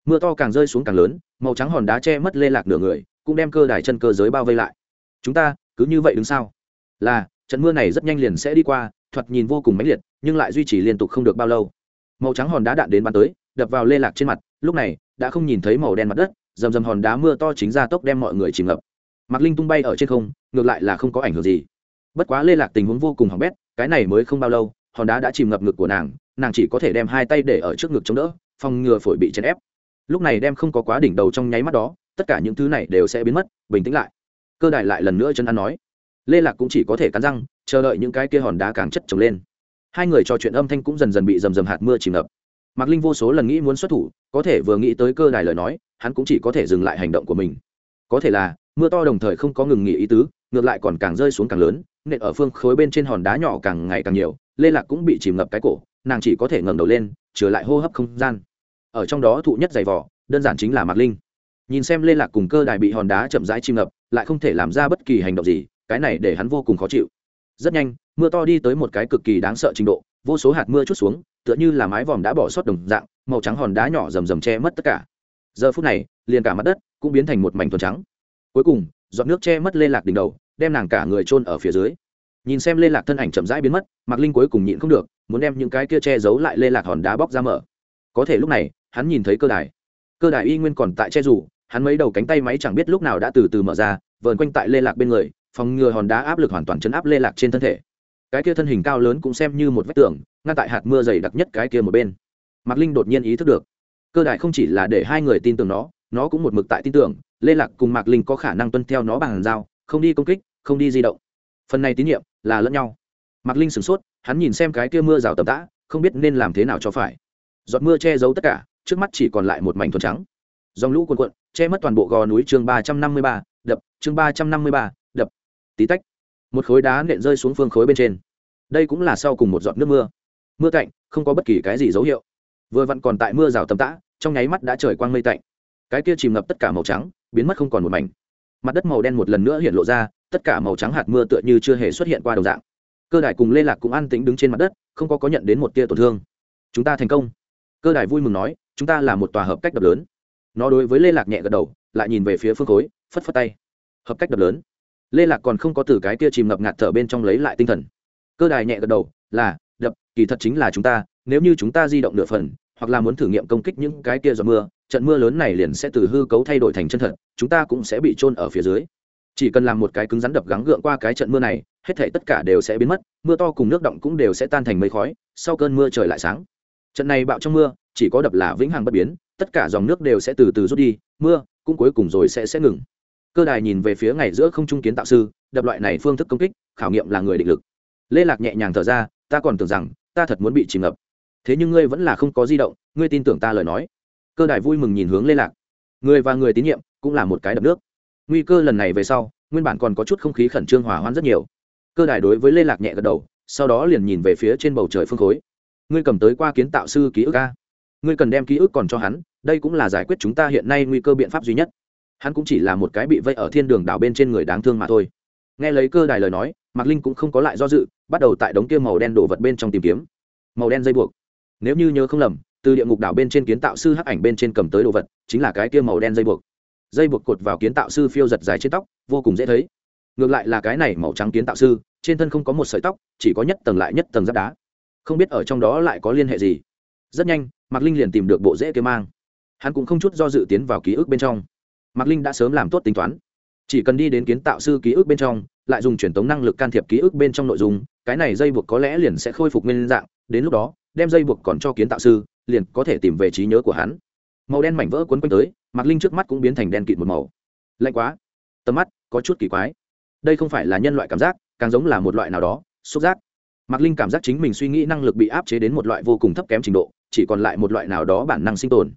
Mưa to càng rơi xuống càng lớn, màu trắng hòn đá che mất lê lạc nửa người, cũng đem cơ đài chân cơ giới bao vây lại. Chúng ta, cứ như vậy đứng sau là, trận mưa này rất nhanh liền sẽ đi qua, thoạt nhìn vô cùng mãnh liệt, nhưng lại duy trì liên tục không được bao lâu. Màu trắng hòn đá đạn đến bắn tới, đập vào lê lạc trên mặt, lúc này, đã không nhìn thấy màu đen mặt đất, rầm rầm hòn đá mưa to chính ra tốc đem mọi người chìm ngập. Mạc linh tung bay ở trên không, ngược lại là không có ảnh hưởng gì bất quá lê lạc tình huống vô cùng hỏng bét, cái này mới không bao lâu, hòn đá đã chìm ngập ngực của nàng nàng chỉ có thể đem hai tay để ở trước ngực chống đỡ, phòng ngừa phổi bị chèn ép. Lúc này đem không có quá đỉnh đầu trong nháy mắt đó, tất cả những thứ này đều sẽ biến mất, bình tĩnh lại. Cơ đại lại lần nữa chân ăn nói. Lê lạc cũng chỉ có thể cắn răng, chờ đợi những cái kia hòn đá càng chất trồng lên. Hai người trò chuyện âm thanh cũng dần dần bị rầm rầm hạt mưa chìm ngập. Mạc linh vô số lần nghĩ muốn xuất thủ, có thể vừa nghĩ tới cơ đài lời nói, hắn cũng chỉ có thể dừng lại hành động của mình. Có thể là, mưa to đồng thời không có ngừng nghỉ ý tứ, ngược lại còn càng rơi xuống càng lớn nện ở phương khối bên trên hòn đá nhỏ càng ngày càng nhiều, lê lạc cũng bị chìm ngập cái cổ, nàng chỉ có thể ngẩng đầu lên, trở lại hô hấp không gian. Ở trong đó thụ nhất dày vỏ đơn giản chính là mạc linh. Nhìn xem lê lạc cùng cơ đài bị hòn đá chậm rãi chìm ngập, lại không thể làm ra bất kỳ hành động gì, cái này để hắn vô cùng khó chịu. Rất nhanh, mưa to đi tới một cái cực kỳ đáng sợ trình độ, vô số hạt mưa chút xuống, tựa như là mái vòm đã bỏ sót đồng dạng, màu trắng hòn đá nhỏ rầm rầm che mất tất cả. Giờ phút này, liền cả mặt đất cũng biến thành một mảnh thuần trắng. Cuối cùng, giọt nước che mất lê lạc đỉnh đầu đem nàng cả người trôn ở phía dưới. Nhìn xem lê lạc thân ảnh chậm rãi biến mất, mạc linh cuối cùng nhịn không được, muốn đem những cái kia che giấu lại lê lạc hòn đá bóc ra mở. Có thể lúc này, hắn nhìn thấy cơ đài. Cơ đài y nguyên còn tại che rủ hắn mấy đầu cánh tay máy chẳng biết lúc nào đã từ từ mở ra, vờn quanh tại lê lạc bên người, phòng ngừa hòn đá áp lực hoàn toàn chấn áp lê lạc trên thân thể. Cái kia thân hình cao lớn cũng xem như một vách tường, ngăn tại hạt mưa dày đặc nhất cái kia một bên. Mạc linh đột nhiên ý thức được, cơ đại không chỉ là để hai người tin tưởng nó nó cũng một mực tại tin tưởng, lê lạc cùng mạc linh có khả năng tuân theo nó bằng dao không đi công kích không đi di động. Phần này tín nhiệm là lẫn nhau. Mạc linh sửng sốt, hắn nhìn xem cái kia mưa rào tầm tã, không biết nên làm thế nào cho phải. Giọt mưa che giấu tất cả, trước mắt chỉ còn lại một mảnh thuần trắng. Dòng lũ cuồn cuộn, che mất toàn bộ gò núi chương ba trăm năm mươi ba, đập, chương ba trăm năm mươi ba, đập. Tí tách, một khối đá nện rơi xuống phương khối bên trên. Đây cũng là sau cùng một giọt nước mưa. Mưa cạnh không có bất kỳ cái gì dấu hiệu. Vừa vặn còn tại mưa rào tầm tã, trong nháy mắt đã trời quang mây tạnh. Cái kia chìm ngập tất cả màu trắng, biến mất không còn một mảnh mặt đất màu đen một lần nữa hiện lộ ra, tất cả màu trắng hạt mưa tựa như chưa hề xuất hiện qua đồng dạng. Cơ đài cùng lê lạc cũng an tĩnh đứng trên mặt đất, không có có nhận đến một tia tổn thương. Chúng ta thành công. Cơ đài vui mừng nói, chúng ta là một tòa hợp cách đập lớn. Nó đối với lê lạc nhẹ gật đầu, lại nhìn về phía phương khối, phất phất tay. Hợp cách đập lớn. Lê lạc còn không có từ cái tia chìm ngập ngạt thở bên trong lấy lại tinh thần. Cơ đài nhẹ gật đầu, là, đập, kỳ thật chính là chúng ta, nếu như chúng ta di động nửa phần, hoặc là muốn thử nghiệm công kích những cái tia giọt mưa trận mưa lớn này liền sẽ từ hư cấu thay đổi thành chân thật, chúng ta cũng sẽ bị trôn ở phía dưới. Chỉ cần làm một cái cứng rắn đập gắng gượng qua cái trận mưa này, hết thể tất cả đều sẽ biến mất, mưa to cùng nước động cũng đều sẽ tan thành mây khói, sau cơn mưa trời lại sáng. Trận này bạo trong mưa, chỉ có đập là vĩnh hằng bất biến, tất cả dòng nước đều sẽ từ từ rút đi, mưa cũng cuối cùng rồi sẽ sẽ ngừng. Cơ đài nhìn về phía ngày giữa không trung kiến tạo sư, đập loại này phương thức công kích, khảo nghiệm là người định lực. Lê lạc nhẹ nhàng thở ra, ta còn tưởng rằng, ta thật muốn bị chìm ngập. Thế nhưng ngươi vẫn là không có di động, ngươi tin tưởng ta lời nói cơ đài vui mừng nhìn hướng lê lạc. Người và người tín nhiệm cũng là một cái đập nước. Nguy cơ lần này về sau, nguyên bản còn có chút không khí khẩn trương hỏa hoạn rất nhiều. Cơ đài đối với lê lạc nhẹ gật đầu, sau đó liền nhìn về phía trên bầu trời phương khối. Ngươi cầm tới qua kiến tạo sư ký ức a. Ngươi cần đem ký ức còn cho hắn, đây cũng là giải quyết chúng ta hiện nay nguy cơ biện pháp duy nhất. Hắn cũng chỉ là một cái bị vây ở thiên đường đảo bên trên người đáng thương mà thôi. Nghe lấy cơ đài lời nói, mạc linh cũng không có lại do dự, bắt đầu tại đống kia màu đen đổ vật bên trong tìm kiếm. Màu đen dây buộc. Nếu như nhớ không lầm từ địa ngục đảo bên trên kiến tạo sư hắc ảnh bên trên cầm tới đồ vật, chính là cái kia màu đen dây buộc. Dây buộc cột vào kiến tạo sư phiêu giật dài trên tóc, vô cùng dễ thấy. Ngược lại là cái này màu trắng kiến tạo sư, trên thân không có một sợi tóc, chỉ có nhất tầng lại nhất tầng giáp đá. Không biết ở trong đó lại có liên hệ gì. Rất nhanh, mạc linh liền tìm được bộ dễ kia mang. Hắn cũng không chút do dự tiến vào ký ức bên trong. Mạc linh đã sớm làm tốt tính toán. Chỉ cần đi đến kiến tạo sư ký ức bên trong, lại dùng truyền tống năng lực can thiệp ký ức bên trong nội dung, cái này dây buộc có lẽ liền sẽ khôi phục nguyên dạng, đến lúc đó, đem dây buộc còn cho kiến tạo sư liền có thể tìm về trí nhớ của hắn. Màu đen mảnh vỡ quấn quanh tới, mạc linh trước mắt cũng biến thành đen kịt một màu. Lạnh quá. Tầm mắt có chút kỳ quái. Đây không phải là nhân loại cảm giác, càng giống là một loại nào đó, xúc giác. Mạc linh cảm giác chính mình suy nghĩ năng lực bị áp chế đến một loại vô cùng thấp kém trình độ, chỉ còn lại một loại nào đó bản năng sinh tồn.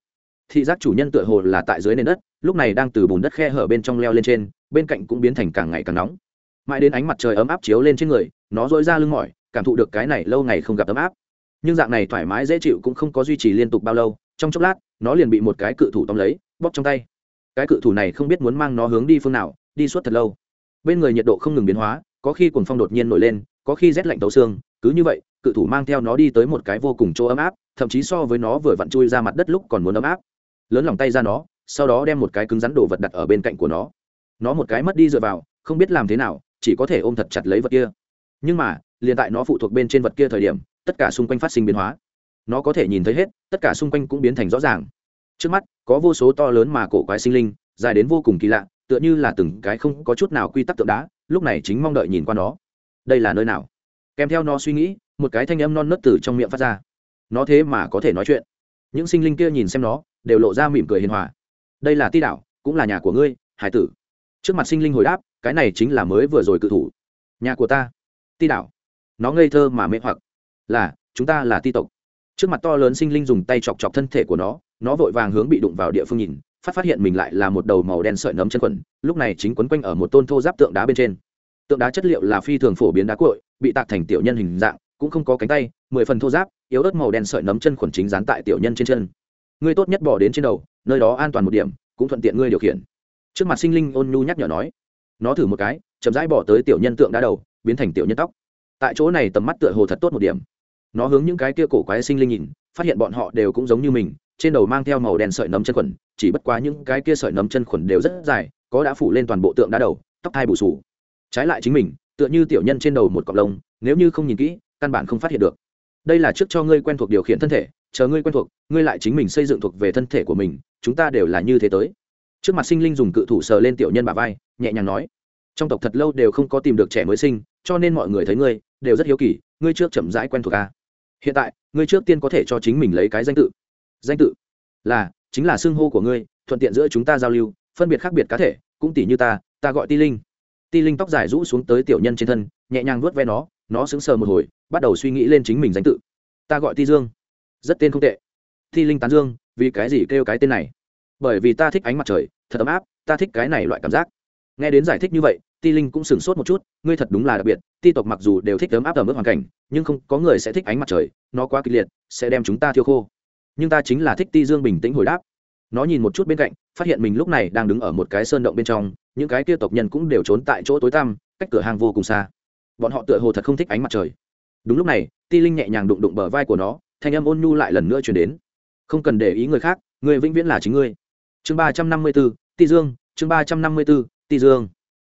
Thị giác chủ nhân tựa hồ là tại dưới nền đất, lúc này đang từ bùn đất khe hở bên trong leo lên trên, bên cạnh cũng biến thành càng ngày càng nóng. Mãi đến ánh mặt trời ấm áp chiếu lên trên người, nó dối ra lưng mỏi, cảm thụ được cái này lâu ngày không gặp ấm áp nhưng dạng này thoải mái dễ chịu cũng không có duy trì liên tục bao lâu, trong chốc lát, nó liền bị một cái cự thủ tóm lấy, bóp trong tay. Cái cự thủ này không biết muốn mang nó hướng đi phương nào, đi suốt thật lâu. Bên người nhiệt độ không ngừng biến hóa, có khi cuồng phong đột nhiên nổi lên, có khi rét lạnh tấu xương, cứ như vậy, cự thủ mang theo nó đi tới một cái vô cùng chỗ ấm áp, thậm chí so với nó vừa vặn chui ra mặt đất lúc còn muốn ấm áp. Lớn lòng tay ra nó, sau đó đem một cái cứng rắn đồ vật đặt ở bên cạnh của nó. Nó một cái mất đi dựa vào, không biết làm thế nào, chỉ có thể ôm thật chặt lấy vật kia. Nhưng mà, liền tại nó phụ thuộc bên trên vật kia thời điểm tất cả xung quanh phát sinh biến hóa. Nó có thể nhìn thấy hết, tất cả xung quanh cũng biến thành rõ ràng. Trước mắt, có vô số to lớn mà cổ quái sinh linh, dài đến vô cùng kỳ lạ, tựa như là từng cái không có chút nào quy tắc tượng đá, lúc này chính mong đợi nhìn qua nó. Đây là nơi nào? Kèm theo nó suy nghĩ, một cái thanh âm non nớt từ trong miệng phát ra. Nó thế mà có thể nói chuyện. Những sinh linh kia nhìn xem nó, đều lộ ra mỉm cười hiền hòa. Đây là ti đảo cũng là nhà của ngươi, hải tử. Trước mặt sinh linh hồi đáp, cái này chính là mới vừa rồi cự thủ. Nhà của ta. Ti đảo nó ngây thơ mà mê hoặc là, chúng ta là ti tộc. Trước mặt to lớn sinh linh dùng tay chọc chọc thân thể của nó nó vội vàng hướng bị đụng vào địa phương nhìn, phát phát hiện mình lại là một đầu màu đen sợi nấm chân quần, lúc này chính quấn quanh ở một tôn thô giáp tượng đá bên trên. Tượng đá chất liệu là phi thường phổ biến đá cội bị tạc thành tiểu nhân hình dạng, cũng không có cánh tay, mười phần thô giáp, yếu ớt màu đen sợi nấm chân khuẩn chính dán tại tiểu nhân trên chân. Ngươi tốt nhất bỏ đến trên đầu, nơi đó an toàn một điểm, cũng thuận tiện ngươi điều khiển. Trước mặt sinh linh ôn nhu nhắc nhở nói. Nó thử một cái, chậm rãi bỏ tới tiểu nhân tượng đá đầu, biến thành tiểu nhân tóc. Tại chỗ này tầm mắt tựa hồ thật tốt một điểm nó hướng những cái kia cổ quái sinh linh nhìn, phát hiện bọn họ đều cũng giống như mình, trên đầu mang theo màu đen sợi nấm chân khuẩn chỉ bất quá những cái kia sợi nấm chân khuẩn đều rất dài, có đã phủ lên toàn bộ tượng đá đầu, tóc thai bù sù trái lại chính mình, tựa như tiểu nhân trên đầu một cọc lông, nếu như không nhìn kỹ, căn bản không phát hiện được. Đây là trước cho ngươi quen thuộc điều khiển thân thể, chờ ngươi quen thuộc, ngươi lại chính mình xây dựng thuộc về thân thể của mình, chúng ta đều là như thế tới. Trước mặt sinh linh dùng cự thủ sờ lên tiểu nhân bà vai, nhẹ nhàng nói, trong tộc thật lâu đều không có tìm được trẻ mới sinh, cho nên mọi người thấy ngươi, đều rất hiếu kỳ, ngươi trước chậm rãi quen thuộc a hiện tại, ngươi trước tiên có thể cho chính mình lấy cái danh tự. Danh tự là, chính là xưng hô của ngươi, thuận tiện giữa chúng ta giao lưu, phân biệt khác biệt cá thể, cũng tỷ như ta ta gọi ti linh. Ti linh tóc dài rũ xuống tới tiểu nhân trên thân, nhẹ nhàng vuốt ve nó nó sững sờ một hồi, bắt đầu suy nghĩ lên chính mình danh tự. Ta gọi ti dương. Rất tên không tệ. Ti linh tán dương, vì cái gì kêu cái tên này? Bởi vì ta thích ánh mặt trời, thật ấm áp, ta thích cái này loại cảm giác. Nghe đến giải thích như vậy, ti linh cũng sửng sốt một chút, ngươi thật đúng là đặc biệt ti tộc mặc dù đều thích ấm áp ở mức hoàn cảnh, nhưng không có người sẽ thích ánh mặt trời, nó quá kịch liệt, sẽ đem chúng ta thiêu khô. Nhưng ta chính là thích ti dương bình tĩnh hồi đáp. Nó nhìn một chút bên cạnh, phát hiện mình lúc này đang đứng ở một cái sơn động bên trong, những cái kia tộc nhân cũng đều trốn tại chỗ tối tăm, cách cửa hàng vô cùng xa. Bọn họ tựa hồ thật không thích ánh mặt trời. Đúng lúc này, ti linh nhẹ nhàng đụng đụng bờ vai của nó, thanh âm ôn nhu lại lần nữa chuyển đến. Không cần để ý người khác, người vĩnh viễn là chính ngươi. Chương ba trăm năm mươi b ố ti dương, chương ba trăm năm mươi b ố ti dương.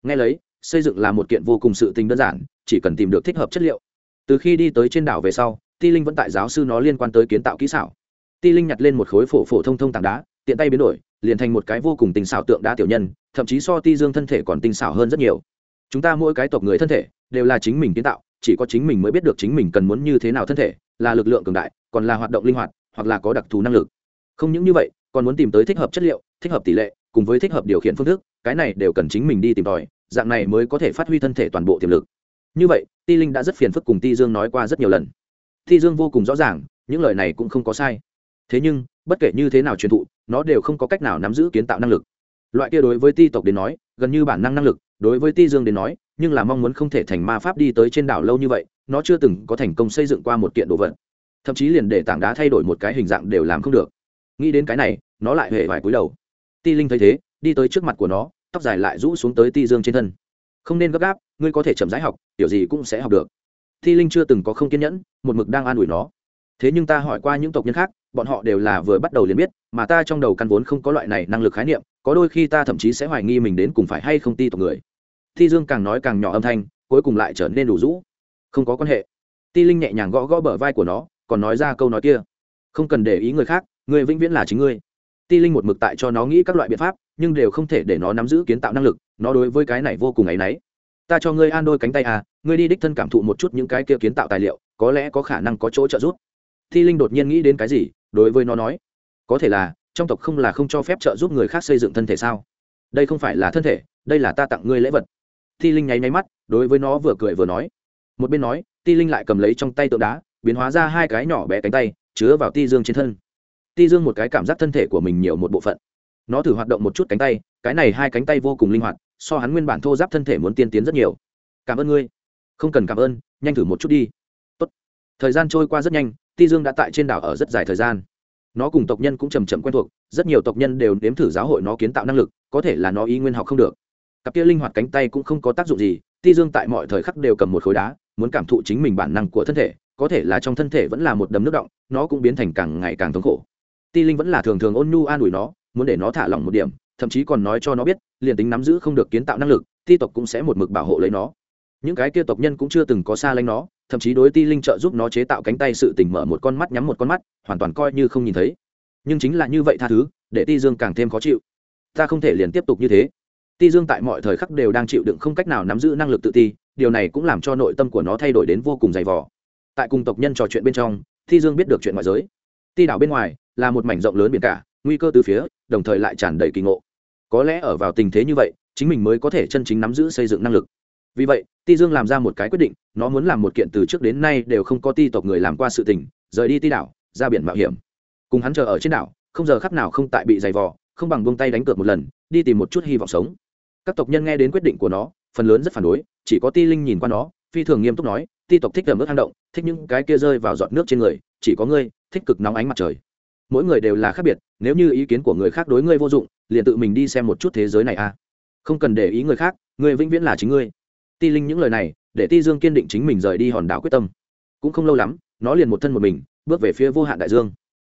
Nghe lấy xây dựng là một kiện vô cùng sự tình đơn giản, chỉ cần tìm được thích hợp chất liệu. Từ khi đi tới trên đảo về sau, ti linh vẫn tại giáo sư nó liên quan tới kiến tạo kỹ xảo. Ti linh nhặt lên một khối phổ phổ thông thông tảng đá, tiện tay biến đổi, liền thành một cái vô cùng tinh xảo tượng đá tiểu nhân, thậm chí so ti dương thân thể còn tinh xảo hơn rất nhiều. Chúng ta mỗi cái tộc người thân thể, đều là chính mình kiến tạo, chỉ có chính mình mới biết được chính mình cần muốn như thế nào thân thể, là lực lượng cường đại, còn là hoạt động linh hoạt, hoặc là có đặc thù năng lực. Không những như vậy, còn muốn tìm tới thích hợp chất liệu, thích hợp tỷ lệ, cùng với thích hợp điều khiển phương thức, cái này đều cần chính mình đi tìm tòi dạng này mới có thể phát huy thân thể toàn bộ tiềm lực. Như vậy, ti linh đã rất phiền phức cùng ti dương nói qua rất nhiều lần. Ti dương vô cùng rõ ràng, những lời này cũng không có sai. Thế nhưng, bất kể như thế nào truyền thụ, nó đều không có cách nào nắm giữ kiến tạo năng lực. Loại kia đối với ti tộc đến nói, gần như bản năng năng lực, đối với ti dương đến nói, nhưng là mong muốn không thể thành ma pháp đi tới trên đảo lâu như vậy, nó chưa từng có thành công xây dựng qua một kiện đồ vật. Thậm chí liền để tảng đá thay đổi một cái hình dạng đều làm không được. Nghĩ đến cái này, nó lại hề vài cúi đầu. Ti linh thấy thế, đi tới trước mặt của nó tóc dài lại rũ xuống tới ti dương trên thân. Không nên gấp gáp, ngươi có thể chậm rãi học, kiểu gì cũng sẽ học được. Thi linh chưa từng có không kiên nhẫn, một mực đang an ủi nó. Thế nhưng ta hỏi qua những tộc nhân khác, bọn họ đều là vừa bắt đầu liền biết, mà ta trong đầu căn vốn không có loại này năng lực khái niệm, có đôi khi ta thậm chí sẽ hoài nghi mình đến cùng phải hay không ti tộc người. Thi dương càng nói càng nhỏ âm thanh, cuối cùng lại trở nên đủ rũ. Không có quan hệ. Ti linh nhẹ nhàng gõ gõ bờ vai của nó, còn nói ra câu nói kia. Không cần để ý người khác người vĩnh viễn là chính ngươi. Ti linh một mực tại cho nó nghĩ các loại biện pháp nhưng đều không thể để nó nắm giữ kiến tạo năng lực, nó đối với cái này vô cùng áy náy. Ta cho ngươi an đôi cánh tay à ngươi đi đích thân cảm thụ một chút những cái kia kiến tạo tài liệu, có lẽ có khả năng có chỗ trợ giúp. Thi linh đột nhiên nghĩ đến cái gì, đối với nó nói, có thể là, trong tộc không là không cho phép trợ giúp người khác xây dựng thân thể sao? Đây không phải là thân thể, đây là ta tặng ngươi lễ vật. Thi linh nháy nháy mắt, đối với nó vừa cười vừa nói. Một bên nói ti linh lại cầm lấy trong tay tượng đá, biến hóa ra hai cái nhỏ bé cánh tay, chứa vào ti dương trên thân. Ti dương một cái cảm giác thân thể của mình nhiều một bộ phận nó thử hoạt động một chút cánh tay, cái này hai cánh tay vô cùng linh hoạt, so hắn nguyên bản thô giáp thân thể muốn tiên tiến rất nhiều. Cảm ơn ngươi. Không cần cảm ơn, nhanh thử một chút đi. Tốt. thời gian trôi qua rất nhanh, ti dương đã tại trên đảo ở rất dài thời gian. Nó cùng tộc nhân cũng chầm chậm quen thuộc, rất nhiều tộc nhân đều nếm thử giáo hội nó kiến tạo năng lực, có thể là nó ý nguyên học không được. Cặp kia linh hoạt cánh tay cũng không có tác dụng gì, ti dương tại mọi thời khắc đều cầm một khối đá, muốn cảm thụ chính mình bản năng của thân thể, có thể là trong thân thể vẫn là một đấm nước động, nó cũng biến thành càng ngày càng thống khổ. Ti linh vẫn là thường thường ôn nhu an ủi nó muốn để nó thả lỏng một điểm, thậm chí còn nói cho nó biết, liền tính nắm giữ không được kiến tạo năng lực, ti tộc cũng sẽ một mực bảo hộ lấy nó. Những cái kia tộc nhân cũng chưa từng có xa lánh nó, thậm chí đối ti linh trợ giúp nó chế tạo cánh tay sự tỉnh mở một con mắt nhắm một con mắt, hoàn toàn coi như không nhìn thấy. Nhưng chính là như vậy tha thứ, để ti dương càng thêm khó chịu. Ta không thể liền tiếp tục như thế. Ti dương tại mọi thời khắc đều đang chịu đựng không cách nào nắm giữ năng lực tự ti, điều này cũng làm cho nội tâm của nó thay đổi đến vô cùng dày vò. Tại cùng tộc nhân trò chuyện bên trong, ti dương biết được chuyện ngoại giới. Ti đảo bên ngoài là một mảnh rộng lớn biển cả nguy cơ từ phía, đồng thời lại tràn đầy kỳ ngộ. Có lẽ ở vào tình thế như vậy, chính mình mới có thể chân chính nắm giữ xây dựng năng lực. Vì vậy, ti dương làm ra một cái quyết định, nó muốn làm một kiện từ trước đến nay đều không có ti tộc người làm qua sự tình, rời đi ti đảo, ra biển mạo hiểm. Cùng hắn chờ ở trên đảo, không giờ khắc nào không tại bị dày vò, không bằng buông tay đánh cược một lần, đi tìm một chút hy vọng sống. Các tộc nhân nghe đến quyết định của nó, phần lớn rất phản đối, chỉ có ti linh nhìn qua nó, phi thường nghiêm túc nói, ti tộc thích đầm ướt hang động, thích những cái kia rơi vào giọt nước trên người, chỉ có ngươi, thích cực nóng ánh mặt trời mỗi người đều là khác biệt, nếu như ý kiến của người khác đối ngươi vô dụng, liền tự mình đi xem một chút thế giới này a không cần để ý người khác người vĩnh viễn là chính ngươi. Ti linh những lời này, để ti dương kiên định chính mình rời đi hòn đảo quyết tâm. Cũng không lâu lắm, nó liền một thân một mình, bước về phía vô hạn đại dương.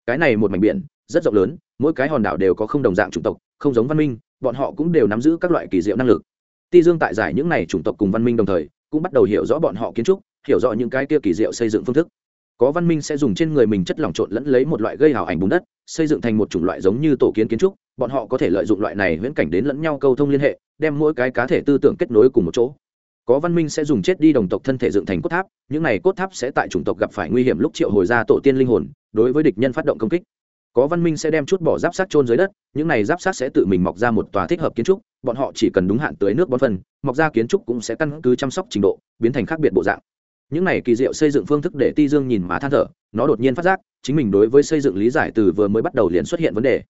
Cái này một mảnh biển, rất rộng lớn, mỗi cái hòn đảo đều có không đồng dạng chủng tộc, không giống văn minh, bọn họ cũng đều nắm giữ các loại kỳ diệu năng lực. Ti dương tại giải những này chủng tộc cùng văn minh đồng thời, cũng bắt đầu hiểu rõ bọn họ kiến trúc, hiểu rõ những cái kia kỳ diệu xây dựng phương thức có văn minh sẽ dùng trên người mình chất lỏng trộn lẫn lấy một loại gây hào ảnh bùn đất, xây dựng thành một chủng loại giống như tổ kiến kiến trúc, bọn họ có thể lợi dụng loại này viễn cảnh đến lẫn nhau câu thông liên hệ, đem mỗi cái cá thể tư tưởng kết nối cùng một chỗ. Có văn minh sẽ dùng chết đi đồng tộc thân thể dựng thành cốt tháp, những này cốt tháp sẽ tại chủng tộc gặp phải nguy hiểm lúc triệu hồi ra tổ tiên linh hồn, đối với địch nhân phát động công kích. Có văn minh sẽ đem chút bỏ giáp sát trôn dưới đất, những này giáp sát sẽ tự mình mọc ra một tòa thích hợp kiến trúc, bọn họ chỉ cần đúng hạn tưới nước bón phân, mọc ra kiến trúc cũng sẽ căn cứ chăm sóc trình độ, biến thành khác biệt bộ dạng những này kỳ diệu xây dựng phương thức để ti dương nhìn mà than thở, nó đột nhiên phát giác, chính mình đối với xây dựng lý giải từ vừa mới bắt đầu liền xuất hiện vấn đề.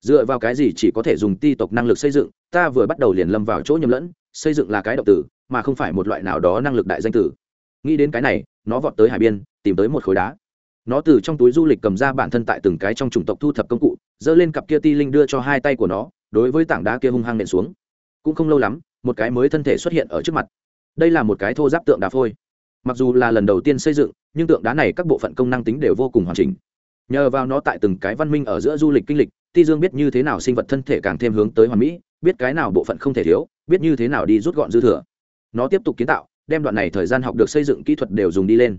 Dựa vào cái gì chỉ có thể dùng ti tộc năng lực xây dựng, ta vừa bắt đầu liền lâm vào chỗ nhầm lẫn, xây dựng là cái động tử, mà không phải một loại nào đó năng lực đại danh tử. Nghĩ đến cái này, nó vọt tới hải biên, tìm tới một khối đá. Nó từ trong túi du lịch cầm ra bản thân tại từng cái trong chủng tộc thu thập công cụ, giơ lên cặp kia ti linh đưa cho hai tay của nó, đối với tảng đá kia hung hăng nện xuống. Cũng không lâu lắm, một cái mới thân thể xuất hiện ở trước mặt. Đây là một cái thô giáp tượng đá phôi mặc dù là lần đầu tiên xây dựng, nhưng tượng đá này các bộ phận công năng tính đều vô cùng hoàn chỉnh. Nhờ vào nó tại từng cái văn minh ở giữa du lịch kinh lịch, ti dương biết như thế nào sinh vật thân thể càng thêm hướng tới hoàn mỹ, biết cái nào bộ phận không thể thiếu, biết như thế nào đi rút gọn dư thừa. Nó tiếp tục kiến tạo, đem đoạn này thời gian học được xây dựng kỹ thuật đều dùng đi lên.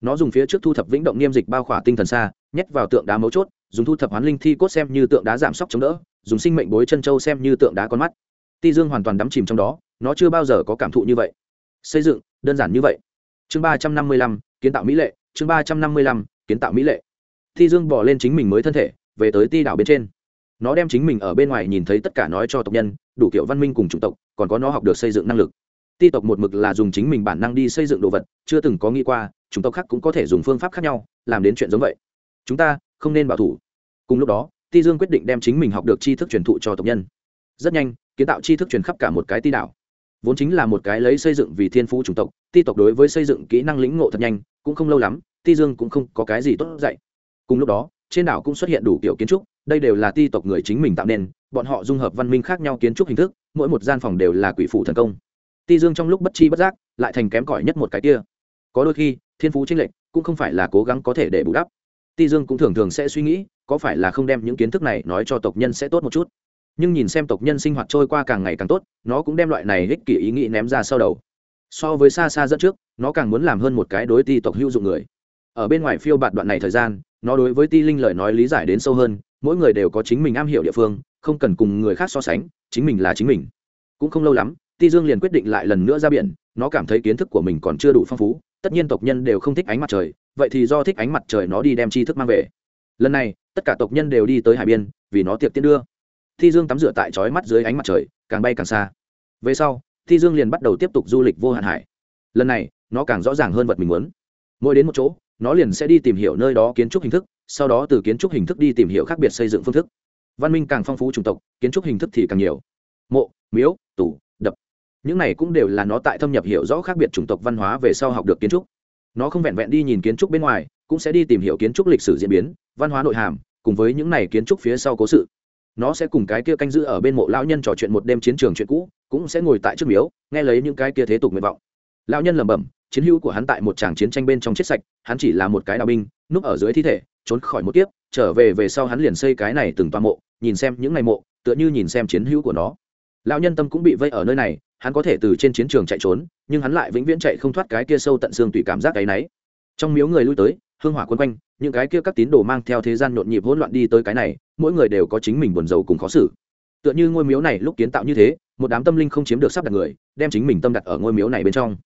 Nó dùng phía trước thu thập vĩnh động niêm dịch bao khỏa tinh thần xa, nhét vào tượng đá mấu chốt, dùng thu thập hoán linh thi cốt xem như tượng đá giảm sốc chống đỡ, dùng sinh mệnh bối chân châu xem như tượng đá con mắt. Ti dương hoàn toàn đắm chìm trong đó, nó chưa bao giờ có cảm thụ như vậy. Xây dựng, đơn giản như vậy chương ba trăm năm mươi lăm, kiến tạo mỹ lệ, chương ba trăm năm mươi lăm, kiến tạo mỹ lệ. Thi dương bỏ lên chính mình mới thân thể, về tới ti đảo bên trên. Nó đem chính mình ở bên ngoài nhìn thấy tất cả nói cho tộc nhân, đủ kiểu văn minh cùng chủng tộc, còn có nó học được xây dựng năng lực. Ti tộc một mực là dùng chính mình bản năng đi xây dựng đồ vật, chưa từng có nghĩ qua, chủng tộc khác cũng có thể dùng phương pháp khác nhau, làm đến chuyện giống vậy. Chúng ta không nên bảo thủ. Cùng lúc đó, ti dương quyết định đem chính mình học được tri thức truyền thụ cho tộc nhân. Rất nhanh, kiến tạo tri thức truyền khắp cả một cái ti đảo vốn chính là một cái lấy xây dựng vì thiên phú chủng tộc, ti tộc đối với xây dựng kỹ năng lĩnh ngộ thật nhanh, cũng không lâu lắm, ti dương cũng không có cái gì tốt dạy. Cùng lúc đó, trên đảo cũng xuất hiện đủ kiểu kiến trúc, đây đều là ti tộc người chính mình tạo nên, bọn họ dung hợp văn minh khác nhau kiến trúc hình thức, mỗi một gian phòng đều là quỷ phủ thần công. Ti dương trong lúc bất chi bất giác, lại thành kém cỏi nhất một cái kia. Có đôi khi, thiên phú tranh lệch cũng không phải là cố gắng có thể để bù đắp. Ti dương cũng thường thường sẽ suy nghĩ, có phải là không đem những kiến thức này nói cho tộc nhân sẽ tốt một chút? Nhưng nhìn xem tộc nhân sinh hoạt trôi qua càng ngày càng tốt, nó cũng đem loại này ích kỷ ý nghĩ ném ra sau đầu. So với xa xa dẫn trước, nó càng muốn làm hơn một cái đối ti tộc hữu dụng người. Ở bên ngoài phiêu bạt đoạn này thời gian, nó đối với ti linh lời nói lý giải đến sâu hơn, mỗi người đều có chính mình am hiểu địa phương, không cần cùng người khác so sánh, chính mình là chính mình. Cũng không lâu lắm, ti dương liền quyết định lại lần nữa ra biển, nó cảm thấy kiến thức của mình còn chưa đủ phong phú, tất nhiên tộc nhân đều không thích ánh mặt trời, vậy thì do thích ánh mặt trời nó đi đem tri thức mang về. Lần này, tất cả tộc nhân đều đi tới hải biên, vì nó tiệc tiến đưa thi dương tắm rửa tại trói mắt dưới ánh mặt trời, càng bay càng xa. Về sau, thi dương liền bắt đầu tiếp tục du lịch vô hạn hải. Lần này, nó càng rõ ràng hơn vật mình muốn. Mỗi đến một chỗ, nó liền sẽ đi tìm hiểu nơi đó kiến trúc hình thức, sau đó từ kiến trúc hình thức đi tìm hiểu khác biệt xây dựng phương thức. Văn minh càng phong phú chủng tộc, kiến trúc hình thức thì càng nhiều. Mộ, miếu, tủ, đập. Những này cũng đều là nó tại thâm nhập hiểu rõ khác biệt chủng tộc văn hóa về sau học được kiến trúc. Nó không vẹn vẹn đi nhìn kiến trúc bên ngoài, cũng sẽ đi tìm hiểu kiến trúc lịch sử diễn biến, văn hóa nội hàm, cùng với những này kiến trúc phía sau cố sự nó sẽ cùng cái kia canh giữ ở bên mộ lão nhân trò chuyện một đêm chiến trường chuyện cũ, cũng sẽ ngồi tại trước miếu, nghe lấy những cái kia thế tục nguyện vọng. Lão nhân lẩm bẩm, chiến hữu của hắn tại một tràng chiến tranh bên trong chết sạch, hắn chỉ là một cái đào binh, núp ở dưới thi thể, trốn khỏi một kiếp, trở về về sau hắn liền xây cái này từng toa mộ, nhìn xem những ngày mộ, tựa như nhìn xem chiến hữu của nó. Lão nhân tâm cũng bị vây ở nơi này, hắn có thể từ trên chiến trường chạy trốn, nhưng hắn lại vĩnh viễn chạy không thoát cái kia sâu tận xương tùy cảm giác cái náy trong miếu người lui tới hương hỏa quân quanh, những cái kia các tín đồ mang theo thế gian nhộn nhịp hỗn loạn đi tới cái này, mỗi người đều có chính mình buồn rầu cùng khó xử. Tựa như ngôi miếu này lúc kiến tạo như thế, một đám tâm linh không chiếm được sắp đặt người, đem chính mình tâm đặt ở ngôi miếu này bên trong.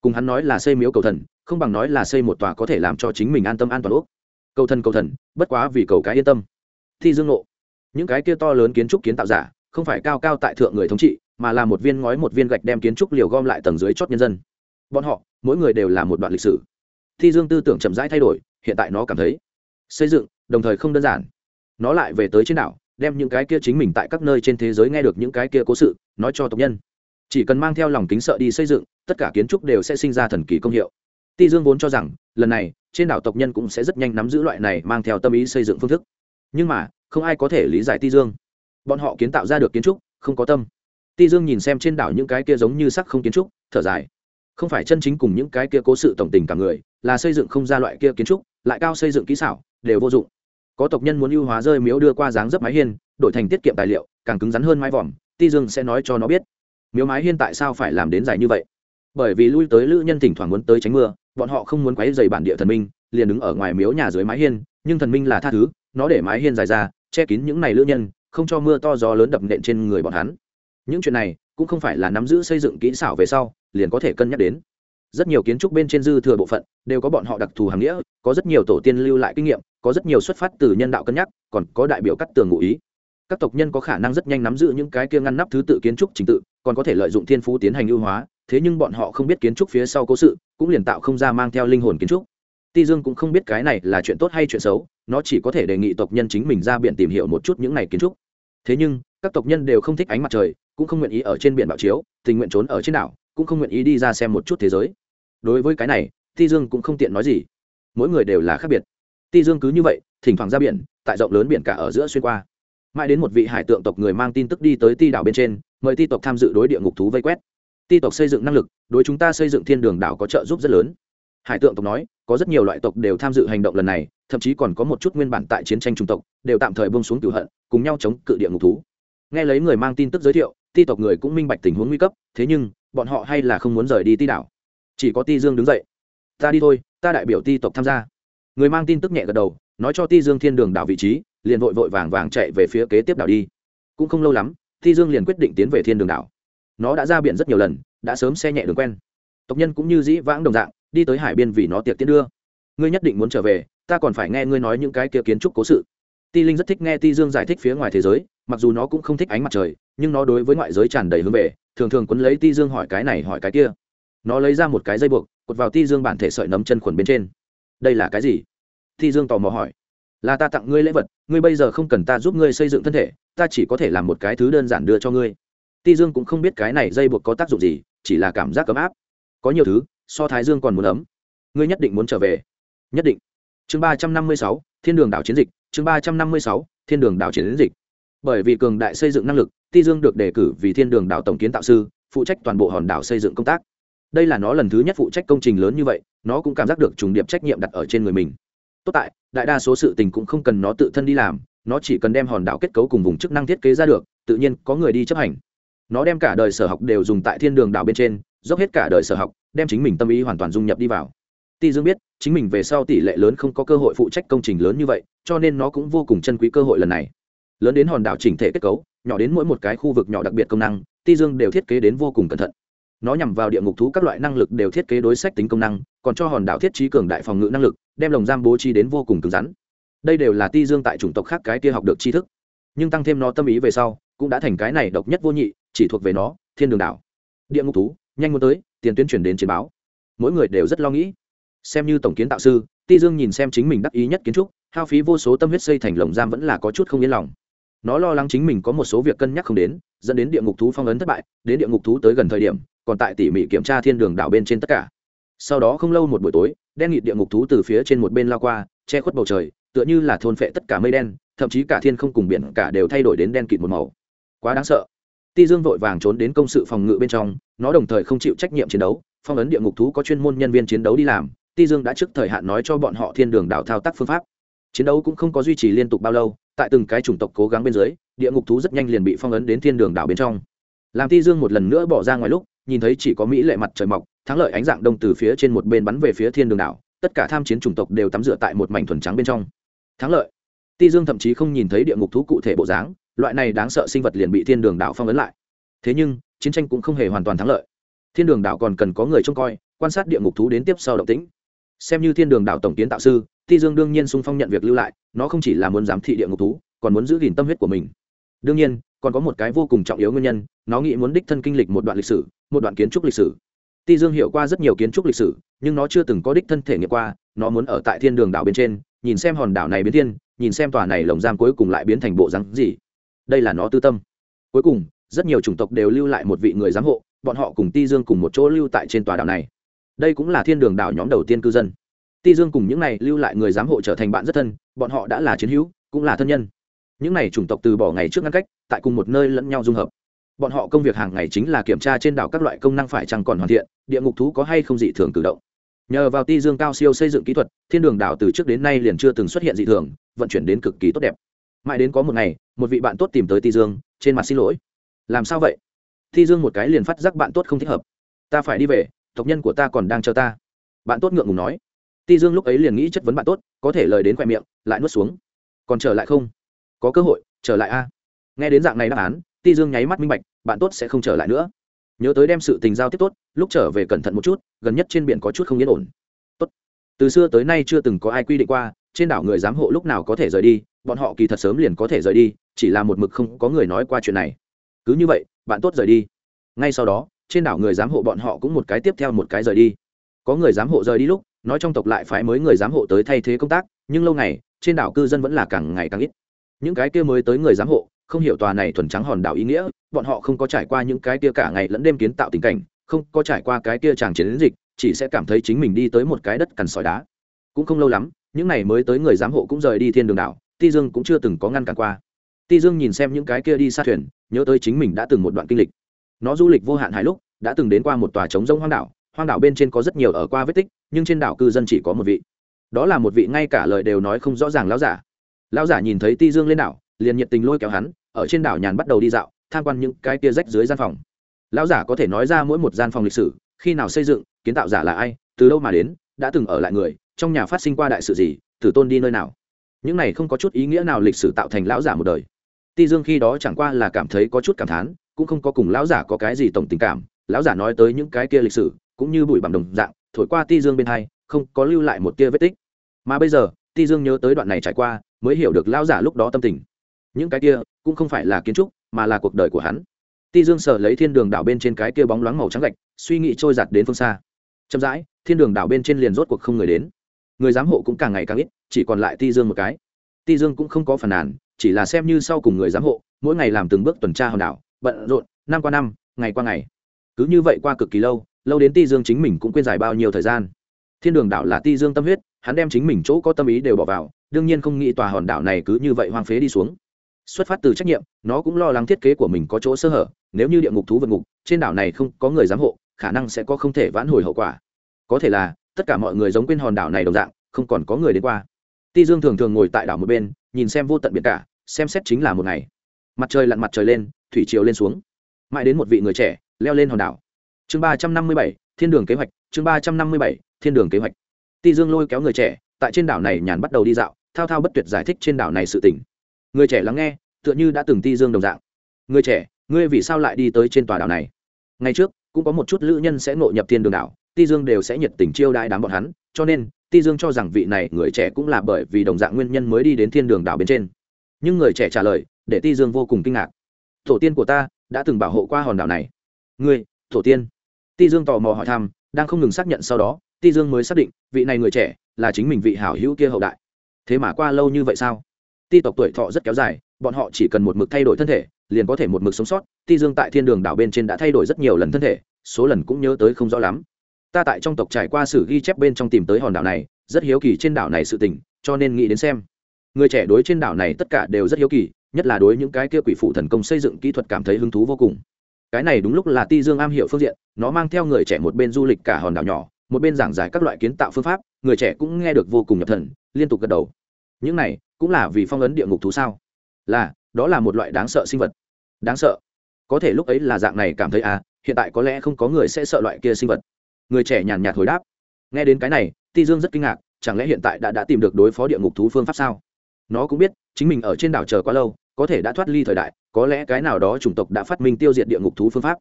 Cùng hắn nói là xây miếu cầu thần, không bằng nói là xây một tòa có thể làm cho chính mình an tâm an toàn úc cầu thần cầu thần, bất quá vì cầu cái yên tâm. Thi dương nộ những cái kia to lớn kiến trúc kiến tạo giả, không phải cao cao tại thượng người thống trị, mà là một viên ngói một viên gạch đem kiến trúc liều gom lại tầng dưới chót nhân dân. Bọn họ, mỗi người đều là một đoạn lịch sử thi dương tư tưởng chậm rãi thay đổi, hiện tại nó cảm thấy xây dựng, đồng thời không đơn giản. Nó lại về tới trên đảo, đem những cái kia chính mình tại các nơi trên thế giới nghe được những cái kia cố sự, nói cho tộc nhân. Chỉ cần mang theo lòng kính sợ đi xây dựng, tất cả kiến trúc đều sẽ sinh ra thần kỳ công hiệu. Ti dương vốn cho rằng, lần này, trên đảo tộc nhân cũng sẽ rất nhanh nắm giữ loại này mang theo tâm ý xây dựng phương thức. Nhưng mà, không ai có thể lý giải ti dương. Bọn họ kiến tạo ra được kiến trúc, không có tâm. Ti dương nhìn xem trên đảo những cái kia giống như sắc không kiến trúc, thở dài. Không phải chân chính cùng những cái kia cố sự tổng tình cả người là xây dựng không ra loại kia kiến trúc, lại cao xây dựng kỹ xảo, đều vô dụng. Có tộc nhân muốn ưu hóa rơi miếu đưa qua dáng dấp mái hiên, đổi thành tiết kiệm tài liệu, càng cứng rắn hơn mái vòm, ti dương sẽ nói cho nó biết. Miếu mái hiên tại sao phải làm đến dài như vậy? Bởi vì lui tới lữ nhân thỉnh thoảng muốn tới tránh mưa, bọn họ không muốn quấy dày bản địa thần minh, liền đứng ở ngoài miếu nhà dưới mái hiên, nhưng thần minh là tha thứ, nó để mái hiên dài ra, che kín những này lữ nhân, không cho mưa to gió lớn đập nện trên người bọn hắn. Những chuyện này cũng không phải là nắm giữ xây dựng kỹ xảo về sau, liền có thể cân nhắc đến rất nhiều kiến trúc bên trên dư thừa bộ phận đều có bọn họ đặc thù hàm nghĩa, có rất nhiều tổ tiên lưu lại kinh nghiệm, có rất nhiều xuất phát từ nhân đạo cân nhắc, còn có đại biểu cắt tường ngụ ý. Các tộc nhân có khả năng rất nhanh nắm giữ những cái kia ngăn nắp thứ tự kiến trúc trình tự, còn có thể lợi dụng thiên phú tiến hành ưu hóa, thế nhưng bọn họ không biết kiến trúc phía sau cố sự, cũng liền tạo không ra mang theo linh hồn kiến trúc. Ti dương cũng không biết cái này là chuyện tốt hay chuyện xấu, nó chỉ có thể đề nghị tộc nhân chính mình ra biển tìm hiểu một chút những này kiến trúc. Thế nhưng, các tộc nhân đều không thích ánh mặt trời, cũng không nguyện ý ở trên biển bạo chiếu, tình nguyện trốn ở trên đảo, cũng không nguyện ý đi ra xem một chút thế giới đối với cái này, ti dương cũng không tiện nói gì. Mỗi người đều là khác biệt. Ti dương cứ như vậy, thỉnh thoảng ra biển, tại rộng lớn biển cả ở giữa xuyên qua. Mãi đến một vị hải tượng tộc người mang tin tức đi tới ti đảo bên trên, mời ti tộc tham dự đối địa ngục thú vây quét. Ti tộc xây dựng năng lực, đối chúng ta xây dựng thiên đường đảo có trợ giúp rất lớn. Hải tượng tộc nói, có rất nhiều loại tộc đều tham dự hành động lần này, thậm chí còn có một chút nguyên bản tại chiến tranh trung tộc, đều tạm thời bông xuống cửu hận, cùng nhau chống cự địa ngục thú. Nghe lấy người mang tin tức giới thiệu, ti tộc người cũng minh bạch tình huống nguy cấp, thế nhưng, bọn họ hay là không muốn rời đi ti đảo chỉ có ti dương đứng dậy. Ta đi thôi, ta đại biểu ti tộc tham gia. Người mang tin tức nhẹ gật đầu, nói cho ti dương thiên đường đảo vị trí, liền vội vội vàng vàng chạy về phía kế tiếp đảo đi. Cũng không lâu lắm, ti dương liền quyết định tiến về thiên đường đảo. Nó đã ra biển rất nhiều lần, đã sớm xe nhẹ đường quen. Tộc nhân cũng như dĩ vãng đồng dạng, đi tới hải biên vì nó tiệc tiến đưa. Ngươi nhất định muốn trở về, ta còn phải nghe ngươi nói những cái kia kiến trúc cố sự. Ti linh rất thích nghe ti dương giải thích phía ngoài thế giới, mặc dù nó cũng không thích ánh mặt trời, nhưng nó đối với ngoại giới tràn đầy hướng về, thường thường quấn lấy ti dương hỏi cái này hỏi cái kia nó lấy ra một cái dây buộc, cột vào ti dương bản thể sợi nấm chân khuẩn bên trên. Đây là cái gì? Ti dương tò mò hỏi. Là ta tặng ngươi lễ vật, ngươi bây giờ không cần ta giúp ngươi xây dựng thân thể, ta chỉ có thể làm một cái thứ đơn giản đưa cho ngươi. Ti dương cũng không biết cái này dây buộc có tác dụng gì, chỉ là cảm giác ấm áp. Có nhiều thứ, so thái dương còn muốn ấm. Ngươi nhất định muốn trở về. Nhất định. Chương ba trăm năm mươi sáu, thiên đường đảo chiến dịch, chương ba trăm năm mươi sáu, thiên đường đảo chiến dịch. Bởi vì cường đại xây dựng năng lực, ti dương được đề cử vì thiên đường đảo tổng kiến tạo sư, phụ trách toàn bộ hòn đảo xây dựng công tác đây là nó lần thứ nhất phụ trách công trình lớn như vậy, nó cũng cảm giác được trùng điệp trách nhiệm đặt ở trên người mình. Tốt tại, đại đa số sự tình cũng không cần nó tự thân đi làm, nó chỉ cần đem hòn đảo kết cấu cùng vùng chức năng thiết kế ra được, tự nhiên có người đi chấp hành. Nó đem cả đời sở học đều dùng tại thiên đường đảo bên trên, dốc hết cả đời sở học, đem chính mình tâm ý hoàn toàn dung nhập đi vào. Ti dương biết, chính mình về sau tỷ lệ lớn không có cơ hội phụ trách công trình lớn như vậy, cho nên nó cũng vô cùng chân quý cơ hội lần này. Lớn đến hòn đảo chỉnh thể kết cấu, nhỏ đến mỗi một cái khu vực nhỏ đặc biệt công năng, ti dương đều thiết kế đến vô cùng cẩn thận nó nhằm vào địa ngục thú các loại năng lực đều thiết kế đối sách tính công năng, còn cho hòn đảo thiết trí cường đại phòng ngự năng lực, đem lồng giam bố trí đến vô cùng cứng rắn. Đây đều là ti dương tại chủng tộc khác cái kia học được tri thức. Nhưng tăng thêm nó tâm ý về sau, cũng đã thành cái này độc nhất vô nhị, chỉ thuộc về nó, thiên đường đảo. Địa ngục thú, nhanh muốn tới, tiền tuyên truyền đến chiến báo. Mỗi người đều rất lo nghĩ. Xem như tổng kiến tạo sư, ti dương nhìn xem chính mình đắc ý nhất kiến trúc, hao phí vô số tâm huyết xây thành lồng giam vẫn là có chút không yên lòng. Nó lo lắng chính mình có một số việc cân nhắc không đến, dẫn đến địa ngục thú phong ấn thất bại, đến địa ngục thú tới gần thời điểm còn tại tỉ mỉ kiểm tra thiên đường đảo bên trên tất cả. Sau đó không lâu một buổi tối, đen nghịt địa ngục thú từ phía trên một bên lao qua, che khuất bầu trời, tựa như là thôn phệ tất cả mây đen, thậm chí cả thiên không cùng biển cả đều thay đổi đến đen kịt một màu. Quá đáng sợ. Ti dương vội vàng trốn đến công sự phòng ngự bên trong, nó đồng thời không chịu trách nhiệm chiến đấu, phong ấn địa ngục thú có chuyên môn nhân viên chiến đấu đi làm, ti dương đã trước thời hạn nói cho bọn họ thiên đường đảo thao tác phương pháp. Chiến đấu cũng không có duy trì liên tục bao lâu, tại từng cái chủng tộc cố gắng bên dưới, địa ngục thú rất nhanh liền bị phong ấn đến thiên đường đảo bên trong. Làm ti dương một lần nữa bỏ ra ngoài lúc nhìn thấy chỉ có mỹ lệ mặt trời mọc, thắng lợi ánh dạng đông từ phía trên một bên bắn về phía thiên đường đảo, tất cả tham chiến chủng tộc đều tắm rửa tại một mảnh thuần trắng bên trong. Thắng lợi. Ti dương thậm chí không nhìn thấy địa ngục thú cụ thể bộ dáng, loại này đáng sợ sinh vật liền bị thiên đường đảo phong ấn lại. Thế nhưng, chiến tranh cũng không hề hoàn toàn thắng lợi. Thiên đường đảo còn cần có người trông coi, quan sát địa ngục thú đến tiếp sau động tĩnh. Xem như thiên đường đảo tổng kiến tạo sư, ti dương đương nhiên sung phong nhận việc lưu lại, nó không chỉ là muốn giám thị địa ngục thú, còn muốn giữ gìn tâm huyết của mình. Đương nhiên còn có một cái vô cùng trọng yếu nguyên nhân, nó nghĩ muốn đích thân kinh lịch một đoạn lịch sử, một đoạn kiến trúc lịch sử. Ti dương hiểu qua rất nhiều kiến trúc lịch sử, nhưng nó chưa từng có đích thân thể nghiệm qua, nó muốn ở tại thiên đường đảo bên trên, nhìn xem hòn đảo này biến thiên, nhìn xem tòa này lồng giam cuối cùng lại biến thành bộ rắn gì. Đây là nó tư tâm. Cuối cùng, rất nhiều chủng tộc đều lưu lại một vị người giám hộ, bọn họ cùng ti dương cùng một chỗ lưu tại trên tòa đảo này. Đây cũng là thiên đường đảo nhóm đầu tiên cư dân. Ti dương cùng những này lưu lại người giám hộ trở thành bạn rất thân, bọn họ đã là chiến hữu, cũng là thân nhân những này chủng tộc từ bỏ ngày trước ngăn cách, tại cùng một nơi lẫn nhau dung hợp. Bọn họ công việc hàng ngày chính là kiểm tra trên đảo các loại công năng phải chăng còn hoàn thiện, địa ngục thú có hay không dị thường cử động. Nhờ vào ti dương cao siêu xây dựng kỹ thuật, thiên đường đảo từ trước đến nay liền chưa từng xuất hiện dị thường, vận chuyển đến cực kỳ tốt đẹp. Mãi đến có một ngày, một vị bạn tốt tìm tới ti dương, trên mặt xin lỗi. Làm sao vậy? Ti dương một cái liền phát giác bạn tốt không thích hợp. Ta phải đi về, tộc nhân của ta còn đang chờ ta. Bạn tốt ngượng ngùng nói. Ti dương lúc ấy liền nghĩ chất vấn bạn tốt, có thể lời đến khoe miệng, lại nuốt xuống. Còn trở lại không? Có cơ hội, trở lại a. Nghe đến dạng này đáp án, ti dương nháy mắt minh bạch, bạn tốt sẽ không trở lại nữa. Nhớ tới đem sự tình giao tiếp tốt, lúc trở về cẩn thận một chút, gần nhất trên biển có chút không yên ổn. Tốt. Từ xưa tới nay chưa từng có ai quy định qua, trên đảo người giám hộ lúc nào có thể rời đi, bọn họ kỳ thật sớm liền có thể rời đi, chỉ là một mực không có người nói qua chuyện này. Cứ như vậy, bạn tốt rời đi. Ngay sau đó, trên đảo người giám hộ bọn họ cũng một cái tiếp theo một cái rời đi. Có người giám hộ rời đi lúc, nói trong tộc lại phải mới người giám hộ tới thay thế công tác, nhưng lâu ngày, trên đảo cư dân vẫn là càng ngày càng ít những cái kia mới tới người giám hộ, không hiểu tòa này thuần trắng hòn đảo ý nghĩa, bọn họ không có trải qua những cái kia cả ngày lẫn đêm kiến tạo tình cảnh, không có trải qua cái kia tràng chiến dịch, chỉ sẽ cảm thấy chính mình đi tới một cái đất cằn sỏi đá. Cũng không lâu lắm, những này mới tới người giám hộ cũng rời đi thiên đường đảo, ti dương cũng chưa từng có ngăn cản qua. Ti dương nhìn xem những cái kia đi xa thuyền, nhớ tới chính mình đã từng một đoạn kinh lịch. Nó du lịch vô hạn hai lúc, đã từng đến qua một tòa trống rông hoang đảo hoang đảo bên trên có rất nhiều ở qua vết tích, nhưng trên đảo cư dân chỉ có một vị. Đó là một vị, ngay cả lời đều nói không rõ ràng láo giả lão giả nhìn thấy ti dương lên đảo, liền nhiệt tình lôi kéo hắn, ở trên đảo nhàn bắt đầu đi dạo, tham quan những cái kia rách dưới gian phòng. Lão giả có thể nói ra mỗi một gian phòng lịch sử, khi nào xây dựng, kiến tạo giả là ai, từ đâu mà đến, đã từng ở lại người, trong nhà phát sinh qua đại sự gì, tử tôn đi nơi nào. Những này không có chút ý nghĩa nào lịch sử tạo thành lão giả một đời. Ti dương khi đó chẳng qua là cảm thấy có chút cảm thán, cũng không có cùng lão giả có cái gì tổng tình cảm, lão giả nói tới những cái kia lịch sử, cũng như bụi bằng đồng dạng, thổi qua ti dương bên hai, không có lưu lại một tia vết tích. Mà bây giờ, ti dương nhớ tới đoạn này trải qua mới hiểu được lão giả lúc đó tâm tình. Những cái kia cũng không phải là kiến trúc, mà là cuộc đời của hắn. Ti dương sở lấy thiên đường đảo bên trên cái kia bóng loáng màu trắng gạch, suy nghĩ trôi giặt đến phương xa. Chậm rãi, thiên đường đảo bên trên liền rốt cuộc không người đến. Người giám hộ cũng càng ngày càng ít, chỉ còn lại ti dương một cái. Ti dương cũng không có phản nàn, chỉ là xem như sau cùng người giám hộ, mỗi ngày làm từng bước tuần tra hòn đảo, bận rộn, năm qua năm, ngày qua ngày. Cứ như vậy qua cực kỳ lâu lâu đến ti dương chính mình cũng quên dài bao nhiêu thời gian. Thiên đường đảo là ti dương tâm huyết, hắn đem chính mình chỗ có tâm ý đều bỏ vào đương nhiên không nghĩ tòa hòn đảo này cứ như vậy hoang phế đi xuống. Xuất phát từ trách nhiệm, nó cũng lo lắng thiết kế của mình có chỗ sơ hở, nếu như địa ngục thú vượt ngục, trên đảo này không có người giám hộ, khả năng sẽ có không thể vãn hồi hậu quả. Có thể là, tất cả mọi người giống quên hòn đảo này đồng dạng, không còn có người đến qua. Ti dương thường thường ngồi tại đảo một bên, nhìn xem vô tận biển cả, xem xét chính là một ngày. Mặt trời lặn mặt trời lên, thủy triều lên xuống. Mãi đến một vị người trẻ, leo lên hòn đảo. Chương ba trăm năm mươi bảy, thiên đường kế hoạch, chương ba trăm năm mươi bảy, thiên đường kế hoạch. Ti dương lôi kéo người trẻ tại trên đảo này nhàn bắt đầu đi dạo, thao thao bất tuyệt giải thích trên đảo này sự tỉnh người trẻ lắng nghe, tựa như đã từng ti dương đồng dạng. Người trẻ, ngươi vì sao lại đi tới trên tòa đảo này? Ngày trước, cũng có một chút lữ nhân sẽ ngộ nhập thiên đường đảo, ti dương đều sẽ nhiệt tình chiêu đãi đám bọn hắn, cho nên, ti dương cho rằng vị này người trẻ cũng là bởi vì đồng dạng nguyên nhân mới đi đến thiên đường đảo bên trên. Nhưng người trẻ trả lời, để ti dương vô cùng kinh ngạc. Tổ tiên của ta, đã từng bảo hộ qua hòn đảo này. Ngươi, tổ tiên. Ti dương tò mò hỏi thăm, đang không ngừng xác nhận sau đó, ti dương mới xác định, vị này người trẻ là chính mình vị hảo hữu kia hậu đại. Thế mà qua lâu như vậy sao? Ti tộc tuổi thọ rất kéo dài, bọn họ chỉ cần một mực thay đổi thân thể, liền có thể một mực sống sót. Ti dương tại thiên đường đảo bên trên đã thay đổi rất nhiều lần thân thể, số lần cũng nhớ tới không rõ lắm. Ta tại trong tộc trải qua sử ghi chép bên trong tìm tới hòn đảo này, rất hiếu kỳ trên đảo này sự tình, cho nên nghĩ đến xem. Người trẻ đối trên đảo này tất cả đều rất hiếu kỳ, nhất là đối những cái kia quỷ phụ thần công xây dựng kỹ thuật cảm thấy hứng thú vô cùng. Cái này đúng lúc là ti dương am hiểu phương diện, nó mang theo người trẻ một bên du lịch cả hòn đảo nhỏ một bên giảng giải các loại kiến tạo phương pháp, người trẻ cũng nghe được vô cùng nhập thần, liên tục gật đầu. Những này cũng là vì phong ấn địa ngục thú sao? Là, đó là một loại đáng sợ sinh vật. Đáng sợ. Có thể lúc ấy là dạng này cảm thấy à hiện tại có lẽ không có người sẽ sợ loại kia sinh vật. Người trẻ nhàn nhạt hồi đáp. Nghe đến cái này, ti dương rất kinh ngạc, chẳng lẽ hiện tại đã đã tìm được đối phó địa ngục thú phương pháp sao? Nó cũng biết, chính mình ở trên đảo chờ quá lâu, có thể đã thoát ly thời đại, có lẽ cái nào đó chủng tộc đã phát minh tiêu diệt địa ngục thú phương pháp.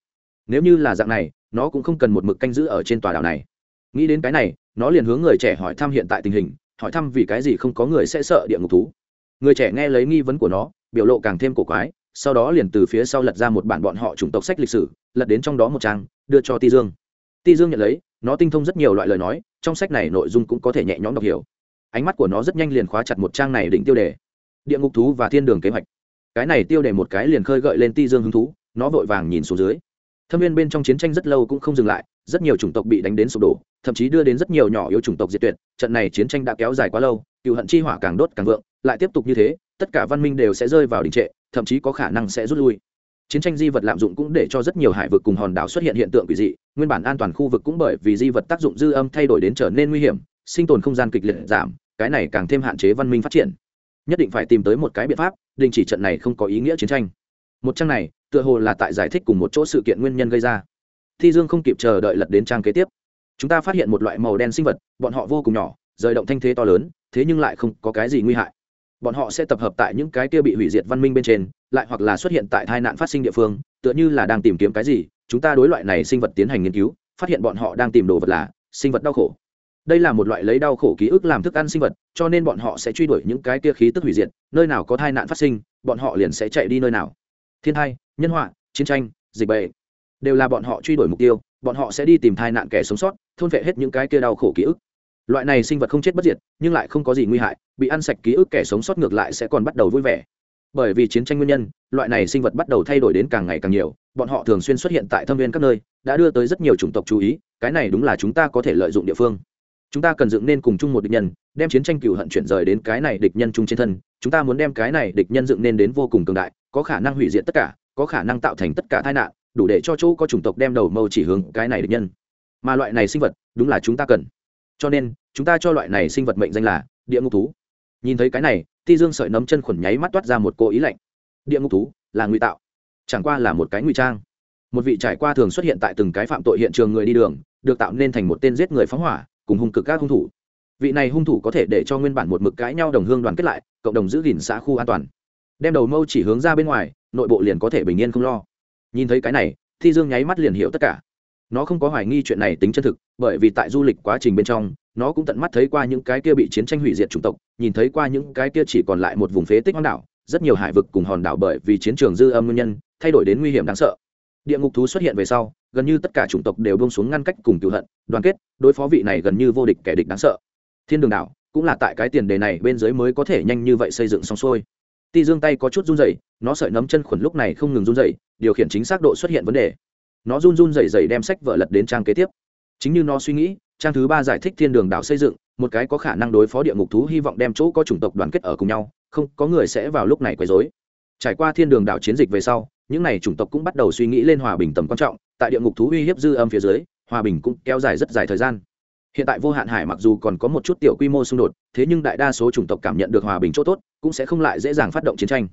Nếu như là dạng này, nó cũng không cần một mực canh giữ ở trên tòa đảo này nghĩ đến cái này, nó liền hướng người trẻ hỏi thăm hiện tại tình hình, hỏi thăm vì cái gì không có người sẽ sợ địa ngục thú. Người trẻ nghe lấy nghi vấn của nó, biểu lộ càng thêm cổ quái, sau đó liền từ phía sau lật ra một bản bọn họ chủng tộc sách lịch sử, lật đến trong đó một trang, đưa cho ti dương. Ti dương nhận lấy, nó tinh thông rất nhiều loại lời nói, trong sách này nội dung cũng có thể nhẹ nhõm đọc hiểu. Ánh mắt của nó rất nhanh liền khóa chặt một trang này định tiêu đề. Địa ngục thú và thiên đường kế hoạch. Cái này tiêu đề một cái liền khơi gợi lên ti dương hứng thú, nó vội vàng nhìn xuống dưới. Thâm viên bên trong chiến tranh rất lâu cũng không dừng lại, rất nhiều chủng tộc bị đánh đến sụp đổ thậm chí đưa đến rất nhiều nhỏ yếu chủng tộc diệt tuyệt, trận này chiến tranh đã kéo dài quá lâu, cựu hận chi hỏa càng đốt càng vượng, lại tiếp tục như thế, tất cả văn minh đều sẽ rơi vào đình trệ, thậm chí có khả năng sẽ rút lui. Chiến tranh di vật lạm dụng cũng để cho rất nhiều hải vực cùng hòn đảo xuất hiện hiện tượng quỷ dị, nguyên bản an toàn khu vực cũng bởi vì di vật tác dụng dư âm thay đổi đến trở nên nguy hiểm, sinh tồn không gian kịch liệt giảm, cái này càng thêm hạn chế văn minh phát triển. Nhất định phải tìm tới một cái biện pháp, đình chỉ trận này không có ý nghĩa chiến tranh. Một trang này, tựa hồ là tại giải thích cùng một chỗ sự kiện nguyên nhân gây ra. Thi dương không kịp chờ đợi lật đến trang kế tiếp chúng ta phát hiện một loại màu đen sinh vật, bọn họ vô cùng nhỏ, rời động thanh thế to lớn, thế nhưng lại không có cái gì nguy hại. Bọn họ sẽ tập hợp tại những cái kia bị hủy diệt văn minh bên trên, lại hoặc là xuất hiện tại tai nạn phát sinh địa phương, tựa như là đang tìm kiếm cái gì, chúng ta đối loại này sinh vật tiến hành nghiên cứu, phát hiện bọn họ đang tìm đồ vật là sinh vật đau khổ. Đây là một loại lấy đau khổ ký ức làm thức ăn sinh vật, cho nên bọn họ sẽ truy đuổi những cái kia khí tức hủy diệt, nơi nào có tai nạn phát sinh, bọn họ liền sẽ chạy đi nơi nào. Thiên tai nhân họa, chiến tranh, dịch bệnh, đều là bọn họ truy đuổi mục tiêu bọn họ sẽ đi tìm thai nạn kẻ sống sót, thôn vệ hết những cái kia đau khổ ký ức. Loại này sinh vật không chết bất diệt, nhưng lại không có gì nguy hại, bị ăn sạch ký ức kẻ sống sót ngược lại sẽ còn bắt đầu vui vẻ. Bởi vì chiến tranh nguyên nhân, loại này sinh vật bắt đầu thay đổi đến càng ngày càng nhiều, bọn họ thường xuyên xuất hiện tại thâm viên các nơi, đã đưa tới rất nhiều chủng tộc chú ý, cái này đúng là chúng ta có thể lợi dụng địa phương. Chúng ta cần dựng nên cùng chung một địch nhân, đem chiến tranh cựu hận chuyển rời đến cái này địch nhân chung trên thân, chúng ta muốn đem cái này địch nhân dựng nên đến vô cùng cường đại, có khả năng hủy diệt tất cả, có khả năng tạo thành tất cả tai nạn đủ để cho chỗ có chủng tộc đem đầu mâu chỉ hướng cái này được nhân. Mà loại này sinh vật, đúng là chúng ta cần. Cho nên, chúng ta cho loại này sinh vật mệnh danh là địa ngục thú. Nhìn thấy cái này, ti dương sợi nấm chân khuẩn nháy mắt toát ra một cô ý lạnh. Địa ngục thú là ngụy tạo, chẳng qua là một cái ngụy trang. Một vị trải qua thường xuất hiện tại từng cái phạm tội hiện trường người đi đường, được tạo nên thành một tên giết người phóng hỏa, cùng hung cực các hung thủ. Vị này hung thủ có thể để cho nguyên bản một mực cãi nhau đồng hương đoàn kết lại, cộng đồng giữ gìn xã khu an toàn. Đem đầu mâu chỉ hướng ra bên ngoài, nội bộ liền có thể bình yên không lo nhìn thấy cái này, thi dương nháy mắt liền hiểu tất cả. Nó không có hoài nghi chuyện này tính chân thực, bởi vì tại du lịch quá trình bên trong, nó cũng tận mắt thấy qua những cái kia bị chiến tranh hủy diệt chủng tộc, nhìn thấy qua những cái kia chỉ còn lại một vùng phế tích hoang đảo, rất nhiều hải vực cùng hòn đảo bởi vì chiến trường dư âm nguyên nhân, thay đổi đến nguy hiểm đáng sợ. Địa ngục thú xuất hiện về sau, gần như tất cả chủng tộc đều bông xuống ngăn cách cùng cựu hận, đoàn kết, đối phó vị này gần như vô địch kẻ địch đáng sợ. Thiên đường đảo cũng là tại cái tiền đề này bên dưới mới có thể nhanh như vậy xây dựng xong xuôi. Ti dương tay có chút run rẩy, nó sợi nấm chân khuẩn lúc này không ngừng run rẩy điều khiển chính xác độ xuất hiện vấn đề. Nó run run rẩy rẩy đem sách vợ lật đến trang kế tiếp. Chính như nó suy nghĩ, trang thứ ba giải thích thiên đường đảo xây dựng, một cái có khả năng đối phó địa ngục thú hy vọng đem chỗ có chủng tộc đoàn kết ở cùng nhau, không có người sẽ vào lúc này quấy rối. Trải qua thiên đường đảo chiến dịch về sau, những n à y chủng tộc cũng bắt đầu suy nghĩ lên hòa bình tầm quan trọng, tại địa ngục thú uy hiếp dư âm phía dưới, hòa bình cũng kéo dài rất dài thời gian. Hiện tại vô hạn hải mặc dù còn có một chút tiểu quy mô xung đột, thế nhưng đại đa số chủng tộc cảm nhận được hòa bình chỗ tốt, cũng sẽ không lại dễ dàng phát động chiến tranh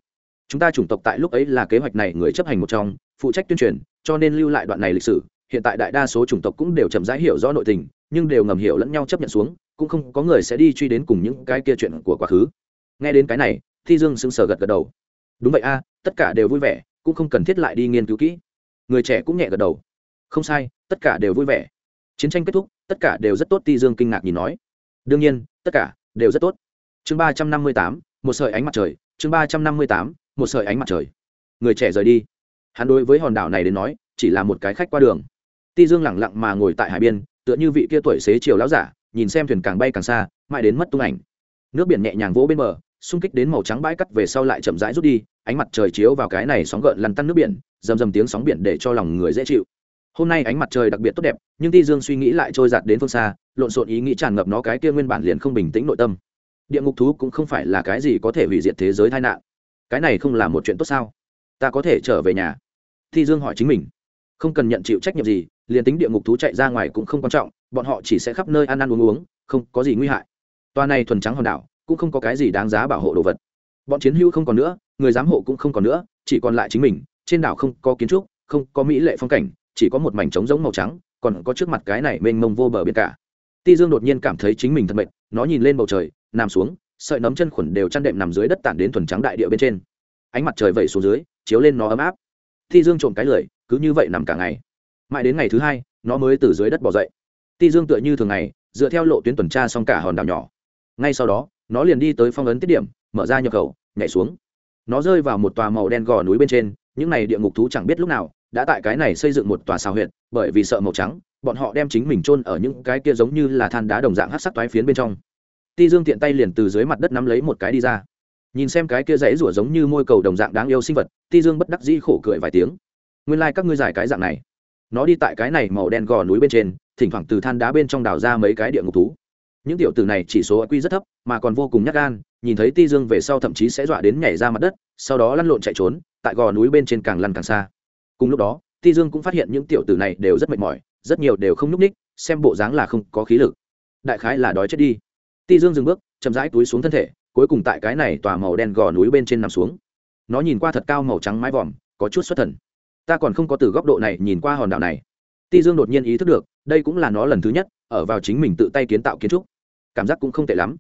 chúng ta chủng tộc tại lúc ấy là kế hoạch này người chấp hành một trong, phụ trách tuyên truyền, cho nên lưu lại đoạn này lịch sử. Hiện tại đại đa số chủng tộc cũng đều chậm rãi hiểu rõ nội tình, nhưng đều ngầm hiểu lẫn nhau chấp nhận xuống, cũng không có người sẽ đi truy đến cùng những cái kia chuyện của quá khứ. Nghe đến cái này, thi dương sững sờ gật gật đầu. Đúng vậy a, tất cả đều vui vẻ, cũng không cần thiết lại đi nghiên cứu kỹ. Người trẻ cũng nhẹ gật đầu. Không sai, tất cả đều vui vẻ. Chiến tranh kết thúc, tất cả đều rất tốt ti dương kinh ngạc nhìn nói. Đương nhiên, tất cả đều rất tốt. Chương ba trăm năm mươi tám, một sợi ánh mặt trời. Chương ba trăm năm mươi tám một sợi ánh mặt trời. Người trẻ rời đi. Hắn đối với hòn đảo này đến nói, chỉ là một cái khách qua đường. Ti dương lẳng lặng mà ngồi tại hải biên, tựa như vị kia tuổi xế chiều láo giả, nhìn xem thuyền càng bay càng xa, mãi đến mất tung ảnh. Nước biển nhẹ nhàng vỗ bên bờ, xung kích đến màu trắng bãi cắt về sau lại chậm rãi rút đi, ánh mặt trời chiếu vào cái này sóng gợn lăn tăn nước biển, rầm rầm tiếng sóng biển để cho lòng người dễ chịu. Hôm nay ánh mặt trời đặc biệt tốt đẹp, nhưng ti dương suy nghĩ lại trôi giạt đến phương xa, lộn xộn ý nghĩ tràn ngập nó cái kia nguyên bản liền không bình tĩnh nội tâm. Địa ngục thú cũng không phải là cái gì có thể hủy diệt thế giới tai nạn cái này không là một chuyện tốt sao? Ta có thể trở về nhà. Thi dương hỏi chính mình. Không cần nhận chịu trách nhiệm gì, liền tính địa ngục thú chạy ra ngoài cũng không quan trọng, bọn họ chỉ sẽ khắp nơi ăn ăn uống uống, không có gì nguy hại. Toa này thuần trắng hòn đảo, cũng không có cái gì đáng giá bảo hộ đồ vật. Bọn chiến hữu không còn nữa, người giám hộ cũng không còn nữa, chỉ còn lại chính mình, trên đảo không có kiến trúc, không có mỹ lệ phong cảnh, chỉ có một mảnh trống giống màu trắng, còn có trước mặt cái này mênh mông vô bờ biển cả. Ti dương đột nhiên cảm thấy chính mình thật mệt, nó nhìn lên bầu trời, nằm xuống sợi nấm chân khuẩn đều chăn đệm nằm dưới đất tản đến thuần trắng đại địa bên trên. Ánh mặt trời vẩy xuống dưới, chiếu lên nó ấm áp. Thi dương trộm cái lười, cứ như vậy nằm cả ngày. Mãi đến ngày thứ hai, nó mới từ dưới đất bỏ dậy. Ti dương tựa như thường ngày, dựa theo lộ tuyến tuần tra xong cả hòn đảo nhỏ. Ngay sau đó, nó liền đi tới phong ấn tiết điểm, mở ra nhập khẩu, nhảy xuống. Nó rơi vào một tòa màu đen gò núi bên trên, những này địa ngục thú chẳng biết lúc nào, đã tại cái này xây dựng một tòa xào huyệt, bởi vì sợ màu trắng, bọn họ đem chính mình chôn ở những cái kia giống như là than đá đồng dạng hát sắc toái phiến bên trong ti dương tiện tay liền từ dưới mặt đất nắm lấy một cái đi ra. Nhìn xem cái kia dãy rủa giống như môi cầu đồng dạng đáng yêu sinh vật, ti dương bất đắc dĩ khổ cười vài tiếng. Nguyên lai、like、các ngươi giải cái dạng này. Nó đi tại cái này màu đen gò núi bên trên, thỉnh thoảng từ than đá bên trong đào ra mấy cái địa ngục thú. Những tiểu tử này chỉ số quy rất thấp, mà còn vô cùng nhát gan, nhìn thấy ti dương về sau thậm chí sẽ dọa đến nhảy ra mặt đất, sau đó lăn lộn chạy trốn, tại gò núi bên trên càng lăn càng xa. Cùng lúc đó, ti dương cũng phát hiện những tiểu tử này đều rất mệt mỏi, rất nhiều đều không n ú c ních xem bộ dáng là không có khí lực. Đại khái là đói chết đi ti dương dừng bước, chậm rãi túi xuống thân thể, cuối cùng tại cái này tòa màu đen gò núi bên trên nằm xuống. Nó nhìn qua thật cao màu trắng mái vòm, có chút xuất thần. Ta còn không có từ góc độ này nhìn qua hòn đảo này. Ti dương đột nhiên ý thức được, đây cũng là nó lần thứ nhất, ở vào chính mình tự tay kiến tạo kiến trúc. Cảm giác cũng không tệ lắm.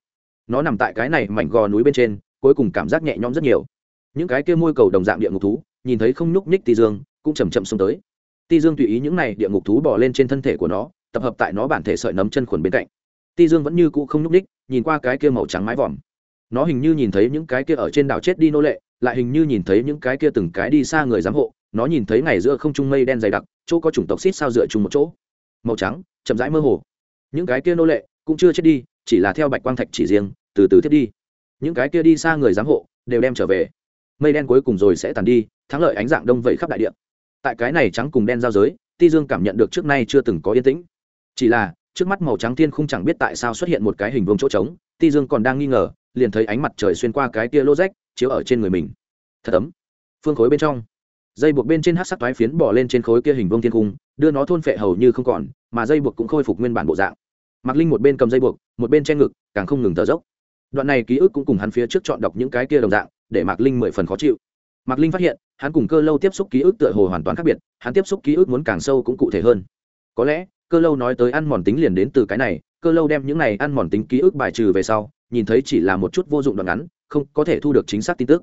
Nó nằm tại cái này mảnh gò núi bên trên, cuối cùng cảm giác nhẹ nhõm rất nhiều. Những cái kia môi cầu đồng dạng địa ngục thú, nhìn thấy không nhúc nhích ti dương, cũng chầm chậm xông tới. Ti dương tùy ý những này địa ngục thú bỏ lên trên thân thể của nó, tập hợp tại nó bản thể sợi nấm chân khuẩn bên cạnh ti dương vẫn như cũ không nhúc ních nhìn qua cái kia màu trắng mái vòm. Nó hình như nhìn thấy những cái kia ở trên đảo chết đi nô lệ, lại hình như nhìn thấy những cái kia từng cái đi xa người giám hộ. Nó nhìn thấy ngày giữa không trung mây đen dày đặc, chỗ có chủng tộc xít sao dựa chung một chỗ. Màu trắng, chậm rãi mơ hồ. Những cái kia nô lệ cũng chưa chết đi, chỉ là theo bạch quang thạch chỉ riêng, từ từ thiết đi. Những cái kia đi xa người giám hộ đều đem trở về. Mây đen cuối cùng rồi sẽ tàn đi, thắng lợi ánh dạng đông vẩy khắp đại địa. Tại cái này trắng cùng đen giao giới, ti dương cảm nhận được trước nay chưa từng có yên tĩnh. Chỉ là trước mắt màu trắng thiên không chẳng biết tại sao xuất hiện một cái hình vuông chỗ trống, ti dương còn đang nghi ngờ, liền thấy ánh mặt trời xuyên qua cái tia lô rách, chiếu ở trên người mình. Thật ấm. Phương khối bên trong. Dây buộc bên trên hát sắc toái phiến bỏ lên trên khối kia hình vuông thiên cung đưa nó thôn phệ hầu như không còn, mà dây buộc cũng khôi phục nguyên bản bộ dạng. Mạc linh một bên cầm dây buộc, một bên che ngực, càng không ngừng thở dốc. Đoạn này ký ức cũng cùng hắn phía trước chọn đọc những cái kia đồng dạng, để mạc linh mười phần khó chịu. Mạc linh phát hiện, hắn cùng cơ lâu tiếp xúc ký ức tựa hồ hoàn toàn khác biệt, hắn tiếp xúc ký ức muốn càng sâu cũng cụ thể hơn. Có lẽ cơ lâu nói tới ăn mòn tính liền đến từ cái này, cơ lâu đem những này ăn mòn tính ký ức bài trừ về sau, nhìn thấy chỉ là một chút vô dụng đoạn ngắn, không có thể thu được chính xác tin tức.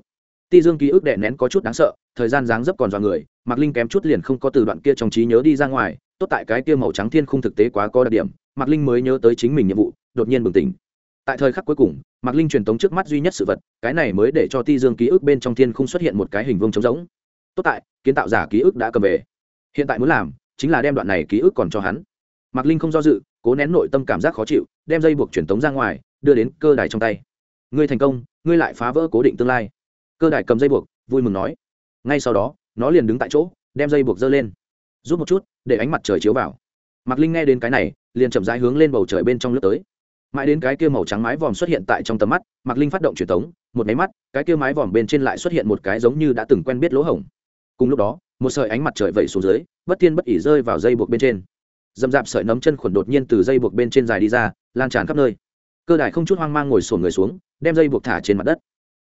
Ti dương ký ức đè nén có chút đáng sợ, thời gian dáng dấp còn dọa người, mạc linh kém chút liền không có từ đoạn kia trong trí nhớ đi ra ngoài, tốt tại cái kia màu trắng thiên không thực tế quá có đặc điểm, mạc linh mới nhớ tới chính mình nhiệm vụ, đột nhiên bừng tỉnh. Tại thời khắc cuối cùng, mạc linh truyền tống trước mắt duy nhất sự vật, cái này mới để cho ti dương ký ức bên trong thiên không xuất hiện một cái hình vuông trống rỗng. Tốt tại, kiến tạo giả ký ức đã cầm về. Hiện tại muốn làm, chính là đem đoạn này ký ức còn cho hắn mạc linh không do dự, cố nén nội tâm cảm giác khó chịu, đem dây buộc truyền tống ra ngoài, đưa đến cơ đài trong tay. Ngươi thành công, ngươi lại phá vỡ cố định tương lai. Cơ đài cầm dây buộc, vui mừng nói. Ngay sau đó, nó liền đứng tại chỗ, đem dây buộc dơ lên. Rút một chút, để ánh mặt trời chiếu vào. Mạc linh nghe đến cái này, liền chậm rãi hướng lên bầu trời bên trong lướt tới. Mãi đến cái kia màu trắng mái vòm xuất hiện tại trong tầm mắt, mạc linh phát động truyền tống, một máy mắt, cái kia mái vòm bên trên lại xuất hiện một cái giống như đã từng quen biết lỗ hổng. Cùng lúc đó, một sợi ánh mặt trời vẩy xuống dưới, bất thiên bất ỉ rơi vào dây buộc bên trên dầm dạp sợi nấm chân khuẩn đột nhiên từ dây buộc bên trên dài đi ra, lan tràn khắp nơi. Cơ đài không chút hoang mang ngồi sổn người xuống, đem dây buộc thả trên mặt đất.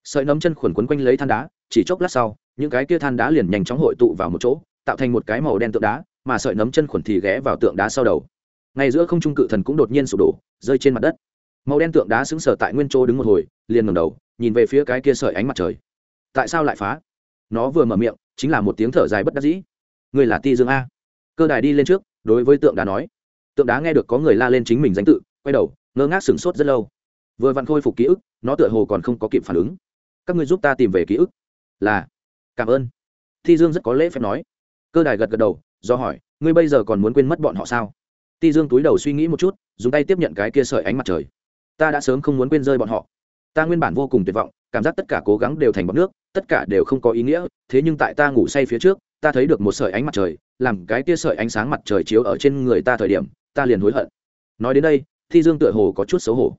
Sợi nấm chân khuẩn quấn quanh lấy than đá, chỉ chốc lát sau, những cái kia than đá liền nhanh chóng hội tụ vào một chỗ, tạo thành một cái màu đen tượng đá, mà sợi nấm chân khuẩn thì ghé vào tượng đá sau đầu. Ngay giữa không trung cự thần cũng đột nhiên sụp đổ, rơi trên mặt đất. Màu đen tượng đá xứng sở tại nguyên chỗ đứng một hồi, liền ngầm đầu, nhìn về phía cái kia sợi ánh mặt trời. Tại sao lại phá? Nó vừa mở miệng, chính là một tiếng thở dài bất đắc dĩ. Người là ti dương a. Cơ đài đi lên trước đối với tượng đá nói. Tượng đá nghe được có người la lên chính mình danh tự, quay đầu, ngơ ngác sửng sốt rất lâu. Vừa vặn khôi phục ký ức, nó tựa hồ còn không có kịp phản ứng. Các người giúp ta tìm về ký ức. Là, cảm ơn. Thi dương rất có lễ phép nói. Cơ đài gật gật đầu, do hỏi, ngươi bây giờ còn muốn quên mất bọn họ sao? Ti dương túi đầu suy nghĩ một chút, dùng tay tiếp nhận cái kia sợi ánh mặt trời. Ta đã sớm không muốn quên rơi bọn họ. Ta nguyên bản vô cùng tuyệt vọng cảm giác tất cả cố gắng đều thành bọc nước, tất cả đều không có ý nghĩa, thế nhưng tại ta ngủ say phía trước, ta thấy được một sợi ánh mặt trời, làm cái kia sợi ánh sáng mặt trời chiếu ở trên người ta thời điểm, ta liền hối hận. Nói đến đây, thi dương tựa hồ có chút xấu hổ.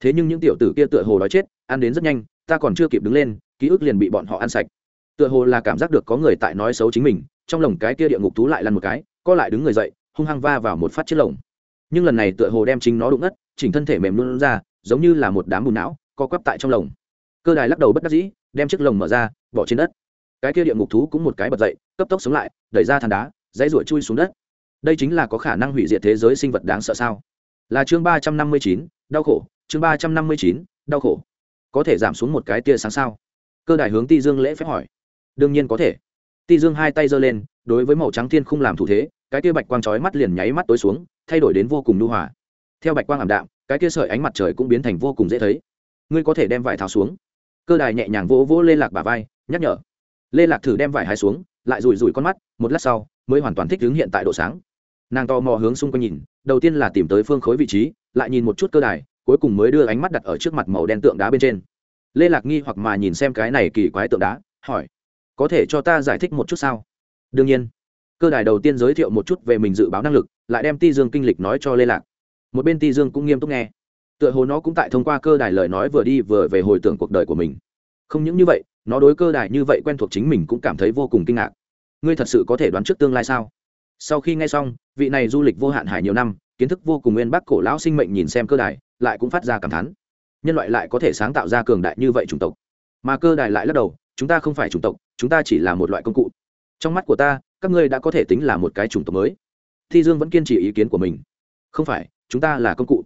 Thế nhưng những tiểu tử kia tựa hồ đói chết, ăn đến rất nhanh, ta còn chưa kịp đứng lên, ký ức liền bị bọn họ ăn sạch. Tựa hồ là cảm giác được có người tại nói xấu chính mình, trong lồng cái kia địa ngục thú lại lăn một cái, co lại đứng người dậy, hung hăng va vào một phát chiếc lồng. Nhưng lần này tựa hồ đem chính nó đụng ngất, chỉnh thân thể mềm luôn ra, giống như là một đám bùn não, co quắp tại trong lồng cơ đài lắc đầu bất đắc dĩ, đem chiếc lồng mở ra, bỏ trên đất. Cái kia địa ngục thú cũng một cái bật dậy, cấp tốc sống lại, đẩy ra than đá, dãy ruổi chui xuống đất. Đây chính là có khả năng hủy diệt thế giới sinh vật đáng sợ sao? Là chương ba trăm năm mươi chín, đau khổ, chương ba trăm năm mươi chín, đau khổ. Có thể giảm xuống một cái tia sáng sao? Cơ đài hướng ti dương lễ phép hỏi. Đương nhiên có thể. Ti dương hai tay giơ lên, đối với màu trắng thiên không làm thủ thế, cái tia bạch quang trói mắt liền nháy mắt tối xuống, thay đổi đến vô cùng lưu hòa. Theo bạch quang ảm đạm, cái tia sợi ánh mặt trời cũng biến thành vô cùng dễ thấy. Ngươi có thể đem vải tháo xuống cơ đài nhẹ nhàng vỗ vỗ lê lạc bà vai, nhắc nhở. Lê lạc thử đem vải hai xuống, lại rủi rủi con mắt, một lát sau, mới hoàn toàn thích ứng hiện tại độ sáng. Nàng to mò hướng xung quanh nhìn, đầu tiên là tìm tới phương khối vị trí, lại nhìn một chút cơ đài, cuối cùng mới đưa ánh mắt đặt ở trước mặt màu đen tượng đá bên trên. Lê lạc nghi hoặc mà nhìn xem cái này kỳ quái tượng đá, hỏi, có thể cho ta giải thích một chút sao? Đương nhiên. Cơ đài đầu tiên giới thiệu một chút về mình dự báo năng lực, lại đem ti dương kinh lịch nói cho lê lạc. Một bên ti dương cũng nghiêm túc nghe tựa hồ nó cũng tại thông qua cơ đài lời nói vừa đi vừa về hồi tưởng cuộc đời của mình. Không những như vậy, nó đối cơ đài như vậy quen thuộc chính mình cũng cảm thấy vô cùng kinh ngạc. Ngươi thật sự có thể đoán trước tương lai sao? Sau khi nghe xong, vị này du lịch vô hạn hải nhiều năm, kiến thức vô cùng nguyên bắc cổ lão sinh mệnh nhìn xem cơ đài, lại cũng phát ra cảm thán. Nhân loại lại có thể sáng tạo ra cường đại như vậy chủng tộc. Mà cơ đài lại lắc đầu, chúng ta không phải chủng tộc, chúng ta chỉ là một loại công cụ. Trong mắt của ta, các ngươi đã có thể tính là một cái chủng tộc mới. Thi dương vẫn kiên trì ý kiến của mình. Không phải, chúng ta là công cụ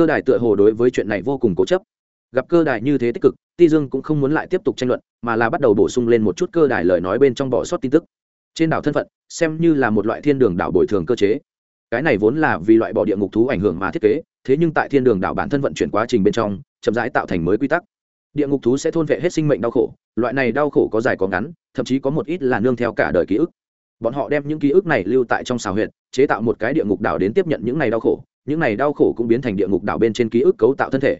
cơ đài tựa hồ đối với chuyện này vô cùng cố chấp. Gặp cơ đài như thế tích cực, ti dương cũng không muốn lại tiếp tục tranh luận, mà là bắt đầu bổ sung lên một chút cơ đài lời nói bên trong bỏ sót tin tức. Trên đảo thân phận, xem như là một loại thiên đường đảo bồi thường cơ chế. Cái này vốn là vì loại bỏ địa ngục thú ảnh hưởng mà thiết kế, thế nhưng tại thiên đường đảo bản thân vận chuyển quá trình bên trong, chậm rãi tạo thành mới quy tắc. Địa ngục thú sẽ thôn vệ hết sinh mệnh đau khổ, loại này đau khổ có dài có ngắn, thậm chí có một ít là nương theo cả đời ký ức. Bọn họ đem những ký ức này lưu tại trong xào huyện chế tạo một cái địa ngục đảo đến tiếp nhận những này đau khổ những này đau khổ cũng biến thành địa ngục đảo bên trên ký ức cấu tạo thân thể.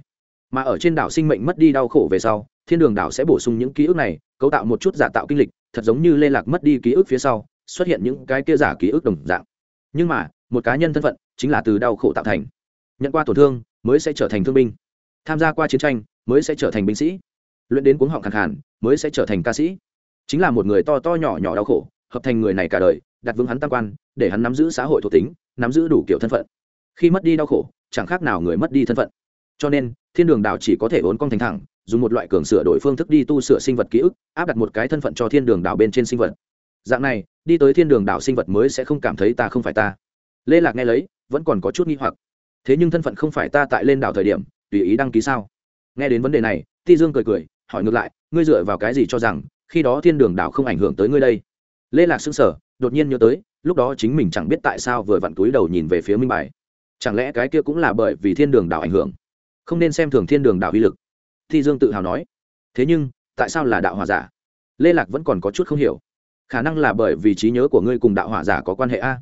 Mà ở trên đảo sinh mệnh mất đi đau khổ về sau, thiên đường đảo sẽ bổ sung những ký ức này, cấu tạo một chút giả tạo kinh lịch, thật giống như lê lạc mất đi ký ức phía sau, xuất hiện những cái kia giả ký ức đồng dạng. Nhưng mà, một cá nhân thân phận chính là từ đau khổ tạo thành. Nhận qua tổn thương, mới sẽ trở thành thương binh. Tham gia qua chiến tranh, mới sẽ trở thành binh sĩ. Luyện đến cuống họng khẳng khàn, mới sẽ trở thành ca sĩ. Chính là một người to to nhỏ nhỏ đau khổ, hợp thành người này cả đời, đặt vững hắn tam quan, để hắn nắm giữ xã hội thuộc tính, nắm giữ đủ kiểu thân phận khi mất đi đau khổ, chẳng khác nào người mất đi thân phận. Cho nên, thiên đường đạo chỉ có thể ốn cong thành thẳng, dùng một loại cường sửa đổi phương thức đi tu sửa sinh vật ký ức, áp đặt một cái thân phận cho thiên đường đạo bên trên sinh vật. Dạng này, đi tới thiên đường đạo sinh vật mới sẽ không cảm thấy ta không phải ta. Lê lạc nghe lấy, vẫn còn có chút nghi hoặc. Thế nhưng thân phận không phải ta tại lên đảo thời điểm, tùy ý đăng ký sao? Nghe đến vấn đề này, ti dương cười cười, hỏi ngược lại, ngươi dựa vào cái gì cho rằng, khi đó thiên đường đảo không ảnh hưởng tới ngươi đây? Lê lạc xưng sở đột nhiên nhớ tới, lúc đó chính mình chẳng biết tại sao vừa vặn túi đầu nhìn về phía minh bài chẳng lẽ cái kia cũng là bởi vì thiên đường đảo ảnh hưởng? Không nên xem thường thiên đường đảo uy lực. Thi dương tự hào nói. Thế nhưng, tại sao là đạo hòa giả? Lê lạc vẫn còn có chút không hiểu. Khả năng là bởi vì trí nhớ của ngươi cùng đạo hòa giả có quan hệ a.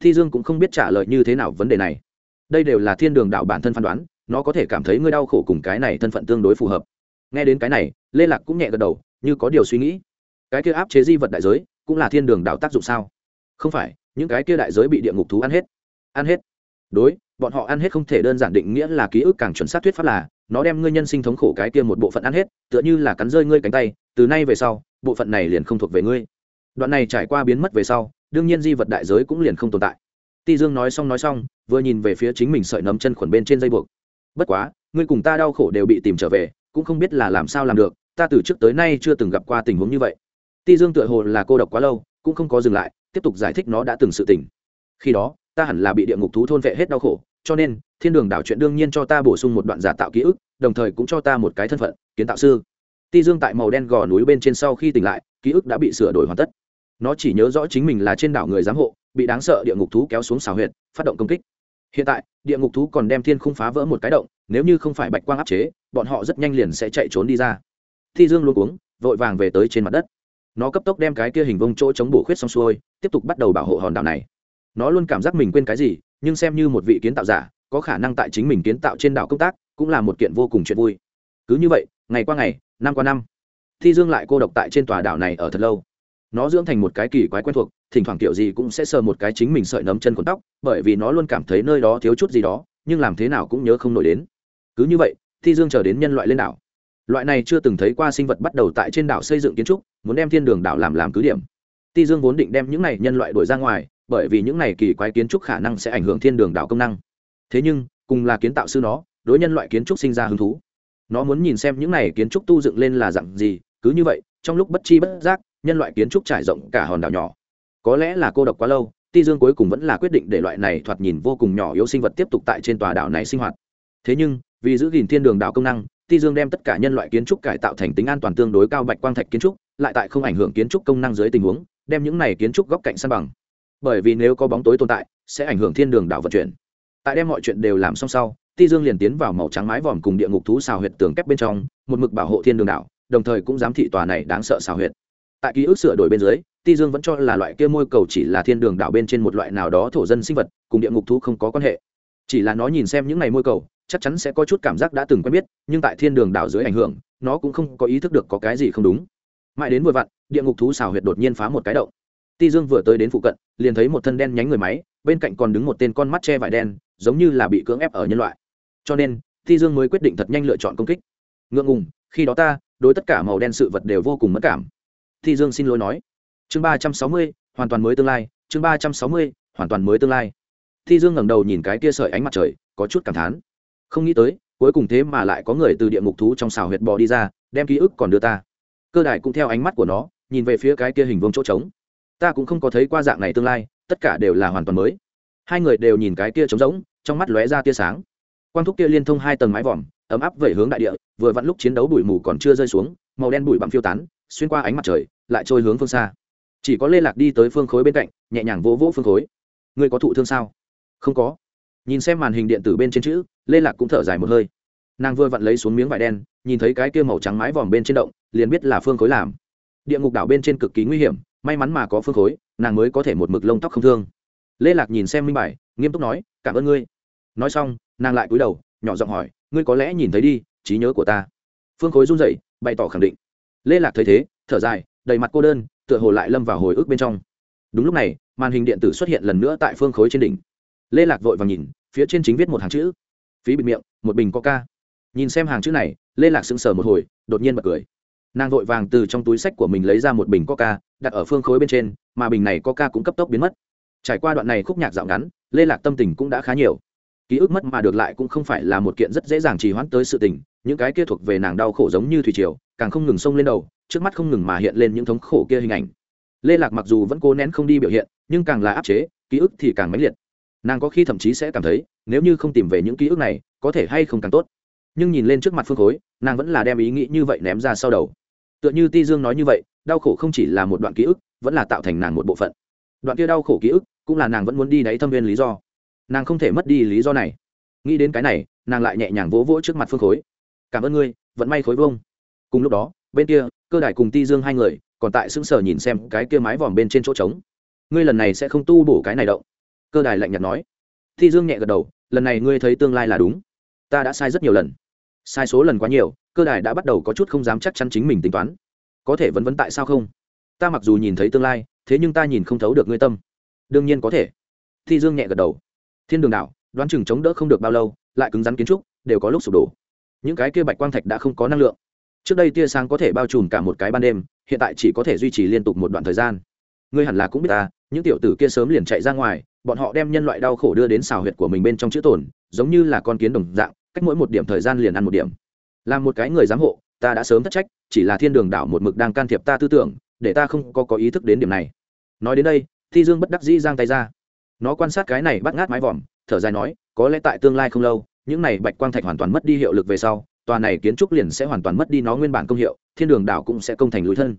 Thi dương cũng không biết trả lời như thế nào vấn đề này. Đây đều là thiên đường đạo bản thân phán đoán, nó có thể cảm thấy ngươi đau khổ cùng cái này thân phận tương đối phù hợp. Nghe đến cái này, lê lạc cũng nhẹ gật đầu, như có điều suy nghĩ. Cái kia áp chế di vật đại giới, cũng là thiên đường đạo tác dụng sao? Không phải, những cái kia đại giới bị địa ngục thú ăn hết. Ăn hết đối, bọn họ ăn hết không thể đơn giản định nghĩa là ký ức càng chuẩn xác thuyết pháp là, nó đem ngươi nhân sinh thống khổ cái kia một bộ phận ăn hết, tựa như là cắn rơi ngươi cánh tay, từ nay về sau, bộ phận này liền không thuộc về ngươi. Đoạn này trải qua biến mất về sau, đương nhiên di vật đại giới cũng liền không tồn tại. Ti dương nói xong nói xong, vừa nhìn về phía chính mình sợi nấm chân khuẩn bên trên dây buộc. Bất quá, ngươi cùng ta đau khổ đều bị tìm trở về, cũng không biết là làm sao làm được, ta từ trước tới nay chưa từng gặp qua tình huống như vậy. Ti dương tựa hồ là cô độc quá lâu, cũng không có dừng lại, tiếp tục giải thích nó đã từng sự tình. Khi đó ta hẳn là bị địa ngục thú thôn vệ hết đau khổ, cho nên, thiên đường đảo chuyện đương nhiên cho ta bổ sung một đoạn giả tạo ký ức, đồng thời cũng cho ta một cái thân phận, kiến tạo sư. Ti dương tại màu đen gò núi bên trên sau khi tỉnh lại, ký ức đã bị sửa đổi hoàn tất. Nó chỉ nhớ rõ chính mình là trên đảo người giám hộ, bị đáng sợ địa ngục thú kéo xuống xào huyệt, phát động công kích. Hiện tại, địa ngục thú còn đem thiên khung phá vỡ một cái động, nếu như không phải bạch quang áp chế, bọn họ rất nhanh liền sẽ chạy trốn đi ra. Thi dương luôn uống vội vàng về tới trên mặt đất. Nó cấp tốc đem cái kia hình vông chỗ chống bổ khuyết xong xuôi, tiếp tục bắt đầu bảo hộ hòn đảo này nó luôn cảm giác mình quên cái gì, nhưng xem như một vị kiến tạo giả, có khả năng tại chính mình kiến tạo trên đảo công tác, cũng là một kiện vô cùng chuyện vui. Cứ như vậy, ngày qua ngày, năm qua năm, thi dương lại cô độc tại trên tòa đảo này ở thật lâu. Nó dưỡng thành một cái kỳ quái quen thuộc, thỉnh thoảng kiểu gì cũng sẽ sờ một cái chính mình sợi nấm chân cuốn tóc, bởi vì nó luôn cảm thấy nơi đó thiếu chút gì đó, nhưng làm thế nào cũng nhớ không nổi đến. Cứ như vậy, thi dương chờ đến nhân loại lên đảo. Loại này chưa từng thấy qua sinh vật bắt đầu tại trên đảo xây dựng kiến trúc, muốn đem thiên đường đảo làm làm cứ điểm. Ti dương vốn định đem những này nhân loại đuổi ra ngoài bởi vì những này kỳ quái kiến trúc khả năng sẽ ảnh hưởng thiên đường đảo công năng. Thế nhưng, cùng là kiến tạo sư nó, đối nhân loại kiến trúc sinh ra hứng thú. Nó muốn nhìn xem những này kiến trúc tu dựng lên là dặn gì, cứ như vậy, trong lúc bất chi bất giác, nhân loại kiến trúc trải rộng cả hòn đảo nhỏ. Có lẽ là cô độc quá lâu, ti dương cuối cùng vẫn là quyết định để loại này thoạt nhìn vô cùng nhỏ yếu sinh vật tiếp tục tại trên tòa đảo này sinh hoạt. Thế nhưng, vì giữ gìn thiên đường đảo công năng, ti dương đem tất cả nhân loại kiến trúc cải tạo thành tính an toàn tương đối cao bạch quang thạch kiến trúc, lại tại không ảnh hưởng kiến trúc công năng dưới tình huống, đem những này kiến trúc góc cạnh san bằng bởi vì nếu có bóng tối tồn tại, sẽ ảnh hưởng thiên đường đảo vận chuyển. Tại đem mọi chuyện đều làm xong sau, ti dương liền tiến vào màu trắng mái vòm cùng địa ngục thú xào huyệt tường kép bên trong, một mực bảo hộ thiên đường đảo, đồng thời cũng giám thị tòa này đáng sợ xào huyệt. Tại ký ức sửa đổi bên dưới, ti dương vẫn cho là loại kia môi cầu chỉ là thiên đường đảo bên trên một loại nào đó thổ dân sinh vật, cùng địa ngục thú không có quan hệ. Chỉ là nó nhìn xem những ngày môi cầu, chắc chắn sẽ có chút cảm giác đã từng quen biết, nhưng tại thiên đường đảo dưới ảnh hưởng, nó cũng không có ý thức được có cái gì không đúng. Mãi đến vừa vặn, địa ngục thú xào huyệt đột nhiên phá một cái động ti dương vừa tới đến phụ cận, liền thấy một thân đen nhánh người máy, bên cạnh còn đứng một tên con mắt che vải đen, giống như là bị cưỡng ép ở nhân loại. Cho nên thi dương mới quyết định thật nhanh lựa chọn công kích. Ngượng ngùng, khi đó ta, đối tất cả màu đen sự vật đều vô cùng mất cảm. Thi dương xin lỗi nói. Chương ba trăm sáu mươi, hoàn toàn mới tương lai, chương ba trăm sáu mươi, hoàn toàn mới tương lai. Thi dương ngẩng đầu nhìn cái kia sợi ánh mặt trời, có chút cảm thán. Không nghĩ tới, cuối cùng thế mà lại có người từ địa ngục thú trong xào huyệt bò đi ra, đem ký ức còn đưa ta. Cơ đại cũng theo ánh mắt của nó, nhìn về phía cái kia hình vuông chỗ trống ta cũng không có thấy qua dạng này tương lai, tất cả đều là hoàn toàn mới. Hai người đều nhìn cái kia trống rỗng, trong mắt lóe ra tia sáng. Quang thúc kia liên thông hai tầng mái vòm, ấm áp vẩy hướng đại địa, vừa vặn lúc chiến đấu bụi mù còn chưa rơi xuống, màu đen bụi bặm phiêu tán, xuyên qua ánh mặt trời, lại trôi hướng phương xa. Chỉ có lê lạc đi tới phương khối bên cạnh, nhẹ nhàng vỗ vỗ phương khối. Ngươi có thụ thương sao? Không có. Nhìn xem màn hình điện tử bên trên chữ, lê lạc cũng thở dài một hơi. Nàng vừa vặn lấy xuống miếng vải đen, nhìn thấy cái kia màu trắng mái vòm bên trên động, liền biết là phương khối làm. Địa ngục đảo bên trên cực kỳ nguy hiểm may mắn mà có phương khối, nàng mới có thể một mực lông tóc không thương. Lê lạc nhìn xem minh bài, nghiêm túc nói, cảm ơn ngươi. Nói xong, nàng lại cúi đầu, nhỏ giọng hỏi, ngươi có lẽ nhìn thấy đi, trí nhớ của ta. Phương khối run rẩy, bày tỏ khẳng định. Lê lạc thấy thế, thở dài, đầy mặt cô đơn, tựa hồ lại lâm vào hồi ức bên trong. Đúng lúc này, màn hình điện tử xuất hiện lần nữa tại phương khối trên đỉnh. Lê lạc vội vàng nhìn, phía trên chính viết một hàng chữ. Phí bịt miệng, một bình coca. Nhìn xem hàng chữ này, lê lạc sững sờ một hồi, đột nhiên bật cười nàng vội vàng từ trong túi sách của mình lấy ra một bình coca, đặt ở phương khối bên trên, mà bình này coca cũng cấp tốc biến mất. Trải qua đoạn này khúc nhạc dạo ngắn, lê lạc tâm tình cũng đã khá nhiều. Ký ức mất mà được lại cũng không phải là một kiện rất dễ dàng trì hoãn tới sự tình, những cái kia thuộc về nàng đau khổ giống như thủy triều, càng không ngừng xông lên đầu, trước mắt không ngừng mà hiện lên những thống khổ kia hình ảnh. Lê lạc mặc dù vẫn cố nén không đi biểu hiện, nhưng càng là áp chế, ký ức thì càng mãnh liệt. Nàng có khi thậm chí sẽ cảm thấy, nếu như không tìm về những ký ức này, có thể hay không càng tốt. Nhưng nhìn lên trước mặt phương khối, nàng vẫn là đem ý nghĩ như vậy ném ra sau đầu tựa như ti dương nói như vậy, đau khổ không chỉ là một đoạn ký ức, vẫn là tạo thành nàng một bộ phận. Đoạn kia đau khổ ký ức, cũng là nàng vẫn muốn đi đáy thâm viên lý do. Nàng không thể mất đi lý do này. Nghĩ đến cái này, nàng lại nhẹ nhàng vỗ vỗ trước mặt phương khối. Cảm ơn ngươi vẫn may khối vông cùng lúc đó, bên kia, cơ đại cùng ti dương hai người, còn tại sững sờ nhìn xem cái kia mái vòm bên trên chỗ trống. Ngươi lần này sẽ không tu bổ cái này động. Cơ đài lạnh nhạt nói. Ti dương nhẹ gật đầu, lần này ngươi thấy tương lai là đúng. Ta đã sai rất nhiều lần sai số lần quá nhiều, cơ đài đã bắt đầu có chút không dám chắc chắn chính mình tính toán. Có thể vấn vấn tại sao không? Ta mặc dù nhìn thấy tương lai, thế nhưng ta nhìn không thấu được ngươi tâm. Đương nhiên có thể. Thi dương nhẹ gật đầu. Thiên đường đảo, đoán chừng chống đỡ không được bao lâu, lại cứng rắn kiến trúc, đều có lúc sụp đổ. Những cái kia bạch quang thạch đã không có năng lượng. Trước đây tia sáng có thể bao trùm cả một cái ban đêm, hiện tại chỉ có thể duy trì liên tục một đoạn thời gian. Ngươi hẳn là cũng biết ta, những tiểu tử kia sớm liền chạy ra ngoài, bọn họ đem nhân loại đau khổ đưa đến xào huyệt của mình bên trong chữ tổn giống như là con kiến đồng dạng cách mỗi một điểm thời gian liền ăn một điểm. Làm một cái người giám hộ, ta đã sớm thất trách, chỉ là thiên đường đảo một mực đang can thiệp ta tư tưởng, để ta không có có ý thức đến điểm này. Nói đến đây, thi dương bất đắc dĩ giang tay ra. Nó quan sát cái này bắt ngát mái vòm, thở dài nói, có lẽ tại tương lai không lâu, những này bạch quang thạch hoàn toàn mất đi hiệu lực về sau, tòa này kiến trúc liền sẽ hoàn toàn mất đi nó nguyên bản công hiệu, thiên đường đảo cũng sẽ công thành lối thân.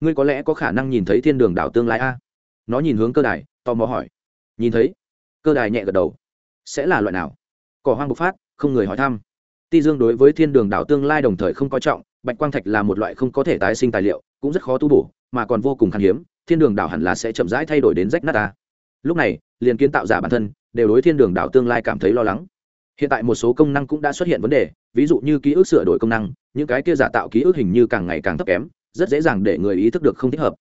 Ngươi có lẽ có khả năng nhìn thấy thiên đường đảo tương lai a. Nó nhìn hướng cơ đài, tò mò hỏi. Nhìn thấy? Cơ đài nhẹ gật đầu. Sẽ là loại nào? Cỏ hoang bộc phát không người hỏi thăm. Ti dương đối với thiên đường đảo tương lai đồng thời không coi trọng, bạch quang thạch là một loại không có thể tái sinh tài liệu, cũng rất khó tu bổ, mà còn vô cùng khan hiếm, thiên đường đảo hẳn là sẽ chậm rãi thay đổi đến rách nát ta. Lúc này, liền kiến tạo giả bản thân, đều đối thiên đường đảo tương lai cảm thấy lo lắng. Hiện tại một số công năng cũng đã xuất hiện vấn đề, ví dụ như ký ức sửa đổi công năng, những cái kia giả tạo ký ức hình như càng ngày càng thấp kém, rất dễ dàng để người ý thức được không thích hợp.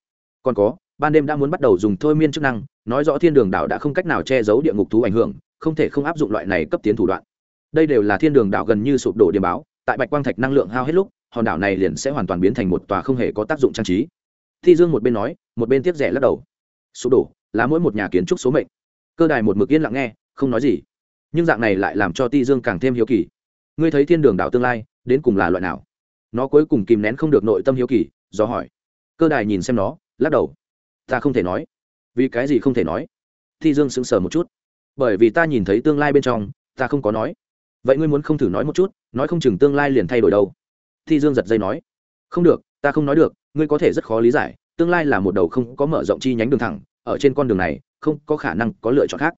Còn có, ban đêm đã muốn bắt đầu dùng thôi miên chức năng, nói rõ thiên đường đảo đã không cách nào che giấu địa ngục thú ảnh hưởng, không thể không áp dụng loại này cấp tiến thủ đoạn đây đều là thiên đường đảo gần như sụp đổ điểm báo, tại bạch quang thạch năng lượng hao hết lúc, hòn đảo này liền sẽ hoàn toàn biến thành một tòa không hề có tác dụng trang trí. Thi dương một bên nói, một bên tiếp rẻ lắc đầu. Sụp đổ, là mỗi một nhà kiến trúc số mệnh. Cơ đài một mực yên lặng nghe, không nói gì. Nhưng dạng này lại làm cho ti dương càng thêm hiếu kỳ. Ngươi thấy thiên đường đảo tương lai, đến cùng là loại nào? Nó cuối cùng kìm nén không được nội tâm hiếu kỳ, do hỏi. Cơ đài nhìn xem nó, lắc đầu. Ta không thể nói. Vì cái gì không thể nói? Thi dương sững sờ một chút. Bởi vì ta nhìn thấy tương lai bên trong, ta không có nói vậy ngươi muốn không thử nói một chút, nói không chừng tương lai liền thay đổi đâu. Thi dương giật dây nói, không được, ta không nói được, ngươi có thể rất khó lý giải, tương lai là một đầu không có mở rộng chi nhánh đường thẳng, ở trên con đường này, không có khả năng có lựa chọn khác.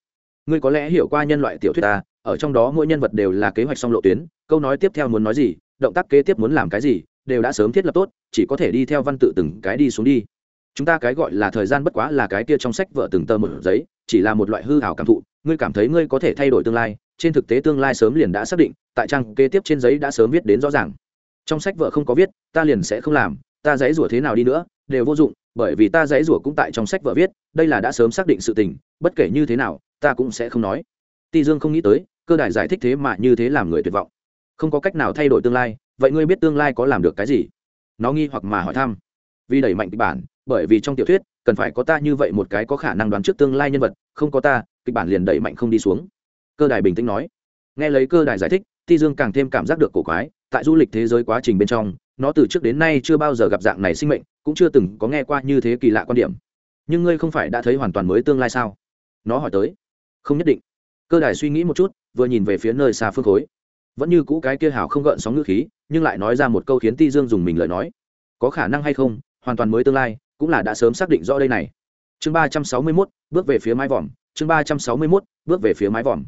Ngươi có lẽ hiểu qua nhân loại tiểu thuyết ta, ở trong đó mỗi nhân vật đều là kế hoạch song lộ tuyến, câu nói tiếp theo muốn nói gì, động tác kế tiếp muốn làm cái gì, đều đã sớm thiết lập tốt, chỉ có thể đi theo văn tự từng cái đi xuống đi. Chúng ta cái gọi là thời gian bất quá là cái kia trong sách vợ từng tờ một giấy, chỉ là một loại hư hảo cảm thụ, ngươi cảm thấy ngươi có thể thay đổi tương lai trên thực tế tương lai sớm liền đã xác định, tại trang kế tiếp trên giấy đã sớm viết đến rõ ràng. Trong sách vợ không có viết, ta liền sẽ không làm, ta dãy rủa thế nào đi nữa, đều vô dụng, bởi vì ta dãy rủa cũng tại trong sách vợ viết, đây là đã sớm xác định sự tình, bất kể như thế nào, ta cũng sẽ không nói. Ti dương không nghĩ tới, cơ đại giải thích thế mà như thế làm người tuyệt vọng. Không có cách nào thay đổi tương lai, vậy ngươi biết tương lai có làm được cái gì? Nó nghi hoặc mà hỏi thăm. Vì đẩy mạnh kịch bản, bởi vì trong tiểu thuyết, cần phải có ta như vậy một cái có khả năng đoán trước tương lai nhân vật, không có ta, kịch bản liền đẩy mạnh không đi xuống cơ đài bình tĩnh nói. Nghe lấy cơ đài giải thích ti dương càng thêm cảm giác được cổ quái, tại du lịch thế giới quá trình bên trong, nó từ trước đến nay chưa bao giờ gặp dạng này sinh mệnh, cũng chưa từng có nghe qua như thế kỳ lạ quan điểm. Nhưng ngươi không phải đã thấy hoàn toàn mới tương lai sao? Nó hỏi tới. Không nhất định. Cơ đài suy nghĩ một chút, vừa nhìn về phía nơi xa phương khối. Vẫn như cũ cái kia hào không gợn sóng ngữ khí, nhưng lại nói ra một câu khiến ti dương dùng mình lời nói. Có khả năng hay không, hoàn toàn mới tương lai, cũng là đã sớm xác định rõ đây này. Chương ba trăm sáu mươi mốt, bước về phía mái vòm. Chương ba trăm sáu mươi mốt, bước về phía mái vòm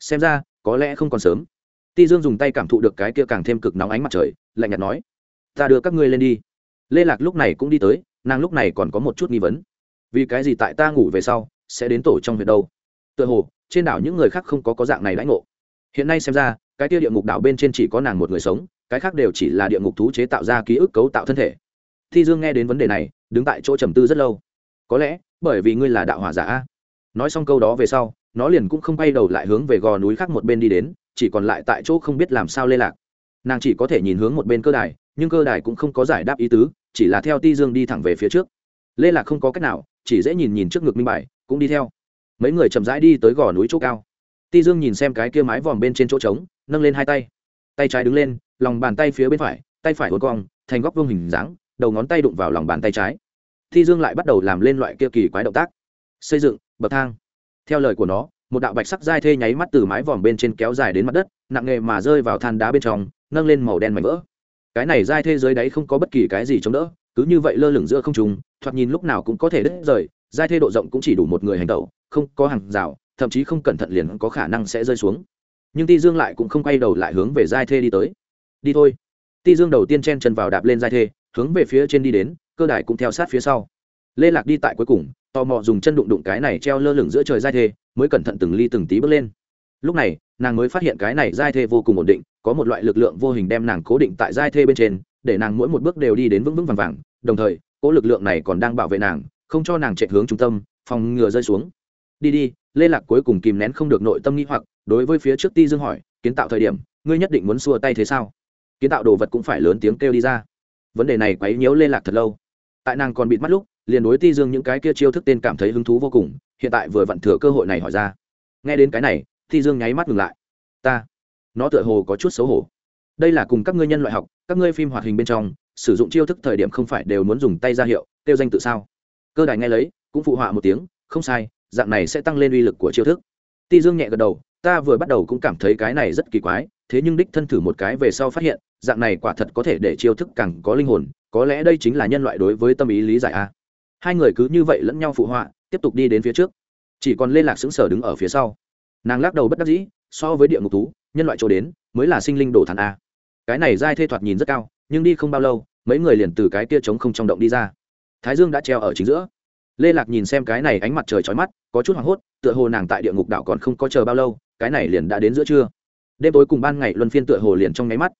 xem ra, có lẽ không còn sớm. Ti dương dùng tay cảm thụ được cái kia càng thêm cực nóng ánh mặt trời, lạnh nhạt nói, ta đưa các ngươi lên đi. Lê lạc lúc này cũng đi tới, nàng lúc này còn có một chút nghi vấn. Vì cái gì tại ta ngủ về sau sẽ đến tổ trong huyện đâu? Tựa hồ, trên đảo những người khác không có có dạng này đãi ngộ. Hiện nay xem ra, cái kia địa ngục đảo bên trên chỉ có nàng một người sống, cái khác đều chỉ là địa ngục thú chế tạo ra ký ức cấu tạo thân thể. Thi dương nghe đến vấn đề này, đứng tại chỗ trầm tư rất lâu. Có lẽ bởi vì ngươi là đạo hỏa giả nói xong câu đó về sau nó liền cũng không bay đầu lại hướng về gò núi khác một bên đi đến, chỉ còn lại tại chỗ không biết làm sao lê lạc. Nàng chỉ có thể nhìn hướng một bên cơ đài, nhưng cơ đài cũng không có giải đáp ý tứ, chỉ là theo ti dương đi thẳng về phía trước. Lê lạc không có cách nào, chỉ dễ nhìn nhìn trước ngực minh bài, cũng đi theo. Mấy người chậm rãi đi tới gò núi chỗ cao. Ti dương nhìn xem cái kia mái vòm bên trên chỗ trống, nâng lên hai tay. Tay trái đứng lên, lòng bàn tay phía bên phải, tay phải uốn cong, thành góc vương hình dáng, đầu ngón tay đụng vào lòng bàn tay trái. Ti dương lại bắt đầu làm lên loại kia kỳ quái động tác. Xây dựng, bậc thang theo lời của nó, một đạo bạch sắc dai thê nháy mắt từ mái vòm bên trên kéo dài đến mặt đất, nặng nghề mà rơi vào than đá bên trong, nâng lên màu đen mảnh vỡ. Cái này dai thê dưới đáy không có bất kỳ cái gì chống đỡ, cứ như vậy lơ lửng giữa không trùng thoạt nhìn lúc nào cũng có thể đứt rời dai thê độ rộng cũng chỉ đủ một người hành tẩu, không có hàng rào, thậm chí không cẩn thận liền có khả năng sẽ rơi xuống. Nhưng ti dương lại cũng không quay đầu lại hướng về giai thê đi tới. Đi thôi. Ti dương đầu tiên chen chân vào đạp lên giai thê, hướng về phía trên đi đến, cơ đài cũng theo sát phía sau. Lê lạc đi tại cuối cùng tò mò dùng chân đụng đụng cái này treo lơ lửng giữa trời giai thê, mới cẩn thận từng ly từng tí bước lên. Lúc này, nàng mới phát hiện cái này giai thê vô cùng ổn định, có một loại lực lượng vô hình đem nàng cố định tại giai thê bên trên, để nàng mỗi một bước đều đi đến vững vững vàng vàng, đồng thời, cố lực lượng này còn đang bảo vệ nàng, không cho nàng chạy hướng trung tâm, phòng ngừa rơi xuống. Đi đi, lê lạc cuối cùng kìm nén không được nội tâm nghĩ hoặc, đối với phía trước ti dương hỏi, kiến tạo thời điểm, ngươi nhất định muốn xua tay thế sao? Kiến tạo đồ vật cũng phải lớn tiếng kêu đi ra. Vấn đề này quấy nhiễu lê lạc thật lâu. Tại nàng còn bịt mắt lúc liền đối ti dương những cái kia chiêu thức tên cảm thấy hứng thú vô cùng, hiện tại vừa vặn thừa cơ hội này hỏi ra. Nghe đến cái này, ti dương nháy mắt ngừng lại. Ta, nó tựa hồ có chút xấu hổ. Đây là cùng các ngươi nhân loại học, các ngươi phim hoạt hình bên trong, sử dụng chiêu thức thời điểm không phải đều muốn dùng tay ra hiệu tiêu danh tự sao? Cơ đài nghe lấy, cũng phụ họa một tiếng, không sai, dạng này sẽ tăng lên uy lực của chiêu thức. Ti dương nhẹ gật đầu, ta vừa bắt đầu cũng cảm thấy cái này rất kỳ quái, thế nhưng đích thân thử một cái về sau phát hiện, dạng này quả thật có thể để chiêu thức càng có linh hồn, có lẽ đây chính là nhân loại đối với tâm ý lý giải a hai người cứ như vậy lẫn nhau phụ họa, tiếp tục đi đến phía trước. Chỉ còn lê lạc xứng sở đứng ở phía sau. Nàng lắc đầu bất đắc dĩ, so với địa ngục thú, nhân loại chỗ đến, mới là sinh linh đổ thản a. Cái này dai thê thoạt nhìn rất cao, nhưng đi không bao lâu, mấy người liền từ cái kia trống không trong động đi ra. Thái dương đã treo ở chính giữa. Lê lạc nhìn xem cái này ánh mặt trời chói mắt, có chút hoảng hốt, tựa hồ nàng tại địa ngục đảo còn không có chờ bao lâu, cái này liền đã đến giữa trưa. Đêm tối cùng ban ngày luân phiên tựa hồ liền trong nháy mắt.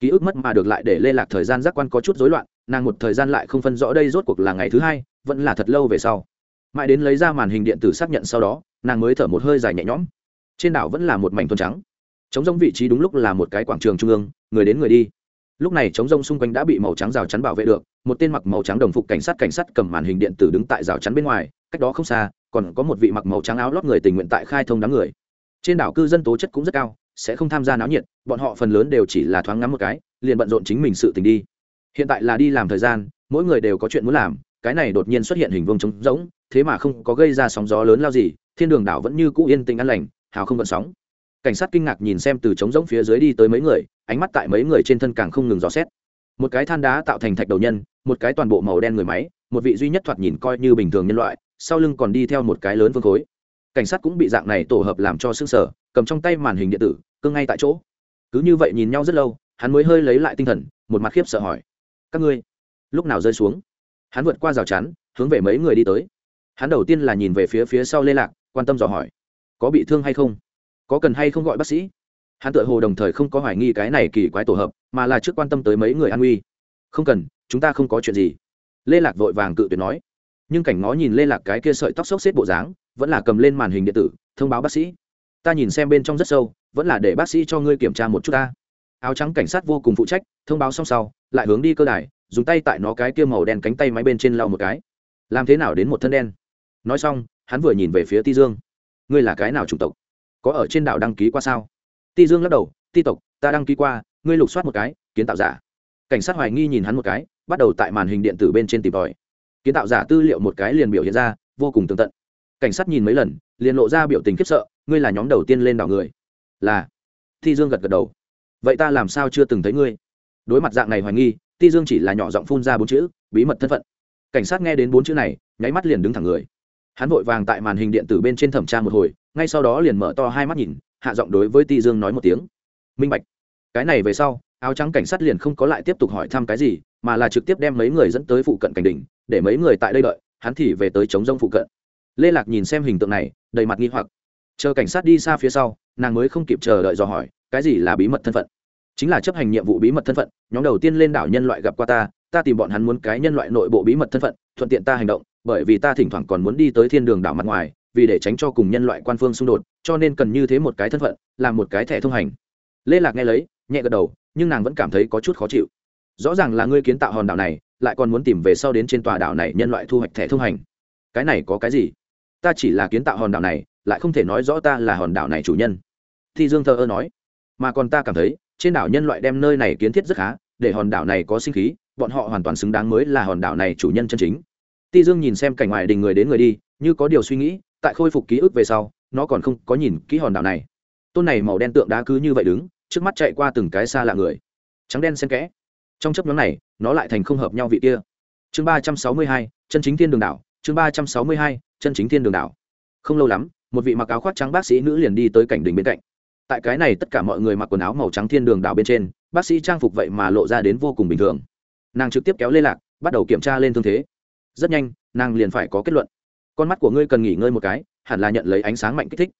Ký ức mất mà được lại để lê lạc thời gian giác quan có chút rối loạn, nàng một thời gian lại không phân rõ đây rốt cuộc là ngày thứ hai vẫn là thật lâu về sau. Mãi đến lấy ra màn hình điện tử xác nhận sau đó, nàng mới thở một hơi dài nhẹ nhõm. Trên đảo vẫn là một mảnh thuần trắng. Chống giống vị trí đúng lúc là một cái quảng trường trung ương, người đến người đi. Lúc này chống rông xung quanh đã bị màu trắng rào chắn bảo vệ được, một tên mặc màu trắng đồng phục cảnh sát cảnh sát cầm màn hình điện tử đứng tại rào chắn bên ngoài, cách đó không xa, còn có một vị mặc màu trắng áo lót người tình nguyện tại khai thông đám người. Trên đảo cư dân tố chất cũng rất cao, sẽ không tham gia náo nhiệt, bọn họ phần lớn đều chỉ là thoáng ngắm một cái, liền bận rộn chính mình sự tình đi. Hiện tại là đi làm thời gian, mỗi người đều có chuyện muốn làm cái này đột nhiên xuất hiện hình vuông trống rỗng, thế mà không có gây ra sóng gió lớn lao gì, thiên đường đảo vẫn như cũ yên tĩnh an lành, hào không gợn sóng. Cảnh sát kinh ngạc nhìn xem từ trống rỗng phía dưới đi tới mấy người, ánh mắt tại mấy người trên thân càng không ngừng dò xét. Một cái than đá tạo thành thạch đầu nhân, một cái toàn bộ màu đen người máy, một vị duy nhất thoạt nhìn coi như bình thường nhân loại, sau lưng còn đi theo một cái lớn vương khối. Cảnh sát cũng bị dạng này tổ hợp làm cho xương sở cầm trong tay màn hình điện tử cưng ngay tại chỗ. Cứ như vậy nhìn nhau rất lâu, hắn mới hơi lấy lại tinh thần, một mặt khiếp sợ hỏi, các ngươi lúc nào rơi xuống? Hắn vượt qua rào chắn, hướng về mấy người đi tới. Hắn đầu tiên là nhìn về phía phía sau lê lạc, quan tâm dò hỏi, có bị thương hay không? Có cần hay không gọi bác sĩ? Hắn tự hồ đồng thời không có hoài nghi cái này kỳ quái tổ hợp, mà là trước quan tâm tới mấy người an nguy. Không cần, chúng ta không có chuyện gì. Lê lạc vội vàng cự tuyệt nói. Nhưng cảnh ngó nhìn lê lạc cái kia sợi tóc xốc xếp bộ dáng, vẫn là cầm lên màn hình điện tử, thông báo bác sĩ. Ta nhìn xem bên trong rất sâu, vẫn là để bác sĩ cho ngươi kiểm tra một chút ta. Áo trắng cảnh sát vô cùng phụ trách, thông báo xong sau, lại hướng đi cơ đài dùng tay tại nó cái kia màu đen cánh tay máy bên trên lau một cái. Làm thế nào đến một thân đen? Nói xong, hắn vừa nhìn về phía ti dương. Ngươi là cái nào chủng tộc? Có ở trên đảo đăng ký qua sao? Ti dương lắc đầu, ti tộc, ta đăng ký qua, ngươi lục soát một cái, kiến tạo giả. Cảnh sát hoài nghi nhìn hắn một cái, bắt đầu tại màn hình điện tử bên trên tìm tòi. Kiến tạo giả tư liệu một cái liền biểu hiện ra, vô cùng tường tận. Cảnh sát nhìn mấy lần, liền lộ ra biểu tình khiếp sợ, ngươi là nhóm đầu tiên lên đảo người. Là. Ti dương gật gật đầu. Vậy ta làm sao chưa từng thấy ngươi? Đối mặt dạng này hoài nghi ti dương chỉ là nhỏ giọng phun ra bốn chữ, bí mật thân phận. Cảnh sát nghe đến bốn chữ này, nháy mắt liền đứng thẳng người. Hắn vội vàng tại màn hình điện tử bên trên thẩm tra một hồi, ngay sau đó liền mở to hai mắt nhìn, hạ giọng đối với ti dương nói một tiếng. Minh bạch. Cái này về sau, áo trắng cảnh sát liền không có lại tiếp tục hỏi thăm cái gì, mà là trực tiếp đem mấy người dẫn tới phụ cận cảnh đỉnh, để mấy người tại đây đợi, hắn thì về tới chống rông phụ cận. Lê lạc nhìn xem hình tượng này, đầy mặt nghi hoặc. Chờ cảnh sát đi xa phía sau, nàng mới không kịp chờ đợi dò hỏi, cái gì là bí mật thân phận? Chính là chấp hành nhiệm vụ bí mật thân phận, nhóm đầu tiên lên đảo nhân loại gặp qua ta ta tìm bọn hắn muốn cái nhân loại nội bộ bí mật thân phận, thuận tiện ta hành động, bởi vì ta thỉnh thoảng còn muốn đi tới thiên đường đảo mặt ngoài, vì để tránh cho cùng nhân loại quan phương xung đột, cho nên cần như thế một cái thân phận, làm một cái thẻ thông hành. Lê lạc nghe lấy, nhẹ gật đầu, nhưng nàng vẫn cảm thấy có chút khó chịu. Rõ ràng là ngươi kiến tạo hòn đảo này, lại còn muốn tìm về sau đến trên tòa đảo này nhân loại thu hoạch thẻ thông hành. Cái này có cái gì? Ta chỉ là kiến tạo hòn đảo này, lại không thể nói rõ ta là hòn đảo này chủ nhân. Thi dương thơ ơ nói, mà còn ta cảm thấy trên đảo nhân loại đem nơi này kiến thiết rất khá, để hòn đảo này có sinh khí, bọn họ hoàn toàn xứng đáng mới là hòn đảo này chủ nhân chân chính. Ti dương nhìn xem cảnh ngoài đình người đến người đi, như có điều suy nghĩ, tại khôi phục ký ức về sau, nó còn không có nhìn kỹ hòn đảo này. Tôn này màu đen tượng đá cứ như vậy đứng, trước mắt chạy qua từng cái xa lạ người. Trắng đen xen kẽ. Trong chấp nhóm này, nó lại thành không hợp nhau vị kia. Chương ba trăm sáu mươi hai, chân chính thiên đường đảo, chương ba trăm sáu mươi hai, chân chính thiên đường đảo. Không lâu lắm, một vị mặc áo khoác trắng bác sĩ nữ liền đi tới cảnh đình bên cạnh tại cái này tất cả mọi người mặc quần áo màu trắng thiên đường đảo bên trên, bác sĩ trang phục vậy mà lộ ra đến vô cùng bình thường. Nàng trực tiếp kéo lê lạc, bắt đầu kiểm tra lên thương thế. Rất nhanh, nàng liền phải có kết luận. Con mắt của ngươi cần nghỉ ngơi một cái, hẳn là nhận lấy ánh sáng mạnh kích thích.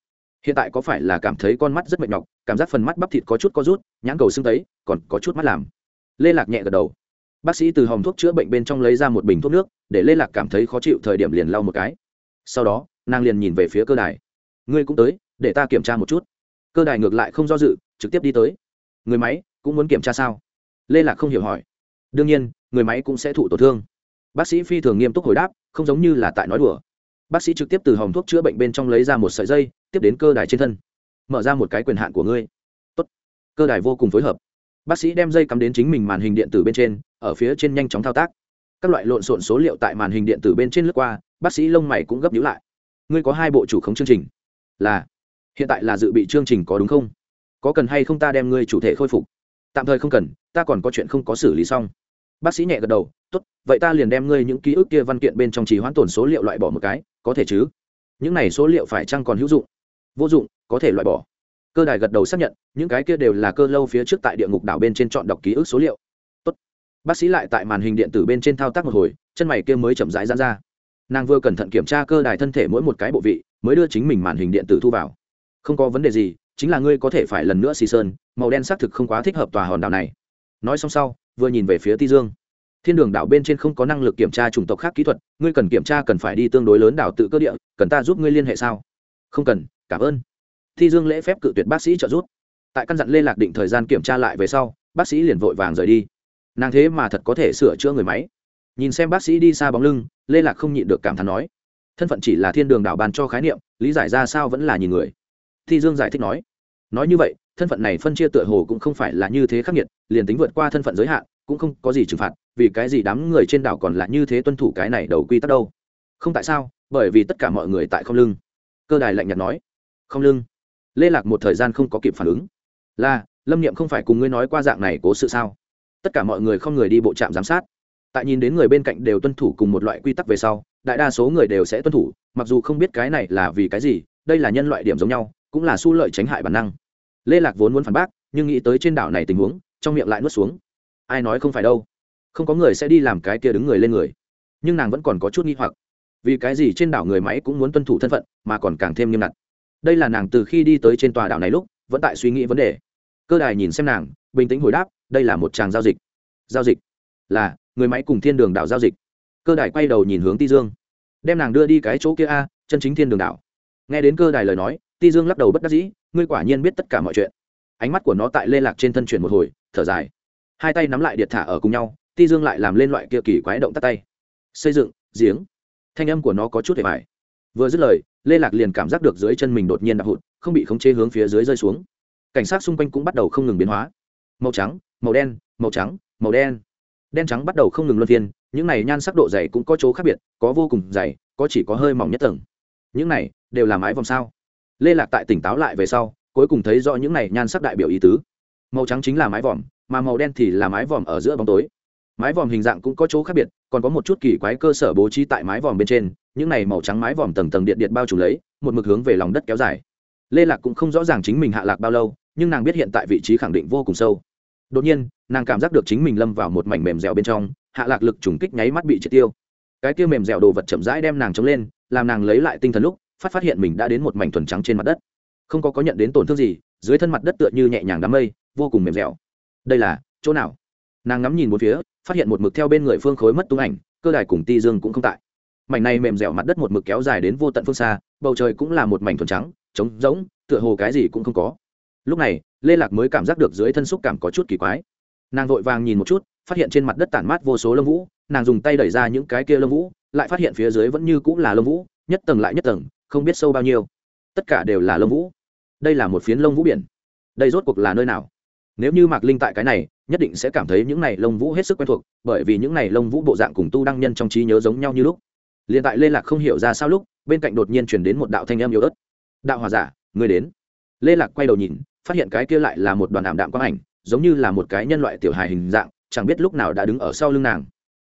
Hiện tại có phải là cảm thấy con mắt rất mệt nhọc, cảm giác phần mắt bắp thịt có chút có rút, nhãn cầu xương tấy, còn có chút mắt làm. Lê lạc nhẹ gật đầu. Bác sĩ từ hòm thuốc chữa bệnh bên trong lấy ra một bình thuốc nước, để lê lạc cảm thấy khó chịu thời điểm liền lau một cái. Sau đó, nàng liền nhìn về phía cơ đài. Ngươi cũng tới, để ta kiểm tra một chút cơ đài ngược lại không do dự, trực tiếp đi tới. Người máy cũng muốn kiểm tra sao? Lê lạc không hiểu hỏi. Đương nhiên, người máy cũng sẽ thụ tổn thương. Bác sĩ phi thường nghiêm túc hồi đáp, không giống như là tại nói đùa. Bác sĩ trực tiếp từ hòm thuốc chữa bệnh bên trong lấy ra một sợi dây, tiếp đến cơ đài trên thân. Mở ra một cái quyền hạn của ngươi. Tốt. cơ đài vô cùng phối hợp. Bác sĩ đem dây cắm đến chính mình màn hình điện tử bên trên, ở phía trên nhanh chóng thao tác. Các loại lộn xộn số liệu tại màn hình điện tử bên trên lướt qua, bác sĩ lông mày cũng gấp nhíu lại. Ngươi có hai bộ chủ khống chương trình. Là hiện tại là dự bị chương trình có đúng không? Có cần hay không ta đem ngươi chủ thể khôi phục? Tạm thời không cần, ta còn có chuyện không có xử lý xong. Bác sĩ nhẹ gật đầu, tốt, vậy ta liền đem ngươi những ký ức kia văn kiện bên trong trì hoãn tổn số liệu loại bỏ một cái, có thể chứ? Những này số liệu phải chăng còn hữu dụng? Vô dụng, có thể loại bỏ. Cơ đài gật đầu xác nhận, những cái kia đều là cơ lâu phía trước tại địa ngục đảo bên trên chọn đọc ký ức số liệu. Tốt. bác sĩ lại tại màn hình điện tử bên trên thao tác một hồi, chân mày kia mới chậm rãi ra ra. Nàng vừa cẩn thận kiểm tra cơ đài thân thể mỗi một cái bộ vị, mới đưa chính mình màn hình điện tử thu vào không có vấn đề gì, chính là ngươi có thể phải lần nữa xì sơn, màu đen xác thực không quá thích hợp tòa hòn đảo này. Nói xong sau, vừa nhìn về phía ti dương. Thiên đường đảo bên trên không có năng lực kiểm tra chủng tộc khác kỹ thuật, ngươi cần kiểm tra cần phải đi tương đối lớn đảo tự cơ địa, cần ta giúp ngươi liên hệ sao? Không cần, cảm ơn. Thi dương lễ phép cự tuyệt bác sĩ trợ giúp. Tại căn dặn lê lạc định thời gian kiểm tra lại về sau, bác sĩ liền vội vàng rời đi. Nàng thế mà thật có thể sửa chữa người máy. Nhìn xem bác sĩ đi xa bóng lưng, lê lạc không nhịn được cảm thán nói, thân phận chỉ là thiên đường đảo bàn cho khái niệm, lý giải ra sao vẫn là nhìn người thi dương giải thích nói nói như vậy, thân phận này phân chia tựa hồ cũng không phải là như thế khắc nghiệt, liền tính vượt qua thân phận giới hạn, cũng không có gì trừng phạt, vì cái gì đám người trên đảo còn là như thế tuân thủ cái này đầu quy tắc đâu? Không tại sao? Bởi vì tất cả mọi người tại không lưng. Cơ đài lạnh nhạt nói, không lưng? Lê lạc một thời gian không có kịp phản ứng. Là, lâm niệm không phải cùng ngươi nói qua dạng này cố sự sao? Tất cả mọi người không người đi bộ trạm giám sát. Tại nhìn đến người bên cạnh đều tuân thủ cùng một loại quy tắc về sau, đại đa số người đều sẽ tuân thủ, mặc dù không biết cái này là vì cái gì, đây là nhân loại điểm giống nhau cũng là su lợi tránh hại bản năng. Lê lạc vốn muốn phản bác, nhưng nghĩ tới trên đảo này tình huống, trong miệng lại nuốt xuống. Ai nói không phải đâu? Không có người sẽ đi làm cái kia đứng người lên người. Nhưng nàng vẫn còn có chút nghi hoặc. Vì cái gì trên đảo người máy cũng muốn tuân thủ thân phận, mà còn càng thêm nghiêm ngặt. Đây là nàng từ khi đi tới trên tòa đảo này lúc, vẫn tại suy nghĩ vấn đề. Cơ đài nhìn xem nàng, bình tĩnh hồi đáp, đây là một tràng giao dịch. Giao dịch? Là, người máy cùng thiên đường đảo giao dịch. Cơ đài quay đầu nhìn hướng ti dương. Đem nàng đưa đi cái chỗ kia a, chân chính thiên đường đảo. Nghe đến cơ đài lời nói ti dương lắc đầu bất đắc dĩ, ngươi quả nhiên biết tất cả mọi chuyện. Ánh mắt của nó tại lê lạc trên thân chuyển một hồi, thở dài. Hai tay nắm lại điện thả ở cùng nhau, ti dương lại làm lên loại kia kỳ quái động tắt tay. Xây dựng, giếng. Thanh âm của nó có chút hề mải. vừa dứt lời, lê lạc liền cảm giác được dưới chân mình đột nhiên đạp hụt, không bị khống chế hướng phía dưới rơi xuống. Cảnh sát xung quanh cũng bắt đầu không ngừng biến hóa. Màu trắng, màu đen, màu trắng, màu đen. Đen trắng bắt đầu không ngừng luân phiên, những này nhan sắc độ dày cũng có chỗ khác biệt, có vô cùng dày, có chỉ có hơi mỏng nhất tầng. Những này đều là mái vòng sao? Lê lạc tại tỉnh táo lại về sau, cuối cùng thấy rõ những này nhan sắc đại biểu ý tứ. Màu trắng chính là mái vòm, mà màu đen thì là mái vòm ở giữa bóng tối. Mái vòm hình dạng cũng có chỗ khác biệt, còn có một chút kỳ quái cơ sở bố trí tại mái vòm bên trên, những này màu trắng mái vòm tầng tầng điện điện bao trùm lấy, một mực hướng về lòng đất kéo dài. Lê lạc cũng không rõ ràng chính mình hạ lạc bao lâu, nhưng nàng biết hiện tại vị trí khẳng định vô cùng sâu. Đột nhiên, nàng cảm giác được chính mình lâm vào một mảnh mềm dẻo bên trong, hạ lạc lực trùng kích nháy mắt bị triệt tiêu. Cái tiêu mềm dẻo đồ vật chậm rãi đem nàng chống lên, làm nàng lấy lại tinh thần lúc phát phát hiện mình đã đến một mảnh thuần trắng trên mặt đất. Không có có nhận đến tổn thương gì, dưới thân mặt đất tựa như nhẹ nhàng đám mây, vô cùng mềm dẻo. Đây là chỗ nào? Nàng ngắm nhìn một phía, phát hiện một mực theo bên người phương khối mất tung ảnh, cơ đài cùng ti dương cũng không tại. Mảnh này mềm dẻo mặt đất một mực kéo dài đến vô tận phương xa, bầu trời cũng là một mảnh thuần trắng, trống rỗng, tựa hồ cái gì cũng không có. Lúc này, lê lạc mới cảm giác được dưới thân xúc cảm có chút kỳ quái. Nàng vội vàng nhìn một chút, phát hiện trên mặt đất tản mát vô số lông vũ, nàng dùng tay đẩy ra những cái kia lông vũ, lại phát hiện phía dưới vẫn như cũng là lông vũ nhất tầng lại nhất tầng, không biết sâu bao nhiêu. Tất cả đều là lông vũ. Đây là một phiến lông vũ biển. Đây rốt cuộc là nơi nào? Nếu như mạc linh tại cái này, nhất định sẽ cảm thấy những này lông vũ hết sức quen thuộc, bởi vì những này lông vũ bộ dạng cùng tu đăng nhân trong trí nhớ giống nhau như lúc. Liền tại lê lạc không hiểu ra sao lúc, bên cạnh đột nhiên chuyển đến một đạo thanh âm yếu ớt. Đạo hòa giả người đến. Lê lạc quay đầu nhìn, phát hiện cái kia lại là một đoàn ảm đạm quang ảnh, giống như là một cái nhân loại tiểu hài hình dạng, chẳng biết lúc nào đã đứng ở sau lưng nàng.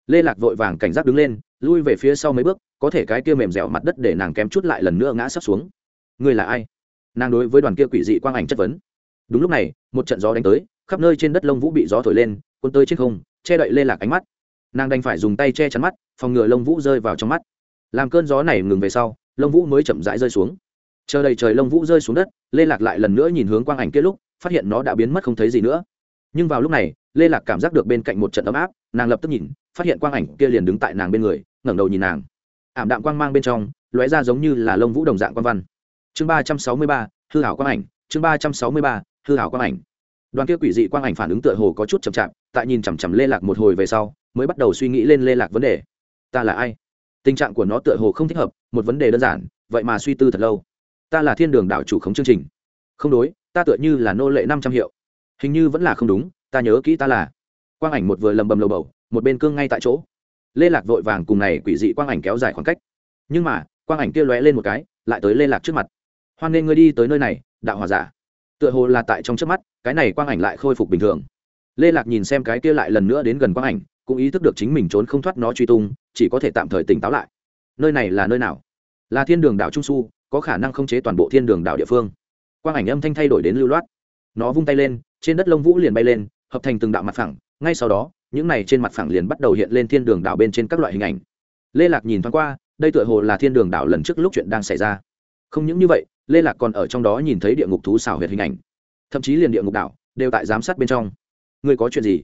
Lê lạc vội vàng cảnh giác đứng lên, lui về phía sau mấy bước có thể cái kia mềm dẻo mặt đất để nàng kém chút lại lần nữa ngã sắp xuống. Ngươi là ai? Nàng đối với đoàn kia quỷ dị quang ảnh chất vấn. Đúng lúc này, một trận gió đánh tới, khắp nơi trên đất lông vũ bị gió thổi lên, cuốn tới trên không, che đậy lê lạc ánh mắt. Nàng đành phải dùng tay che chắn mắt, phòng ngừa lông vũ rơi vào trong mắt. Làm cơn gió này ngừng về sau, lông vũ mới chậm rãi rơi xuống. Chờ đầy trời lông vũ rơi xuống đất, lê lạc lại lần nữa nhìn hướng quang ảnh kia lúc, phát hiện nó đã biến mất không thấy gì nữa. Nhưng vào lúc này, lê lạc cảm giác được bên cạnh một trận ấm áp, nàng lập tức nhìn, phát hiện quang ảnh kia liền đứng tại nàng bên người, ngẩng đầu nhìn nàng ảm đạm quang mang bên trong, lóe ra giống như là lông vũ đồng dạng quang văn. Chương ba trăm sáu mươi ba, hư hảo quang ảnh. Chương ba trăm sáu mươi ba, hư hảo quang ảnh. Đoàn kia quỷ dị quang ảnh phản ứng tựa hồ có chút chậm chạp, tại nhìn chằm chằm lê lạc một hồi về sau, mới bắt đầu suy nghĩ lên lê lạc vấn đề. Ta là ai? Tình trạng của nó tựa hồ không thích hợp, một vấn đề đơn giản, vậy mà suy tư thật lâu. Ta là thiên đường đạo chủ khống chương trình. Không đối, ta tựa như là nô lệ năm trăm hiệu. Hình như vẫn là không đúng, ta nhớ kỹ ta là. Quang ảnh một vừa lầm bầm lầu bầu, một bên cương ngay tại chỗ lê lạc vội vàng cùng này quỷ dị quang ảnh kéo dài khoảng cách. Nhưng mà, quang ảnh kia lóe lên một cái, lại tới lê lạc trước mặt. Hoan nên ngươi đi tới nơi này, đạo hòa giả. Tựa hồ là tại trong trước mắt, cái này quang ảnh lại khôi phục bình thường. Lê lạc nhìn xem cái kia lại lần nữa đến gần quang ảnh, cũng ý thức được chính mình trốn không thoát nó truy tung, chỉ có thể tạm thời tỉnh táo lại. Nơi này là nơi nào? Là thiên đường đảo trung su, có khả năng không chế toàn bộ thiên đường đảo địa phương. Quang ảnh âm thanh thay đổi đến lưu loát. Nó vung tay lên, trên đất lông vũ liền bay lên, hợp thành từng đạo mặt phẳng ngay sau đó, những này trên mặt phẳng liền bắt đầu hiện lên thiên đường đảo bên trên các loại hình ảnh. Lê lạc nhìn thoáng qua, đây tựa hồ là thiên đường đảo lần trước lúc chuyện đang xảy ra. Không những như vậy, lê lạc còn ở trong đó nhìn thấy địa ngục thú xảo huyệt hình ảnh. Thậm chí liền địa ngục đảo đều tại giám sát bên trong. Ngươi có chuyện gì?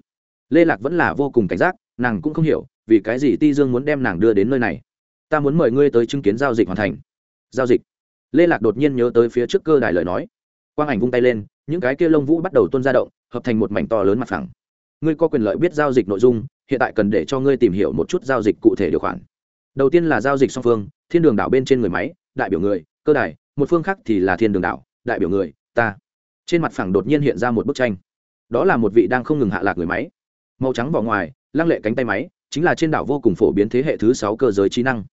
Lê lạc vẫn là vô cùng cảnh giác, nàng cũng không hiểu, vì cái gì ti dương muốn đem nàng đưa đến nơi này? Ta muốn mời ngươi tới chứng kiến giao dịch hoàn thành. Giao dịch? Lê lạc đột nhiên nhớ tới phía trước cơ đài lời nói. Quang ảnh vung tay lên, những cái kia lông vũ bắt đầu tuôn ra động, hợp thành một mảnh to lớn mặt phẳng ngươi có quyền lợi biết giao dịch nội dung, hiện tại cần để cho ngươi tìm hiểu một chút giao dịch cụ thể điều khoản. Đầu tiên là giao dịch song phương, thiên đường đảo bên trên người máy, đại biểu người, cơ đài, một phương khác thì là thiên đường đảo, đại biểu người, ta. Trên mặt phẳng đột nhiên hiện ra một bức tranh. Đó là một vị đang không ngừng hạ lạc người máy. Màu trắng vỏ ngoài, lăng lệ cánh tay máy, chính là trên đảo vô cùng phổ biến thế hệ thứ sáu cơ giới trí năng.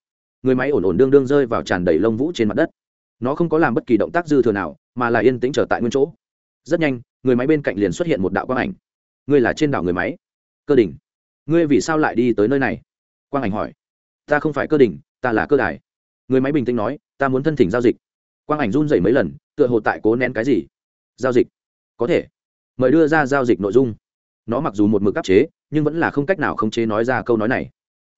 Người máy ổn ổn đương đương rơi vào tràn đầy lông vũ trên mặt đất. Nó không có làm bất kỳ động tác dư thừa nào, mà là yên tĩnh trở tại nguyên chỗ. Rất nhanh, người máy bên cạnh liền xuất hiện một đạo quang ảnh ngươi là trên đảo người máy. Cơ đình ngươi vì sao lại đi tới nơi này? Quang ảnh hỏi. Ta không phải cơ đình ta là cơ đài. Người máy bình tĩnh nói, ta muốn thân thỉnh giao dịch. Quang ảnh run dậy mấy lần, tựa hồ tại cố nén cái gì. Giao dịch? Có thể. Mời đưa ra giao dịch nội dung. Nó mặc dù một mực áp chế, nhưng vẫn là không cách nào khống chế nói ra câu nói này.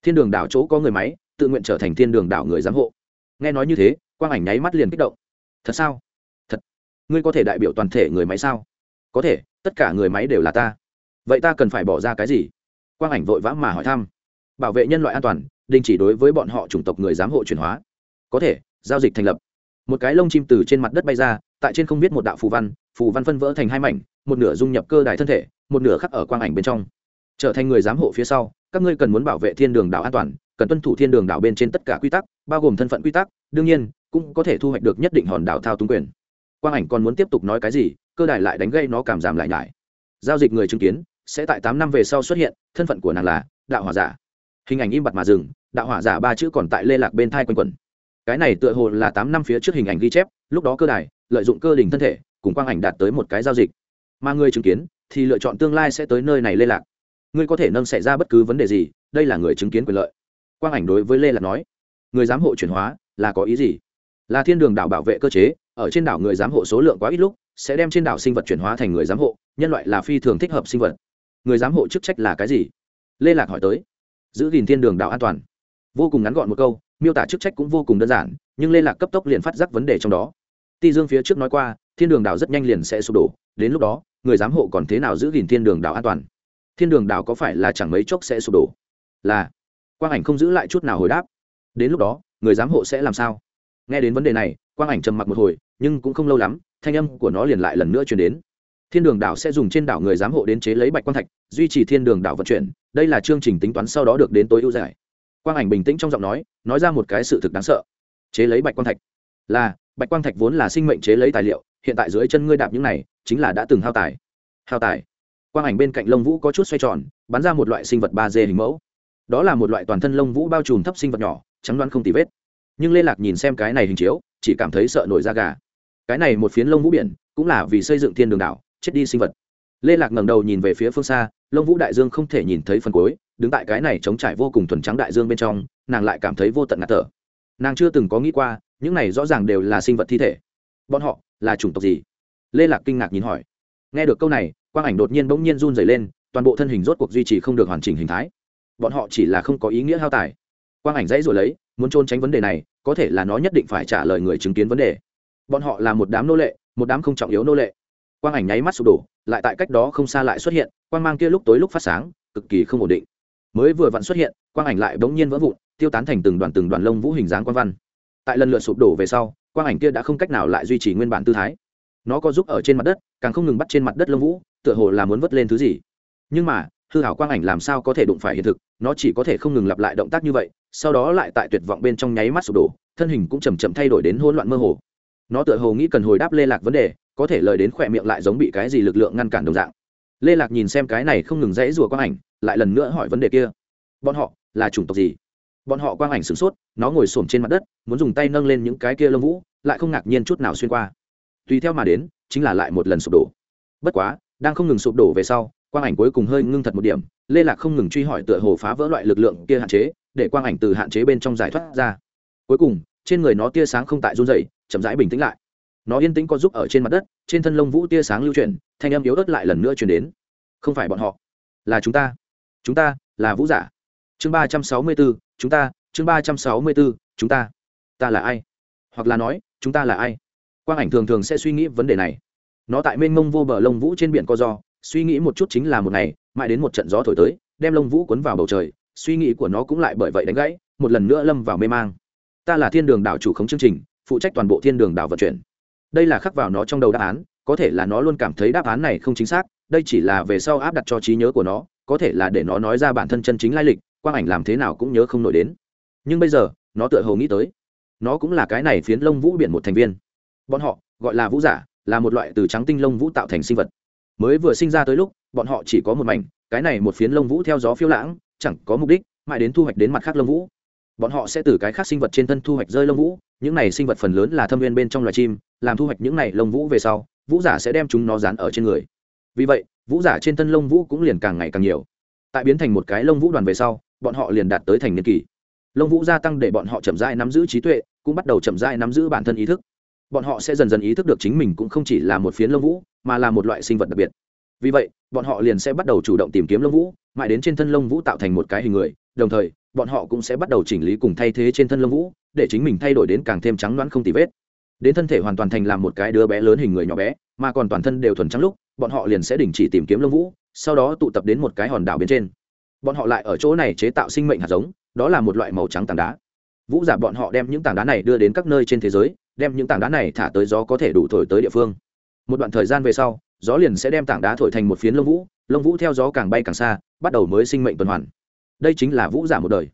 Thiên đường đảo chỗ có người máy, tự nguyện trở thành thiên đường đảo người giám hộ. Nghe nói như thế, quang ảnh nháy mắt liền kích động. Thật sao? Thật. Ngươi có thể đại biểu toàn thể người máy sao? Có thể, tất cả người máy đều là ta vậy ta cần phải bỏ ra cái gì? Quang ảnh vội vã mà hỏi thăm. Bảo vệ nhân loại an toàn, đình chỉ đối với bọn họ chủng tộc người giám hộ chuyển hóa. Có thể, giao dịch thành lập. Một cái lông chim từ trên mặt đất bay ra, tại trên không biết một đạo phù văn phù văn phân vỡ thành hai mảnh, một nửa dung nhập cơ đài thân thể, một nửa khắc ở quang ảnh bên trong. Trở thành người giám hộ phía sau, các ngươi cần muốn bảo vệ thiên đường đảo an toàn, cần tuân thủ thiên đường đảo bên trên tất cả quy tắc, bao gồm thân phận quy tắc, đương nhiên, cũng có thể thu hoạch được nhất định hòn đảo thao túng quyền. Quang ảnh còn muốn tiếp tục nói cái gì, cơ đài lại đánh gây nó cảm giảm lại nhải. Giao dịch người chứng kiến sẽ tại tám năm về sau xuất hiện, thân phận của nàng là đạo hỏa giả. Hình ảnh im bặt mà dừng, đạo hỏa giả ba chữ còn tại lê lạc bên thai quanh quẩn. Cái này tựa hồ là tám năm phía trước hình ảnh ghi chép, lúc đó cơ đài, lợi dụng cơ đình thân thể, cùng quang ảnh đạt tới một cái giao dịch. Mà người chứng kiến, thì lựa chọn tương lai sẽ tới nơi này lê lạc. Ngươi có thể nâng xảy ra bất cứ vấn đề gì, đây là người chứng kiến quyền lợi. Quang ảnh đối với lê lạc nói, người giám hộ chuyển hóa, là có ý gì? Là thiên đường đảo bảo vệ cơ chế, ở trên đảo người giám hộ số lượng quá ít lúc, sẽ đem trên đảo sinh vật chuyển hóa thành người giám hộ, nhân loại là phi thường thích hợp sinh vật người giám hộ chức trách là cái gì? Lê lạc hỏi tới. Giữ gìn thiên đường đảo an toàn. Vô cùng ngắn gọn một câu, miêu tả chức trách cũng vô cùng đơn giản, nhưng lê lạc cấp tốc liền phát giác vấn đề trong đó. Ti dương phía trước nói qua, thiên đường đảo rất nhanh liền sẽ sụp đổ, đến lúc đó, người giám hộ còn thế nào giữ gìn thiên đường đảo an toàn? Thiên đường đảo có phải là chẳng mấy chốc sẽ sụp đổ? Là. Quang ảnh không giữ lại chút nào hồi đáp. Đến lúc đó, người giám hộ sẽ làm sao? Nghe đến vấn đề này, quang ảnh trầm mặc một hồi, nhưng cũng không lâu lắm, thanh âm của nó liền lại lần nữa chuyển đến thiên đường đảo sẽ dùng trên đảo người giám hộ đến chế lấy bạch quang thạch, duy trì thiên đường đảo vận chuyển. Đây là chương trình tính toán sau đó được đến tối ưu giải. Quang ảnh bình tĩnh trong giọng nói nói ra một cái sự thực đáng sợ. Chế lấy bạch quang thạch. Là, bạch quang thạch vốn là sinh mệnh chế lấy tài liệu, hiện tại dưới chân ngươi đạp những này, chính là đã từng hao tài. Hao tài. Quang ảnh bên cạnh lông vũ có chút xoay tròn, bắn ra một loại sinh vật ba d hình mẫu. Đó là một loại toàn thân lông vũ bao trùm thấp sinh vật nhỏ, trắng đoán không tì vết. Nhưng lê lạc nhìn xem cái này hình chiếu, chỉ cảm thấy sợ nổi da gà. Cái này một phiến lông vũ biển, cũng là vì xây dựng thiên đường đảo chết đi sinh vật. Lê lạc ngẩng đầu nhìn về phía phương xa, lông vũ đại dương không thể nhìn thấy phần cuối, đứng tại cái này chống trải vô cùng thuần trắng đại dương bên trong, nàng lại cảm thấy vô tận ngạt thở. Nàng chưa từng có nghĩ qua, những này rõ ràng đều là sinh vật thi thể. Bọn họ là chủng tộc gì? Lê lạc kinh ngạc nhìn hỏi. Nghe được câu này, quang ảnh đột nhiên bỗng nhiên run dày lên, toàn bộ thân hình rốt cuộc duy trì không được hoàn chỉnh hình thái. Bọn họ chỉ là không có ý nghĩa hao tài. Quang ảnh dãy rồi lấy, muốn trôn tránh vấn đề này, có thể là nó nhất định phải trả lời người chứng kiến vấn đề. Bọn họ là một đám nô lệ, một đám không trọng yếu nô lệ quang ảnh nháy mắt sụp đổ, lại tại cách đó không xa lại xuất hiện, quang mang kia lúc tối lúc phát sáng, cực kỳ không ổn định. Mới vừa vặn xuất hiện, quang ảnh lại bỗng nhiên vỡ vụn, tiêu tán thành từng đoàn từng đoàn lông vũ hình dáng quang văn. Tại lần lượt sụp đổ về sau, quang ảnh kia đã không cách nào lại duy trì nguyên bản tư thái. Nó có giúp ở trên mặt đất, càng không ngừng bắt trên mặt đất lông vũ, tựa hồ là muốn vớt lên thứ gì. Nhưng mà, hư hảo quang ảnh làm sao có thể đụng phải hiện thực, nó chỉ có thể không ngừng lặp lại động tác như vậy, sau đó lại tại tuyệt vọng bên trong nháy mắt sụp đổ, thân hình cũng chầm chậm thay đổi đến hỗn loạn mơ hồ. Nó tựa hồ nghĩ cần hồi đáp lê lạc vấn đề có thể lời đến khỏe miệng lại giống bị cái gì lực lượng ngăn cản đồng dạng. Lê lạc nhìn xem cái này không ngừng rẽ rùa quang ảnh, lại lần nữa hỏi vấn đề kia. Bọn họ là chủng tộc gì? Bọn họ quang ảnh sửng sốt, nó ngồi xổm trên mặt đất, muốn dùng tay nâng lên những cái kia lông vũ, lại không ngạc nhiên chút nào xuyên qua. Tùy theo mà đến, chính là lại một lần sụp đổ. Bất quá, đang không ngừng sụp đổ về sau, quang ảnh cuối cùng hơi ngưng thật một điểm, lê lạc không ngừng truy hỏi tựa hồ phá vỡ loại lực lượng kia hạn chế, để quang ảnh từ hạn chế bên trong giải thoát ra. Cuối cùng, trên người nó tia sáng không tại run dày chậm rãi bình tĩnh lại nó yên tĩnh có giúp ở trên mặt đất, trên thân lông vũ tia sáng lưu chuyển, thanh âm yếu ớt lại lần nữa chuyển đến. Không phải bọn họ, là chúng ta. Chúng ta, là vũ giả. Chương ba trăm sáu mươi bốn, chúng ta, chương ba trăm sáu mươi bốn, chúng ta. Ta là ai? Hoặc là nói, chúng ta là ai? Quang ảnh thường thường sẽ suy nghĩ vấn đề này. Nó tại mênh mông vô bờ lông vũ trên biển co do, suy nghĩ một chút chính là một ngày, mãi đến một trận gió thổi tới, đem lông vũ cuốn vào bầu trời, suy nghĩ của nó cũng lại bởi vậy đánh gãy, một lần nữa lâm vào mê mang. Ta là thiên đường đảo chủ khống chương trình, phụ trách toàn bộ thiên đường đảo vận chuyển đây là khắc vào nó trong đầu đáp án, có thể là nó luôn cảm thấy đáp án này không chính xác, đây chỉ là về sau áp đặt cho trí nhớ của nó, có thể là để nó nói ra bản thân chân chính lai lịch, quang ảnh làm thế nào cũng nhớ không nổi đến. Nhưng bây giờ, nó tựa hồ nghĩ tới, nó cũng là cái này phiến lông vũ biển một thành viên. Bọn họ, gọi là vũ giả, là một loại từ trắng tinh lông vũ tạo thành sinh vật. Mới vừa sinh ra tới lúc, bọn họ chỉ có một mảnh, cái này một phiến lông vũ theo gió phiêu lãng, chẳng có mục đích, mãi đến thu hoạch đến mặt khác lông vũ bọn họ sẽ từ cái khác sinh vật trên thân thu hoạch rơi lông vũ, những này sinh vật phần lớn là thâm viên bên trong loài chim, làm thu hoạch những này lông vũ về sau, vũ giả sẽ đem chúng nó dán ở trên người. Vì vậy, vũ giả trên thân lông vũ cũng liền càng ngày càng nhiều. Tại biến thành một cái lông vũ đoàn về sau, bọn họ liền đạt tới thành niên kỳ. Lông vũ gia tăng để bọn họ chậm rãi nắm giữ trí tuệ, cũng bắt đầu chậm rãi nắm giữ bản thân ý thức. Bọn họ sẽ dần dần ý thức được chính mình cũng không chỉ là một phiến lông vũ, mà là một loại sinh vật đặc biệt. Vì vậy, bọn họ liền sẽ bắt đầu chủ động tìm kiếm lông vũ mãi đến trên thân lông vũ tạo thành một cái hình người, đồng thời, bọn họ cũng sẽ bắt đầu chỉnh lý cùng thay thế trên thân lông vũ, để chính mình thay đổi đến càng thêm trắng loãng không tì vết. Đến thân thể hoàn toàn thành làm một cái đứa bé lớn hình người nhỏ bé, mà còn toàn thân đều thuần trắng lúc, bọn họ liền sẽ đình chỉ tìm kiếm lông vũ, sau đó tụ tập đến một cái hòn đảo bên trên. Bọn họ lại ở chỗ này chế tạo sinh mệnh hạt giống, đó là một loại màu trắng tảng đá. Vũ giả bọn họ đem những tảng đá này đưa đến các nơi trên thế giới, đem những tảng đá này thả tới gió có thể đủ thổi tới địa phương. Một đoạn thời gian về sau, gió liền sẽ đem tảng đá thổi thành một phiến lông vũ lông vũ theo gió càng bay càng xa bắt đầu mới sinh mệnh tuần hoàn. Đây chính là vũ giả một đời.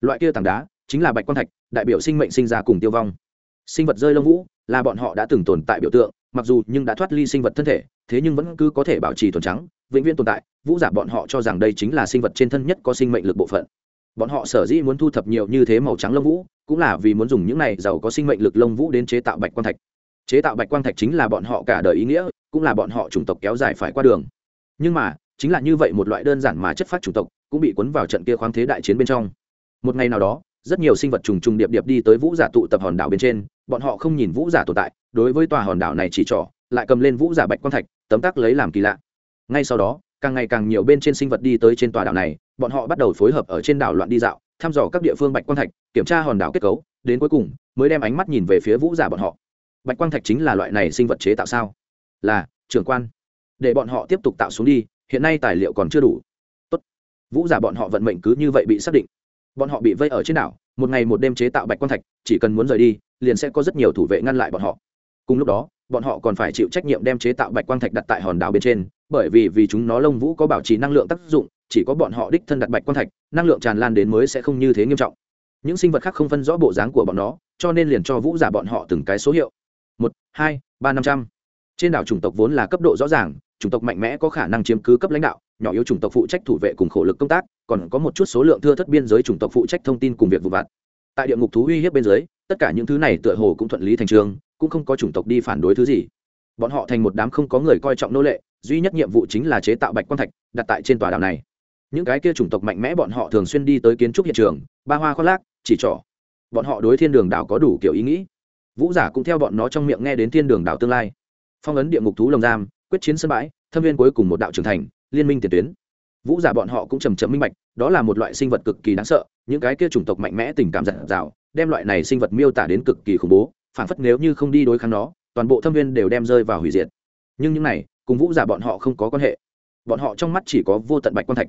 Loại kia tảng đá chính là bạch quan thạch, đại biểu sinh mệnh sinh ra cùng tiêu vong. Sinh vật rơi lông vũ là bọn họ đã từng tồn tại biểu tượng, mặc dù nhưng đã thoát ly sinh vật thân thể, thế nhưng vẫn cứ có thể bảo trì thuần trắng, vĩnh viễn tồn tại. Vũ giả bọn họ cho rằng đây chính là sinh vật trên thân nhất có sinh mệnh lực bộ phận. Bọn họ sở dĩ muốn thu thập nhiều như thế màu trắng lông vũ, cũng là vì muốn dùng những này giàu có sinh mệnh lực lông vũ đến chế tạo bạch quang thạch. Chế tạo bạch quang thạch chính là bọn họ cả đời ý nghĩa, cũng là bọn họ chủng tộc kéo dài phải qua đường. Nhưng mà chính là như vậy một loại đơn giản mà chất phát chủng tộc, cũng bị cuốn vào trận kia khoáng thế đại chiến bên trong. Một ngày nào đó, rất nhiều sinh vật trùng trùng điệp điệp đi tới vũ giả tụ tập hòn đảo bên trên, bọn họ không nhìn vũ giả tồn tại, đối với tòa hòn đảo này chỉ trỏ, lại cầm lên vũ giả bạch quang thạch, tấm tắc lấy làm kỳ lạ. Ngay sau đó, càng ngày càng nhiều bên trên sinh vật đi tới trên tòa đảo này, bọn họ bắt đầu phối hợp ở trên đảo loạn đi dạo, thăm dò các địa phương bạch quang thạch, kiểm tra hòn đảo kết cấu, đến cuối cùng, mới đem ánh mắt nhìn về phía vũ giả bọn họ. Bạch quang thạch chính là loại này sinh vật chế tạo sao? Là, trưởng quan. Để bọn họ tiếp tục tạo xuống đi hiện nay tài liệu còn chưa đủ. Tốt. vũ giả bọn họ vận mệnh cứ như vậy bị xác định. Bọn họ bị vây ở trên đảo, một ngày một đêm chế tạo bạch quang thạch, chỉ cần muốn rời đi, liền sẽ có rất nhiều thủ vệ ngăn lại bọn họ. Cùng lúc đó, bọn họ còn phải chịu trách nhiệm đem chế tạo bạch quang thạch đặt tại hòn đảo bên trên, bởi vì vì chúng nó lông vũ có bảo trì năng lượng tác dụng, chỉ có bọn họ đích thân đặt bạch quang thạch, năng lượng tràn lan đến mới sẽ không như thế nghiêm trọng. Những sinh vật khác không phân rõ bộ dáng của bọn nó, cho nên liền cho vũ giả bọn họ từng cái số hiệu. Một, hai, ba năm trăm. Trên đảo chủng tộc vốn là cấp độ rõ ràng chủng tộc mạnh mẽ có khả năng chiếm cứ cấp lãnh đạo, nhỏ yếu chủng tộc phụ trách thủ vệ cùng khổ lực công tác, còn có một chút số lượng thưa thất biên giới chủng tộc phụ trách thông tin cùng việc vụ vặt. Tại địa ngục thú uy hiếp bên dưới, tất cả những thứ này tựa hồ cũng thuận lý thành trường, cũng không có chủng tộc đi phản đối thứ gì. Bọn họ thành một đám không có người coi trọng nô lệ, duy nhất nhiệm vụ chính là chế tạo bạch quang thạch, đặt tại trên tòa đảo này. Những cái kia chủng tộc mạnh mẽ bọn họ thường xuyên đi tới kiến trúc hiện trường, ba hoa khoác lác, chỉ trỏ. Bọn họ đối thiên đường đảo có đủ kiểu ý nghĩ. Vũ giả cũng theo bọn nó trong miệng nghe đến thiên đường đảo tương lai. Phong ấn địa ngục thú lồng giam quyết chiến sân bãi, thâm viên cuối cùng một đạo trưởng thành, liên minh tiền tuyến. Vũ giả bọn họ cũng trầm trầm minh bạch, đó là một loại sinh vật cực kỳ đáng sợ, những cái kia chủng tộc mạnh mẽ tình cảm giản dào, đem loại này sinh vật miêu tả đến cực kỳ khủng bố, phản phất nếu như không đi đối kháng nó, toàn bộ thâm viên đều đem rơi vào hủy diệt. Nhưng những này, cùng vũ giả bọn họ không có quan hệ. Bọn họ trong mắt chỉ có vô tận bạch quan thạch.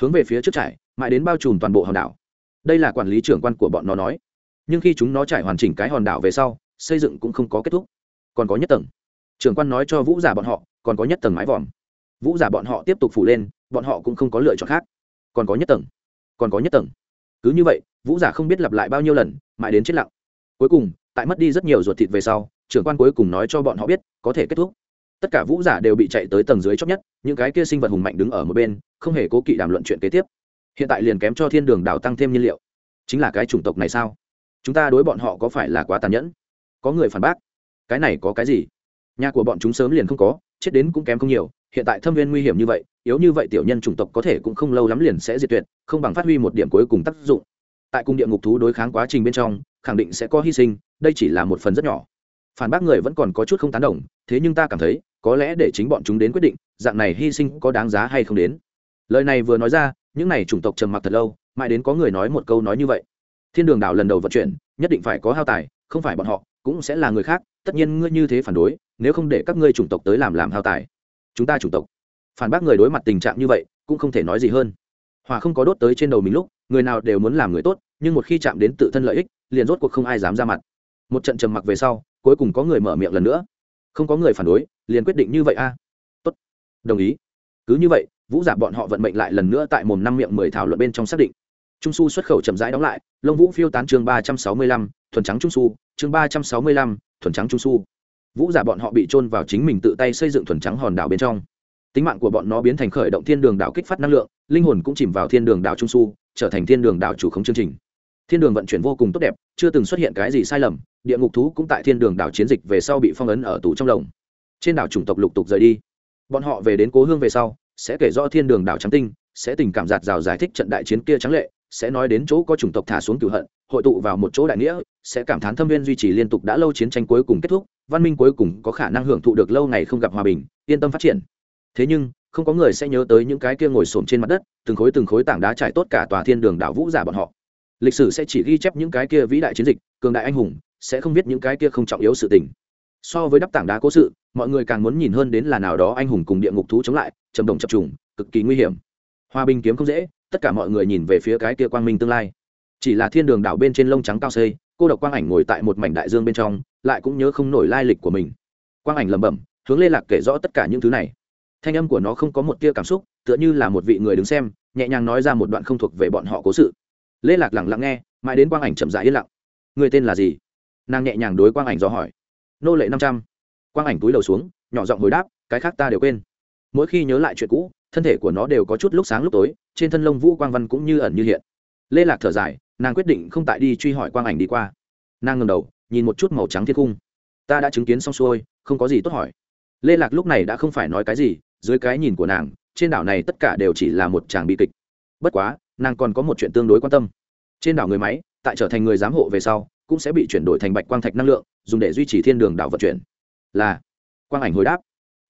Hướng về phía trước trải, mãi đến bao trùm toàn bộ hòn đảo. Đây là quản lý trưởng quan của bọn nó nói. Nhưng khi chúng nó trải hoàn chỉnh cái hòn đảo về sau, xây dựng cũng không có kết thúc. Còn có nhất tầng. Trưởng quan nói cho vũ giả bọn họ còn có nhất tầng mái vòm. Vũ giả bọn họ tiếp tục phủ lên, bọn họ cũng không có lựa chọn khác. Còn có nhất tầng. Còn có nhất tầng. Cứ như vậy, vũ giả không biết lặp lại bao nhiêu lần, mãi đến chết lặng. Cuối cùng, tại mất đi rất nhiều ruột thịt về sau, trưởng quan cuối cùng nói cho bọn họ biết, có thể kết thúc. Tất cả vũ giả đều bị chạy tới tầng dưới chót nhất, những cái kia sinh vật hùng mạnh đứng ở một bên, không hề cố kỵ đàm luận chuyện kế tiếp. Hiện tại liền kém cho thiên đường đào tăng thêm nhiên liệu. Chính là cái chủng tộc này sao? Chúng ta đối bọn họ có phải là quá tàn nhẫn? Có người phản bác. Cái này có cái gì? Nhà của bọn chúng sớm liền không có chết đến cũng kém không nhiều, hiện tại thâm viên nguy hiểm như vậy, yếu như vậy tiểu nhân chủng tộc có thể cũng không lâu lắm liền sẽ diệt tuyệt, không bằng phát huy một điểm cuối cùng tác dụng. Tại cung địa ngục thú đối kháng quá trình bên trong, khẳng định sẽ có hy sinh, đây chỉ là một phần rất nhỏ. Phản bác người vẫn còn có chút không tán đồng, thế nhưng ta cảm thấy, có lẽ để chính bọn chúng đến quyết định, dạng này hy sinh có đáng giá hay không đến. Lời này vừa nói ra, những n à y chủng tộc trầm mặc thật lâu, mãi đến có người nói một câu nói như vậy. Thiên đường đảo lần đầu vận chuyển, nhất định phải có hao tài, không phải bọn họ, cũng sẽ là người khác tất nhiên ngươi như thế phản đối, nếu không để các ngươi chủng tộc tới làm làm hao tài. Chúng ta chủng tộc. Phản bác người đối mặt tình trạng như vậy, cũng không thể nói gì hơn. Hòa không có đốt tới trên đầu mình lúc, người nào đều muốn làm người tốt, nhưng một khi chạm đến tự thân lợi ích, liền rốt cuộc không ai dám ra mặt. Một trận trầm mặc về sau, cuối cùng có người mở miệng lần nữa. Không có người phản đối, liền quyết định như vậy a. Tốt. Đồng ý. Cứ như vậy, vũ giả bọn họ vận mệnh lại lần nữa tại mồm năm miệng mười thảo luận bên trong xác định. Trung su xuất khẩu chậm rãi đóng lại, lông vũ phiêu tán chương ba trăm sáu mươi lăm, thuần trắng trung su, chương ba trăm sáu mươi lăm thuần trắng trung su. Vũ giả bọn họ bị trôn vào chính mình tự tay xây dựng thuần trắng hòn đảo bên trong. Tính mạng của bọn nó biến thành khởi động thiên đường đảo kích phát năng lượng, linh hồn cũng chìm vào thiên đường đảo trung su, trở thành thiên đường đảo chủ khống chương trình. Thiên đường vận chuyển vô cùng tốt đẹp, chưa từng xuất hiện cái gì sai lầm, địa ngục thú cũng tại thiên đường đảo chiến dịch về sau bị phong ấn ở tù trong lồng. Trên đảo chủng tộc lục tục rời đi. Bọn họ về đến cố hương về sau, sẽ kể rõ thiên đường đảo trắng tinh, sẽ tình cảm giạt rào giải thích trận đại chiến kia trắng lệ sẽ nói đến chỗ có chủng tộc thả xuống cửu hận, hội tụ vào một chỗ đại nghĩa, sẽ cảm thán thâm viên duy trì liên tục đã lâu chiến tranh cuối cùng kết thúc, văn minh cuối cùng có khả năng hưởng thụ được lâu ngày không gặp hòa bình, yên tâm phát triển. Thế nhưng, không có người sẽ nhớ tới những cái kia ngồi xổm trên mặt đất, từng khối từng khối tảng đá trải tốt cả tòa thiên đường đảo vũ giả bọn họ. Lịch sử sẽ chỉ ghi chép những cái kia vĩ đại chiến dịch, cường đại anh hùng, sẽ không biết những cái kia không trọng yếu sự tình. So với đắp tảng đá cố sự, mọi người càng muốn nhìn hơn đến là nào đó anh hùng cùng địa ngục thú chống lại trầm đồng chập trùng, cực kỳ nguy hiểm. Hòa bình kiếm không dễ tất cả mọi người nhìn về phía cái kia quang minh tương lai. Chỉ là thiên đường đảo bên trên lông trắng cao xây cô độc quang ảnh ngồi tại một mảnh đại dương bên trong, lại cũng nhớ không nổi lai lịch của mình. Quang ảnh lẩm bẩm, hướng lê lạc kể rõ tất cả những thứ này. Thanh âm của nó không có một tia cảm xúc, tựa như là một vị người đứng xem, nhẹ nhàng nói ra một đoạn không thuộc về bọn họ cố sự. Lê lạc lẳng lặng nghe, mãi đến quang ảnh chậm rãi yên lặng. Người tên là gì? Nàng nhẹ nhàng đối quang ảnh do hỏi. Nô lệ năm trăm. Quang ảnh túi đầu xuống, nhỏ giọng hồi đáp, cái khác ta đều quên. Mỗi khi nhớ lại chuyện cũ thân thể của nó đều có chút lúc sáng lúc tối, trên thân lông vũ quang văn cũng như ẩn như hiện. Lê lạc thở dài, nàng quyết định không tại đi truy hỏi quang ảnh đi qua. Nàng ngầm đầu, nhìn một chút màu trắng thiên cung. Ta đã chứng kiến xong xuôi, không có gì tốt hỏi. Lê lạc lúc này đã không phải nói cái gì, dưới cái nhìn của nàng, trên đảo này tất cả đều chỉ là một chàng bi kịch. Bất quá, nàng còn có một chuyện tương đối quan tâm. Trên đảo người máy, tại trở thành người giám hộ về sau, cũng sẽ bị chuyển đổi thành bạch quang thạch năng lượng, dùng để duy trì thiên đường đảo vận chuyển. Là, quang ảnh hồi đáp.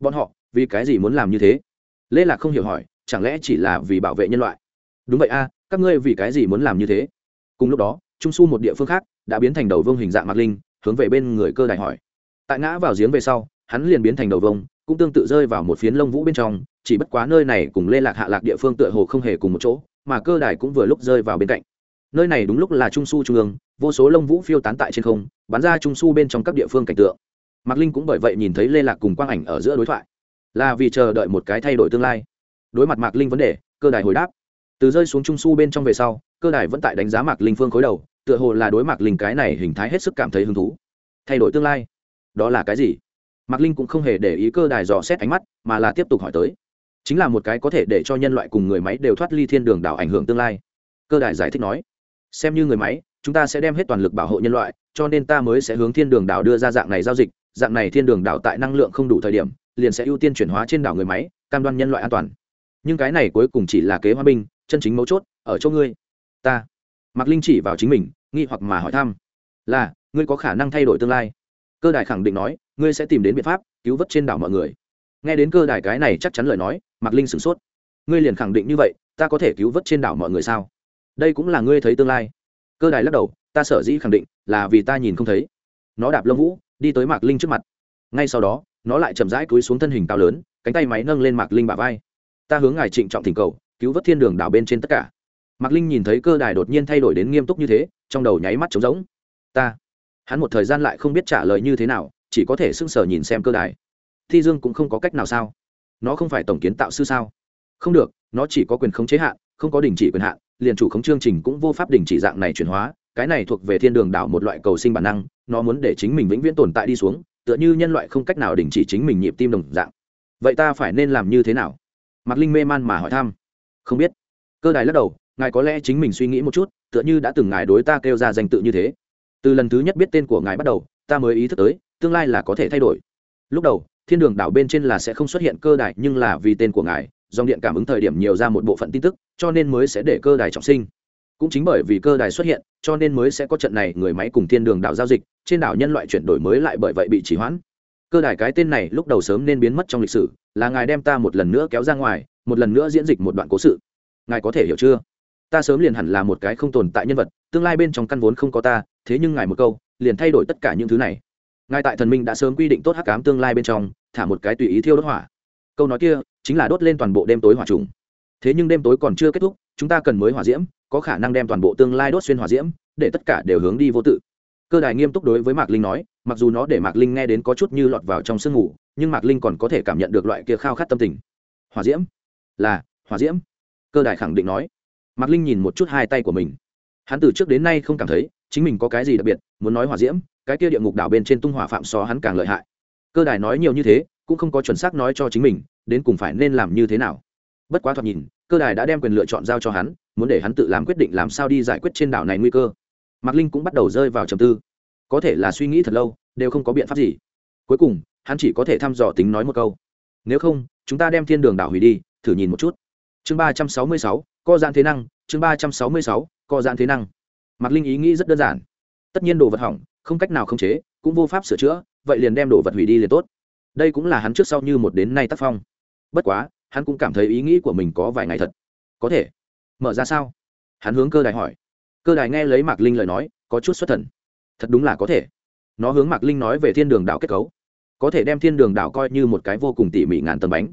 Bọn họ, vì cái gì muốn làm như thế? Lê lạc không hiểu hỏi, chẳng lẽ chỉ là vì bảo vệ nhân loại? Đúng vậy a, các ngươi vì cái gì muốn làm như thế? Cùng lúc đó, trung su một địa phương khác đã biến thành đầu vương hình dạng mạc linh, hướng về bên người cơ đại hỏi. Tại ngã vào giếng về sau, hắn liền biến thành đầu vông cũng tương tự rơi vào một phiến lông vũ bên trong, chỉ bất quá nơi này cùng lê lạc hạ lạc địa phương tựa hồ không hề cùng một chỗ, mà cơ đài cũng vừa lúc rơi vào bên cạnh. Nơi này đúng lúc là trung su trung ương, vô số lông vũ phiêu tán tại trên không, bắn ra trung su bên trong các địa phương cảnh tượng. Mạc linh cũng bởi vậy nhìn thấy lê lạc cùng quang ảnh ở giữa đối thoại là vì chờ đợi một cái thay đổi tương lai. Đối mặt mạc linh vấn đề, cơ đài hồi đáp. Từ rơi xuống trung su bên trong về sau, cơ đài vẫn tại đánh giá mạc linh phương khối đầu, tựa hồ là đối mạc linh cái này hình thái hết sức cảm thấy hứng thú. Thay đổi tương lai? Đó là cái gì? Mạc linh cũng không hề để ý cơ đài dò xét ánh mắt, mà là tiếp tục hỏi tới. Chính là một cái có thể để cho nhân loại cùng người máy đều thoát ly thiên đường đảo ảnh hưởng tương lai. Cơ đài giải thích nói, xem như người máy, chúng ta sẽ đem hết toàn lực bảo hộ nhân loại, cho nên ta mới sẽ hướng thiên đường đảo đưa ra dạng này giao dịch, dạng này thiên đường đảo tại năng lượng không đủ thời điểm liền sẽ ưu tiên chuyển hóa trên đảo người máy, cam đoan nhân loại an toàn. Nhưng cái này cuối cùng chỉ là kế hoa binh, chân chính mấu chốt, ở chỗ ngươi. Ta. Mạc linh chỉ vào chính mình, nghi hoặc mà hỏi thăm. Là, ngươi có khả năng thay đổi tương lai? Cơ đài khẳng định nói, ngươi sẽ tìm đến biện pháp, cứu vớt trên đảo mọi người. Nghe đến cơ đài cái này chắc chắn lời nói, mạc linh sửng sốt. Ngươi liền khẳng định như vậy, ta có thể cứu vớt trên đảo mọi người sao? Đây cũng là ngươi thấy tương lai. Cơ đài lắc đầu, ta sở dĩ khẳng định là vì ta nhìn không thấy. Nó đạp lông vũ, đi tới mạc linh trước mặt. Ngay sau đó nó lại chậm rãi cúi xuống thân hình cao lớn, cánh tay máy nâng lên mạc linh bả vai. Ta hướng ngài trịnh trọng thỉnh cầu, cứu vớt thiên đường đảo bên trên tất cả. Mạc linh nhìn thấy cơ đài đột nhiên thay đổi đến nghiêm túc như thế, trong đầu nháy mắt trống rỗng. Ta. Hắn một thời gian lại không biết trả lời như thế nào, chỉ có thể sững sờ nhìn xem cơ đài. Thi dương cũng không có cách nào sao? Nó không phải tổng kiến tạo sư sao? Không được, nó chỉ có quyền khống chế hạn, không có đình chỉ quyền hạn, liền chủ khống chương trình cũng vô pháp đình chỉ dạng này chuyển hóa, cái này thuộc về thiên đường đảo một loại cầu sinh bản năng, nó muốn để chính mình vĩnh viễn tồn tại đi xuống tựa như nhân loại không cách nào đình chỉ chính mình nhịp tim đồng dạng. Vậy ta phải nên làm như thế nào? Mạc linh mê man mà hỏi thăm. Không biết. Cơ đài lắc đầu, ngài có lẽ chính mình suy nghĩ một chút, tựa như đã từng ngài đối ta kêu ra danh tự như thế. Từ lần thứ nhất biết tên của ngài bắt đầu, ta mới ý thức tới, tương lai là có thể thay đổi. Lúc đầu, thiên đường đảo bên trên là sẽ không xuất hiện cơ đài nhưng là vì tên của ngài, dòng điện cảm ứng thời điểm nhiều ra một bộ phận tin tức, cho nên mới sẽ để cơ đài trọng sinh cũng chính bởi vì cơ đài xuất hiện, cho nên mới sẽ có trận này người máy cùng thiên đường đảo giao dịch, trên đảo nhân loại chuyển đổi mới lại bởi vậy bị trì hoãn. Cơ đài cái tên này lúc đầu sớm nên biến mất trong lịch sử, là ngài đem ta một lần nữa kéo ra ngoài, một lần nữa diễn dịch một đoạn cố sự. Ngài có thể hiểu chưa? Ta sớm liền hẳn là một cái không tồn tại nhân vật, tương lai bên trong căn vốn không có ta, thế nhưng ngài một câu, liền thay đổi tất cả những thứ này. Ngài tại thần minh đã sớm quy định tốt hắc cám tương lai bên trong, thả một cái tùy ý thiêu đốt hỏa. Câu nói kia, chính là đốt lên toàn bộ đêm tối hỏa trùng. Thế nhưng đêm tối còn chưa kết thúc chúng ta cần mới hỏa diễm, có khả năng đem toàn bộ tương lai đốt xuyên hỏa diễm, để tất cả đều hướng đi vô tự. Cơ đài nghiêm túc đối với mạc linh nói, mặc dù nó để mạc linh nghe đến có chút như lọt vào trong sương ngủ, nhưng mạc linh còn có thể cảm nhận được loại kia khao khát tâm tình. Hỏa diễm? Là, hỏa diễm? Cơ đài khẳng định nói. Mạc linh nhìn một chút hai tay của mình. Hắn từ trước đến nay không cảm thấy chính mình có cái gì đặc biệt, muốn nói hỏa diễm, cái kia địa ngục đảo bên trên tung hỏa phạm so hắn càng lợi hại. Cơ đài nói nhiều như thế, cũng không có chuẩn xác nói cho chính mình, đến cùng phải nên làm như thế nào. Bất quá thoạt nhìn cơ đài đã đem quyền lựa chọn giao cho hắn, muốn để hắn tự làm quyết định làm sao đi giải quyết trên đảo này nguy cơ. Mạc linh cũng bắt đầu rơi vào trầm tư. Có thể là suy nghĩ thật lâu, đều không có biện pháp gì. Cuối cùng, hắn chỉ có thể thăm dò tính nói một câu. Nếu không, chúng ta đem thiên đường đảo hủy đi, thử nhìn một chút. Chương ba trăm sáu mươi sáu, co giãn thế năng, chương ba trăm sáu mươi sáu, co giãn thế năng. Mạc linh ý nghĩ rất đơn giản. Tất nhiên đồ vật hỏng, không cách nào khống chế, cũng vô pháp sửa chữa, vậy liền đem đồ vật hủy đi liền tốt. Đây cũng là hắn trước sau như một đến nay tác phong. Bất quá hắn cũng cảm thấy ý nghĩ của mình có vài ngày thật. Có thể. Mở ra sao? Hắn hướng cơ đài hỏi. Cơ đài nghe lấy mạc linh lời nói, có chút xuất thần. Thật đúng là có thể. Nó hướng mạc linh nói về thiên đường đảo kết cấu. Có thể đem thiên đường đảo coi như một cái vô cùng tỉ mỉ ngàn tầng bánh.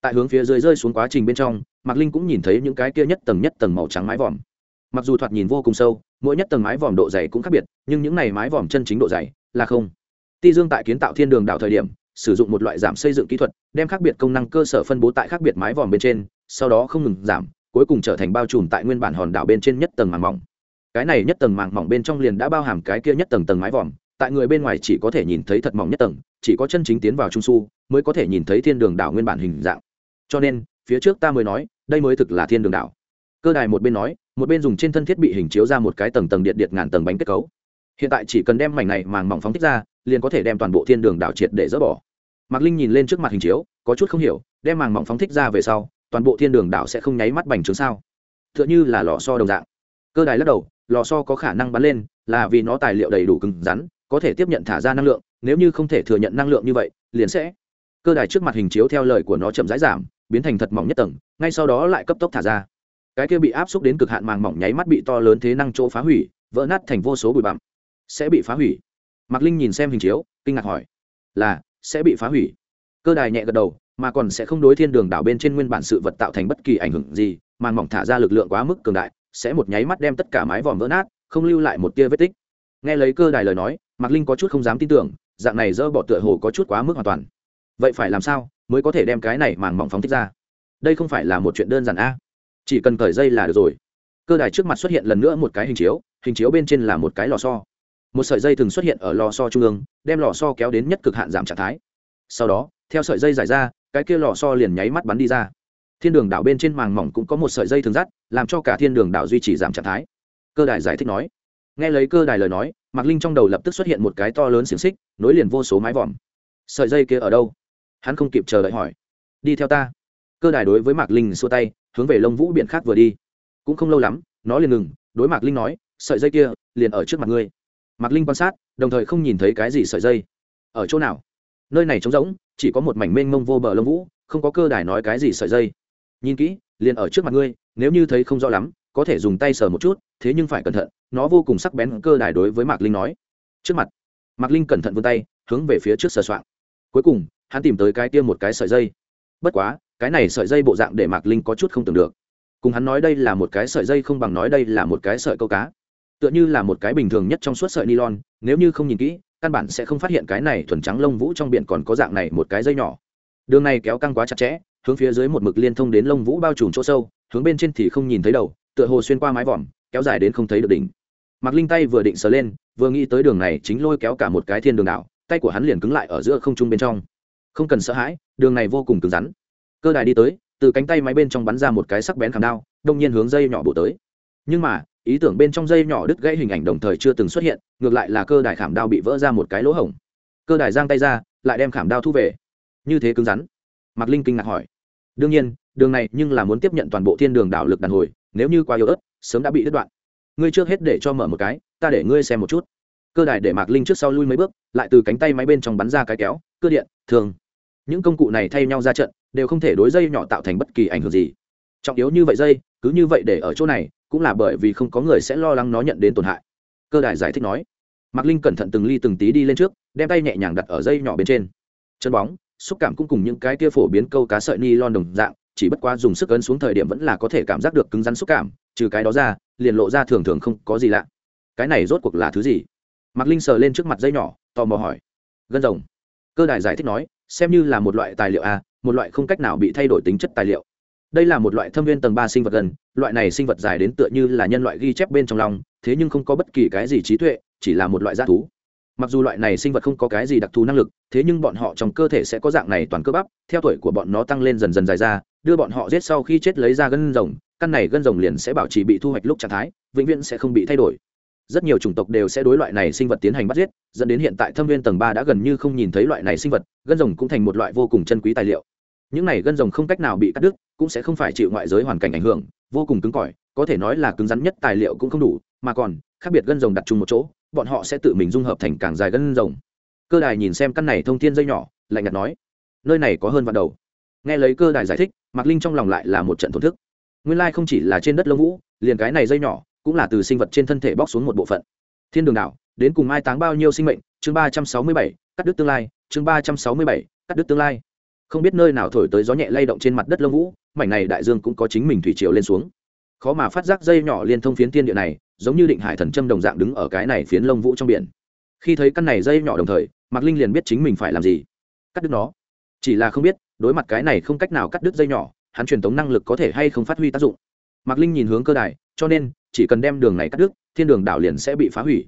Tại hướng phía dưới rơi xuống quá trình bên trong, mạc linh cũng nhìn thấy những cái kia nhất tầng nhất tầng màu trắng mái vòm. Mặc dù thoạt nhìn vô cùng sâu, mỗi nhất tầng mái vòm độ dày cũng khác biệt, nhưng những này mái vòm chân chính độ dày là không. Ti dương tại kiến tạo thiên đường đảo thời điểm sử dụng một loại giảm xây dựng kỹ thuật, đem khác biệt công năng cơ sở phân bố tại khác biệt mái vòm bên trên, sau đó không ngừng giảm, cuối cùng trở thành bao trùm tại nguyên bản hòn đảo bên trên nhất tầng màng mỏng. Cái này nhất tầng màng mỏng bên trong liền đã bao hàm cái kia nhất tầng tầng mái vòm, tại người bên ngoài chỉ có thể nhìn thấy thật mỏng nhất tầng, chỉ có chân chính tiến vào trung su mới có thể nhìn thấy thiên đường đảo nguyên bản hình dạng. Cho nên, phía trước ta mới nói, đây mới thực là thiên đường đảo. Cơ đài một bên nói, một bên dùng trên thân thiết bị hình chiếu ra một cái tầng tầng điện điện ngàn tầng bánh kết cấu. Hiện tại chỉ cần đem mảnh này màng mỏng phóng thích ra liền có thể đem toàn bộ thiên đường đảo triệt để dỡ bỏ. Mạc linh nhìn lên trước mặt hình chiếu, có chút không hiểu, đem màng mỏng phóng thích ra về sau, toàn bộ thiên đường đảo sẽ không nháy mắt bành trướng sao? T h ư ợ n h ư là lò so đồng dạng. Cơ đài lắc đầu, lò so có khả năng bắn lên, là vì nó tài liệu đầy đủ cứng rắn, có thể tiếp nhận thả ra năng lượng, nếu như không thể thừa nhận năng lượng như vậy, liền sẽ. Cơ đài trước mặt hình chiếu theo lời của nó chậm rãi giảm, biến thành thật mỏng nhất tầng, ngay sau đó lại cấp tốc thả ra. Cái kia bị áp xúc đến cực hạn màng mỏng nháy mắt bị to lớn thế năng chỗ phá hủy, vỡ nát thành vô số bụi bặm. Sẽ bị phá hủy mạc linh nhìn xem hình chiếu, kinh ngạc hỏi, là, sẽ bị phá hủy? Cơ đài nhẹ gật đầu, mà còn sẽ không đối thiên đường đảo bên trên nguyên bản sự vật tạo thành bất kỳ ảnh hưởng gì, màn mỏng thả ra lực lượng quá mức cường đại, sẽ một nháy mắt đem tất cả mái vòm vỡ nát, không lưu lại một tia vết tích. Nghe lấy cơ đài lời nói, mạc linh có chút không dám tin tưởng, dạng này dỡ bỏ tựa hồ có chút quá mức hoàn toàn. Vậy phải làm sao mới có thể đem cái này màng mỏng phóng thích ra? Đây không phải là một chuyện đơn giản a chỉ cần cởi dây là được rồi. Cơ đài trước mặt xuất hiện lần nữa một cái hình chiếu hình chiếu bên trên là một cái lò so một sợi dây thường xuất hiện ở lò so trung ương, đem lò so kéo đến nhất cực hạn giảm trạng thái. Sau đó, theo sợi dây giải ra, cái kia lò so liền nháy mắt bắn đi ra. Thiên đường đảo bên trên màng mỏng cũng có một sợi dây thường dắt, làm cho cả thiên đường đảo duy trì giảm trạng thái. Cơ đài giải thích nói. Nghe lấy cơ đài lời nói, mạc linh trong đầu lập tức xuất hiện một cái to lớn xiềng xích, nối liền vô số mái vòm. Sợi dây kia ở đâu? Hắn không kịp chờ đợi hỏi. Đi theo ta. Cơ đài đối với mạc linh xua tay, hướng về lông vũ biển khác vừa đi. Cũng không lâu lắm, nó liền ngừng, đối mạc linh nói, sợi dây kia liền ở trước mặt ngươi mạc linh quan sát, đồng thời không nhìn thấy cái gì sợi dây. Ở chỗ nào? Nơi này trống rỗng, chỉ có một mảnh mênh mông vô bờ lông vũ, không có cơ đài nói cái gì sợi dây. Nhìn kỹ, liền ở trước mặt ngươi, nếu như thấy không rõ lắm, có thể dùng tay sờ một chút, thế nhưng phải cẩn thận, nó vô cùng sắc bén cơ đài đối với mạc linh nói. Trước mặt, mạc linh cẩn thận vươn tay, hướng về phía trước sờ soạng. Cuối cùng, hắn tìm tới cái tiêm một cái sợi dây. Bất quá, cái này sợi dây bộ dạng để mạc linh có chút không tưởng được. Cùng hắn nói đây là một cái sợi dây không bằng nói đây là một cái sợi câu cá tựa như là một cái bình thường nhất trong suốt sợi nylon, nếu như không nhìn kỹ, căn bản sẽ không phát hiện cái này thuần trắng lông vũ trong biển còn có dạng này một cái dây nhỏ. Đường này kéo căng quá chặt chẽ, hướng phía dưới một mực liên thông đến lông vũ bao trùm chỗ sâu, hướng bên trên thì không nhìn thấy đầu, tựa hồ xuyên qua mái vòm, kéo dài đến không thấy được đỉnh. Mặc linh tay vừa định sờ lên, vừa nghĩ tới đường này chính lôi kéo cả một cái thiên đường đảo, tay của hắn liền cứng lại ở giữa không trung bên trong. Không cần sợ hãi, đường này vô cùng cứng rắn. Cơ đài đi tới, từ cánh tay máy bên trong bắn ra một cái sắc bén khảm đao, đông nhiên hướng dây nhỏ bổ tới. Nhưng mà ý tưởng bên trong dây nhỏ đứt gãy hình ảnh đồng thời chưa từng xuất hiện, ngược lại là cơ đài khảm đao bị vỡ ra một cái lỗ hổng. Cơ đài giang tay ra, lại đem khảm đao thu về. Như thế cứng rắn. Mạc linh kinh ngạc hỏi. Đương nhiên, đường này nhưng là muốn tiếp nhận toàn bộ thiên đường đảo lực đàn hồi, nếu như quá yếu ớt, sớm đã bị đứt đoạn. Ngươi trước hết để cho mở một cái, ta để ngươi xem một chút. Cơ đài để mạc linh trước sau lui mấy bước, lại từ cánh tay máy bên trong bắn ra cái kéo, cơ điện, thường. Những công cụ này thay nhau ra trận, đều không thể đối dây nhỏ tạo thành bất kỳ ảnh hưởng gì. Trọng yếu như vậy dây, cứ như vậy để ở chỗ này cũng là bởi vì không có người sẽ lo lắng nó nhận đến tổn hại. Cơ đài giải thích nói, mạc linh cẩn thận từng ly từng tí đi lên trước, đem tay nhẹ nhàng đặt ở dây nhỏ bên trên. Chân bóng, xúc cảm cũng cùng những cái kia phổ biến câu cá sợi ni lon đồng dạng, chỉ bất quá dùng sức ấn xuống thời điểm vẫn là có thể cảm giác được cứng rắn xúc cảm, trừ cái đó ra, liền lộ ra thường thường không có gì lạ. Cái này rốt cuộc là thứ gì? Mạc linh sờ lên trước mặt dây nhỏ, tò mò hỏi. Gân rồng. Cơ đài giải thích nói, xem như là một loại tài liệu a một loại không cách nào bị thay đổi tính chất tài liệu đây là một loại thâm viên tầng ba sinh vật gần, loại này sinh vật dài đến tựa như là nhân loại ghi chép bên trong lòng, thế nhưng không có bất kỳ cái gì trí tuệ, chỉ là một loại g thú. Mặc dù loại này sinh vật không có cái gì đặc thù năng lực, thế nhưng bọn họ trong cơ thể sẽ có dạng này toàn cơ bắp, theo tuổi của bọn nó tăng lên dần dần dài ra, đưa bọn họ giết sau khi chết lấy ra gân rồng, căn này gân rồng liền sẽ bảo trì bị thu hoạch lúc trạng thái, vĩnh viễn sẽ không bị thay đổi. Rất nhiều chủng tộc đều sẽ đối loại này sinh vật tiến hành bắt giết, dẫn đến hiện tại thâm viên tầng ba đã gần như không nhìn thấy loại này sinh vật, gân rồng cũng thành một loại vô cùng chân quý tài liệu những này gân rồng không cách nào bị cắt đứt, cũng sẽ không phải chịu ngoại giới hoàn cảnh ảnh hưởng, vô cùng cứng cỏi, có thể nói là cứng rắn nhất tài liệu cũng không đủ, mà còn, khác biệt gân rồng đặt chung một chỗ, bọn họ sẽ tự mình dung hợp thành càng dài gân rồng. Cơ đài nhìn xem căn này thông thiên dây nhỏ, lạnh nhạt nói, nơi này có hơn vạn đầu. Nghe lấy cơ đài giải thích, mạc linh trong lòng lại là một trận thổn thức. Nguyên lai không chỉ là trên đất lông vũ, liền cái này dây nhỏ cũng là từ sinh vật trên thân thể bóc xuống một bộ phận. Thiên đường đảo, đến cùng mai táng bao nhiêu sinh mệnh? Chương ba trăm sáu mươi bảy, cắt đứt tương lai. Chương ba trăm sáu mươi bảy, cắt đứt tương lai không biết nơi nào thổi tới gió nhẹ lay động trên mặt đất lông vũ, mảnh này đại dương cũng có chính mình thủy triều lên xuống. Khó mà phát giác dây nhỏ liên thông phiến tiên địa này, giống như định hải thần châm đồng dạng đứng ở cái này phiến lông vũ trong biển. Khi thấy căn này dây nhỏ đồng thời, mạc linh liền biết chính mình phải làm gì. Cắt đứt nó. Chỉ là không biết, đối mặt cái này không cách nào cắt đứt dây nhỏ, hắn truyền tống năng lực có thể hay không phát huy tác dụng. Mạc linh nhìn hướng cơ đài, cho nên, chỉ cần đem đường này cắt đứt, thiên đường đảo liền sẽ bị phá hủy.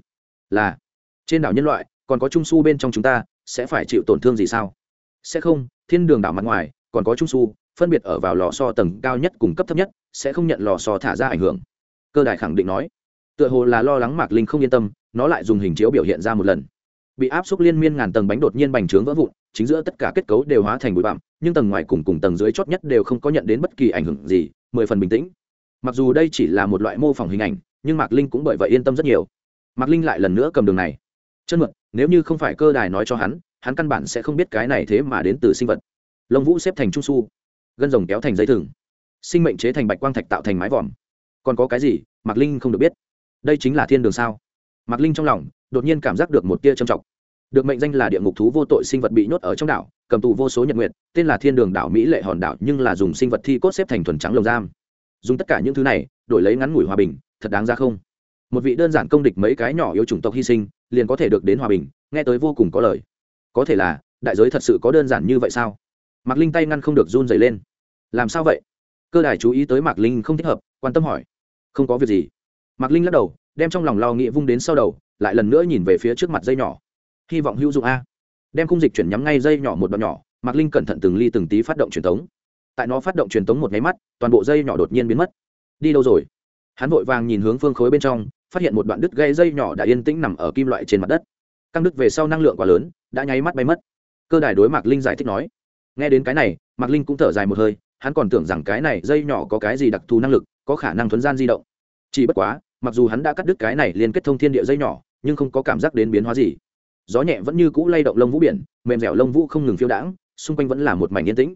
Là, trên đảo nhân loại, còn có trung su bên trong chúng ta, sẽ phải chịu tổn thương gì sao? Sẽ không thiên đường đảo mặt ngoài, còn có trung su phân biệt ở vào lò so tầng cao nhất cùng cấp thấp nhất, sẽ không nhận lò so thả ra ảnh hưởng. Cơ đài khẳng định nói, tựa hồ là lo lắng mạc linh không yên tâm, nó lại dùng hình chiếu biểu hiện ra một lần. Bị áp suất liên miên ngàn tầng bánh đột nhiên bành trướng vỡ vụn, chính giữa tất cả kết cấu đều hóa thành bụi bặm, nhưng tầng ngoài cùng cùng tầng dưới chót nhất đều không có nhận đến bất kỳ ảnh hưởng gì, mười phần bình tĩnh. Mặc dù đây chỉ là một loại mô phỏng hình ảnh, nhưng mạc linh cũng bởi vậy yên tâm rất nhiều. Mạc linh lại lần nữa cầm đường này. Chân mượn nếu như không phải cơ đài nói cho hắn hắn căn bản sẽ không biết cái này thế mà đến từ sinh vật. Lông vũ xếp thành trung su, gân rồng kéo thành dây thừng. Sinh mệnh chế thành bạch quang thạch tạo thành mái vòm. Còn có cái gì, mạc linh không được biết. Đây chính là thiên đường sao? Mạc linh trong lòng, đột nhiên cảm giác được một tia trầm trọng. Được mệnh danh là địa ngục thú vô tội sinh vật bị nhốt ở trong đảo, cầm tù vô số nhật nguyệt, tên là thiên đường đảo mỹ lệ hòn đảo nhưng là dùng sinh vật thi cốt xếp thành thuần trắng lồng giam. Dùng tất cả những thứ này, đổi lấy ngắn ngủi hòa bình, thật đáng ra không? Một vị đơn giản công địch mấy cái nhỏ yếu chủng tộc hy sinh, liền có thể được đến hòa bình, nghe tới vô cùng có lời có thể là, đại giới thật sự có đơn giản như vậy sao? Mạc linh tay ngăn không được run dày lên. Làm sao vậy? Cơ đài chú ý tới mạc linh không thích hợp, quan tâm hỏi. Không có việc gì. Mạc linh lắc đầu, đem trong lòng lo nghĩ vung đến sau đầu, lại lần nữa nhìn về phía trước mặt dây nhỏ. Hy vọng hữu dụng a. Đem khung dịch chuyển nhắm ngay dây nhỏ một đoạn nhỏ, mạc linh cẩn thận từng ly từng tí phát động truyền thống tại nó phát động truyền thống một nháy mắt, toàn bộ dây nhỏ đột nhiên biến mất. Đi đâu rồi? Hắn vội vàng nhìn hướng phương khối bên trong, phát hiện một đoạn đứt gây dây nhỏ đã yên tĩnh nằm ở kim loại trên mặt đất. Căng đứt về sau năng lượng quá lớn đã nháy mắt bay mất. Cơ đài đối mạc linh giải thích nói, nghe đến cái này, mạc linh cũng thở dài một hơi, hắn còn tưởng rằng cái này dây nhỏ có cái gì đặc thù năng lực, có khả năng thuấn gian di động. Chỉ bất quá, mặc dù hắn đã cắt đứt cái này liên kết thông thiên địa dây nhỏ, nhưng không có cảm giác đến biến hóa gì. Gió nhẹ vẫn như cũ lay động lông vũ biển, mềm dẻo lông vũ không ngừng phiêu đãng, xung quanh vẫn là một mảnh yên tĩnh.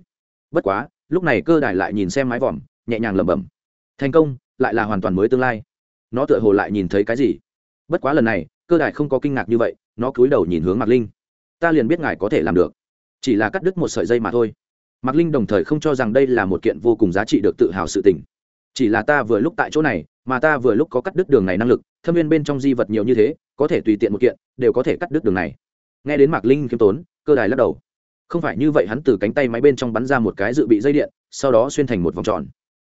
Bất quá, lúc này cơ đài lại nhìn xem mái vòm, nhẹ nhàng lẩm bẩm. Thành công, lại là hoàn toàn mới tương lai. Nó tựa hồ lại nhìn thấy cái gì? Bất quá lần này, cơ đài không có kinh ngạc như vậy, nó cúi đầu nhìn hướng mạc linh ta liền biết ngài có thể làm được. Chỉ là cắt đứt một sợi dây mà thôi. Mạc linh đồng thời không cho rằng đây là một kiện vô cùng giá trị được tự hào sự tình. Chỉ là ta vừa lúc tại chỗ này, mà ta vừa lúc có cắt đứt đường này năng lực, thâm viên bên trong di vật nhiều như thế, có thể tùy tiện một kiện, đều có thể cắt đứt đường này. Nghe đến mạc linh khiêm tốn, cơ đài lắc đầu. Không phải như vậy hắn từ cánh tay máy bên trong bắn ra một cái dự bị dây điện, sau đó xuyên thành một vòng tròn.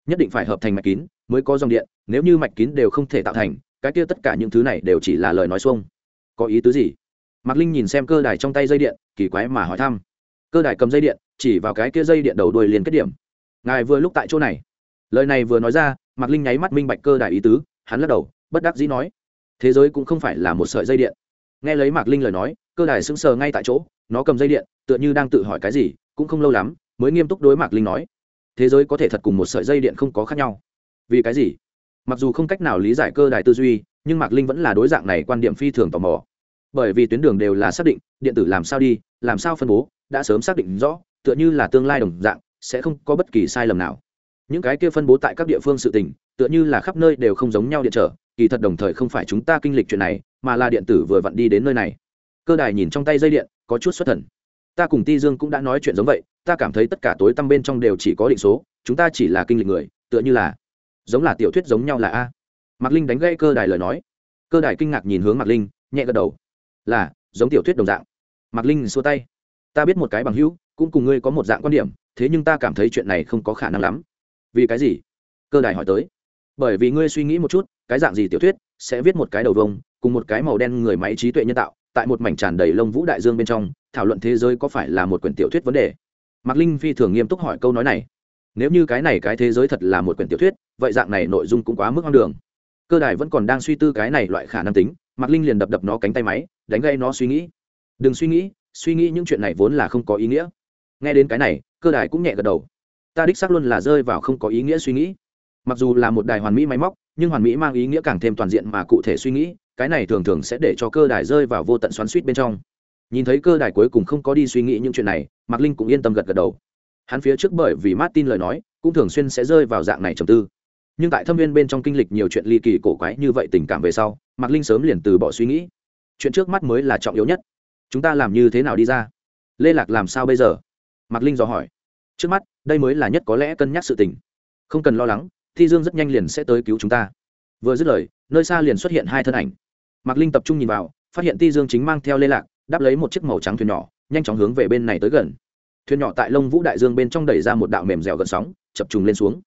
Nhất định phải hợp thành mạch kín, mới có dòng điện, nếu như mạch kín đều không thể tạo thành, cái kia tất cả những thứ này đều chỉ là lời nói xuông. Có ý tứ gì? Mạc linh nhìn xem cơ đài trong tay dây điện, kỳ quái mà hỏi thăm. Cơ đài cầm dây điện, chỉ vào cái kia dây điện đầu đuôi liền kết điểm. Ngài vừa lúc tại chỗ này. Lời này vừa nói ra, mạc linh nháy mắt minh bạch cơ đài ý tứ, hắn lắc đầu, bất đắc dĩ nói, thế giới cũng không phải là một sợi dây điện. Nghe lấy mạc linh lời nói, cơ đài sững sờ ngay tại chỗ, nó cầm dây điện, tựa như đang tự hỏi cái gì, cũng không lâu lắm, mới nghiêm túc đối mạc linh nói, thế giới có thể thật cùng một sợi dây điện không có khác nhau. Vì cái gì? Mặc dù không cách nào lý giải cơ đài tư duy, nhưng mạc linh vẫn là đối dạng này quan điểm phi thường tò mò bởi vì tuyến đường đều là xác định, điện tử làm sao đi, làm sao phân bố, đã sớm xác định rõ, tựa như là tương lai đồng dạng, sẽ không có bất kỳ sai lầm nào. Những cái kia phân bố tại các địa phương sự tình, tựa như là khắp nơi đều không giống nhau điện trở, kỳ thật đồng thời không phải chúng ta kinh lịch chuyện này, mà là điện tử vừa vặn đi đến nơi này. Cơ đài nhìn trong tay dây điện, có chút xuất thần. Ta cùng ti dương cũng đã nói chuyện giống vậy, ta cảm thấy tất cả tối tăm bên trong đều chỉ có định số, chúng ta chỉ là kinh lịch người, tựa như là, giống là tiểu thuyết giống nhau là a. Mạc linh đánh gây cơ đài lời nói. Cơ đài kinh ngạc nhìn hướng mạc linh, nhẹ gật đầu là, giống tiểu thuyết đồng dạng. Mạc linh xua tay. Ta biết một cái bằng hữu, cũng cùng ngươi có một dạng quan điểm, thế nhưng ta cảm thấy chuyện này không có khả năng lắm. Vì cái gì? Cơ đài hỏi tới. Bởi vì ngươi suy nghĩ một chút, cái dạng gì tiểu thuyết sẽ viết một cái đầu vông, cùng một cái màu đen người máy trí tuệ nhân tạo, tại một mảnh tràn đầy lông vũ đại dương bên trong, thảo luận thế giới có phải là một quyển tiểu thuyết vấn đề? Mạc linh phi thường nghiêm túc hỏi câu nói này. Nếu như cái này cái thế giới thật là một quyển tiểu thuyết, vậy dạng này nội dung cũng quá mức hoang đường. Cơ đài vẫn còn đang suy tư cái này loại khả năng tính, mạc linh liền đập đập nó cánh tay máy đánh gây nó suy nghĩ. Đừng suy nghĩ suy nghĩ những chuyện này vốn là không có ý nghĩa. Nghe đến cái này, cơ đài cũng nhẹ gật đầu. Ta đích xác luôn là rơi vào không có ý nghĩa suy nghĩ. Mặc dù là một đài hoàn mỹ máy móc, nhưng hoàn mỹ mang ý nghĩa càng thêm toàn diện mà cụ thể suy nghĩ, cái này thường thường sẽ để cho cơ đài rơi vào vô tận xoắn suýt bên trong. Nhìn thấy cơ đài cuối cùng không có đi suy nghĩ những chuyện này, mạc linh cũng yên tâm gật gật đầu. Hắn phía trước bởi vì martin lời nói, cũng thường xuyên sẽ rơi vào dạng này trầm tư. Nhưng tại thâm viên bên trong kinh lịch nhiều chuyện ly kỳ cổ quái như vậy tình cảm về sau, mạc linh sớm liền từ bỏ suy nghĩ chuyện trước mắt mới là trọng yếu nhất. Chúng ta làm như thế nào đi ra? Lê lạc làm sao bây giờ? Mạc linh dò hỏi. Trước mắt, đây mới là nhất có lẽ cân nhắc sự tình. Không cần lo lắng, thi dương rất nhanh liền sẽ tới cứu chúng ta. Vừa dứt lời, nơi xa liền xuất hiện hai thân ảnh. Mạc linh tập trung nhìn vào, phát hiện ti dương chính mang theo lê lạc, đáp lấy một chiếc màu trắng thuyền nhỏ, nhanh chóng hướng về bên này tới gần. Thuyền nhỏ tại lông vũ đại dương bên trong đẩy ra một đạo mềm dẻo gần sóng, chập trùng lên xuống.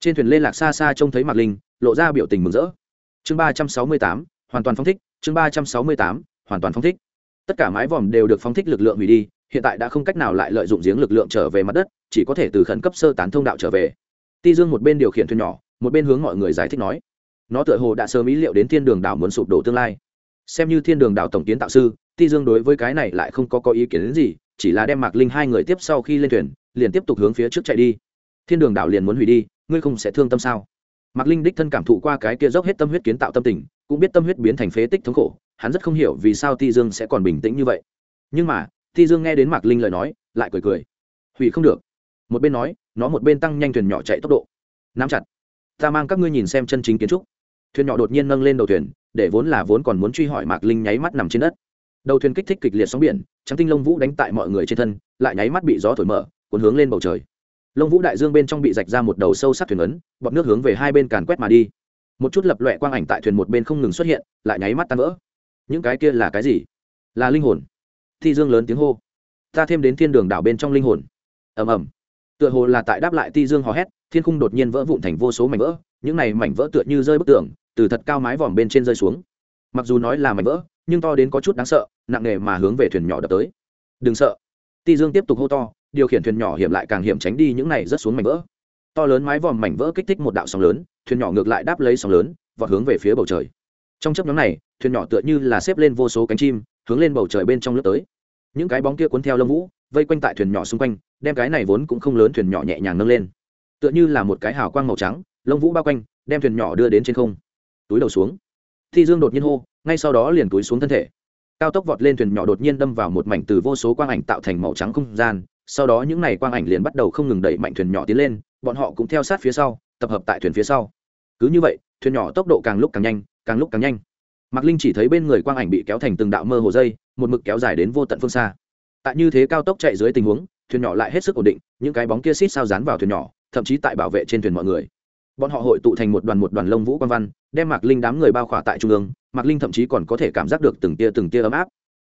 Trên thuyền lê lạc xa xa trông thấy mạc linh, lộ ra biểu tình mừng rỡ. Chương ba trăm sáu mươi tám, hoàn toàn phong thích chương ba trăm sáu mươi tám, hoàn toàn phong thích. Tất cả mái vòm đều được phóng thích lực lượng hủy đi, hiện tại đã không cách nào lại lợi dụng giếng lực lượng trở về mặt đất, chỉ có thể từ khẩn cấp sơ tán thông đạo trở về. Ti dương một bên điều khiển thuyền nhỏ, một bên hướng mọi người giải thích nói, nó tựa hồ đã sớm ý liệu đến thiên đường đảo muốn sụp đổ tương lai. Xem như thiên đường đảo tổng kiến tạo sư, ti dương đối với cái này lại không có có ý kiến đến gì, chỉ là đem mạc linh hai người tiếp sau khi lên thuyền, liền tiếp tục hướng phía trước chạy đi. Thiên đường đảo liền muốn hủy đi, ngươi không sẽ thương tâm sao? Mạc linh đích thân cảm thụ qua cái kia dốc hết tâm huyết kiến tạo tâm tình cũng biết tâm huyết biến thành phế tích thống khổ, hắn rất không hiểu vì sao ti dương sẽ còn bình tĩnh như vậy. Nhưng mà, ti dương nghe đến mạc linh lời nói, lại cười cười. Hủy không được. Một bên nói, nó một bên tăng nhanh thuyền nhỏ chạy tốc độ. Nắm chặt. Ta mang các ngươi nhìn xem chân chính kiến trúc. Thuyền nhỏ đột nhiên nâng lên đầu thuyền, để vốn là vốn còn muốn truy hỏi mạc linh nháy mắt nằm trên đất. Đầu thuyền kích thích kịch liệt sóng biển, trắng tinh lông vũ đánh tại mọi người trên thân, lại nháy mắt bị gió thổi mở, cuốn hướng lên bầu trời. Lông vũ đại dương bên trong bị rạch ra một đầu sâu sắc thuyền ấn, bọt nước hướng về hai bên càn quét mà đi một chút lập loẹ quang ảnh tại thuyền một bên không ngừng xuất hiện, lại nháy mắt tan vỡ. Những cái kia là cái gì? Là linh hồn. Thi dương lớn tiếng hô. Ta thêm đến thiên đường đảo bên trong linh hồn. Ầm ầm. Tựa hồ là tại đáp lại ti dương hò hét, thiên khung đột nhiên vỡ vụn thành vô số mảnh vỡ, những này mảnh vỡ tựa như rơi bức tường, từ thật cao mái vòm bên trên rơi xuống. Mặc dù nói là mảnh vỡ, nhưng to đến có chút đáng sợ, nặng nề mà hướng về thuyền nhỏ đập tới. Đừng sợ. Ti dương tiếp tục hô to, điều khiển thuyền nhỏ hiểm lại càng hiểm tránh đi những này rớt xuống mảnh vỡ. To lớn mái vòm mảnh vỡ kích thích một đạo sóng lớn thuyền nhỏ ngược lại đáp lấy sóng lớn và hướng về phía bầu trời. Trong chấp nhóm này, thuyền nhỏ tựa như là xếp lên vô số cánh chim, hướng lên bầu trời bên trong lướt tới. Những cái bóng kia cuốn theo lông vũ, vây quanh tại thuyền nhỏ xung quanh, đem cái này vốn cũng không lớn thuyền nhỏ nhẹ nhàng nâng lên. Tựa như là một cái hào quang màu trắng, lông vũ bao quanh, đem thuyền nhỏ đưa đến trên không. Túi đầu xuống. Thi dương đột nhiên hô, ngay sau đó liền túi xuống thân thể. Cao tốc vọt lên thuyền nhỏ đột nhiên đâm vào một mảnh từ vô số quang ảnh tạo thành màu trắng không gian, sau đó những n à y quang ảnh liền bắt đầu không ngừng đẩy mạnh thuyền nhỏ tiến lên, bọn họ cũng theo sát phía sau tập hợp tại thuyền phía sau. Cứ như vậy, thuyền nhỏ tốc độ càng lúc càng nhanh, càng lúc càng nhanh. Mạc linh chỉ thấy bên người quang ảnh bị kéo thành từng đạo mơ hồ dây, một mực kéo dài đến vô tận phương xa. Tại như thế cao tốc chạy dưới tình huống, thuyền nhỏ lại hết sức ổn định, những cái bóng kia xít sao dán vào thuyền nhỏ, thậm chí tại bảo vệ trên thuyền mọi người. Bọn họ hội tụ thành một đoàn một đoàn lông vũ quan văn, đem mạc linh đám người bao khỏa tại trung ương, mạc linh thậm chí còn có thể cảm giác được từng tia từng tia ấm áp.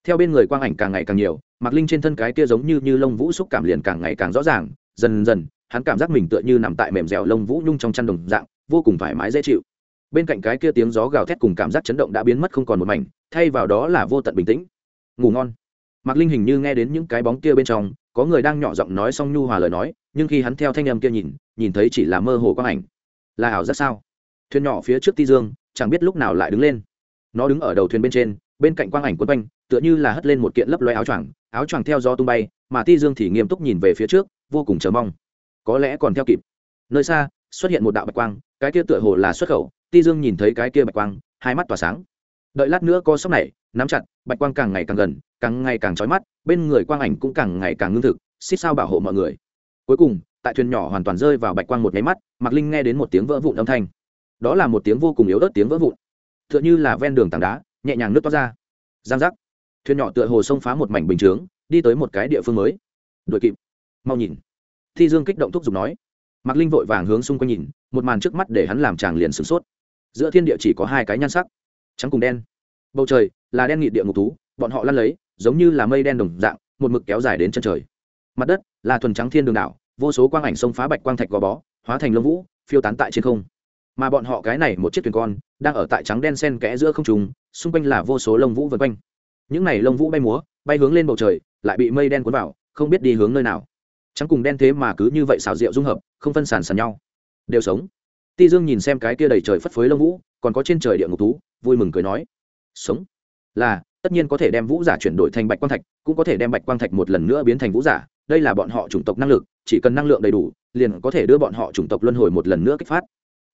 Theo bên người quang ảnh càng ngày càng nhiều, mạc linh trên thân cái tia giống như như lông vũ xúc cảm liền càng ngày càng rõ ràng, dần dần hắn cảm giác mình tựa như nằm tại mềm dẻo lông vũ nhung trong chăn đồng dạng, vô cùng thoải mái dễ chịu. Bên cạnh cái kia tiếng gió gào thét cùng cảm giác chấn động đã biến mất không còn một mảnh, thay vào đó là vô tận bình tĩnh. Ngủ ngon. Mạc linh hình như nghe đến những cái bóng kia bên trong, có người đang nhỏ giọng nói xong nhu hòa lời nói, nhưng khi hắn theo thanh âm kia nhìn nhìn thấy chỉ là mơ hồ quang ảnh. Là ảo rất sao? Thuyền nhỏ phía trước ti dương, chẳng biết lúc nào lại đứng lên. Nó đứng ở đầu thuyền bên trên, bên cạnh quang ảnh quấn quanh, tựa như là hất lên một kiện lấp loe áo choàng. Áo choàng theo gió tung bay, mà ti dương thì nghiêm túc nhìn về phía trước, vô cùng chờ mong có lẽ còn theo kịp. Nơi xa, xuất hiện một đạo bạch quang, cái kia tựa hồ là xuất khẩu, ti dương nhìn thấy cái kia bạch quang, hai mắt tỏa sáng. Đợi lát nữa co sóc này, nắm chặt, bạch quang càng ngày càng gần, càng ngày càng trói mắt, bên người quang ảnh cũng càng ngày càng ngưng thực, xích sao bảo hộ mọi người. Cuối cùng, tại thuyền nhỏ hoàn toàn rơi vào bạch quang một nháy mắt, mạc linh nghe đến một tiếng vỡ vụn âm thanh. Đó là một tiếng vô cùng yếu ớt tiếng vỡ vụn. T h ư ợ n h ư là ven đường tảng đá, nhẹ nhàng nước toát ra. Giang giác. Thuyền nhỏ tựa hồ xông phá một mảnh bình chướng, đi tới một cái địa phương mới. Đuổi kịp. Mau nhìn thi dương kích động thúc giục nói. Mạc linh vội vàng hướng xung quanh nhìn, một màn trước mắt để hắn làm chàng liền sửng sốt. Giữa thiên địa chỉ có hai cái nhan sắc, trắng cùng đen. Bầu trời là đen nghị địa ngục thú, bọn họ lăn lấy, giống như là mây đen đồng dạng, một mực kéo dài đến chân trời. Mặt đất là thuần trắng thiên đường đảo, vô số quang ảnh sông phá bạch quang thạch gò bó, hóa thành lông vũ, phiêu tán tại trên không. Mà bọn họ cái này một chiếc thuyền con, đang ở tại trắng đen sen kẽ giữa không trùng xung quanh là vô số lông vũ vân quanh. Những này lông vũ bay múa, bay hướng lên bầu trời, lại bị mây đen cuốn vào, không biết đi hướng nơi nào trắng cùng đen thế mà cứ như vậy xào rượu dung hợp không phân sàn sàn nhau. Đều sống. Ti dương nhìn xem cái kia đầy trời phất phới lông vũ còn có trên trời địa ngục tú, vui mừng cười nói. Sống. Là tất nhiên có thể đem vũ giả chuyển đổi thành bạch quang thạch cũng có thể đem bạch quang thạch một lần nữa biến thành vũ giả. Đây là bọn họ chủng tộc năng lực chỉ cần năng lượng đầy đủ liền có thể đưa bọn họ chủng tộc luân hồi một lần nữa kích phát.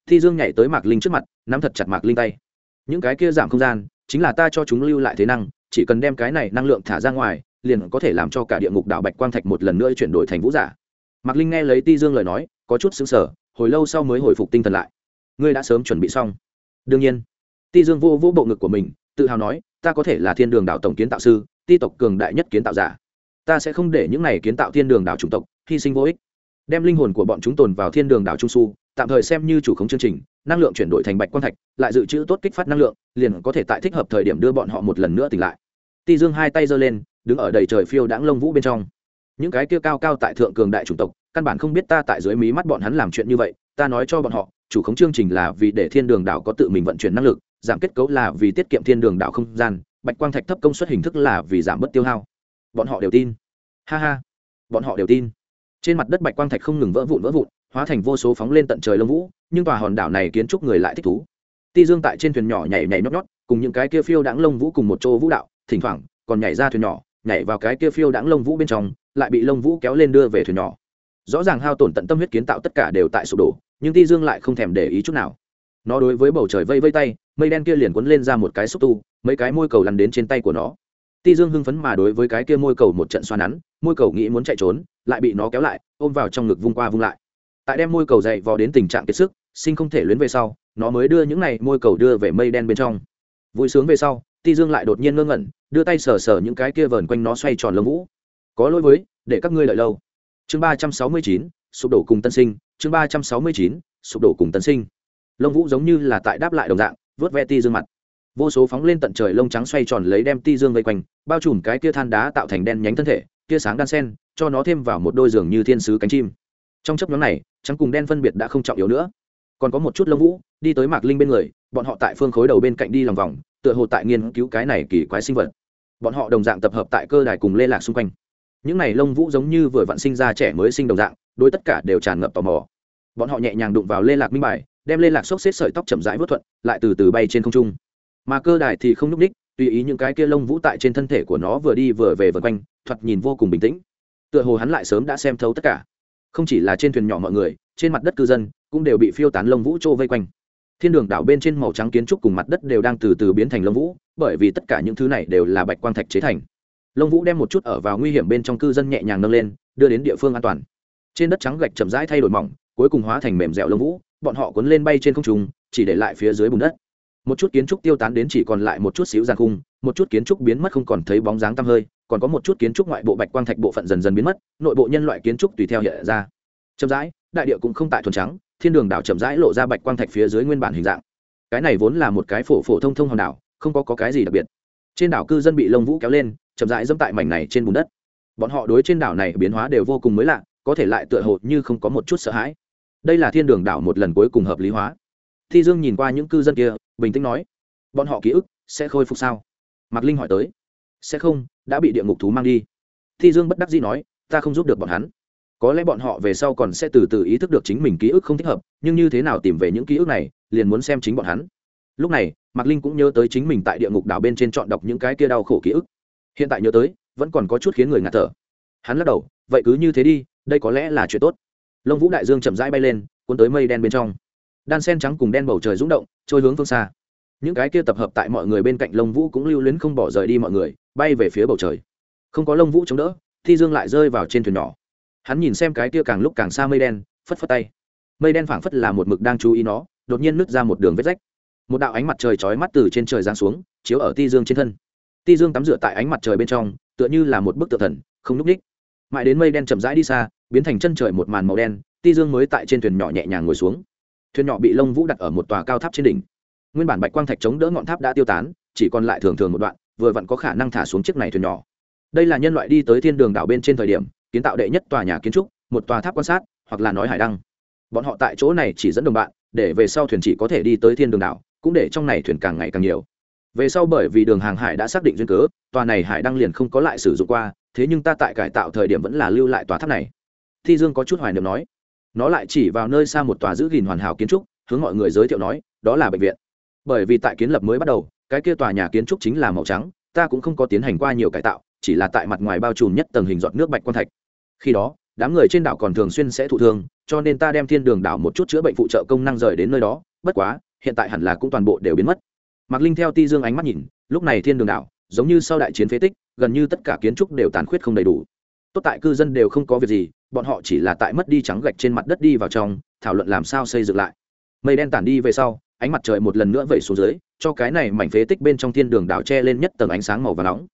Thi dương nhảy tới mạc linh trước mặt nắm thật chặt mạc linh tay. Những cái kia giảm không gian chính là ta cho chúng lưu lại thế năng chỉ cần đem cái này năng lượng thả ra ngoài liền có thể làm cho cả địa ngục đạo bạch quang thạch một lần nữa chuyển đổi thành vũ giả. Mạc linh nghe lấy ti dương lời nói, có chút xứng sở hồi lâu sau mới hồi phục tinh thần lại. Ngươi đã sớm chuẩn bị xong. Đương nhiên. Ti dương vô vô bộ ngực của mình, tự hào nói, ta có thể là thiên đường đạo tổng kiến tạo sư, ti tộc cường đại nhất kiến tạo giả. Ta sẽ không để những này kiến tạo thiên đường đảo chủng tộc, hy sinh vô ích. Đem linh hồn của bọn chúng tồn vào thiên đường đảo trung su, tạm thời xem như chủ khống chương trình, năng lượng chuyển đổi thành bạch quang thạch, lại dự trữ tốt kích phát năng lượng, liền có thể tại thích hợp thời điểm đưa bọn họ một lần nữa tỉnh lại. Ti dương hai tay giơ lên đứng ở đầy trời phiêu đãng lông vũ bên trong. Những cái kia cao cao tại thượng cường đại chủng tộc, căn bản không biết ta tại dưới mí mắt bọn hắn làm chuyện như vậy, ta nói cho bọn họ, chủ khống chương trình là vì để thiên đường đảo có tự mình vận chuyển năng lực, giảm kết cấu là vì tiết kiệm thiên đường đảo không gian, bạch quang thạch thấp công suất hình thức là vì giảm bớt tiêu hao. Bọn họ đều tin. Ha ha. Bọn họ đều tin. Trên mặt đất bạch quang thạch không ngừng vỡ vụn vỡ vụn, hóa thành vô số phóng lên tận trời lông vũ, nhưng tòa hòn đảo này kiến trúc người lại thích thú. Ti dương tại trên thuyền nhỏ nhảy nhảy nhót nhót, cùng những cái kia phiêu đãng lông vũ cùng một chỗ vũ đạo, thỉnh thoảng còn nhảy ra thuyền nhỏ nhảy vào cái kia phiêu đãng lông vũ bên trong, lại bị lông vũ kéo lên đưa về thuyền nhỏ. Rõ ràng hao tổn tận tâm huyết kiến tạo tất cả đều tại sụp đổ, nhưng ti dương lại không thèm để ý chút nào. Nó đối với bầu trời vây vây tay, mây đen kia liền quấn lên ra một cái xúc tu, mấy cái môi cầu lăn đến trên tay của nó. Ti dương hưng phấn mà đối với cái kia môi cầu một trận xoa nắn, môi cầu nghĩ muốn chạy trốn, lại bị nó kéo lại, ôm vào trong ngực vung qua vung lại. Tại đem môi cầu dậy vò đến tình trạng kiệt sức, sinh không thể luyến về sau, nó mới đưa những này môi cầu đưa về mây đen bên trong. Vui sướng về sau ti dương lại đột nhiên ngơ ngẩn, đưa tay sờ sờ những cái kia vờn quanh nó xoay tròn lông vũ. Có lỗi với, để các ngươi lợi lâu. Chương ba trăm sáu mươi chín, sụp đổ cùng tân sinh, chương ba trăm sáu mươi chín, sụp đổ cùng tân sinh. Lông vũ giống như là tại đáp lại đồng dạng vớt ve ti dương mặt. Vô số phóng lên tận trời lông trắng xoay tròn lấy đem ti dương vây quanh, bao trùm cái kia than đá tạo thành đen nhánh thân thể, tia sáng đan sen, cho nó thêm vào một đôi giường như thiên sứ cánh chim. Trong chấp nhóm này, trắng cùng đen phân biệt đã không trọng yếu nữa. Còn có một chút lông vũ, đi tới mạc linh bên người bọn họ tại phương khối đầu bên cạnh đi lòng vòng, tựa hồ tại nghiên cứu cái này kỳ quái sinh vật. Bọn họ đồng dạng tập hợp tại cơ đài cùng lê lạc xung quanh. Những này lông vũ giống như vừa vặn sinh ra trẻ mới sinh đồng dạng, đôi tất cả đều tràn ngập tò mò. Bọn họ nhẹ nhàng đụng vào lê lạc minh bài, đem lê lạc xốc xếp sợi tóc chậm rãi vớt thuận, lại từ từ bay trên không trung. Mà cơ đài thì không nhúc ních tùy ý những cái kia lông vũ tại trên thân thể của nó vừa đi vừa về vượt quanh, thoạt nhìn vô cùng bình tĩnh. Tựa hồ hắn lại sớm đã xem thấu tất cả. Không chỉ là trên thuyền nhỏ mọi người, trên mặt đất cư dân cũng đều bị phiêu tán lông vũ trô vây quanh thiên đường đảo bên trên màu trắng kiến trúc cùng mặt đất đều đang từ từ biến thành lông vũ, bởi vì tất cả những thứ này đều là bạch quang thạch chế thành. Lông vũ đem một chút ở vào nguy hiểm bên trong cư dân nhẹ nhàng nâng lên, đưa đến địa phương an toàn. Trên đất trắng gạch chậm rãi thay đổi mỏng, cuối cùng hóa thành mềm dẻo lông vũ, bọn họ cuốn lên bay trên không trung, chỉ để lại phía dưới bùn đất. Một chút kiến trúc tiêu tán đến chỉ còn lại một chút xíu giàn khung, một chút kiến trúc biến mất không còn thấy bóng dáng tăm hơi, còn có một chút kiến trúc ngoại bộ bạch quang thạch bộ phận dần dần biến mất, nội bộ nhân loại kiến trúc tùy theo hiện ra. Chậm rãi, đại địa cũng không tại thuần trắng thiên đường đảo chậm rãi lộ ra bạch quang thạch phía dưới nguyên bản hình dạng. Cái này vốn là một cái phổ phổ thông thông hòn đảo không có, có cái gì đặc biệt. Trên đảo cư dân bị lông vũ kéo lên chậm rãi dẫm tại mảnh này trên bùn đất. Bọn họ đối trên đảo này biến hóa đều vô cùng mới lạ có thể lại tựa hồ như không có một chút sợ hãi. Đây là thiên đường đảo một lần cuối cùng hợp lý hóa. Thi dương nhìn qua những cư dân kia bình tĩnh nói bọn họ ký ức sẽ khôi phục sao? Mạc linh hỏi tới. Sẽ không đã bị địa ngục thú mang đi. Thi dương bất đắc dĩ nói ta không giúp được bọn hắn có lẽ bọn họ về sau còn sẽ từ từ ý thức được chính mình ký ức không thích hợp, nhưng như thế nào tìm về những ký ức này, liền muốn xem chính bọn hắn. Lúc này, mạc linh cũng nhớ tới chính mình tại địa ngục đảo bên trên chọn đọc những cái kia đau khổ ký ức. Hiện tại nhớ tới, vẫn còn có chút khiến người ngạt thở. Hắn lắc đầu, vậy cứ như thế đi, đây có lẽ là chuyện tốt. Lông vũ đại dương chậm rãi bay lên, cuốn tới mây đen bên trong. Đan sen trắng cùng đen bầu trời rúng động, trôi hướng phương xa. Những cái kia tập hợp tại mọi người bên cạnh lông vũ cũng lưu luyến không bỏ rời đi mọi người, bay về phía bầu trời. Không có lông vũ chống đỡ, thi dương lại rơi vào trên thuyền nhỏ hắn nhìn xem cái kia càng lúc càng xa mây đen, phất phất tay. Mây đen phảng phất là một mực đang chú ý nó, đột nhiên nứt ra một đường vết rách. Một đạo ánh mặt trời chói mắt từ trên trời giáng xuống, chiếu ở ti dương trên thân. Ti dương tắm rửa tại ánh mặt trời bên trong, tựa như là một bức tượng thần, không núp ních. Mãi đến mây đen chậm rãi đi xa, biến thành chân trời một màn màu đen, ti dương mới tại trên thuyền nhỏ nhẹ nhàng ngồi xuống. Thuyền nhỏ bị lông vũ đặt ở một tòa cao tháp trên đỉnh. Nguyên bản bạch quang thạch chống đỡ ngọn tháp đã tiêu tán, chỉ còn lại thường thường một đoạn, vừa vặn có khả năng thả xuống chiếc này thuyền nhỏ. Đây là nhân loại đi tới thiên đường đảo bên trên thời điểm kiến tạo đệ nhất tòa nhà kiến trúc, một tòa tháp quan sát, hoặc là nói hải đăng. Bọn họ tại chỗ này chỉ dẫn đồng bạn, để về sau thuyền chỉ có thể đi tới thiên đường đảo, cũng để trong này thuyền càng ngày càng nhiều. Về sau bởi vì đường hàng hải đã xác định duyên cớ, tòa này hải đăng liền không có lại sử dụng qua, thế nhưng ta tại cải tạo thời điểm vẫn là lưu lại tòa tháp này. Thi dương có chút hoài niệm nói. Nó lại chỉ vào nơi xa một tòa giữ gìn hoàn hảo kiến trúc, hướng mọi người giới thiệu nói, đó là bệnh viện. Bởi vì tại kiến lập mới bắt đầu, cái kia tòa nhà kiến trúc chính là màu trắng, ta cũng không có tiến hành qua nhiều cải tạo chỉ là tại mặt ngoài bao trùm nhất tầng hình giọt nước bạch quan thạch. Khi đó, đám người trên đảo còn thường xuyên sẽ thụ thương, cho nên ta đem thiên đường đảo một chút chữa bệnh phụ trợ công năng rời đến nơi đó, bất quá, hiện tại hẳn là cũng toàn bộ đều biến mất. Mạc linh theo ti dương ánh mắt nhìn, lúc này thiên đường đảo, giống như sau đại chiến phế tích, gần như tất cả kiến trúc đều tàn khuyết không đầy đủ. Tốt tại cư dân đều không có việc gì, bọn họ chỉ là tại mất đi trắng gạch trên mặt đất đi vào trong, thảo luận làm sao xây dựng lại. Mây đen tản đi về sau, ánh mặt trời một lần nữa vẩy xuống dưới, cho cái này mảnh phế tích bên trong thiên đường đảo che lên nhất tầng ánh sáng màu và nóng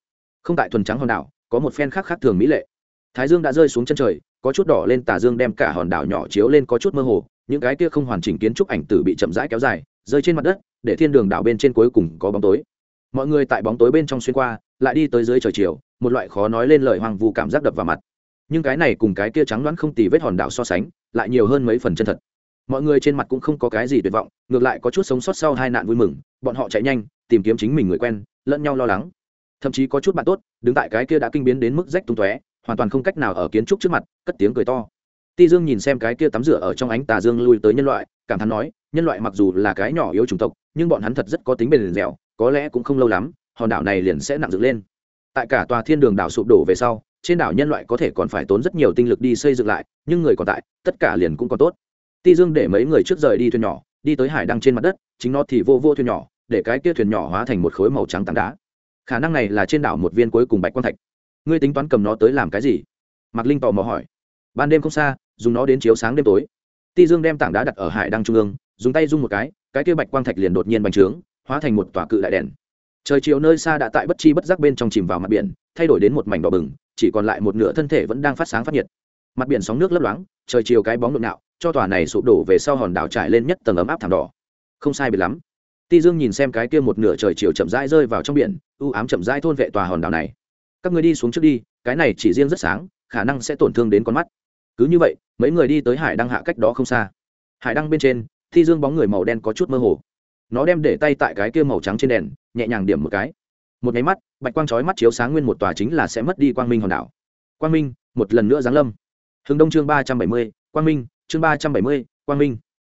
không tại thuần trắng hòn đảo, có một phen khác khác thường mỹ lệ. Thái dương đã rơi xuống chân trời, có chút đỏ lên tà dương đem cả hòn đảo nhỏ chiếu lên có chút mơ hồ, những cái kia không hoàn chỉnh kiến trúc ảnh tử bị chậm rãi kéo dài, rơi trên mặt đất, để thiên đường đảo bên trên cuối cùng có bóng tối. Mọi người tại bóng tối bên trong xuyên qua, lại đi tới dưới trời chiều, một loại khó nói lên lời hoang vu cảm giác đập vào mặt. Nhưng cái này cùng cái kia trắng đoán không tì vết hòn đảo so sánh, lại nhiều hơn mấy phần chân thật. Mọi người trên mặt cũng không có cái gì tuyệt vọng, ngược lại có chút sống sót sau hai nạn vui mừng, bọn họ chạy nhanh, tìm kiếm chính mình người quen, lẫn nhau lo lắng thậm chí có chút bạn tốt, đứng tại cái kia đã kinh biến đến mức rách tung tóe, hoàn toàn không cách nào ở kiến trúc trước mặt, cất tiếng cười to. Ti dương nhìn xem cái kia tắm rửa ở trong ánh tà dương lui tới nhân loại, cảm thán nói, nhân loại mặc dù là cái nhỏ yếu chủng tộc, nhưng bọn hắn thật rất có tính bền dẻo, có lẽ cũng không lâu lắm, hòn đảo này liền sẽ nặng dựng lên. Tại cả tòa thiên đường đảo sụp đổ về sau, trên đảo nhân loại có thể còn phải tốn rất nhiều tinh lực đi xây dựng lại, nhưng người còn tại, tất cả liền cũng còn tốt. Ti dương để mấy người trước rời đi thuyền nhỏ, đi tới hải đăng trên mặt đất, chính nó thì vô vô thuyền nhỏ, để cái kia thuyền nhỏ hóa thành một khối màu trắng tảng đá khả năng này là trên đảo một viên cuối cùng bạch quang thạch. Ngươi tính toán cầm nó tới làm cái gì? Mạc linh tò mò hỏi. Ban đêm không xa, dùng nó đến chiếu sáng đêm tối. Ti dương đem tảng đá đặt ở hải đăng trung ương, dùng tay rung một cái cái kia bạch quang thạch liền đột nhiên bành trướng, hóa thành một tòa cự đại đèn. Trời chiều nơi xa đã tại bất chi bất giác bên trong chìm vào mặt biển, thay đổi đến một mảnh đỏ bừng, chỉ còn lại một nửa thân thể vẫn đang phát sáng phát nhiệt. Mặt biển sóng nước lấp loáng, trời chiều cái bóng nội nạo, cho tòa này sụp đổ về sau hòn đảo trải lên nhất tầng ấm áp thảm đỏ. Không sai biệt lắm ti dương nhìn xem cái kia một nửa trời chiều chậm rãi rơi vào trong biển, u ám chậm rãi thôn vệ tòa hòn đảo này. Các người đi xuống trước đi, cái này chỉ riêng rất sáng, khả năng sẽ tổn thương đến con mắt. Cứ như vậy, mấy người đi tới hải đăng hạ cách đó không xa. Hải đăng bên trên thi dương bóng người màu đen có chút mơ hồ. Nó đem để tay tại cái kia màu trắng trên đèn, nhẹ nhàng điểm một cái. Một nháy mắt, bạch quang chói mắt chiếu sáng nguyên một tòa chính là sẽ mất đi quang minh hòn đảo. Quang minh, một lần nữa giáng lâm. Hướng đông chương ba trăm bảy mươi, quang minh, chương ba trăm bảy mươi, quang minh.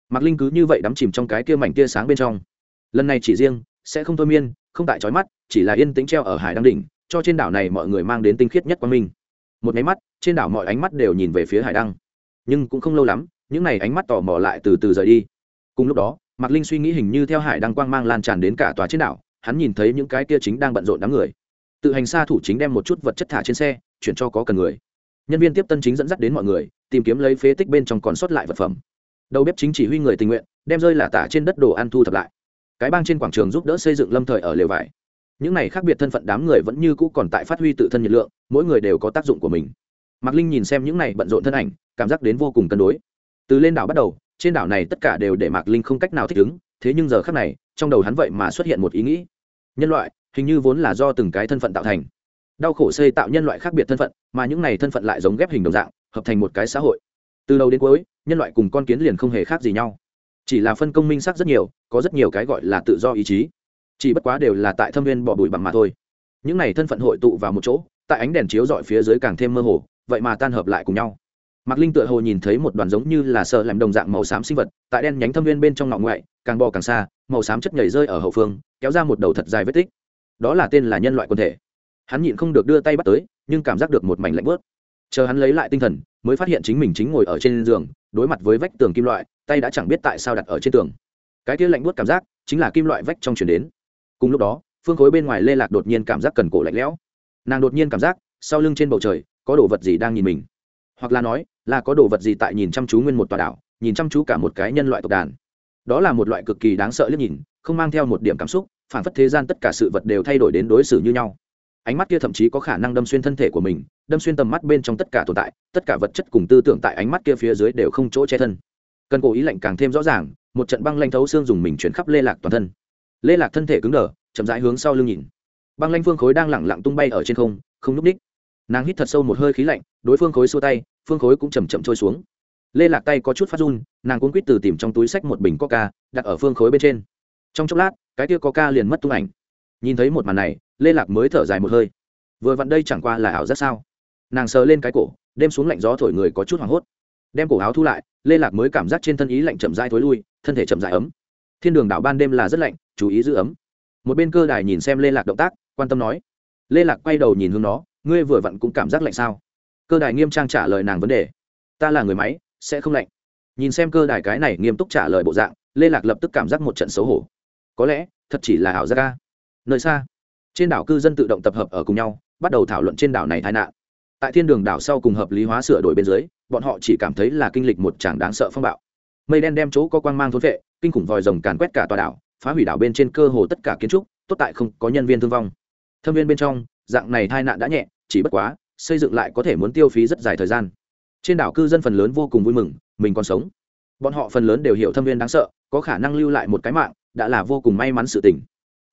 Mạc linh cứ như vậy đắm chìm trong cái kia mảnh tia sáng bên trong lần này chỉ riêng, sẽ không thôi miên, không tại chói mắt, chỉ là yên tĩnh treo ở hải đăng đỉnh, cho trên đảo này mọi người mang đến tinh khiết nhất quang minh. Một máy mắt, trên đảo mọi ánh mắt đều nhìn về phía hải đăng. Nhưng cũng không lâu lắm, những n à y ánh mắt tò mò lại từ từ rời đi. Cùng lúc đó, mạc linh suy nghĩ hình như theo hải đăng quang mang lan tràn đến cả tòa trên đảo, hắn nhìn thấy những cái kia chính đang bận rộn đám người. Tự hành xa thủ chính đem một chút vật chất thả trên xe, chuyển cho có cần người. Nhân viên tiếp tân chính dẫn dắt đến mọi người, tìm kiếm lấy phế tích bên trong còn sót lại vật phẩm. Đầu bếp chính chỉ huy người tình nguyện, đem rơi là tả trên đất đồ ăn thu thập lại cái bang trên quảng trường giúp đỡ xây dựng lâm thời ở lều vải. Những này khác biệt thân phận đám người vẫn như cũ còn tại phát huy tự thân nhiệt lượng, mỗi người đều có tác dụng của mình. Mạc linh nhìn xem những này bận rộn thân ảnh, cảm giác đến vô cùng cân đối. Từ lên đảo bắt đầu, trên đảo này tất cả đều để mạc linh không cách nào thích ứng, thế nhưng giờ khác này, trong đầu hắn vậy mà xuất hiện một ý nghĩ. Nhân loại, hình như vốn là do từng cái thân phận tạo thành. Đau khổ xây tạo nhân loại khác biệt thân phận, mà những này thân phận lại giống ghép hình đồng dạng, hợp thành một cái xã hội. Từ đầu đến cuối, nhân loại cùng con kiến liền không hề khác gì nhau chỉ là phân công minh xác rất nhiều, có rất nhiều cái gọi là tự do ý chí. Chỉ bất quá đều là tại thâm viên bỏ bụi bằng mà thôi. Những này thân phận hội tụ vào một chỗ, tại ánh đèn chiếu dọi phía dưới càng thêm mơ hồ, vậy mà tan hợp lại cùng nhau. Mạc linh tựa hồ nhìn thấy một đoàn giống như là sợ làm đồng dạng màu xám sinh vật, tại đen nhánh thâm viên bên trong ngọn ngoại, càng bò càng xa, màu xám chất nhảy rơi ở hậu phương, kéo ra một đầu thật dài vết tích. Đó là tên là nhân loại quân thể. Hắn nhịn không được đưa tay bắt tới, nhưng cảm giác được một mảnh lạnh bớt chờ hắn lấy lại tinh thần, mới phát hiện chính mình chính ngồi ở trên giường, đối mặt với vách tường kim loại tay đã chẳng biết tại sao đặt ở trên tường. Cái kia lạnh buốt cảm giác chính là kim loại vách trong chuyển đến. Cùng lúc đó, phương khối bên ngoài lê lạc đột nhiên cảm giác cần cổ lạnh lẽo. Nàng đột nhiên cảm giác sau lưng trên bầu trời có đồ vật gì đang nhìn mình. Hoặc là nói, là có đồ vật gì tại nhìn chăm chú nguyên một tòa đảo, nhìn chăm chú cả một cái nhân loại tộc đàn. Đó là một loại cực kỳ đáng sợ liếc nhìn, không mang theo một điểm cảm xúc, phản phất thế gian tất cả sự vật đều thay đổi đến đối xử như nhau. Ánh mắt kia thậm chí có khả năng đâm xuyên thân thể của mình, đâm xuyên tầm mắt bên trong tất cả tồn tại, tất cả vật chất cùng tư tưởng tại ánh mắt kia phía dưới đều không chỗ che thân cần cố ý lạnh càng thêm rõ ràng, một trận băng lanh thấu xương dùng mình chuyển khắp lê lạc toàn thân. Lê lạc thân thể cứng đờ, chậm rãi hướng sau lưng nhìn. Băng lanh phương khối đang lẳng lặng tung bay ở trên không không núp ních nàng hít thật sâu một hơi khí lạnh, đối phương khối xua tay, phương khối cũng chầm chậm trôi xuống. Lê lạc tay có chút phát run, nàng cuốn quýt từ tìm trong túi sách một bình coca, đặt ở phương khối bên trên. Trong chốc lát, cái tia coca liền mất tung ảnh. Nhìn thấy một màn này, lê lạc mới thở dài một hơi. Vừa vặn đây chẳng qua là ảo giác sao? Nàng sờ lên cái cổ, đêm xuống lạnh gió thổi người có chút hoảng hốt đem cổ áo thu lại, lê lạc mới cảm giác trên thân ý lạnh chậm dai thối lui, thân thể chậm dại ấm. Thiên đường đảo ban đêm là rất lạnh, chú ý giữ ấm. Một bên cơ đài nhìn xem lê lạc động tác, quan tâm nói, lê lạc quay đầu nhìn hướng nó, ngươi vừa vặn cũng cảm giác lạnh sao? Cơ đài nghiêm trang trả lời nàng vấn đề, ta là người máy, sẽ không lạnh. Nhìn xem cơ đài cái này nghiêm túc trả lời bộ dạng, lê lạc lập tức cảm giác một trận xấu hổ. Có lẽ, thật chỉ là ảo giác ca nơi xa, trên đảo cư dân tự động tập hợp ở cùng nhau, bắt đầu thảo luận trên đảo này tai nạn tại thiên đường đảo sau cùng hợp lý hóa sửa đổi bên dưới, bọn họ chỉ cảm thấy là kinh lịch một chàng đáng sợ phong bạo. Mây đen đem chỗ có quang mang thốn vệ kinh khủng vòi rồng càn quét cả tòa đảo, phá hủy đảo bên trên cơ hồ tất cả kiến trúc, tốt tại không có nhân viên thương vong. Thâm viên bên trong, dạng này tai nạn đã nhẹ, chỉ bất quá, xây dựng lại có thể muốn tiêu phí rất dài thời gian. Trên đảo cư dân phần lớn vô cùng vui mừng, mình còn sống. Bọn họ phần lớn đều hiểu thâm viên đáng sợ, có khả năng lưu lại một cái mạng, đã là vô cùng may mắn sự tình.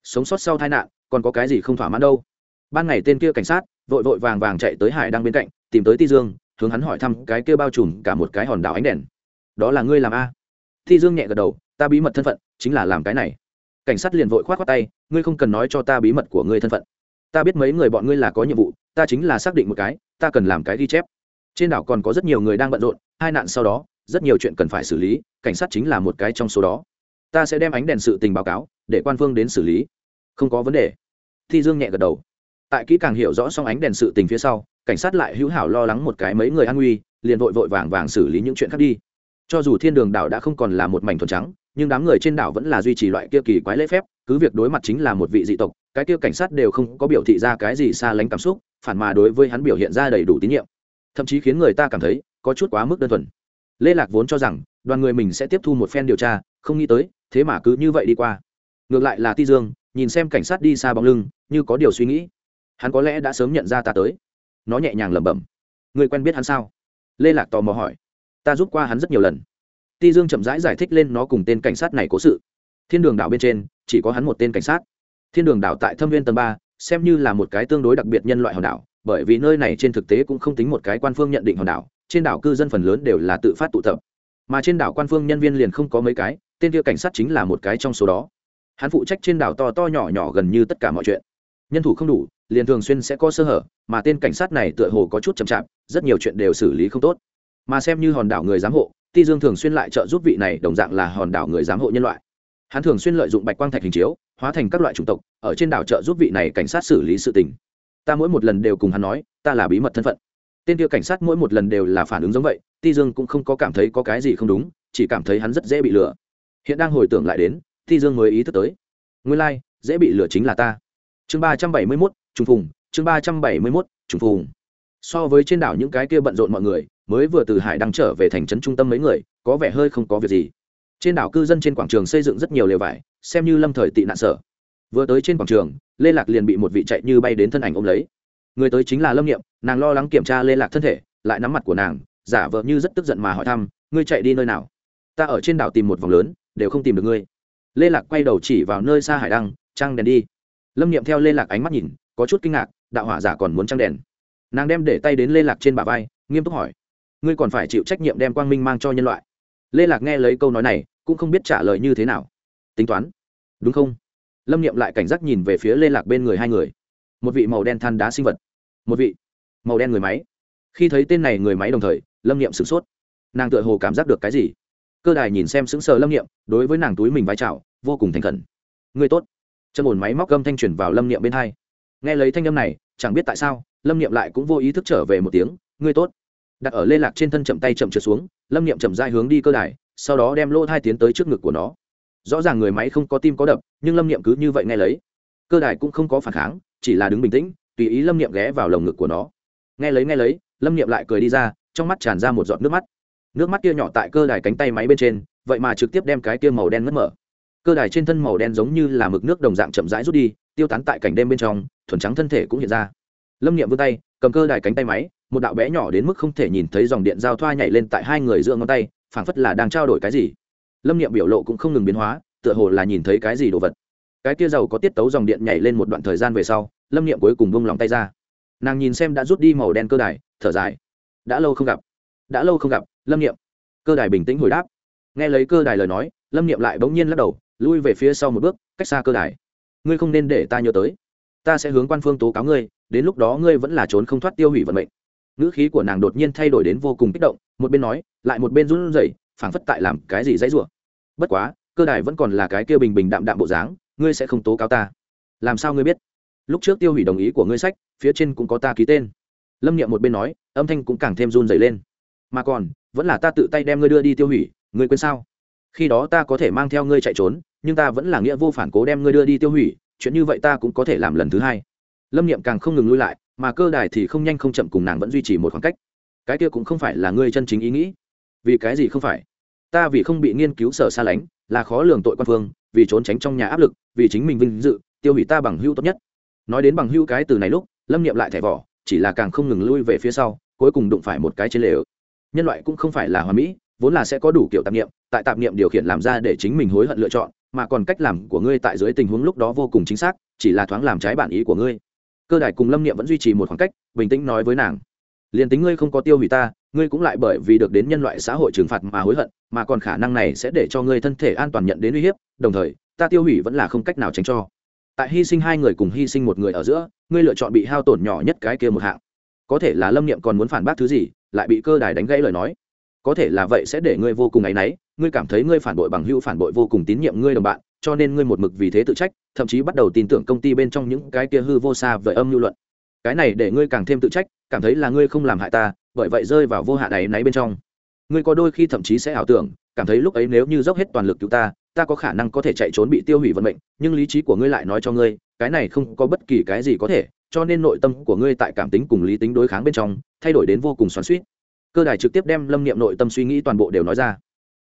Sống sót sau tai nạn, còn có cái gì không thỏa mãn đâu? Ban ngày tên kia cảnh sát vội vội vàng vàng chạy tới hải đang bên cạnh, tìm tới ti dương, hướng hắn hỏi thăm cái kia bao trùm cả một cái hòn đảo ánh đèn. Đó là ngươi làm a? Ti dương nhẹ gật đầu, ta bí mật thân phận, chính là làm cái này. Cảnh sát liền vội k h o á t khoác tay, ngươi không cần nói cho ta bí mật của ngươi thân phận. Ta biết mấy người bọn ngươi là có nhiệm vụ, ta chính là xác định một cái, ta cần làm cái ghi chép. Trên đảo còn có rất nhiều người đang bận rộn, hai nạn sau đó, rất nhiều chuyện cần phải xử lý, cảnh sát chính là một cái trong số đó. Ta sẽ đem ánh đèn sự tình báo cáo, để quan phương đến xử lý. Không có vấn đề. Thi dương nhẹ gật đầu tại kỹ càng hiểu rõ xong ánh đèn sự tình phía sau, cảnh sát lại hữu hảo lo lắng một cái mấy người an nguy, liền vội vội vàng vàng xử lý những chuyện khác đi. Cho dù thiên đường đảo đã không còn là một mảnh thuần trắng, nhưng đám người trên đảo vẫn là duy trì loại kia kỳ quái lễ phép, cứ việc đối mặt chính là một vị dị tộc, cái kia cảnh sát đều không có biểu thị ra cái gì xa lánh cảm xúc, phản mà đối với hắn biểu hiện ra đầy đủ tín nhiệm. Thậm chí khiến người ta cảm thấy, có chút quá mức đơn thuần. Lê lạc vốn cho rằng, đoàn người mình sẽ tiếp thu một phen điều tra, không nghĩ tới, thế mà cứ như vậy đi qua. Ngược lại là ti dương, nhìn xem cảnh sát đi xa bóng lưng, như có điều suy nghĩ hắn có lẽ đã sớm nhận ra ta tới. Nó nhẹ nhàng lẩm bẩm. Người quen biết hắn sao? Lê lạc tò mò hỏi. Ta giúp qua hắn rất nhiều lần. Ti dương chậm rãi giải, giải thích lên nó cùng tên cảnh sát này cố sự. Thiên đường đảo bên trên chỉ có hắn một tên cảnh sát. Thiên đường đảo tại thâm viên tầng ba xem như là một cái tương đối đặc biệt nhân loại hòn đảo bởi vì nơi này trên thực tế cũng không tính một cái quan phương nhận định hòn đảo trên đảo cư dân phần lớn đều là tự phát tụ tập. Mà trên đảo quan phương nhân viên liền không có mấy cái tên kia cảnh sát chính là một cái trong số đó. Hắn phụ trách trên đảo to to nhỏ nhỏ gần như tất cả mọi chuyện. Nhân thủ không đủ liền thường xuyên sẽ có sơ hở mà tên cảnh sát này tựa hồ có chút chậm chạp rất nhiều chuyện đều xử lý không tốt. Mà xem như hòn đảo người giám hộ ti dương thường xuyên lại trợ giúp vị này đồng dạng là hòn đảo người giám hộ nhân loại. Hắn thường xuyên lợi dụng bạch quang thạch hình chiếu hóa thành các loại chủng tộc ở trên đảo trợ giúp vị này cảnh sát xử lý sự tình. Ta mỗi một lần đều cùng hắn nói ta là bí mật thân phận. Tên kia cảnh sát mỗi một lần đều là phản ứng giống vậy ti dương cũng không có cảm thấy có cái gì không đúng chỉ cảm thấy hắn rất dễ bị lừa. Hiện đang hồi tưởng lại đến ti dương mới ý thức tới. Nguyên lai、like, dễ bị lừa chính là ta. Chương ba trăm bảy mươi mốt trùng phùng, chương ba trăm bảy mươi mốt, trùng phùng. So với trên đảo những cái kia bận rộn mọi người, mới vừa từ hải đăng trở về thành trấn trung tâm mấy người, có vẻ hơi không có việc gì. Trên đảo cư dân trên quảng trường xây dựng rất nhiều lều vải, xem như lâm thời tị nạn sở. Vừa tới trên quảng trường, lê lạc liền bị một vị chạy như bay đến thân ảnh ôm lấy. Người tới chính là lâm nghiệm, nàng lo lắng kiểm tra lê lạc thân thể, lại nắm mặt của nàng, giả vợ như rất tức giận mà hỏi thăm, ngươi chạy đi nơi nào? Ta ở trên đảo tìm một vòng lớn, đều không tìm được ngươi. Lê lạc quay đầu chỉ vào nơi xa hải đăng, trăng đèn đi. Lâm nghiệm theo lê lạc ánh mắt nhìn có chút kinh ngạc, đạo hỏa giả còn muốn trăng đèn. Nàng đem để tay đến lê lạc trên bả vai, nghiêm túc hỏi, ngươi còn phải chịu trách nhiệm đem quang minh mang cho nhân loại? Lê lạc nghe lấy câu nói này, cũng không biết trả lời như thế nào. Tính toán. Đúng không? Lâm n i ệ m lại cảnh giác nhìn về phía lê lạc bên người hai người. Một vị màu đen than đá sinh vật. Một vị màu đen người máy. Khi thấy tên này người máy đồng thời, lâm n i ệ m sửng sốt. Nàng tựa hồ cảm giác được cái gì. Cơ đài nhìn xem sững sờ lâm niệm, đối với nàng túi mình vai trào vô cùng thành khẩn. Người tốt. Chân ổn máy móc gâm thanh chuyển vào lâm niệm bên hai nghe lấy thanh âm này, chẳng biết tại sao, lâm niệm lại cũng vô ý thức trở về một tiếng người tốt. Đặt ở lê lạc trên thân chậm tay chậm trượt xuống, lâm niệm chậm dai hướng đi cơ đài, sau đó đem lô thai tiến tới trước ngực của nó. Rõ ràng người máy không có tim có đập, nhưng lâm niệm cứ như vậy nghe lấy. Cơ đài cũng không có phản kháng, chỉ là đứng bình tĩnh, tùy ý lâm niệm ghé vào lồng ngực của nó. Nghe lấy nghe lấy, lâm niệm lại cười đi ra, trong mắt tràn ra một giọt nước mắt. Nước mắt kia nhỏ tại cơ đài cánh tay máy bên trên, vậy mà trực tiếp đem cái kia màu đen mất mở. Cơ đài trên thân màu đen giống như là mực nước đồng dạng chậm rãi rút đi, tiêu tán tại cảnh đêm bên trong thuần trắng thân thể cũng hiện ra. Lâm nghiệm vươn tay, cầm cơ đài cánh tay máy, một đạo bé nhỏ đến mức không thể nhìn thấy dòng điện giao thoa nhảy lên tại hai người giữa ngón tay, phảng phất là đang trao đổi cái gì. Lâm nghiệm biểu lộ cũng không ngừng biến hóa, tựa hồ là nhìn thấy cái gì đồ vật. Cái kia giàu có tiết tấu dòng điện nhảy lên một đoạn thời gian về sau, lâm nghiệm cuối cùng bông lòng tay ra. Nàng nhìn xem đã rút đi màu đen cơ đài, thở dài. Đã lâu không gặp. Đã lâu không gặp, lâm Niệm. cơ đài bình tĩnh hồi đáp. Nghe lấy cơ đài lời nói, lâm Niệm lại bỗng nhiên lắc đầu, lui về phía sau một bước, cách xa cơ đài. Ngươi không nên để ta nhớ tới ta sẽ hướng quan phương tố cáo ngươi, đến lúc đó ngươi vẫn là trốn không thoát tiêu hủy vận mệnh. Ngữ khí của nàng đột nhiên thay đổi đến vô cùng kích động, một bên nói, lại một bên run rẩy, phảng phất tại làm cái gì dãy rủa. Bất quá, cơ đài vẫn còn là cái kia bình bình đạm đạm bộ dáng, ngươi sẽ không tố cáo ta. Làm sao ngươi biết? Lúc trước tiêu hủy đồng ý của ngươi sách, phía trên cũng có ta ký tên. Lâm niệm một bên nói, âm thanh cũng càng thêm run rẩy lên. Mà còn, vẫn là ta tự tay đem ngươi đưa đi tiêu hủy, ngươi quên sao? Khi đó ta có thể mang theo ngươi chạy trốn, nhưng ta vẫn là nghĩa vô phản cố đem ngươi đưa đi tiêu hủy chuyện như vậy ta cũng có thể làm lần thứ hai. Lâm niệm càng không ngừng lui lại, mà cơ đài thì không nhanh không chậm cùng nàng vẫn duy trì một khoảng cách. Cái kia cũng không phải là ngươi chân chính ý nghĩ. Vì cái gì không phải? Ta vì không bị nghiên cứu sở xa lánh, là khó lường tội quan phương, vì trốn tránh trong nhà áp lực, vì chính mình vinh dự, tiêu hủy ta bằng hưu tốt nhất. Nói đến bằng hưu cái từ này lúc, lâm niệm lại thẻ vỏ, chỉ là càng không ngừng lui về phía sau, cuối cùng đụng phải một cái trên lều nhân loại cũng không phải là hoa mỹ, vốn là sẽ có đủ kiểu tạp niệm, tại tạp niệm điều khiển làm ra để chính mình hối hận lựa chọn mà còn cách làm của ngươi tại dưới tình huống lúc đó vô cùng chính xác, chỉ là thoáng làm trái bản ý của ngươi. Cơ đài cùng lâm niệm vẫn duy trì một khoảng cách, bình tĩnh nói với nàng. Liền tính ngươi không có tiêu hủy ta, ngươi cũng lại bởi vì được đến nhân loại xã hội trừng phạt mà hối hận, mà còn khả năng này sẽ để cho ngươi thân thể an toàn nhận đến uy hiếp, đồng thời, ta tiêu hủy vẫn là không cách nào tránh cho. Tại hy sinh hai người cùng hy sinh một người ở giữa, ngươi lựa chọn bị hao tổn nhỏ nhất cái kia một hạng. Có thể là lâm niệm còn muốn phản bác thứ gì, lại bị cơ đài đánh gãy lời nói. Có thể là vậy sẽ để ngươi vô cùng áy náy ngươi cảm thấy ngươi phản bội bằng hữu phản bội vô cùng tín nhiệm ngươi đồng bạn, cho nên ngươi một mực vì thế tự trách, thậm chí bắt đầu tin tưởng công ty bên trong những cái kia hư vô xa vời âm lưu luận. Cái này để ngươi càng thêm tự trách, cảm thấy là ngươi không làm hại ta, bởi vậy rơi vào vô hạn này náy bên trong. Ngươi có đôi khi thậm chí sẽ ảo tưởng, cảm thấy lúc ấy nếu như dốc hết toàn lực cứu ta ta có khả năng có thể chạy trốn bị tiêu hủy vận mệnh, nhưng lý trí của ngươi lại nói cho ngươi, cái này không có bất kỳ cái gì có thể, cho nên nội tâm của ngươi tại cảm tính cùng lý tính đối kháng bên trong, thay đổi đến vô cùng xoắn suýt cơ đài trực tiếp đem lâm niệm nội tâm suy nghĩ toàn bộ đều nói ra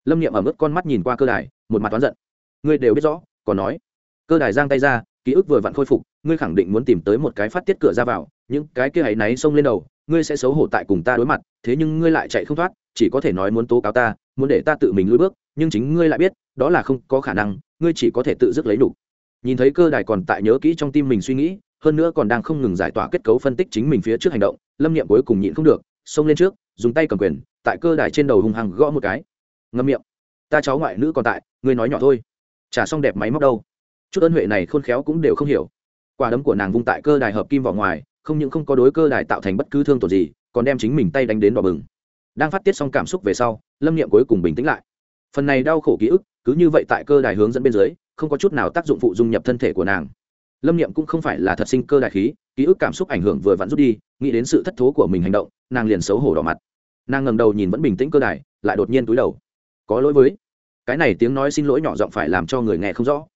lâm niệm ở mức con mắt nhìn qua cơ đài, một mặt toán giận. Ngươi đều biết rõ, còn nói. Cơ đài giang tay ra, ký ức vừa vặn khôi phục, ngươi khẳng định muốn tìm tới một cái phát tiết cửa ra vào, những cái kia hãy náy xông lên đầu, ngươi sẽ xấu hổ tại cùng ta đối mặt, thế nhưng ngươi lại chạy không thoát, chỉ có thể nói muốn tố cáo ta, muốn để ta tự mình lùi bước, nhưng chính ngươi lại biết, đó là không có khả năng, ngươi chỉ có thể tự dứt lấy đủ. Nhìn thấy cơ đài còn tại nhớ kỹ trong tim mình suy nghĩ, hơn nữa còn đang không ngừng giải tỏa kết cấu phân tích chính mình phía trước hành động, lâm niệm cuối cùng nhịn không được, xông lên trước, dùng tay cầm quyền, tại cơ đài trên đầu hung hăng gõ một cái ngâm miệng. Ta cháu ngoại nữ còn tại, ngươi nói nhỏ thôi. Trả xong đẹp máy móc đâu? Chút ơn huệ này khôn khéo cũng đều không hiểu. Quả đấm của nàng vung tại cơ đài hợp kim vào ngoài, không những không có đối cơ đài tạo thành bất cứ thương tổn gì, còn đem chính mình tay đánh đến đỏ bừng. Đang phát tiết xong cảm xúc về sau, lâm niệm cuối cùng bình tĩnh lại. Phần này đau khổ ký ức, cứ như vậy tại cơ đài hướng dẫn bên dưới, không có chút nào tác dụng phụ dung nhập thân thể của nàng. Lâm niệm cũng không phải là thật sinh cơ đại khí, ký ức cảm xúc ảnh hưởng vừa vặn rút đi, nghĩ đến sự thất thố của mình hành động, nàng liền xấu hổ đỏ mặt. Nàng ngầm đầu nhìn vẫn bình tĩnh cơ đài, lại đột nhiên túi đầu có lỗi với. Cái này tiếng nói xin lỗi nhỏ giọng phải làm cho người nghe không rõ.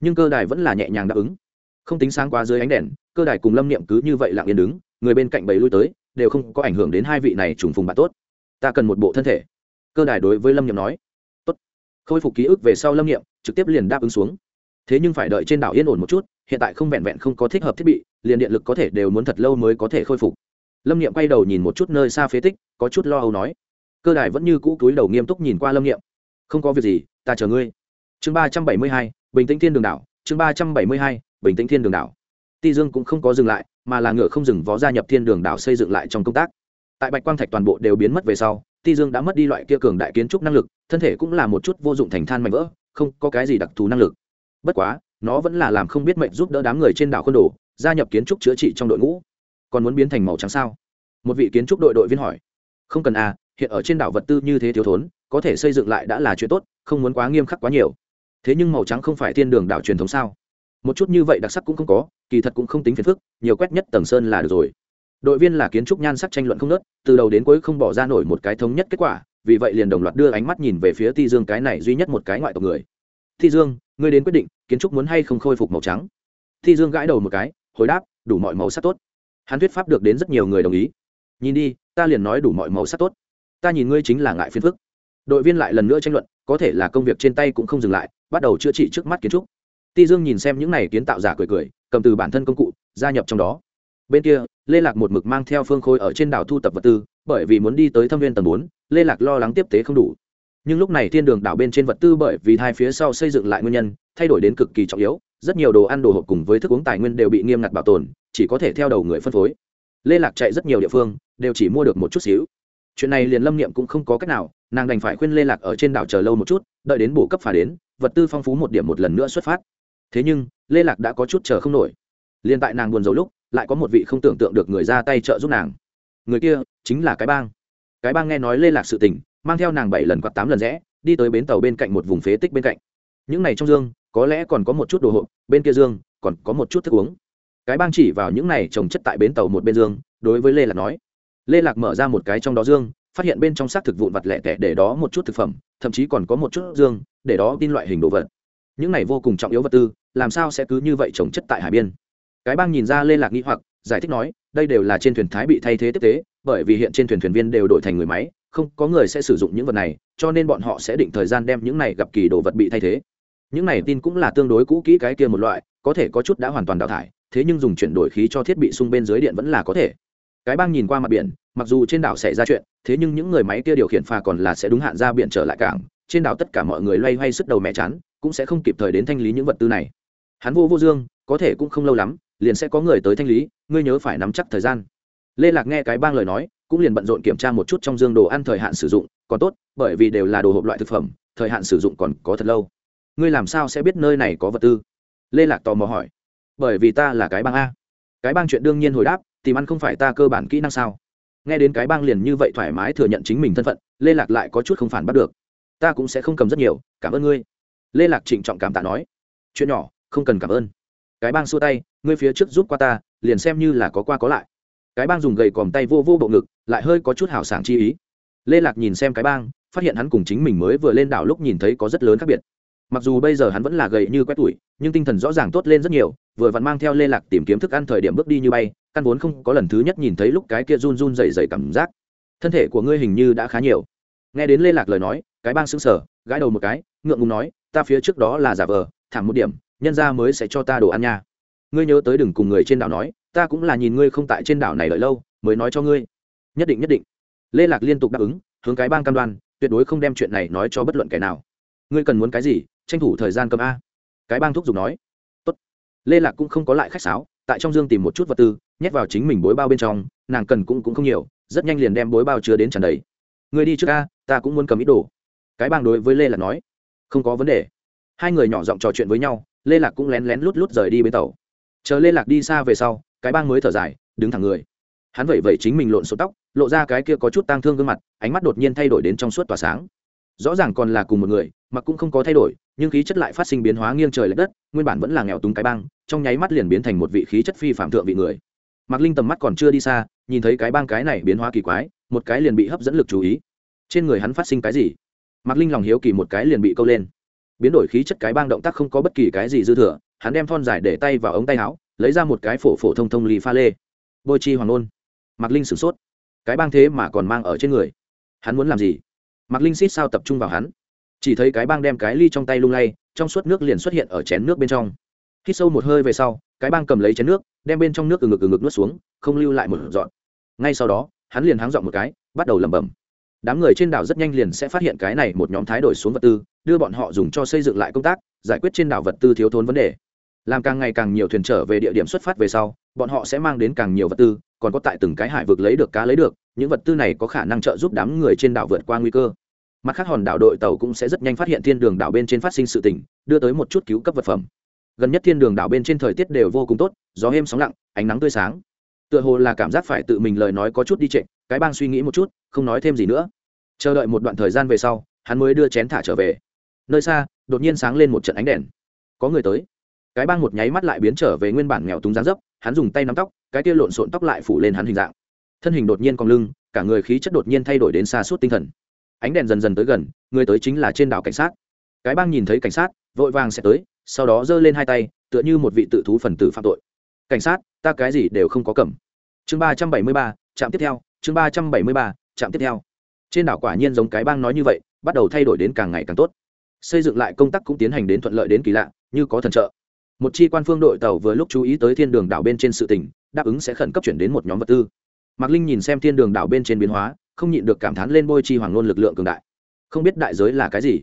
Nhưng cơ đài vẫn là nhẹ nhàng đáp ứng. Không tính sáng quá dưới ánh đèn, cơ đài cùng lâm niệm cứ như vậy lặng yên đứng, người bên cạnh bầy lui tới, đều không có ảnh hưởng đến hai vị này trùng phùng bạn tốt. Ta cần một bộ thân thể. Cơ đài đối với lâm niệm nói. Tốt. Khôi phục ký ức về sau lâm niệm trực tiếp liền đáp ứng xuống. Thế nhưng phải đợi trên đảo yên ổn một chút, hiện tại không vẹn vẹn không có thích hợp thiết bị, liền điện lực có thể đều muốn thật lâu mới có thể khôi phục. Lâm niệm quay đầu nhìn một chút nơi xa phế tích, có chút lo âu nói cơ đài vẫn như cũ túi đầu nghiêm túc nhìn qua lâm nghiệm, không có việc gì ta chờ ngươi. Chương ba trăm bảy mươi hai bình tĩnh thiên đường đảo. Chương ba trăm bảy mươi hai bình tĩnh thiên đường đảo. Ti dương cũng không có dừng lại mà là ngựa không dừng vó gia nhập thiên đường đảo xây dựng lại trong công tác. Tại bạch quang thạch toàn bộ đều biến mất về sau ti dương đã mất đi loại kia cường đại kiến trúc năng lực thân thể cũng là một chút vô dụng thành than mạnh vỡ không có cái gì đặc thù năng lực. Bất quá nó vẫn là làm không biết mệnh giúp đỡ đám người trên đảo khuôn đồ gia nhập kiến trúc chữa trị trong đội ngũ. Còn muốn biến thành màu trắng sao? Một vị kiến trúc đội đội viên hỏi. Không cần à hiện ở trên đảo vật tư như thế thiếu thốn, có thể xây dựng lại đã là chuyện tốt, không muốn quá nghiêm khắc quá nhiều. Thế nhưng màu trắng không phải thiên đường đảo truyền thống sao? Một chút như vậy đặc sắc cũng không có, kỳ thật cũng không tính phiền phức, nhiều quét nhất tầng sơn là được rồi. Đội viên là kiến trúc nhan sắc tranh luận không nớt, từ đầu đến cuối không bỏ ra nổi một cái thống nhất kết quả, vì vậy liền đồng loạt đưa ánh mắt nhìn về phía ti dương cái này duy nhất một cái ngoại tộc người. Ti dương, ngươi đến quyết định, kiến trúc muốn hay không khôi phục màu trắng? Ti dương gãi đầu một cái, hồi đáp, đủ mọi màu sắc tốt. Hắn thuyết pháp được đến rất nhiều người đồng ý. Nhìn đi, ta liền nói đủ mọi màu sắc tốt ta nhìn ngươi chính là ngại phiền phức. Đội viên lại lần nữa tranh luận, có thể là công việc trên tay cũng không dừng lại, bắt đầu chữa trị trước mắt kiến trúc. Ti dương nhìn xem những này kiến tạo giả cười cười, cầm từ bản thân công cụ, gia nhập trong đó. Bên kia, lê lạc một mực mang theo phương khôi ở trên đảo thu tập vật tư, bởi vì muốn đi tới thâm viên tầng bốn, lê lạc lo lắng tiếp tế không đủ. Nhưng lúc này thiên đường đảo bên trên vật tư bởi vì hai phía sau xây dựng lại nguyên nhân, thay đổi đến cực kỳ trọng yếu, rất nhiều đồ ăn đồ hộp cùng với thức uống tài nguyên đều bị nghiêm ngặt bảo tồn, chỉ có thể theo đầu người phân phối. Lê lạc chạy rất nhiều địa phương, đều chỉ mua được một chút xíu chuyện này liền lâm niệm cũng không có cách nào, nàng đành phải khuyên lê lạc ở trên đảo chờ lâu một chút, đợi đến bổ cấp phà đến, vật tư phong phú một điểm một lần nữa xuất phát. Thế nhưng, lê lạc đã có chút chờ không nổi. Liền tại nàng buồn rầu lúc, lại có một vị không tưởng tượng được người ra tay trợ giúp nàng. Người kia chính là cái bang. Cái bang nghe nói lê lạc sự tình, mang theo nàng bảy lần quạt tám lần rẽ, đi tới bến tàu bên cạnh một vùng phế tích bên cạnh. Những này trong dương, có lẽ còn có một chút đồ hộp, bên kia dương, còn có một chút thức uống. Cái bang chỉ vào những này trồng chất tại bến tàu một bên dương, đối với lê lạc nói lê lạc mở ra một cái trong đó dương, phát hiện bên trong xác thực vụn vặt lẻ tẻ để đó một chút thực phẩm, thậm chí còn có một chút dương, để đó tin loại hình đồ vật. Những này vô cùng trọng yếu vật tư, làm sao sẽ cứ như vậy trồng chất tại hải biên? Cái bang nhìn ra lê lạc nghĩ hoặc, giải thích nói, đây đều là trên thuyền thái bị thay thế tiếp tế, bởi vì hiện trên thuyền thuyền viên đều đổi thành người máy, không có người sẽ sử dụng những vật này, cho nên bọn họ sẽ định thời gian đem những này gặp kỳ đồ vật bị thay thế. Những này tin cũng là tương đối cũ kỹ cái kia một loại, có thể có chút đã hoàn toàn đào thải, thế nhưng dùng chuyển đổi khí cho thiết bị sung bên dưới điện vẫn là có thể cái bang nhìn qua mặt biển, mặc dù trên đảo xảy ra chuyện, thế nhưng những người máy kia điều khiển phà còn là sẽ đúng hạn ra biển trở lại cảng. Trên đảo tất cả mọi người loay hoay sức đầu mẹ chán, cũng sẽ không kịp thời đến thanh lý những vật tư này. Hắn vô vô dương, có thể cũng không lâu lắm, liền sẽ có người tới thanh lý, ngươi nhớ phải nắm chắc thời gian. Lê lạc nghe cái bang lời nói, cũng liền bận rộn kiểm tra một chút trong dương đồ ăn thời hạn sử dụng, còn tốt, bởi vì đều là đồ hộp loại thực phẩm, thời hạn sử dụng còn có thật lâu. Ngươi làm sao sẽ biết nơi này có vật tư? Lê lạc tò mò hỏi. Bởi vì ta là cái bang a. Cái bang chuyện đương nhiên hồi đáp tìm ăn không phải ta cơ bản kỹ năng sao? Nghe đến cái bang liền như vậy thoải mái thừa nhận chính mình thân phận, lê lạc lại có chút không phản bắt được. Ta cũng sẽ không cầm rất nhiều, cảm ơn ngươi. Lê lạc trịnh trọng cảm tạ nói. Chuyện nhỏ, không cần cảm ơn. Cái bang xua tay, ngươi phía trước giúp qua ta, liền xem như là có qua có lại. Cái bang dùng gầy còm tay vô vô bộ ngực, lại hơi có chút hào sảng chi ý. Lê lạc nhìn xem cái bang, phát hiện hắn cùng chính mình mới vừa lên đảo lúc nhìn thấy có rất lớn khác biệt mặc dù bây giờ hắn vẫn là gầy như quét tuổi nhưng tinh thần rõ ràng tốt lên rất nhiều, vừa vặn mang theo lê lạc tìm kiếm thức ăn thời điểm bước đi như bay, căn vốn không có lần thứ nhất nhìn thấy lúc cái kia run run dày dày cảm giác. Thân thể của ngươi hình như đã khá nhiều. Nghe đến lê lạc lời nói, cái bang xứng sở gãi đầu một cái, ngượng ngùng nói, ta phía trước đó là giả vờ, thảm một điểm, nhân ra mới sẽ cho ta đồ ăn nha. Ngươi nhớ tới đừng cùng người trên đảo nói, ta cũng là nhìn ngươi không tại trên đảo này đợi lâu, mới nói cho ngươi. Nhất định nhất định. Lê lạc liên tục đáp ứng, hướng cái bang cam đoan, tuyệt đối không đem chuyện này nói cho bất luận kẻ nào ngươi cần muốn cái gì, tranh thủ thời gian cầm a. Cái bang thúc giục nói. Tốt. lê lạc cũng không có lại khách sáo, tại trong dương tìm một chút vật tư, nhét vào chính mình bối bao bên trong, nàng cần cũng cũng không nhiều, rất nhanh liền đem bối bao chứa đến tràn đầy. Người đi trước a, ta cũng muốn cầm ít đồ. Cái bang đối với lê lạc nói. Không có vấn đề. Hai người nhỏ giọng trò chuyện với nhau, lê lạc cũng lén lén lút lút rời đi bên tàu. Chờ lê lạc đi xa về sau, cái bang mới thở dài, đứng thẳng người. Hắn vẩy vẩy chính mình lộn số tóc, lộ ra cái kia có chút tang thương gương mặt, ánh mắt đột nhiên thay đổi đến trong suốt tỏa sáng. Rõ ràng còn là cùng một người mà cũng không có thay đổi, nhưng khí chất lại phát sinh biến hóa nghiêng trời l ệ đất, nguyên bản vẫn là nghèo túng cái bang, trong nháy mắt liền biến thành một vị khí chất phi phạm thượng vị người. Mạc linh tầm mắt còn chưa đi xa, nhìn thấy cái bang cái này biến hóa kỳ quái, một cái liền bị hấp dẫn lực chú ý. Trên người hắn phát sinh cái gì? Mạc linh lòng hiếu kỳ một cái liền bị câu lên. Biến đổi khí chất cái bang động tác không có bất kỳ cái gì dư thừa, hắn đem thon dài để tay vào ống tay áo, lấy ra một cái phổ phổ thông thông lì pha lê. Bôi chi hoàng ôn mạc linh sửng sốt. Cái bang thế mà còn mang ở trên người. Hắn muốn làm gì? Mạc linh xít sao tập trung vào hắn chỉ thấy cái bang đem cái ly trong tay lung lay, trong suốt nước liền xuất hiện ở chén nước bên trong. Khi sâu một hơi về sau, cái bang cầm lấy chén nước, đem bên trong nước từ ngực từ ngực nuốt xuống, không lưu lại một dọn ngay sau đó, hắn liền háng dọn một cái, bắt đầu lẩm bẩm. Đám người trên đảo rất nhanh liền sẽ phát hiện cái này một nhóm thái đổi xuống vật tư, đưa bọn họ dùng cho xây dựng lại công tác, giải quyết trên đảo vật tư thiếu thốn vấn đề. Làm càng ngày càng nhiều thuyền trở về địa điểm xuất phát về sau, bọn họ sẽ mang đến càng nhiều vật tư, còn có tại từng cái hải vực lấy được cá lấy được, những vật tư này có khả năng trợ giúp đám người trên đảo vượt qua nguy cơ mặt khác hòn đảo đội tàu cũng sẽ rất nhanh phát hiện thiên đường đảo bên trên phát sinh sự tình, đưa tới một chút cứu cấp vật phẩm. Gần nhất thiên đường đảo bên trên thời tiết đều vô cùng tốt, gió êm sóng lặng, ánh nắng tươi sáng. Tựa hồ là cảm giác phải tự mình lời nói có chút đi trệ, cái bang suy nghĩ một chút, không nói thêm gì nữa. Chờ đợi một đoạn thời gian về sau, hắn mới đưa chén thả trở về. Nơi xa, đột nhiên sáng lên một trận ánh đèn. Có người tới. Cái bang một nháy mắt lại biến trở về nguyên bản nghèo túng dáng dấp, hắn dùng tay nắm tóc, cái kia lộn xộn tóc lại phủ lên hắn hình dạng. Thân hình đột nhiên cong lưng, cả người khí chất đột nhiên thay đổi đến xa suốt tinh thần ánh đèn dần dần tới gần, người tới chính là trên đảo cảnh sát. Cái bang nhìn thấy cảnh sát, vội vàng sẽ tới, sau đó giơ lên hai tay, tựa như một vị tự thú phần tử phạm tội. Cảnh sát, ta cái gì đều không có cầm. Chương ba trăm bảy mươi ba, trạm tiếp theo, chương ba trăm bảy mươi ba, trạm tiếp theo. Trên đảo quả nhiên giống cái bang nói như vậy, bắt đầu thay đổi đến càng ngày càng tốt. Xây dựng lại công tác cũng tiến hành đến thuận lợi đến kỳ lạ, như có thần trợ. Một chi quan phương đội tàu vừa lúc chú ý tới thiên đường đảo bên trên sự tỉnh đáp ứng sẽ khẩn cấp chuyển đến một nhóm vật tư. Mạc linh nhìn xem thiên đường đảo bên trên biến hóa không nhịn được cảm thán lên bôi chi hoàng luôn lực lượng cường đại. Không biết đại giới là cái gì.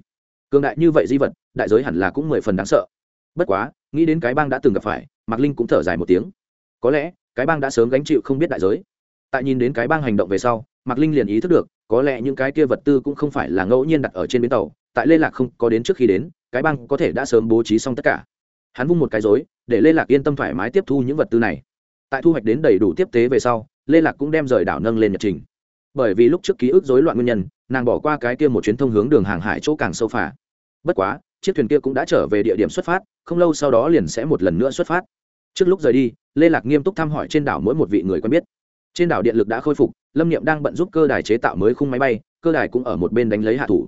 Cường đại như vậy di vật, đại giới hẳn là cũng mười phần đáng sợ. Bất quá, nghĩ đến cái bang đã từng gặp phải, mạc linh cũng thở dài một tiếng. Có lẽ, cái bang đã sớm gánh chịu không biết đại giới. Tại nhìn đến cái bang hành động về sau, mạc linh liền ý thức được, có lẽ những cái kia vật tư cũng không phải là ngẫu nhiên đặt ở trên bến tàu, tại lê lạc không có đến trước khi đến, cái bang có thể đã sớm bố trí xong tất cả. Hắn vung một cái dối để lê lạc yên tâm thoải mái tiếp thu những vật tư này. Tại thu hoạch đến đầy đủ tiếp tế về sau, lê lạc cũng đem rời đảo nâng lên nhật trình bởi vì lúc trước ký ức rối loạn nguyên nhân, nàng bỏ qua cái kia một chuyến thông hướng đường hàng hải chỗ càng sâu phả bất quá, chiếc thuyền kia cũng đã trở về địa điểm xuất phát, không lâu sau đó liền sẽ một lần nữa xuất phát. Trước lúc rời đi, lê lạc nghiêm túc thăm hỏi trên đảo mỗi một vị người quen biết. Trên đảo điện lực đã khôi phục, lâm niệm đang bận giúp cơ đài chế tạo mới khung máy bay, cơ đài cũng ở một bên đánh lấy hạ thủ.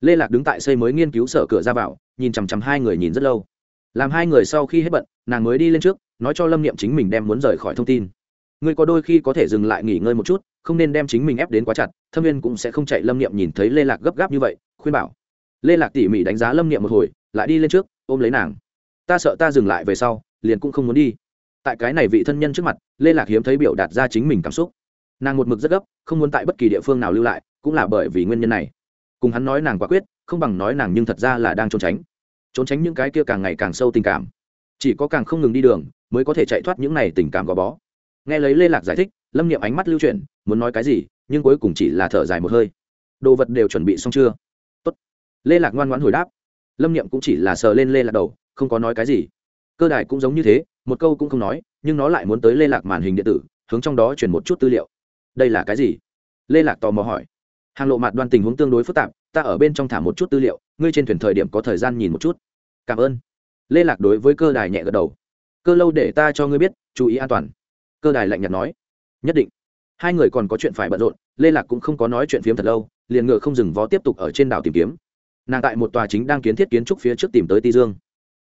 Lê lạc đứng tại xây mới nghiên cứu sở cửa ra vào, nhìn chằm chằm hai người nhìn rất lâu. Làm hai người sau khi hết bận, nàng mới đi lên trước, nói cho lâm niệm chính mình đem muốn rời khỏi thông tin. Người có đôi khi có thể dừng lại nghỉ ngơi một chút không nên đem chính mình ép đến quá chặt, thâm viên cũng sẽ không chạy lâm niệm nhìn thấy lê lạc gấp gáp như vậy, khuyên bảo. Lê lạc tỉ mỉ đánh giá lâm niệm một hồi, lại đi lên trước, ôm lấy nàng. Ta sợ ta dừng lại về sau, liền cũng không muốn đi. Tại cái này vị thân nhân trước mặt, lê lạc hiếm thấy biểu đạt ra chính mình cảm xúc. Nàng một mực rất gấp, không muốn tại bất kỳ địa phương nào lưu lại, cũng là bởi vì nguyên nhân này. Cùng hắn nói nàng quả quyết, không bằng nói nàng nhưng thật ra là đang trốn tránh. Trốn tránh những cái kia càng ngày càng sâu tình cảm. Chỉ có càng không ngừng đi đường, mới có thể chạy thoát những này tình cảm gò bó. Nghe lấy lê lạc giải thích lâm niệm ánh mắt lưu chuyển, muốn nói cái gì, nhưng cuối cùng chỉ là thở dài một hơi. Đồ vật đều chuẩn bị xong chưa? Tốt. lê lạc ngoan ngoãn hồi đáp. Lâm niệm cũng chỉ là sờ lên lê lạc đầu, không có nói cái gì. Cơ đài cũng giống như thế, một câu cũng không nói, nhưng nó lại muốn tới lê lạc màn hình điện tử, hướng trong đó chuyển một chút tư liệu. Đây là cái gì? Lê lạc tò mò hỏi. Hàng lộ mặt đoan tình huống tương đối phức tạp, ta ở bên trong thả một chút tư liệu, ngươi trên thuyền thời điểm có thời gian nhìn một chút. Cảm ơn. Lê lạc đối với cơ đài nhẹ gật đầu. Cơ lâu để ta cho ngươi biết, chú ý an toàn. Cơ đài lạnh nhạt nói nhất định. Hai người còn có chuyện phải bận rộn, lê lạc cũng không có nói chuyện phiếm thật lâu, liền ngựa không dừng vó tiếp tục ở trên đảo tìm kiếm. Nàng tại một tòa chính đang kiến thiết kiến trúc phía trước tìm tới ti dương.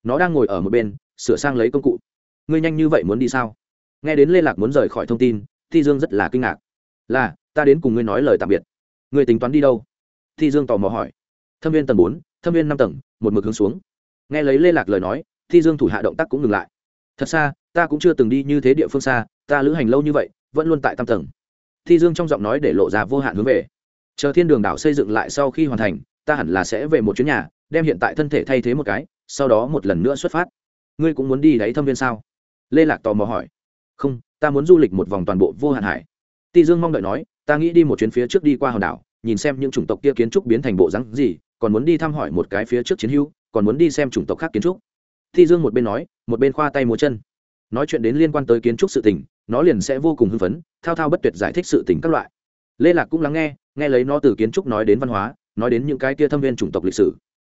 Nó đang ngồi ở một bên, sửa sang lấy công cụ. Ngươi nhanh như vậy muốn đi sao? Nghe đến lê lạc muốn rời khỏi thông tin, ti dương rất là kinh ngạc. Là, ta đến cùng ngươi nói lời tạm biệt. Ngươi tính toán đi đâu? Ti dương tò mò hỏi. Thâm viên tầng bốn, thâm viên năm tầng, một mực hướng xuống. Nghe lấy lê lạc lời nói, ti dương thủ hạ động tác cũng ngừng lại. Thật xa, ta cũng chưa từng đi như thế địa phương xa, ta lữ hành lâu như vậy vẫn luôn tại tam tầng. Thi dương trong giọng nói để lộ ra vô hạn hướng về. Chờ thiên đường đảo xây dựng lại sau khi hoàn thành, ta hẳn là sẽ về một chuyến nhà, đem hiện tại thân thể thay thế một cái, sau đó một lần nữa xuất phát. Ngươi cũng muốn đi đáy thâm viên sao? Lê lạc tò mò hỏi. Không, ta muốn du lịch một vòng toàn bộ vô hạn hải. Ti dương mong đợi nói, ta nghĩ đi một chuyến phía trước đi qua hòn đảo, nhìn xem những chủng tộc kia kiến trúc biến thành bộ rắn gì, còn muốn đi thăm hỏi một cái phía trước chiến hữu, còn muốn đi xem chủng tộc khác kiến trúc. Ti dương một bên nói, một bên khoa tay múa chân nói chuyện đến liên quan tới kiến trúc sự tình, nó liền sẽ vô cùng hưng phấn, thao thao bất tuyệt giải thích sự tình các loại. Lê lạc cũng lắng nghe nghe lấy nó từ kiến trúc nói đến văn hóa, nói đến những cái kia thâm viên chủng tộc lịch sử.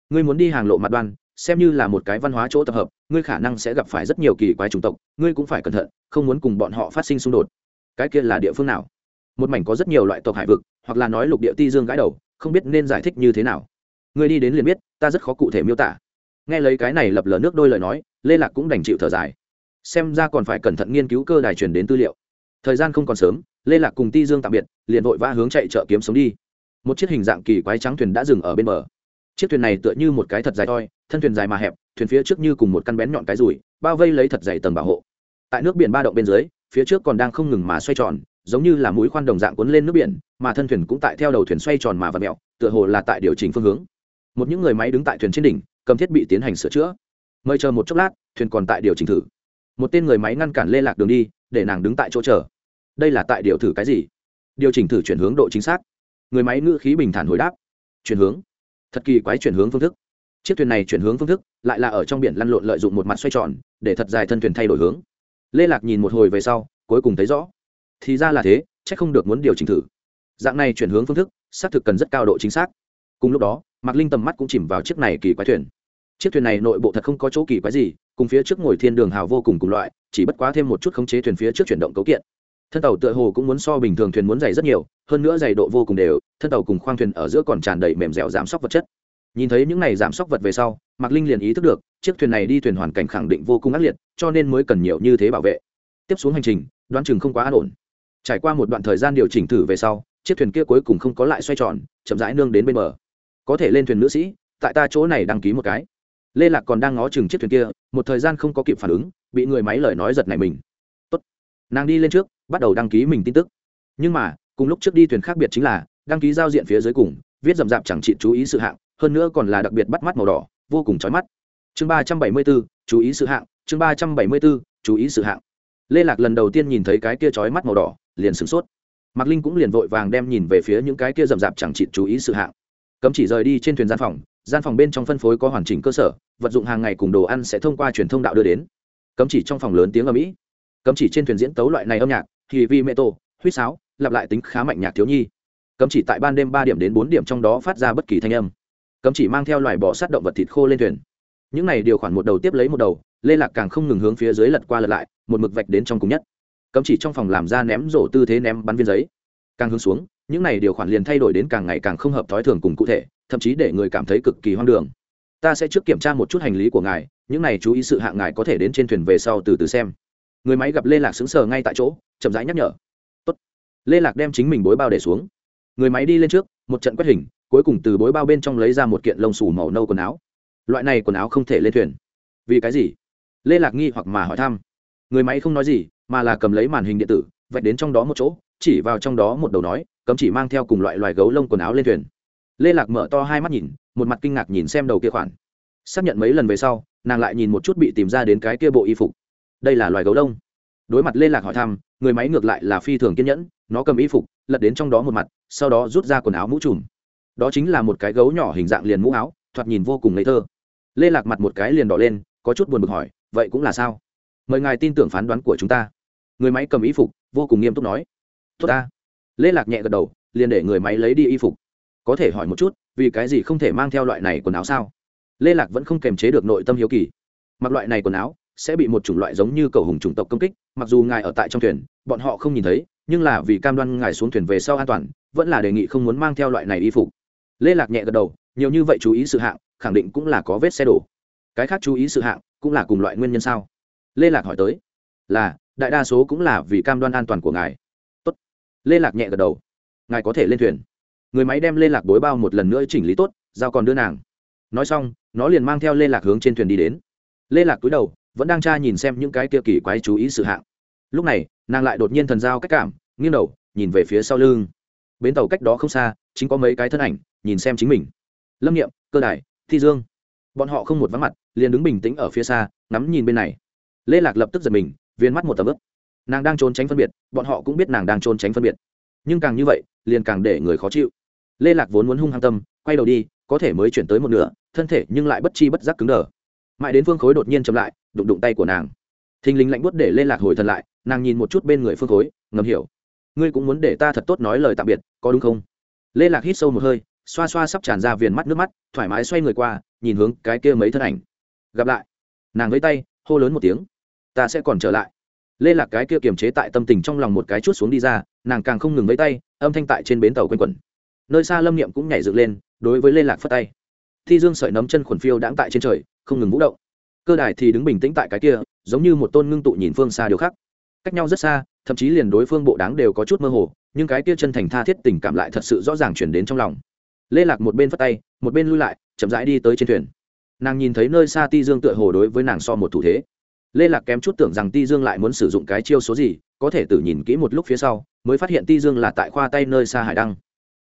Ngươi muốn đi hàng lộ mặt đoan, xem như là một cái văn hóa chỗ tập hợp, ngươi khả năng sẽ gặp phải rất nhiều kỳ quái chủng tộc, ngươi cũng phải cẩn thận, không muốn cùng bọn họ phát sinh xung đột. Cái kia là địa phương nào? Một mảnh có rất nhiều loại tộc hải vực, hoặc là nói lục địa ti dương gãi đầu, không biết nên giải thích như thế nào. Ngươi đi đến liền biết, ta rất khó cụ thể miêu tả. Nghe lấy cái này lập lờ nước đôi lời nói, lê lạc cũng đành chịu thở dài xem ra còn phải cẩn thận nghiên cứu cơ đài truyền đến tư liệu. Thời gian không còn sớm, lê lạc cùng ti dương tạm biệt, liền vội vã hướng chạy chợ kiếm sống đi. Một chiếc hình dạng kỳ quái trắng thuyền đã dừng ở bên bờ. Chiếc thuyền này tựa như một cái thật dài thoi, thân thuyền dài mà hẹp, thuyền phía trước như cùng một căn bén nhọn cái rùi, bao vây lấy thật dày tầng bảo hộ. Tại nước biển ba động bên dưới, phía trước còn đang không ngừng mà xoay tròn, giống như là mũi khoan đồng dạng cuốn lên nước biển, mà thân thuyền cũng tại theo đầu thuyền xoay tròn mà và mẹo tựa hồ là tại điều chỉnh phương hướng. Một những người máy đứng tại thuyền trên đỉnh, cầm thiết bị tiến hành sửa chữa. Mời chờ một chốc lát, thuyền còn tại điều chỉnh thử một tên người máy ngăn cản lê lạc đường đi, để nàng đứng tại chỗ chờ. Đây là tại điều thử cái gì? Điều chỉnh thử chuyển hướng độ chính xác. Người máy ngữ khí bình thản hồi đáp. Chuyển hướng. Thật kỳ quái chuyển hướng phương thức. Chiếc thuyền này chuyển hướng phương thức lại là ở trong biển lăn lộn lợi dụng một mặt xoay tròn, để thật dài thân thuyền thay đổi hướng. Lê lạc nhìn một hồi về sau, cuối cùng thấy rõ. Thì ra là thế c h ắ c không được muốn điều chỉnh thử. Dạng này chuyển hướng phương thức, xác thực cần rất cao độ chính xác. Cùng lúc đó, mạc linh tầm mắt cũng chìm vào chiếc này kỳ quái thuyền chiếc thuyền này nội bộ thật không có chỗ kỳ quái gì, cùng phía trước ngồi thiên đường hào vô cùng cùng loại, chỉ bất quá thêm một chút khống chế thuyền phía trước chuyển động cấu kiện. Thân tàu tựa hồ cũng muốn so bình thường thuyền muốn dày rất nhiều, hơn nữa dày độ vô cùng đều, thân tàu cùng khoang thuyền ở giữa còn tràn đầy mềm dẻo giảm sốc vật chất. Nhìn thấy những này giảm sốc vật về sau, mạc linh liền ý thức được, chiếc thuyền này đi thuyền hoàn cảnh khẳng định vô cùng ác liệt, cho nên mới cần nhiều như thế bảo vệ. Tiếp xuống hành trình, đoán chừng không quá an ổn. Trải qua một đoạn thời gian điều chỉnh thử về sau, chiếc thuyền kia cuối cùng không có lại xoay tròn, chậm rãi nương đến bên bờ. Có thể lên thuyền nữ sĩ, tại ta chỗ này đăng ký một cái lê lạc còn đang ngó chừng chiếc thuyền kia, một thời gian không có kịp phản ứng, bị người máy lời nói giật này mình. Tốt. nàng đi lên trước, bắt đầu đăng ký mình tin tức. Nhưng mà, cùng lúc trước đi thuyền khác biệt chính là, đăng ký giao diện phía dưới cùng, viết rậm rạp chẳng chị chú ý sự hạng, hơn nữa còn là đặc biệt bắt mắt màu đỏ, vô cùng chói mắt. Chương ba trăm bảy mươi bốn, chú ý sự hạng, chương ba trăm bảy mươi bốn, chú ý sự hạng. Lê lạc lần đầu tiên nhìn thấy cái kia chói mắt màu đỏ, liền sửng sốt. Mạc linh cũng liền vội vàng đem nhìn về phía những cái kia rậm rạp chẳng chị chú ý sự hạng. Cấm chỉ rời đi trên thuyền gian phòng gian phòng bên trong phân phối có hoàn chỉnh cơ sở, vật dụng hàng ngày cùng đồ ăn sẽ thông qua truyền thông đạo đưa đến. Cấm chỉ trong phòng lớn tiếng ở mỹ cấm chỉ trên thuyền diễn tấu loại này âm nhạc, thì vi mê tô huýt sáo, lặp lại tính khá mạnh nhạc thiếu nhi. Cấm chỉ tại ban đêm ba điểm đến bốn điểm trong đó phát ra bất kỳ thanh âm. Cấm chỉ mang theo loài bò sát động vật thịt khô lên thuyền. Những này điều khoản một đầu tiếp lấy một đầu, lê lạc càng không ngừng hướng phía dưới lật qua lật lại, một mực vạch đến trong cùng nhất. Cấm chỉ trong phòng làm ra ném rổ tư thế ném bắn viên giấy. Càng hướng xuống, những này điều khoản liền thay đổi đến càng ngày càng không hợp thói thường cùng cụ thể thậm chí để người cảm thấy cực kỳ hoang đường. Ta sẽ trước kiểm tra một chút hành lý của ngài, những này chú ý sự hạng ngài có thể đến trên thuyền về sau từ từ xem. Người máy gặp lê lạc xứng sờ ngay tại chỗ, chậm rãi nhắc nhở. Tốt. lê lạc đem chính mình bối bao để xuống. Người máy đi lên trước, một trận quét hình, cuối cùng từ bối bao bên trong lấy ra một kiện lông xù màu nâu quần áo. Loại này quần áo không thể lên thuyền. Vì cái gì? Lê lạc nghi hoặc mà hỏi thăm. Người máy không nói gì, mà là cầm lấy màn hình điện tử, vạch đến trong đó một chỗ, chỉ vào trong đó một đầu nói, cấm chỉ mang theo cùng loại loài gấu lông quần áo lên thuyền lê lạc mở to hai mắt nhìn, một mặt kinh ngạc nhìn xem đầu kia khoản. Xác nhận mấy lần về sau, nàng lại nhìn một chút bị tìm ra đến cái kia bộ y phục. Đây là loài gấu đông đối mặt lê lạc hỏi thăm, người máy ngược lại là phi thường kiên nhẫn, nó cầm y phục, lật đến trong đó một mặt, sau đó rút ra quần áo mũ trùm. Đó chính là một cái gấu nhỏ hình dạng liền mũ áo, thoạt nhìn vô cùng ngây thơ. Lê lạc mặt một cái liền đỏ lên, có chút buồn bực hỏi, vậy cũng là sao? Mời ngài tin tưởng phán đoán của chúng ta. Người máy cầm y phục, vô cùng nghiêm túc nói, tốt ta. Lê lạc nhẹ gật đầu, liền để người máy lấy đi y phục có thể hỏi một chút, vì cái gì không thể mang theo loại này quần áo sao? Lê lạc vẫn không kềm chế được nội tâm hiếu kỳ. Mặc loại này quần áo, sẽ bị một chủng loại giống như cầu hùng chủng tộc công kích, mặc dù ngài ở tại trong thuyền, bọn họ không nhìn thấy, nhưng là vì cam đoan ngài xuống thuyền về sau an toàn, vẫn là đề nghị không muốn mang theo loại này y phục. Lê lạc nhẹ gật đầu, nhiều như vậy chú ý sự hạng, khẳng định cũng là có vết xe đổ. Cái khác chú ý sự hạng, cũng là cùng loại nguyên nhân sao? Lê lạc hỏi tới. Là, đại đa số cũng là vì cam đoan an toàn của ngài. Tốt. lê lạc nhẹ gật đầu. Ngài có thể lên thuyền người máy đem lên lạc bối bao một lần nữa chỉnh lý tốt, giao còn đưa nàng. Nói xong, nó liền mang theo lê lạc hướng trên thuyền đi đến. Lê lạc cúi đầu, vẫn đang tra nhìn xem những cái kia kỳ quái chú ý sự hạng. Lúc này, nàng lại đột nhiên thần giao cách cảm, nghiêng đầu, nhìn về phía sau lưng. Bến tàu cách đó không xa, chính có mấy cái thân ảnh, nhìn xem chính mình. Lâm nghiệm, cơ đài, thi dương. Bọn họ không một vắng mặt, liền đứng bình tĩnh ở phía xa, ngắm nhìn bên này. Lê lạc lập tức giật mình, viên mắt một tầm ướp nàng đang trốn tránh phân biệt, bọn họ cũng biết nàng đang trốn tránh phân biệt. Nhưng càng như vậy, liền càng để người khó chịu lê lạc vốn muốn hung hăng tâm, quay đầu đi, có thể mới chuyển tới một nửa, thân thể nhưng lại bất chi bất giác cứng đờ. Mãi đến phương khối đột nhiên chậm lại, đụng đụng tay của nàng. Thình lình lạnh buốt để lê lạc hồi thần lại, nàng nhìn một chút bên người phương khối, ngầm hiểu. Ngươi cũng muốn để ta thật tốt nói lời tạm biệt, có đúng không? Lê lạc hít sâu một hơi, xoa xoa sắp tràn ra viền mắt nước mắt, thoải mái xoay người qua, nhìn hướng cái kia mấy thân ảnh. Gặp lại. Nàng vẫy tay, hô lớn một tiếng. Ta sẽ còn trở lại. Lê lạc cái kia kiềm chế tại tâm tình trong lòng một cái chút xuống đi ra, nàng càng không ngừng vẫy tay, âm thanh tại trên bến tàu quanh quẩn nơi xa lâm niệm cũng nhảy dựng lên, đối với lê lạc phất tay. Thi dương sợi nấm chân khuẩn phiêu đãng tại trên trời, không ngừng vũ động. Cơ đài thì đứng bình tĩnh tại cái kia, giống như một tôn ngưng tụ nhìn phương xa điều khác. Cách nhau rất xa, thậm chí liền đối phương bộ đáng đều có chút mơ hồ, nhưng cái kia chân thành tha thiết tình cảm lại thật sự rõ ràng chuyển đến trong lòng. Lê lạc một bên phất tay, một bên lui lại, chậm rãi đi tới trên thuyền. Nàng nhìn thấy nơi xa ti dương tựa hồ đối với nàng so một thủ thế. Lê lạc kém chút tưởng rằng ti dương lại muốn sử dụng cái chiêu số gì, có thể tự nhìn kỹ một lúc phía sau, mới phát hiện ti dương là tại khoa tay nơi xa hải đăng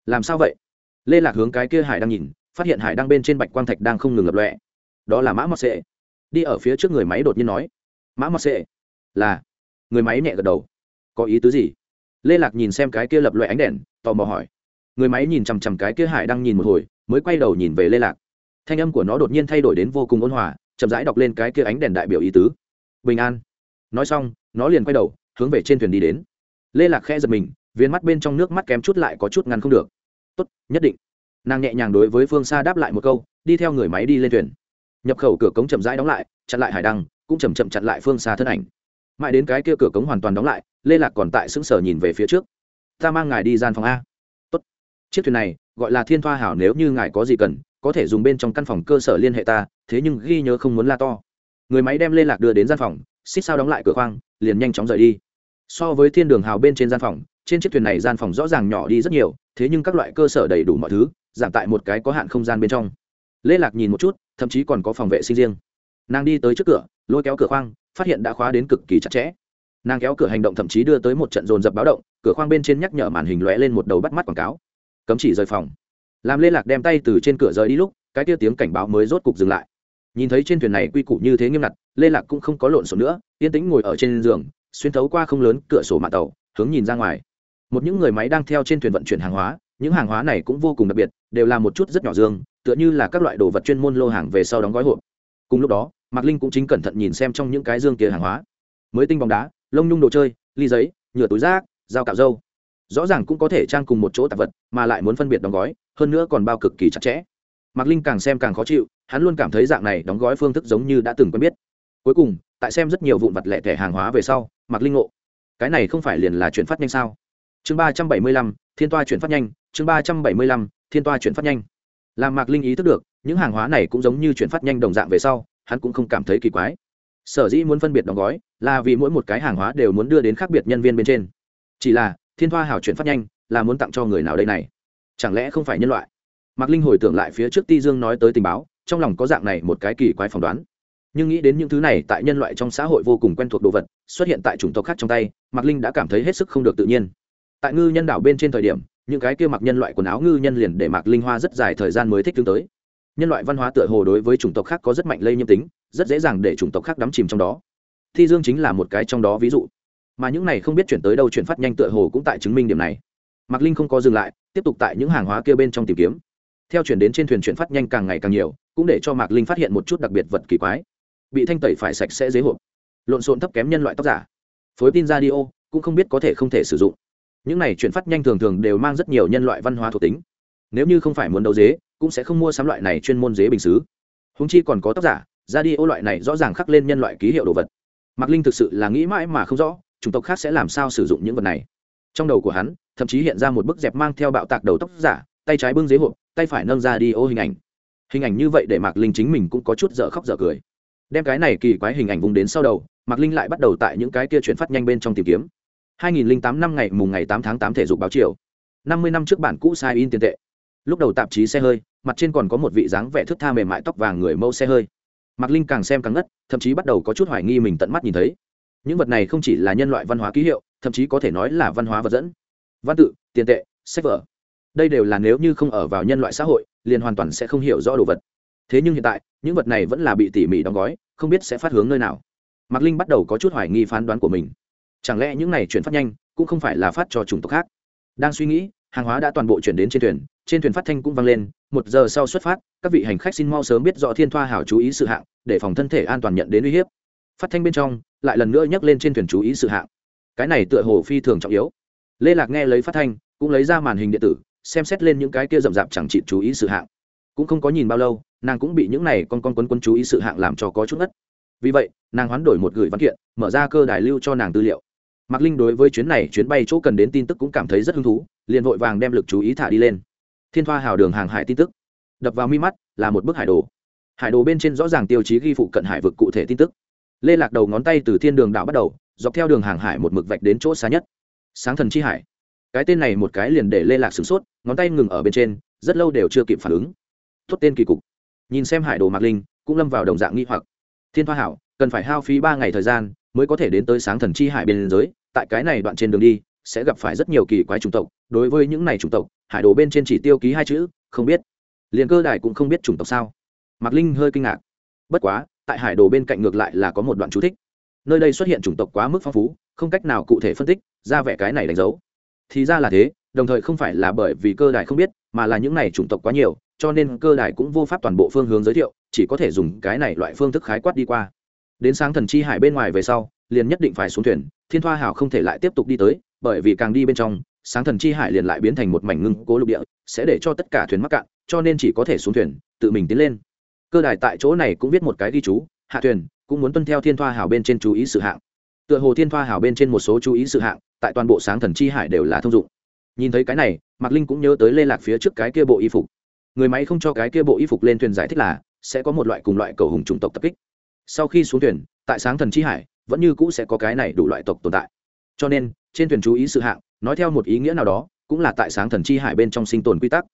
làm sao vậy? Lê lạc hướng cái kia hải đang nhìn, phát hiện hải đang bên trên bạch quang thạch đang không ngừng lập lọe đó là mã mọt sệ. Đi ở phía trước người máy đột nhiên nói, mã mọt sệ. Là. Người máy nhẹ gật đầu. Có ý tứ gì? Lê lạc nhìn xem cái kia lập loại ánh đèn, tò mò hỏi. Người máy nhìn chằm chằm cái kia hải đang nhìn một hồi, mới quay đầu nhìn về lê lạc. Thanh âm của nó đột nhiên thay đổi đến vô cùng ôn hòa, chậm rãi đọc lên cái kia ánh đèn đại biểu ý tứ. Bình an. Nói xong, nó liền quay đầu, hướng về trên thuyền đi đến. Lê lạc khẽ giật mình, viên mắt bên trong nước mắt kém chút lại có chút ngăn không được tốt, nhất định. Nàng nhẹ nhàng đối với phương xa đáp lại một câu, đi theo người máy đi lên thuyền. Nhập khẩu cửa cống chậm rãi đóng lại, chặn lại hải đăng, cũng chầm chậm chặn lại phương xa thân ảnh. Mãi đến cái kia cửa cống hoàn toàn đóng lại, lê lạc còn tại sững sờ nhìn về phía trước. Ta mang ngài đi gian phòng a. Tốt. chiếc thuyền này, gọi là thiên thoa hảo nếu như ngài có gì cần, có thể dùng bên trong căn phòng cơ sở liên hệ ta, thế nhưng ghi nhớ không muốn la to. Người máy đem lê lạc đưa đến gian phòng, xích sao đóng lại cửa khoang, liền nhanh chóng rời đi. So với thiên đường hào bên trên gian phòng trên chiếc thuyền này gian phòng rõ ràng nhỏ đi rất nhiều, thế nhưng các loại cơ sở đầy đủ mọi thứ, giảm tại một cái có hạn không gian bên trong. Lê lạc nhìn một chút, thậm chí còn có phòng vệ sinh riêng. Nàng đi tới trước cửa, lôi kéo cửa khoang, phát hiện đã khóa đến cực kỳ chặt chẽ. Nàng kéo cửa hành động thậm chí đưa tới một trận dồn dập báo động, cửa khoang bên trên nhắc nhở màn hình lóe lên một đầu bắt mắt quảng cáo. Cấm chỉ rời phòng. Làm lê lạc đem tay từ trên cửa rời đi lúc, cái tia tiếng cảnh báo mới rốt cục dừng lại. Nhìn thấy trên thuyền này quy củ như thế nghiêm ngặt, lê lạc cũng không có lộn xộn nữa, yên tĩnh ngồi ở trên giường, xuyên thấu qua không lớn cửa sổ mạng tàu, hướng nhìn ra ngoài một những người máy đang theo trên thuyền vận chuyển hàng hóa, những hàng hóa này cũng vô cùng đặc biệt, đều là một chút rất nhỏ dương, tựa như là các loại đồ vật chuyên môn lô hàng về sau đóng gói hộp. Cùng lúc đó, mạc linh cũng chính cẩn thận nhìn xem trong những cái dương kia hàng hóa. Mới tinh bóng đá, lông nhung đồ chơi, ly giấy, nhựa túi rác, dao cạo dâu rõ ràng cũng có thể trang cùng một chỗ tạp vật, mà lại muốn phân biệt đóng gói, hơn nữa còn bao cực kỳ chặt chẽ. Mạc linh càng xem càng khó chịu, hắn luôn cảm thấy dạng này đóng gói phương thức giống như đã từng quen biết. Cuối cùng, tại xem rất nhiều vụn vặt lẻ thẻ hàng hóa về sau, mạc linh ngộ. Cái này không phải liền là chuyển phát nhanh sao? Chương ba trăm bảy mươi lăm, thiên toa chuyển phát nhanh, chương ba trăm bảy mươi lăm, thiên toa chuyển phát nhanh. Làm mạc linh ý thức được, những hàng hóa này cũng giống như chuyển phát nhanh đồng dạng về sau, hắn cũng không cảm thấy kỳ quái. Sở dĩ muốn phân biệt đóng gói, là vì mỗi một cái hàng hóa đều muốn đưa đến khác biệt nhân viên bên trên. Chỉ là, thiên thoa hảo chuyển phát nhanh, là muốn tặng cho người nào đây này? Chẳng lẽ không phải nhân loại? Mạc linh hồi tưởng lại phía trước ti dương nói tới tình báo, trong lòng có dạng này một cái kỳ quái phỏng đoán. Nhưng nghĩ đến những thứ này tại nhân loại trong xã hội vô cùng quen thuộc đồ vật, xuất hiện tại chủng tộc khác trong tay, mạc linh đã cảm thấy hết sức không được tự nhiên tại ngư nhân đảo bên trên thời điểm, những cái kia mặc nhân loại quần áo ngư nhân liền để mặc linh hoa rất dài thời gian mới thích tương tới. Nhân loại văn hóa tựa hồ đối với chủng tộc khác có rất mạnh lây nhiễm tính, rất dễ dàng để chủng tộc khác đắm chìm trong đó. Thi dương chính là một cái trong đó ví dụ. Mà những này không biết chuyển tới đâu chuyển phát nhanh tựa hồ cũng tại chứng minh điểm này. Mạc linh không có dừng lại, tiếp tục tại những hàng hóa kia bên trong tìm kiếm. Theo chuyển đến trên thuyền chuyển phát nhanh càng ngày càng nhiều, cũng để cho mạc linh phát hiện một chút đặc biệt vật kỳ quái. Bị thanh tẩy phải sạch sẽ dế hộp lộn xộn thấp kém nhân loại tóc giả. Phối tin radio, cũng không biết có thể không thể sử dụng những này chuyển phát nhanh thường thường đều mang rất nhiều nhân loại văn hóa thuộc tính. Nếu như không phải muốn đấu dế, cũng sẽ không mua sắm loại này chuyên môn dế bình xứ. Húng chi còn có tóc giả, ra đi ô loại này rõ ràng khắc lên nhân loại ký hiệu đồ vật. Mạc linh thực sự là nghĩ mãi mà không rõ, chủng tộc khác sẽ làm sao sử dụng những vật này. Trong đầu của hắn, thậm chí hiện ra một bức dẹp mang theo bạo tạc đầu tóc giả, tay trái bưng dế hộp, tay phải nâng ra đi ô hình ảnh. Hình ảnh như vậy để mạc linh chính mình cũng có chút dở khóc dở cười. Đem cái này kỳ quái hình ảnh vùng đến sau đầu, mạc linh lại bắt đầu tại những cái kia chuyển phát nhanh bên trong tìm kiếm. 2008 năm ngày mùng ngày 8 tháng 8 thể dục báo chiều. 50 năm trước bản cũ sai in tiền tệ. Lúc đầu tạp chí xe hơi, mặt trên còn có một vị dáng vẻ thức tha mềm mại tóc vàng người mẫu xe hơi. Mạc linh càng xem càng ngất, thậm chí bắt đầu có chút hoài nghi mình tận mắt nhìn thấy. Những vật này không chỉ là nhân loại văn hóa ký hiệu, thậm chí có thể nói là văn hóa vật dẫn. Văn tự, tiền tệ, sách vở. Đây đều là nếu như không ở vào nhân loại xã hội, liền hoàn toàn sẽ không hiểu rõ đồ vật. Thế nhưng hiện tại, những vật này vẫn là bị tỉ mỉ đóng gói, không biết sẽ phát hướng nơi nào. Mạc linh bắt đầu có chút hoài nghi phán đoán của mình chẳng lẽ những này chuyển phát nhanh cũng không phải là phát cho chủng tộc khác? Đang suy nghĩ, hàng hóa đã toàn bộ chuyển đến trên thuyền trên thuyền phát thanh cũng vang lên, một giờ sau xuất phát, các vị hành khách xin mau sớm biết rõ thiên thoa hảo chú ý sự hạng, để phòng thân thể an toàn nhận đến uy hiếp. Phát thanh bên trong, lại lần nữa nhắc lên trên thuyền chú ý sự hạng. Cái này tựa hồ phi thường trọng yếu. Lê lạc nghe lấy phát thanh, cũng lấy ra màn hình điện tử, xem xét lên những cái kia rậm rạp chẳng chịt chú ý sự hạng. Cũng không có nhìn bao lâu, nàng cũng bị những này con con quấn quấn chú ý sự hạng làm cho có chút ngất. Vì vậy, nàng hoán đổi một gửi văn kiện, mở ra cơ đài lưu cho nàng tư liệu mạc linh đối với chuyến này, chuyến bay chỗ cần đến tin tức cũng cảm thấy rất hứng thú, liền vội vàng đem lực chú ý thả đi lên. Thiên thoa hào đường hàng hải tin tức. Đập vào mi mắt là một bức hải đồ. Hải đồ bên trên rõ ràng tiêu chí ghi phụ cận hải vực cụ thể tin tức. Lê lạc đầu ngón tay từ thiên đường đảo bắt đầu, dọc theo đường hàng hải một mực vạch đến chỗ xa nhất. Sáng thần chi hải. Cái tên này một cái liền để lê lạc sửng sốt, ngón tay ngừng ở bên trên, rất lâu đều chưa kịp phản ứng. Tốt tên kỳ cục. Nhìn xem hải đồ mạc linh, cũng lâm vào đồng dạng nghi hoặc. Thiên thoa hảo, cần phải hao phí ba ngày thời gian mới có thể đến tới sáng thần chi hải bên giới, tại cái này đoạn trên đường đi, sẽ gặp phải rất nhiều kỳ quái chủng tộc, đối với những này chủng tộc, hải đồ bên trên chỉ tiêu ký hai chữ, không biết. Liền cơ đài cũng không biết chủng tộc sao. Mạc linh hơi kinh ngạc. Bất quá, tại hải đồ bên cạnh ngược lại là có một đoạn chú thích. Nơi đây xuất hiện chủng tộc quá mức phong phú, không cách nào cụ thể phân tích, ra vẻ cái này đánh dấu. Thì ra là thế, đồng thời không phải là bởi vì cơ đài không biết, mà là những này chủng tộc quá nhiều, cho nên cơ đài cũng vô pháp toàn bộ phương hướng giới thiệu, chỉ có thể dùng cái này loại phương thức khái quát đi qua đến sáng thần chi hải bên ngoài về sau, liền nhất định phải xuống thuyền, thiên thoa hào không thể lại tiếp tục đi tới, bởi vì càng đi bên trong, sáng thần chi hải liền lại biến thành một mảnh ngưng cố lục địa, sẽ để cho tất cả thuyền mắc cạn, cho nên chỉ có thể xuống thuyền, tự mình tiến lên. Cơ đài tại chỗ này cũng viết một cái ghi chú, hạ thuyền, cũng muốn tuân theo thiên thoa hào bên trên chú ý sự hạng. Tựa hồ thiên thoa hào bên trên một số chú ý sự hạng, tại toàn bộ sáng thần chi hải đều là thông dụng. Nhìn thấy cái này, mạc linh cũng nhớ tới lê lạc phía trước cái kia bộ y phục. Người máy không cho cái kia bộ y phục lên thuyền giải thích là, sẽ có một loại cùng loại cầu hùng chủng tộc tập kích sau khi xuống thuyền, tại sáng thần chi hải, vẫn như cũ sẽ có cái này đủ loại tộc tồn tại. Cho nên, trên thuyền chú ý sự hạng, nói theo một ý nghĩa nào đó, cũng là tại sáng thần chi hải bên trong sinh tồn quy tắc.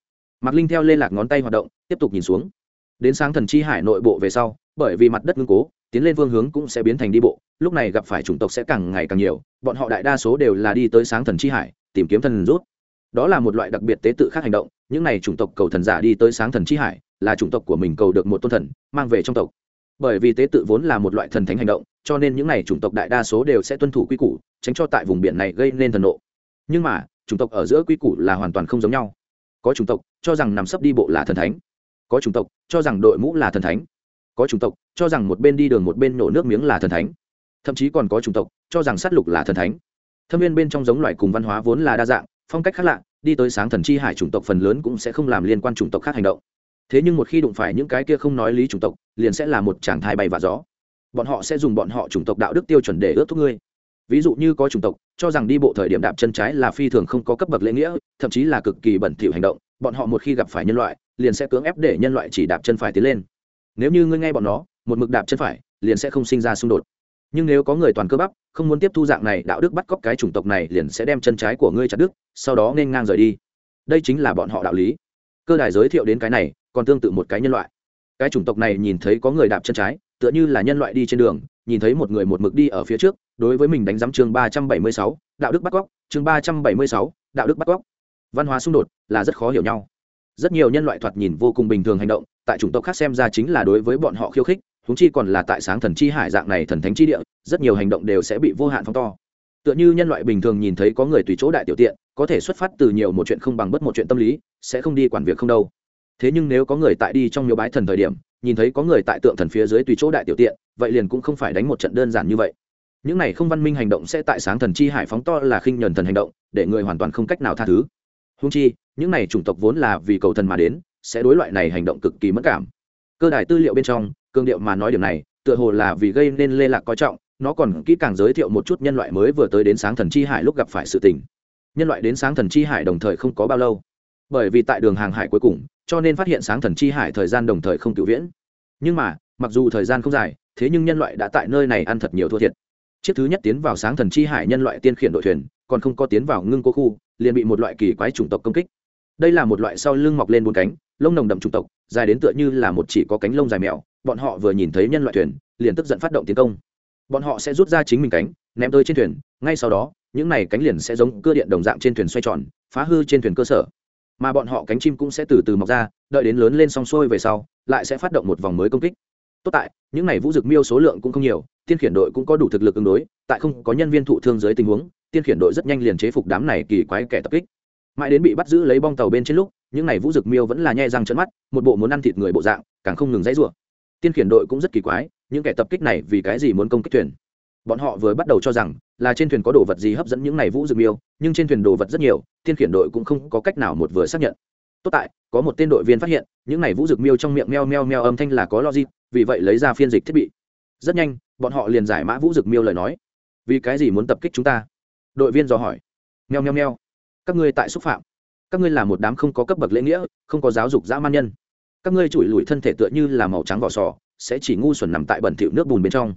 Mạc linh theo lê lạc ngón tay hoạt động, tiếp tục nhìn xuống. Đến sáng thần chi hải nội bộ về sau, bởi vì mặt đất ngưng cố, tiến lên phương hướng cũng sẽ biến thành đi bộ, lúc này gặp phải chủng tộc sẽ càng ngày càng nhiều, bọn họ đại đa số đều là đi tới sáng thần chi hải, tìm kiếm thần rút. Đó là một loại đặc biệt tế tự khác hành động, những này chủng tộc cầu thần giả đi tới sáng thần chi hải, là chủng tộc của mình cầu được một tôn thần, mang về trong tộc bởi vì tế tự vốn là một loại thần thánh hành động, cho nên những này chủng tộc đại đa số đều sẽ tuân thủ quy củ, tránh cho tại vùng biển này gây nên thần nộ. Nhưng mà, chủng tộc ở giữa quy củ là hoàn toàn không giống nhau. Có chủng tộc cho rằng nằm sấp đi bộ là thần thánh, có chủng tộc cho rằng đội mũ là thần thánh, có chủng tộc cho rằng một bên đi đường một bên nổ nước miếng là thần thánh. Thậm chí còn có chủng tộc cho rằng sát lục là thần thánh. Thâm viên bên trong giống loài cùng văn hóa vốn là đa dạng, phong cách khác lạ, đi tới sáng thần chi hải chủng tộc phần lớn cũng sẽ không làm liên quan chủng tộc khác hành động thế nhưng một khi đụng phải những cái kia không nói lý chủng tộc, liền sẽ là một chàng thai bay và gió. Bọn họ sẽ dùng bọn họ chủng tộc đạo đức tiêu chuẩn để ướt thuốc ngươi. Ví dụ như có chủng tộc, cho rằng đi bộ thời điểm đạp chân trái là phi thường không có cấp bậc lễ nghĩa, thậm chí là cực kỳ bẩn thỉu hành động, bọn họ một khi gặp phải nhân loại, liền sẽ cưỡng ép để nhân loại chỉ đạp chân phải tiến lên. Nếu như ngươi nghe bọn nó, một mực đạp chân phải, liền sẽ không sinh ra xung đột. Nhưng nếu có người toàn cơ bắp, không muốn tiếp thu dạng này đạo đức bắt cóc cái chủng tộc này liền sẽ đem chân trái của ngươi chặt đứt, sau đó nên ngang rời đi. Đây chính là bọn họ đạo lý. Cơ đài giới thiệu đến cái này còn tương tự một cái nhân loại. Cái chủng tộc này nhìn thấy có người đạp chân trái, tựa như là nhân loại đi trên đường, nhìn thấy một người một mực đi ở phía trước, đối với mình đánh giám chương ba trăm bảy mươi sáu, đạo đức bắt cóc, chương ba trăm bảy mươi sáu, đạo đức bắt cóc. Văn hóa xung đột là rất khó hiểu nhau. Rất nhiều nhân loại thoạt nhìn vô cùng bình thường hành động, tại chủng tộc khác xem ra chính là đối với bọn họ khiêu khích húng chi còn là tại sáng thần chi hải dạng này thần thánh chi địa, rất nhiều hành động đều sẽ bị vô hạn phóng to. Tựa như nhân loại bình thường nhìn thấy có người tùy chỗ đại tiểu tiện, có thể xuất phát từ nhiều một chuyện không bằng bất một chuyện tâm lý, sẽ không đi quản việc không đâu thế nhưng nếu có người tại đi trong miếu bái thần thời điểm, nhìn thấy có người tại tượng thần phía dưới tùy chỗ đại tiểu tiện, vậy liền cũng không phải đánh một trận đơn giản như vậy. Những này không văn minh hành động sẽ tại sáng thần chi hải phóng to là khinh nhờn thần hành động, để người hoàn toàn không cách nào tha thứ. Húng chi, những này chủng tộc vốn là vì cầu thần mà đến, sẽ đối loại này hành động cực kỳ mất cảm. Cơ đài tư liệu bên trong, cương điệu mà nói điểm này, tựa hồ là vì gây nên lê lạc coi trọng, nó còn kỹ càng giới thiệu một chút nhân loại mới vừa tới đến sáng thần chi hải lúc gặp phải sự tình. Nhân loại đến sáng thần chi hải đồng thời không có bao lâu. Bởi vì tại đường hàng hải cuối cùng cho nên phát hiện sáng thần chi hải thời gian đồng thời không cựu viễn. Nhưng mà, mặc dù thời gian không dài, thế nhưng nhân loại đã tại nơi này ăn thật nhiều thua thiệt. Chiếc thứ nhất tiến vào sáng thần chi hải nhân loại tiên khiển đội thuyền, còn không có tiến vào ngưng cô khu, liền bị một loại kỳ quái chủng tộc công kích. Đây là một loại sau lưng mọc lên bốn cánh, lông nồng đậm chủng tộc, dài đến tựa như là một chỉ có cánh lông dài mèo, bọn họ vừa nhìn thấy nhân loại thuyền, liền tức giận phát động tiến công. Bọn họ sẽ rút ra chính mình cánh, ném tới trên thuyền, ngay sau đó, những này cánh liền sẽ giống cơ điện đồng dạng trên thuyền xoay tròn, phá hư trên thuyền cơ sở mà bọn họ cánh chim cũng sẽ từ từ mọc ra, đợi đến lớn lên xong xuôi về sau, lại sẽ phát động một vòng mới công kích. Tốt tại, những này vũ dực miêu số lượng cũng không nhiều, tiên khiển đội cũng có đủ thực lực ứng đối, tại không có nhân viên thụ thương dưới tình huống, tiên khiển đội rất nhanh liền chế phục đám này kỳ quái kẻ tập kích. Mãi đến bị bắt giữ lấy bong tàu bên trên lúc, những này vũ dực miêu vẫn là nhai răng trận mắt, một bộ muốn ăn thịt người bộ dạng, càng không ngừng dãy rủa. Tiên khiển đội cũng rất kỳ quái, những kẻ tập kích này vì cái gì muốn công kích thuyền? Bọn họ vừa bắt đầu cho rằng là trên thuyền có đồ vật gì hấp dẫn những này vũ dược miêu, nhưng trên thuyền đồ vật rất nhiều, thiên khiển đội cũng không có cách nào một vừa xác nhận. Tốt tại, có một tên đội viên phát hiện, những này vũ dược miêu trong miệng meo meo meo âm thanh là có logic, vì vậy lấy ra phiên dịch thiết bị. Rất nhanh, bọn họ liền giải mã vũ dược miêu lời nói. Vì cái gì muốn tập kích chúng ta? Đội viên dò hỏi. Meo meo meo. Các ngươi tại xúc phạm. Các ngươi là một đám không có cấp bậc lễ nghĩa, không có giáo dục dã man nhân. Các ngươi chùi lùi thân thể tựa như là màu trắng vỏ sò, sẽ chỉ ngu xuẩn nằm tại bẩn thỉu nước bùn bên trong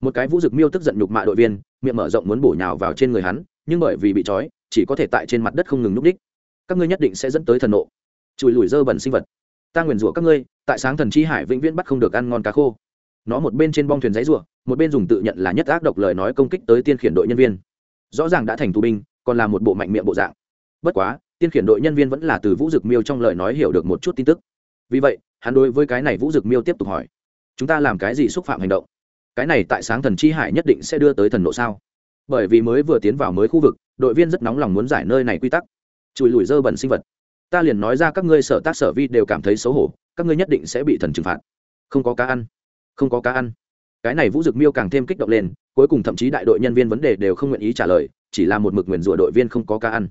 một cái vũ dực miêu tức giận nhục mạ đội viên, miệng mở rộng muốn bổ nhào vào trên người hắn, nhưng bởi vì bị trói, chỉ có thể tại trên mặt đất không ngừng núp đích. Các ngươi nhất định sẽ dẫn tới thần nộ. Chùi lùi dơ bẩn sinh vật. Ta nguyền rủa các ngươi, tại sáng thần chi hải vĩnh viễn bắt không được ăn ngon cá khô. Nó một bên trên bong thuyền giấy rủa một bên dùng tự nhận là nhất ác độc lời nói công kích tới tiên khiển đội nhân viên. Rõ ràng đã thành tù binh, còn là một bộ mạnh miệng bộ dạng. Bất quá, tiên khiển đội nhân viên vẫn là từ vũ dực miêu trong lời nói hiểu được một chút tin tức. Vì vậy, hắn đối với cái này vũ dực miêu tiếp tục hỏi. Chúng ta làm cái gì xúc phạm hành động? Cái này tại sáng thần chi hải nhất định sẽ đưa tới thần nộ sao? Bởi vì mới vừa tiến vào mới khu vực, đội viên rất nóng lòng muốn giải nơi này quy tắc. Chùi lùi dơ bẩn sinh vật. Ta liền nói ra các ngươi sở tác sở vi đều cảm thấy xấu hổ, các ngươi nhất định sẽ bị thần trừng phạt. Không có cá ăn. Không có cá ăn. Cái này vũ dực miêu càng thêm kích động lên, cuối cùng thậm chí đại đội nhân viên vấn đề đều không nguyện ý trả lời, chỉ là một mực nguyền rủa đội viên không có cá ăn.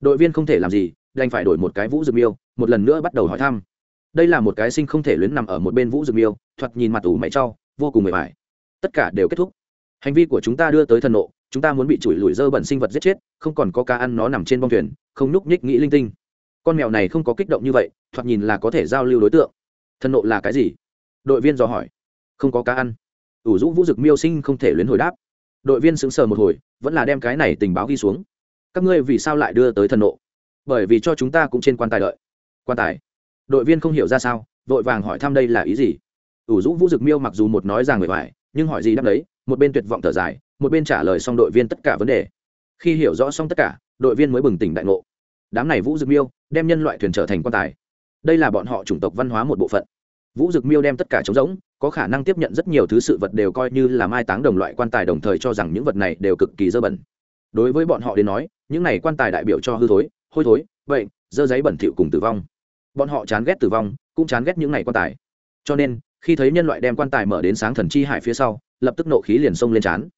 Đội viên không thể làm gì, đành phải đổi một cái vũ dực miêu, một lần nữa bắt đầu hỏi thăm. Đây là một cái sinh không thể luyến nằm ở một bên vũ dực miêu, thoạt nhìn mặt ủ mày trau vô cùng mệt mỏi tất cả đều kết thúc. Hành vi của chúng ta đưa tới thần nộ, chúng ta muốn bị chùi lùi dơ bẩn sinh vật giết chết, không còn có cá ăn nó nằm trên bông thuyền, không nhúc nhích nghĩ linh tinh. Con mèo này không có kích động như vậy, thoạt nhìn là có thể giao lưu đối tượng. Thần nộ là cái gì? Đội viên dò hỏi. Không có cá ăn. Ủ rũ vũ dực miêu sinh không thể luyến hồi đáp. Đội viên sững sờ một hồi, vẫn là đem cái này tình báo ghi xuống. Các ngươi vì sao lại đưa tới thần nộ? Bởi vì cho chúng ta cũng trên quan tài đợi. Quan tài? Đội viên không hiểu ra sao, vội vàng hỏi thăm đây là ý gì? Ủ rũ vũ dực miêu mặc dù một nói rằng người phải nhưng hỏi gì đáp đấy, một bên tuyệt vọng thở dài, một bên trả lời xong đội viên tất cả vấn đề. Khi hiểu rõ xong tất cả, đội viên mới bừng tỉnh đại ngộ. Đám này vũ dực miêu đem nhân loại thuyền trở thành quan tài. Đây là bọn họ chủng tộc văn hóa một bộ phận. Vũ dực miêu đem tất cả trống rỗng, có khả năng tiếp nhận rất nhiều thứ sự vật đều coi như là mai táng đồng loại quan tài đồng thời cho rằng những vật này đều cực kỳ dơ bẩn. Đối với bọn họ đến nói, những này quan tài đại biểu cho hư thối, hôi thối vậy dơ giấy bẩn thỉu cùng tử vong. Bọn họ chán ghét tử vong, cũng chán ghét những này quan tài. Cho nên khi thấy nhân loại đem quan tài mở đến sáng thần chi hải phía sau, lập tức nộ khí liền xông lên chán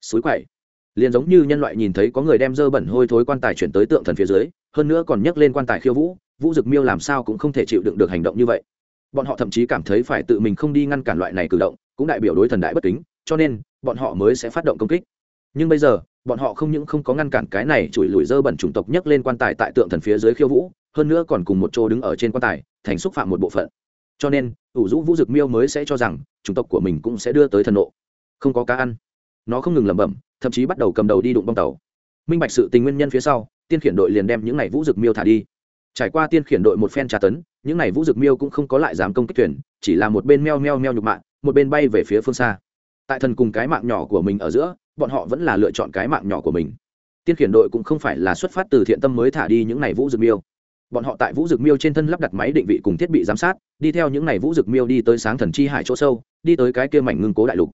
suối quậy. Liền giống như nhân loại nhìn thấy có người đem dơ bẩn hôi thối quan tài chuyển tới tượng thần phía dưới, hơn nữa còn nhấc lên quan tài khiêu vũ vũ dực miêu làm sao cũng không thể chịu đựng được hành động như vậy. Bọn họ thậm chí cảm thấy phải tự mình không đi ngăn cản loại này cử động, cũng đại biểu đối thần đại bất kính, cho nên, bọn họ mới sẽ phát động công kích. Nhưng bây giờ, bọn họ không những không có ngăn cản cái này chùi lùi dơ bẩn chủng tộc nhấc lên quan tài tại tượng thần phía dưới khiêu vũ, hơn nữa còn cùng một chỗ đứng ở trên quan tài, thành xúc phạm một bộ phận cho nên, ủ rũ vũ dực miêu mới sẽ cho rằng, chủng tộc của mình cũng sẽ đưa tới thần nộ. Không có cá ăn. Nó không ngừng lẩm bẩm, thậm chí bắt đầu cầm đầu đi đụng bong tàu. Minh bạch sự tình nguyên nhân phía sau, tiên khiển đội liền đem những n à y vũ dực miêu thả đi. Trải qua tiên khiển đội một phen tra tấn, những n à y vũ dực miêu cũng không có lại dám công kích thuyền, chỉ là một bên meo meo meo nhục mạng một bên bay về phía phương xa. Tại thần cùng cái mạng nhỏ của mình ở giữa, bọn họ vẫn là lựa chọn cái mạng nhỏ của mình. Tiên khiển đội cũng không phải là xuất phát từ thiện tâm mới thả đi những n à y vũ dực miêu bọn họ tại vũ dực miêu trên thân lắp đặt máy định vị cùng thiết bị giám sát, đi theo những n à y vũ dực miêu đi tới sáng thần chi hải chỗ sâu, đi tới cái kia mảnh ngưng cố đại lục.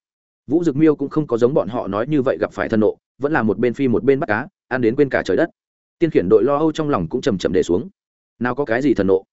Vũ dực miêu cũng không có giống bọn họ nói như vậy gặp phải thân nộ, vẫn là một bên phi một bên bắt cá, ăn đến quên cả trời đất. Tiên khiển đội lo âu trong lòng cũng chầm chậm để xuống. Nào có cái gì thần nộ?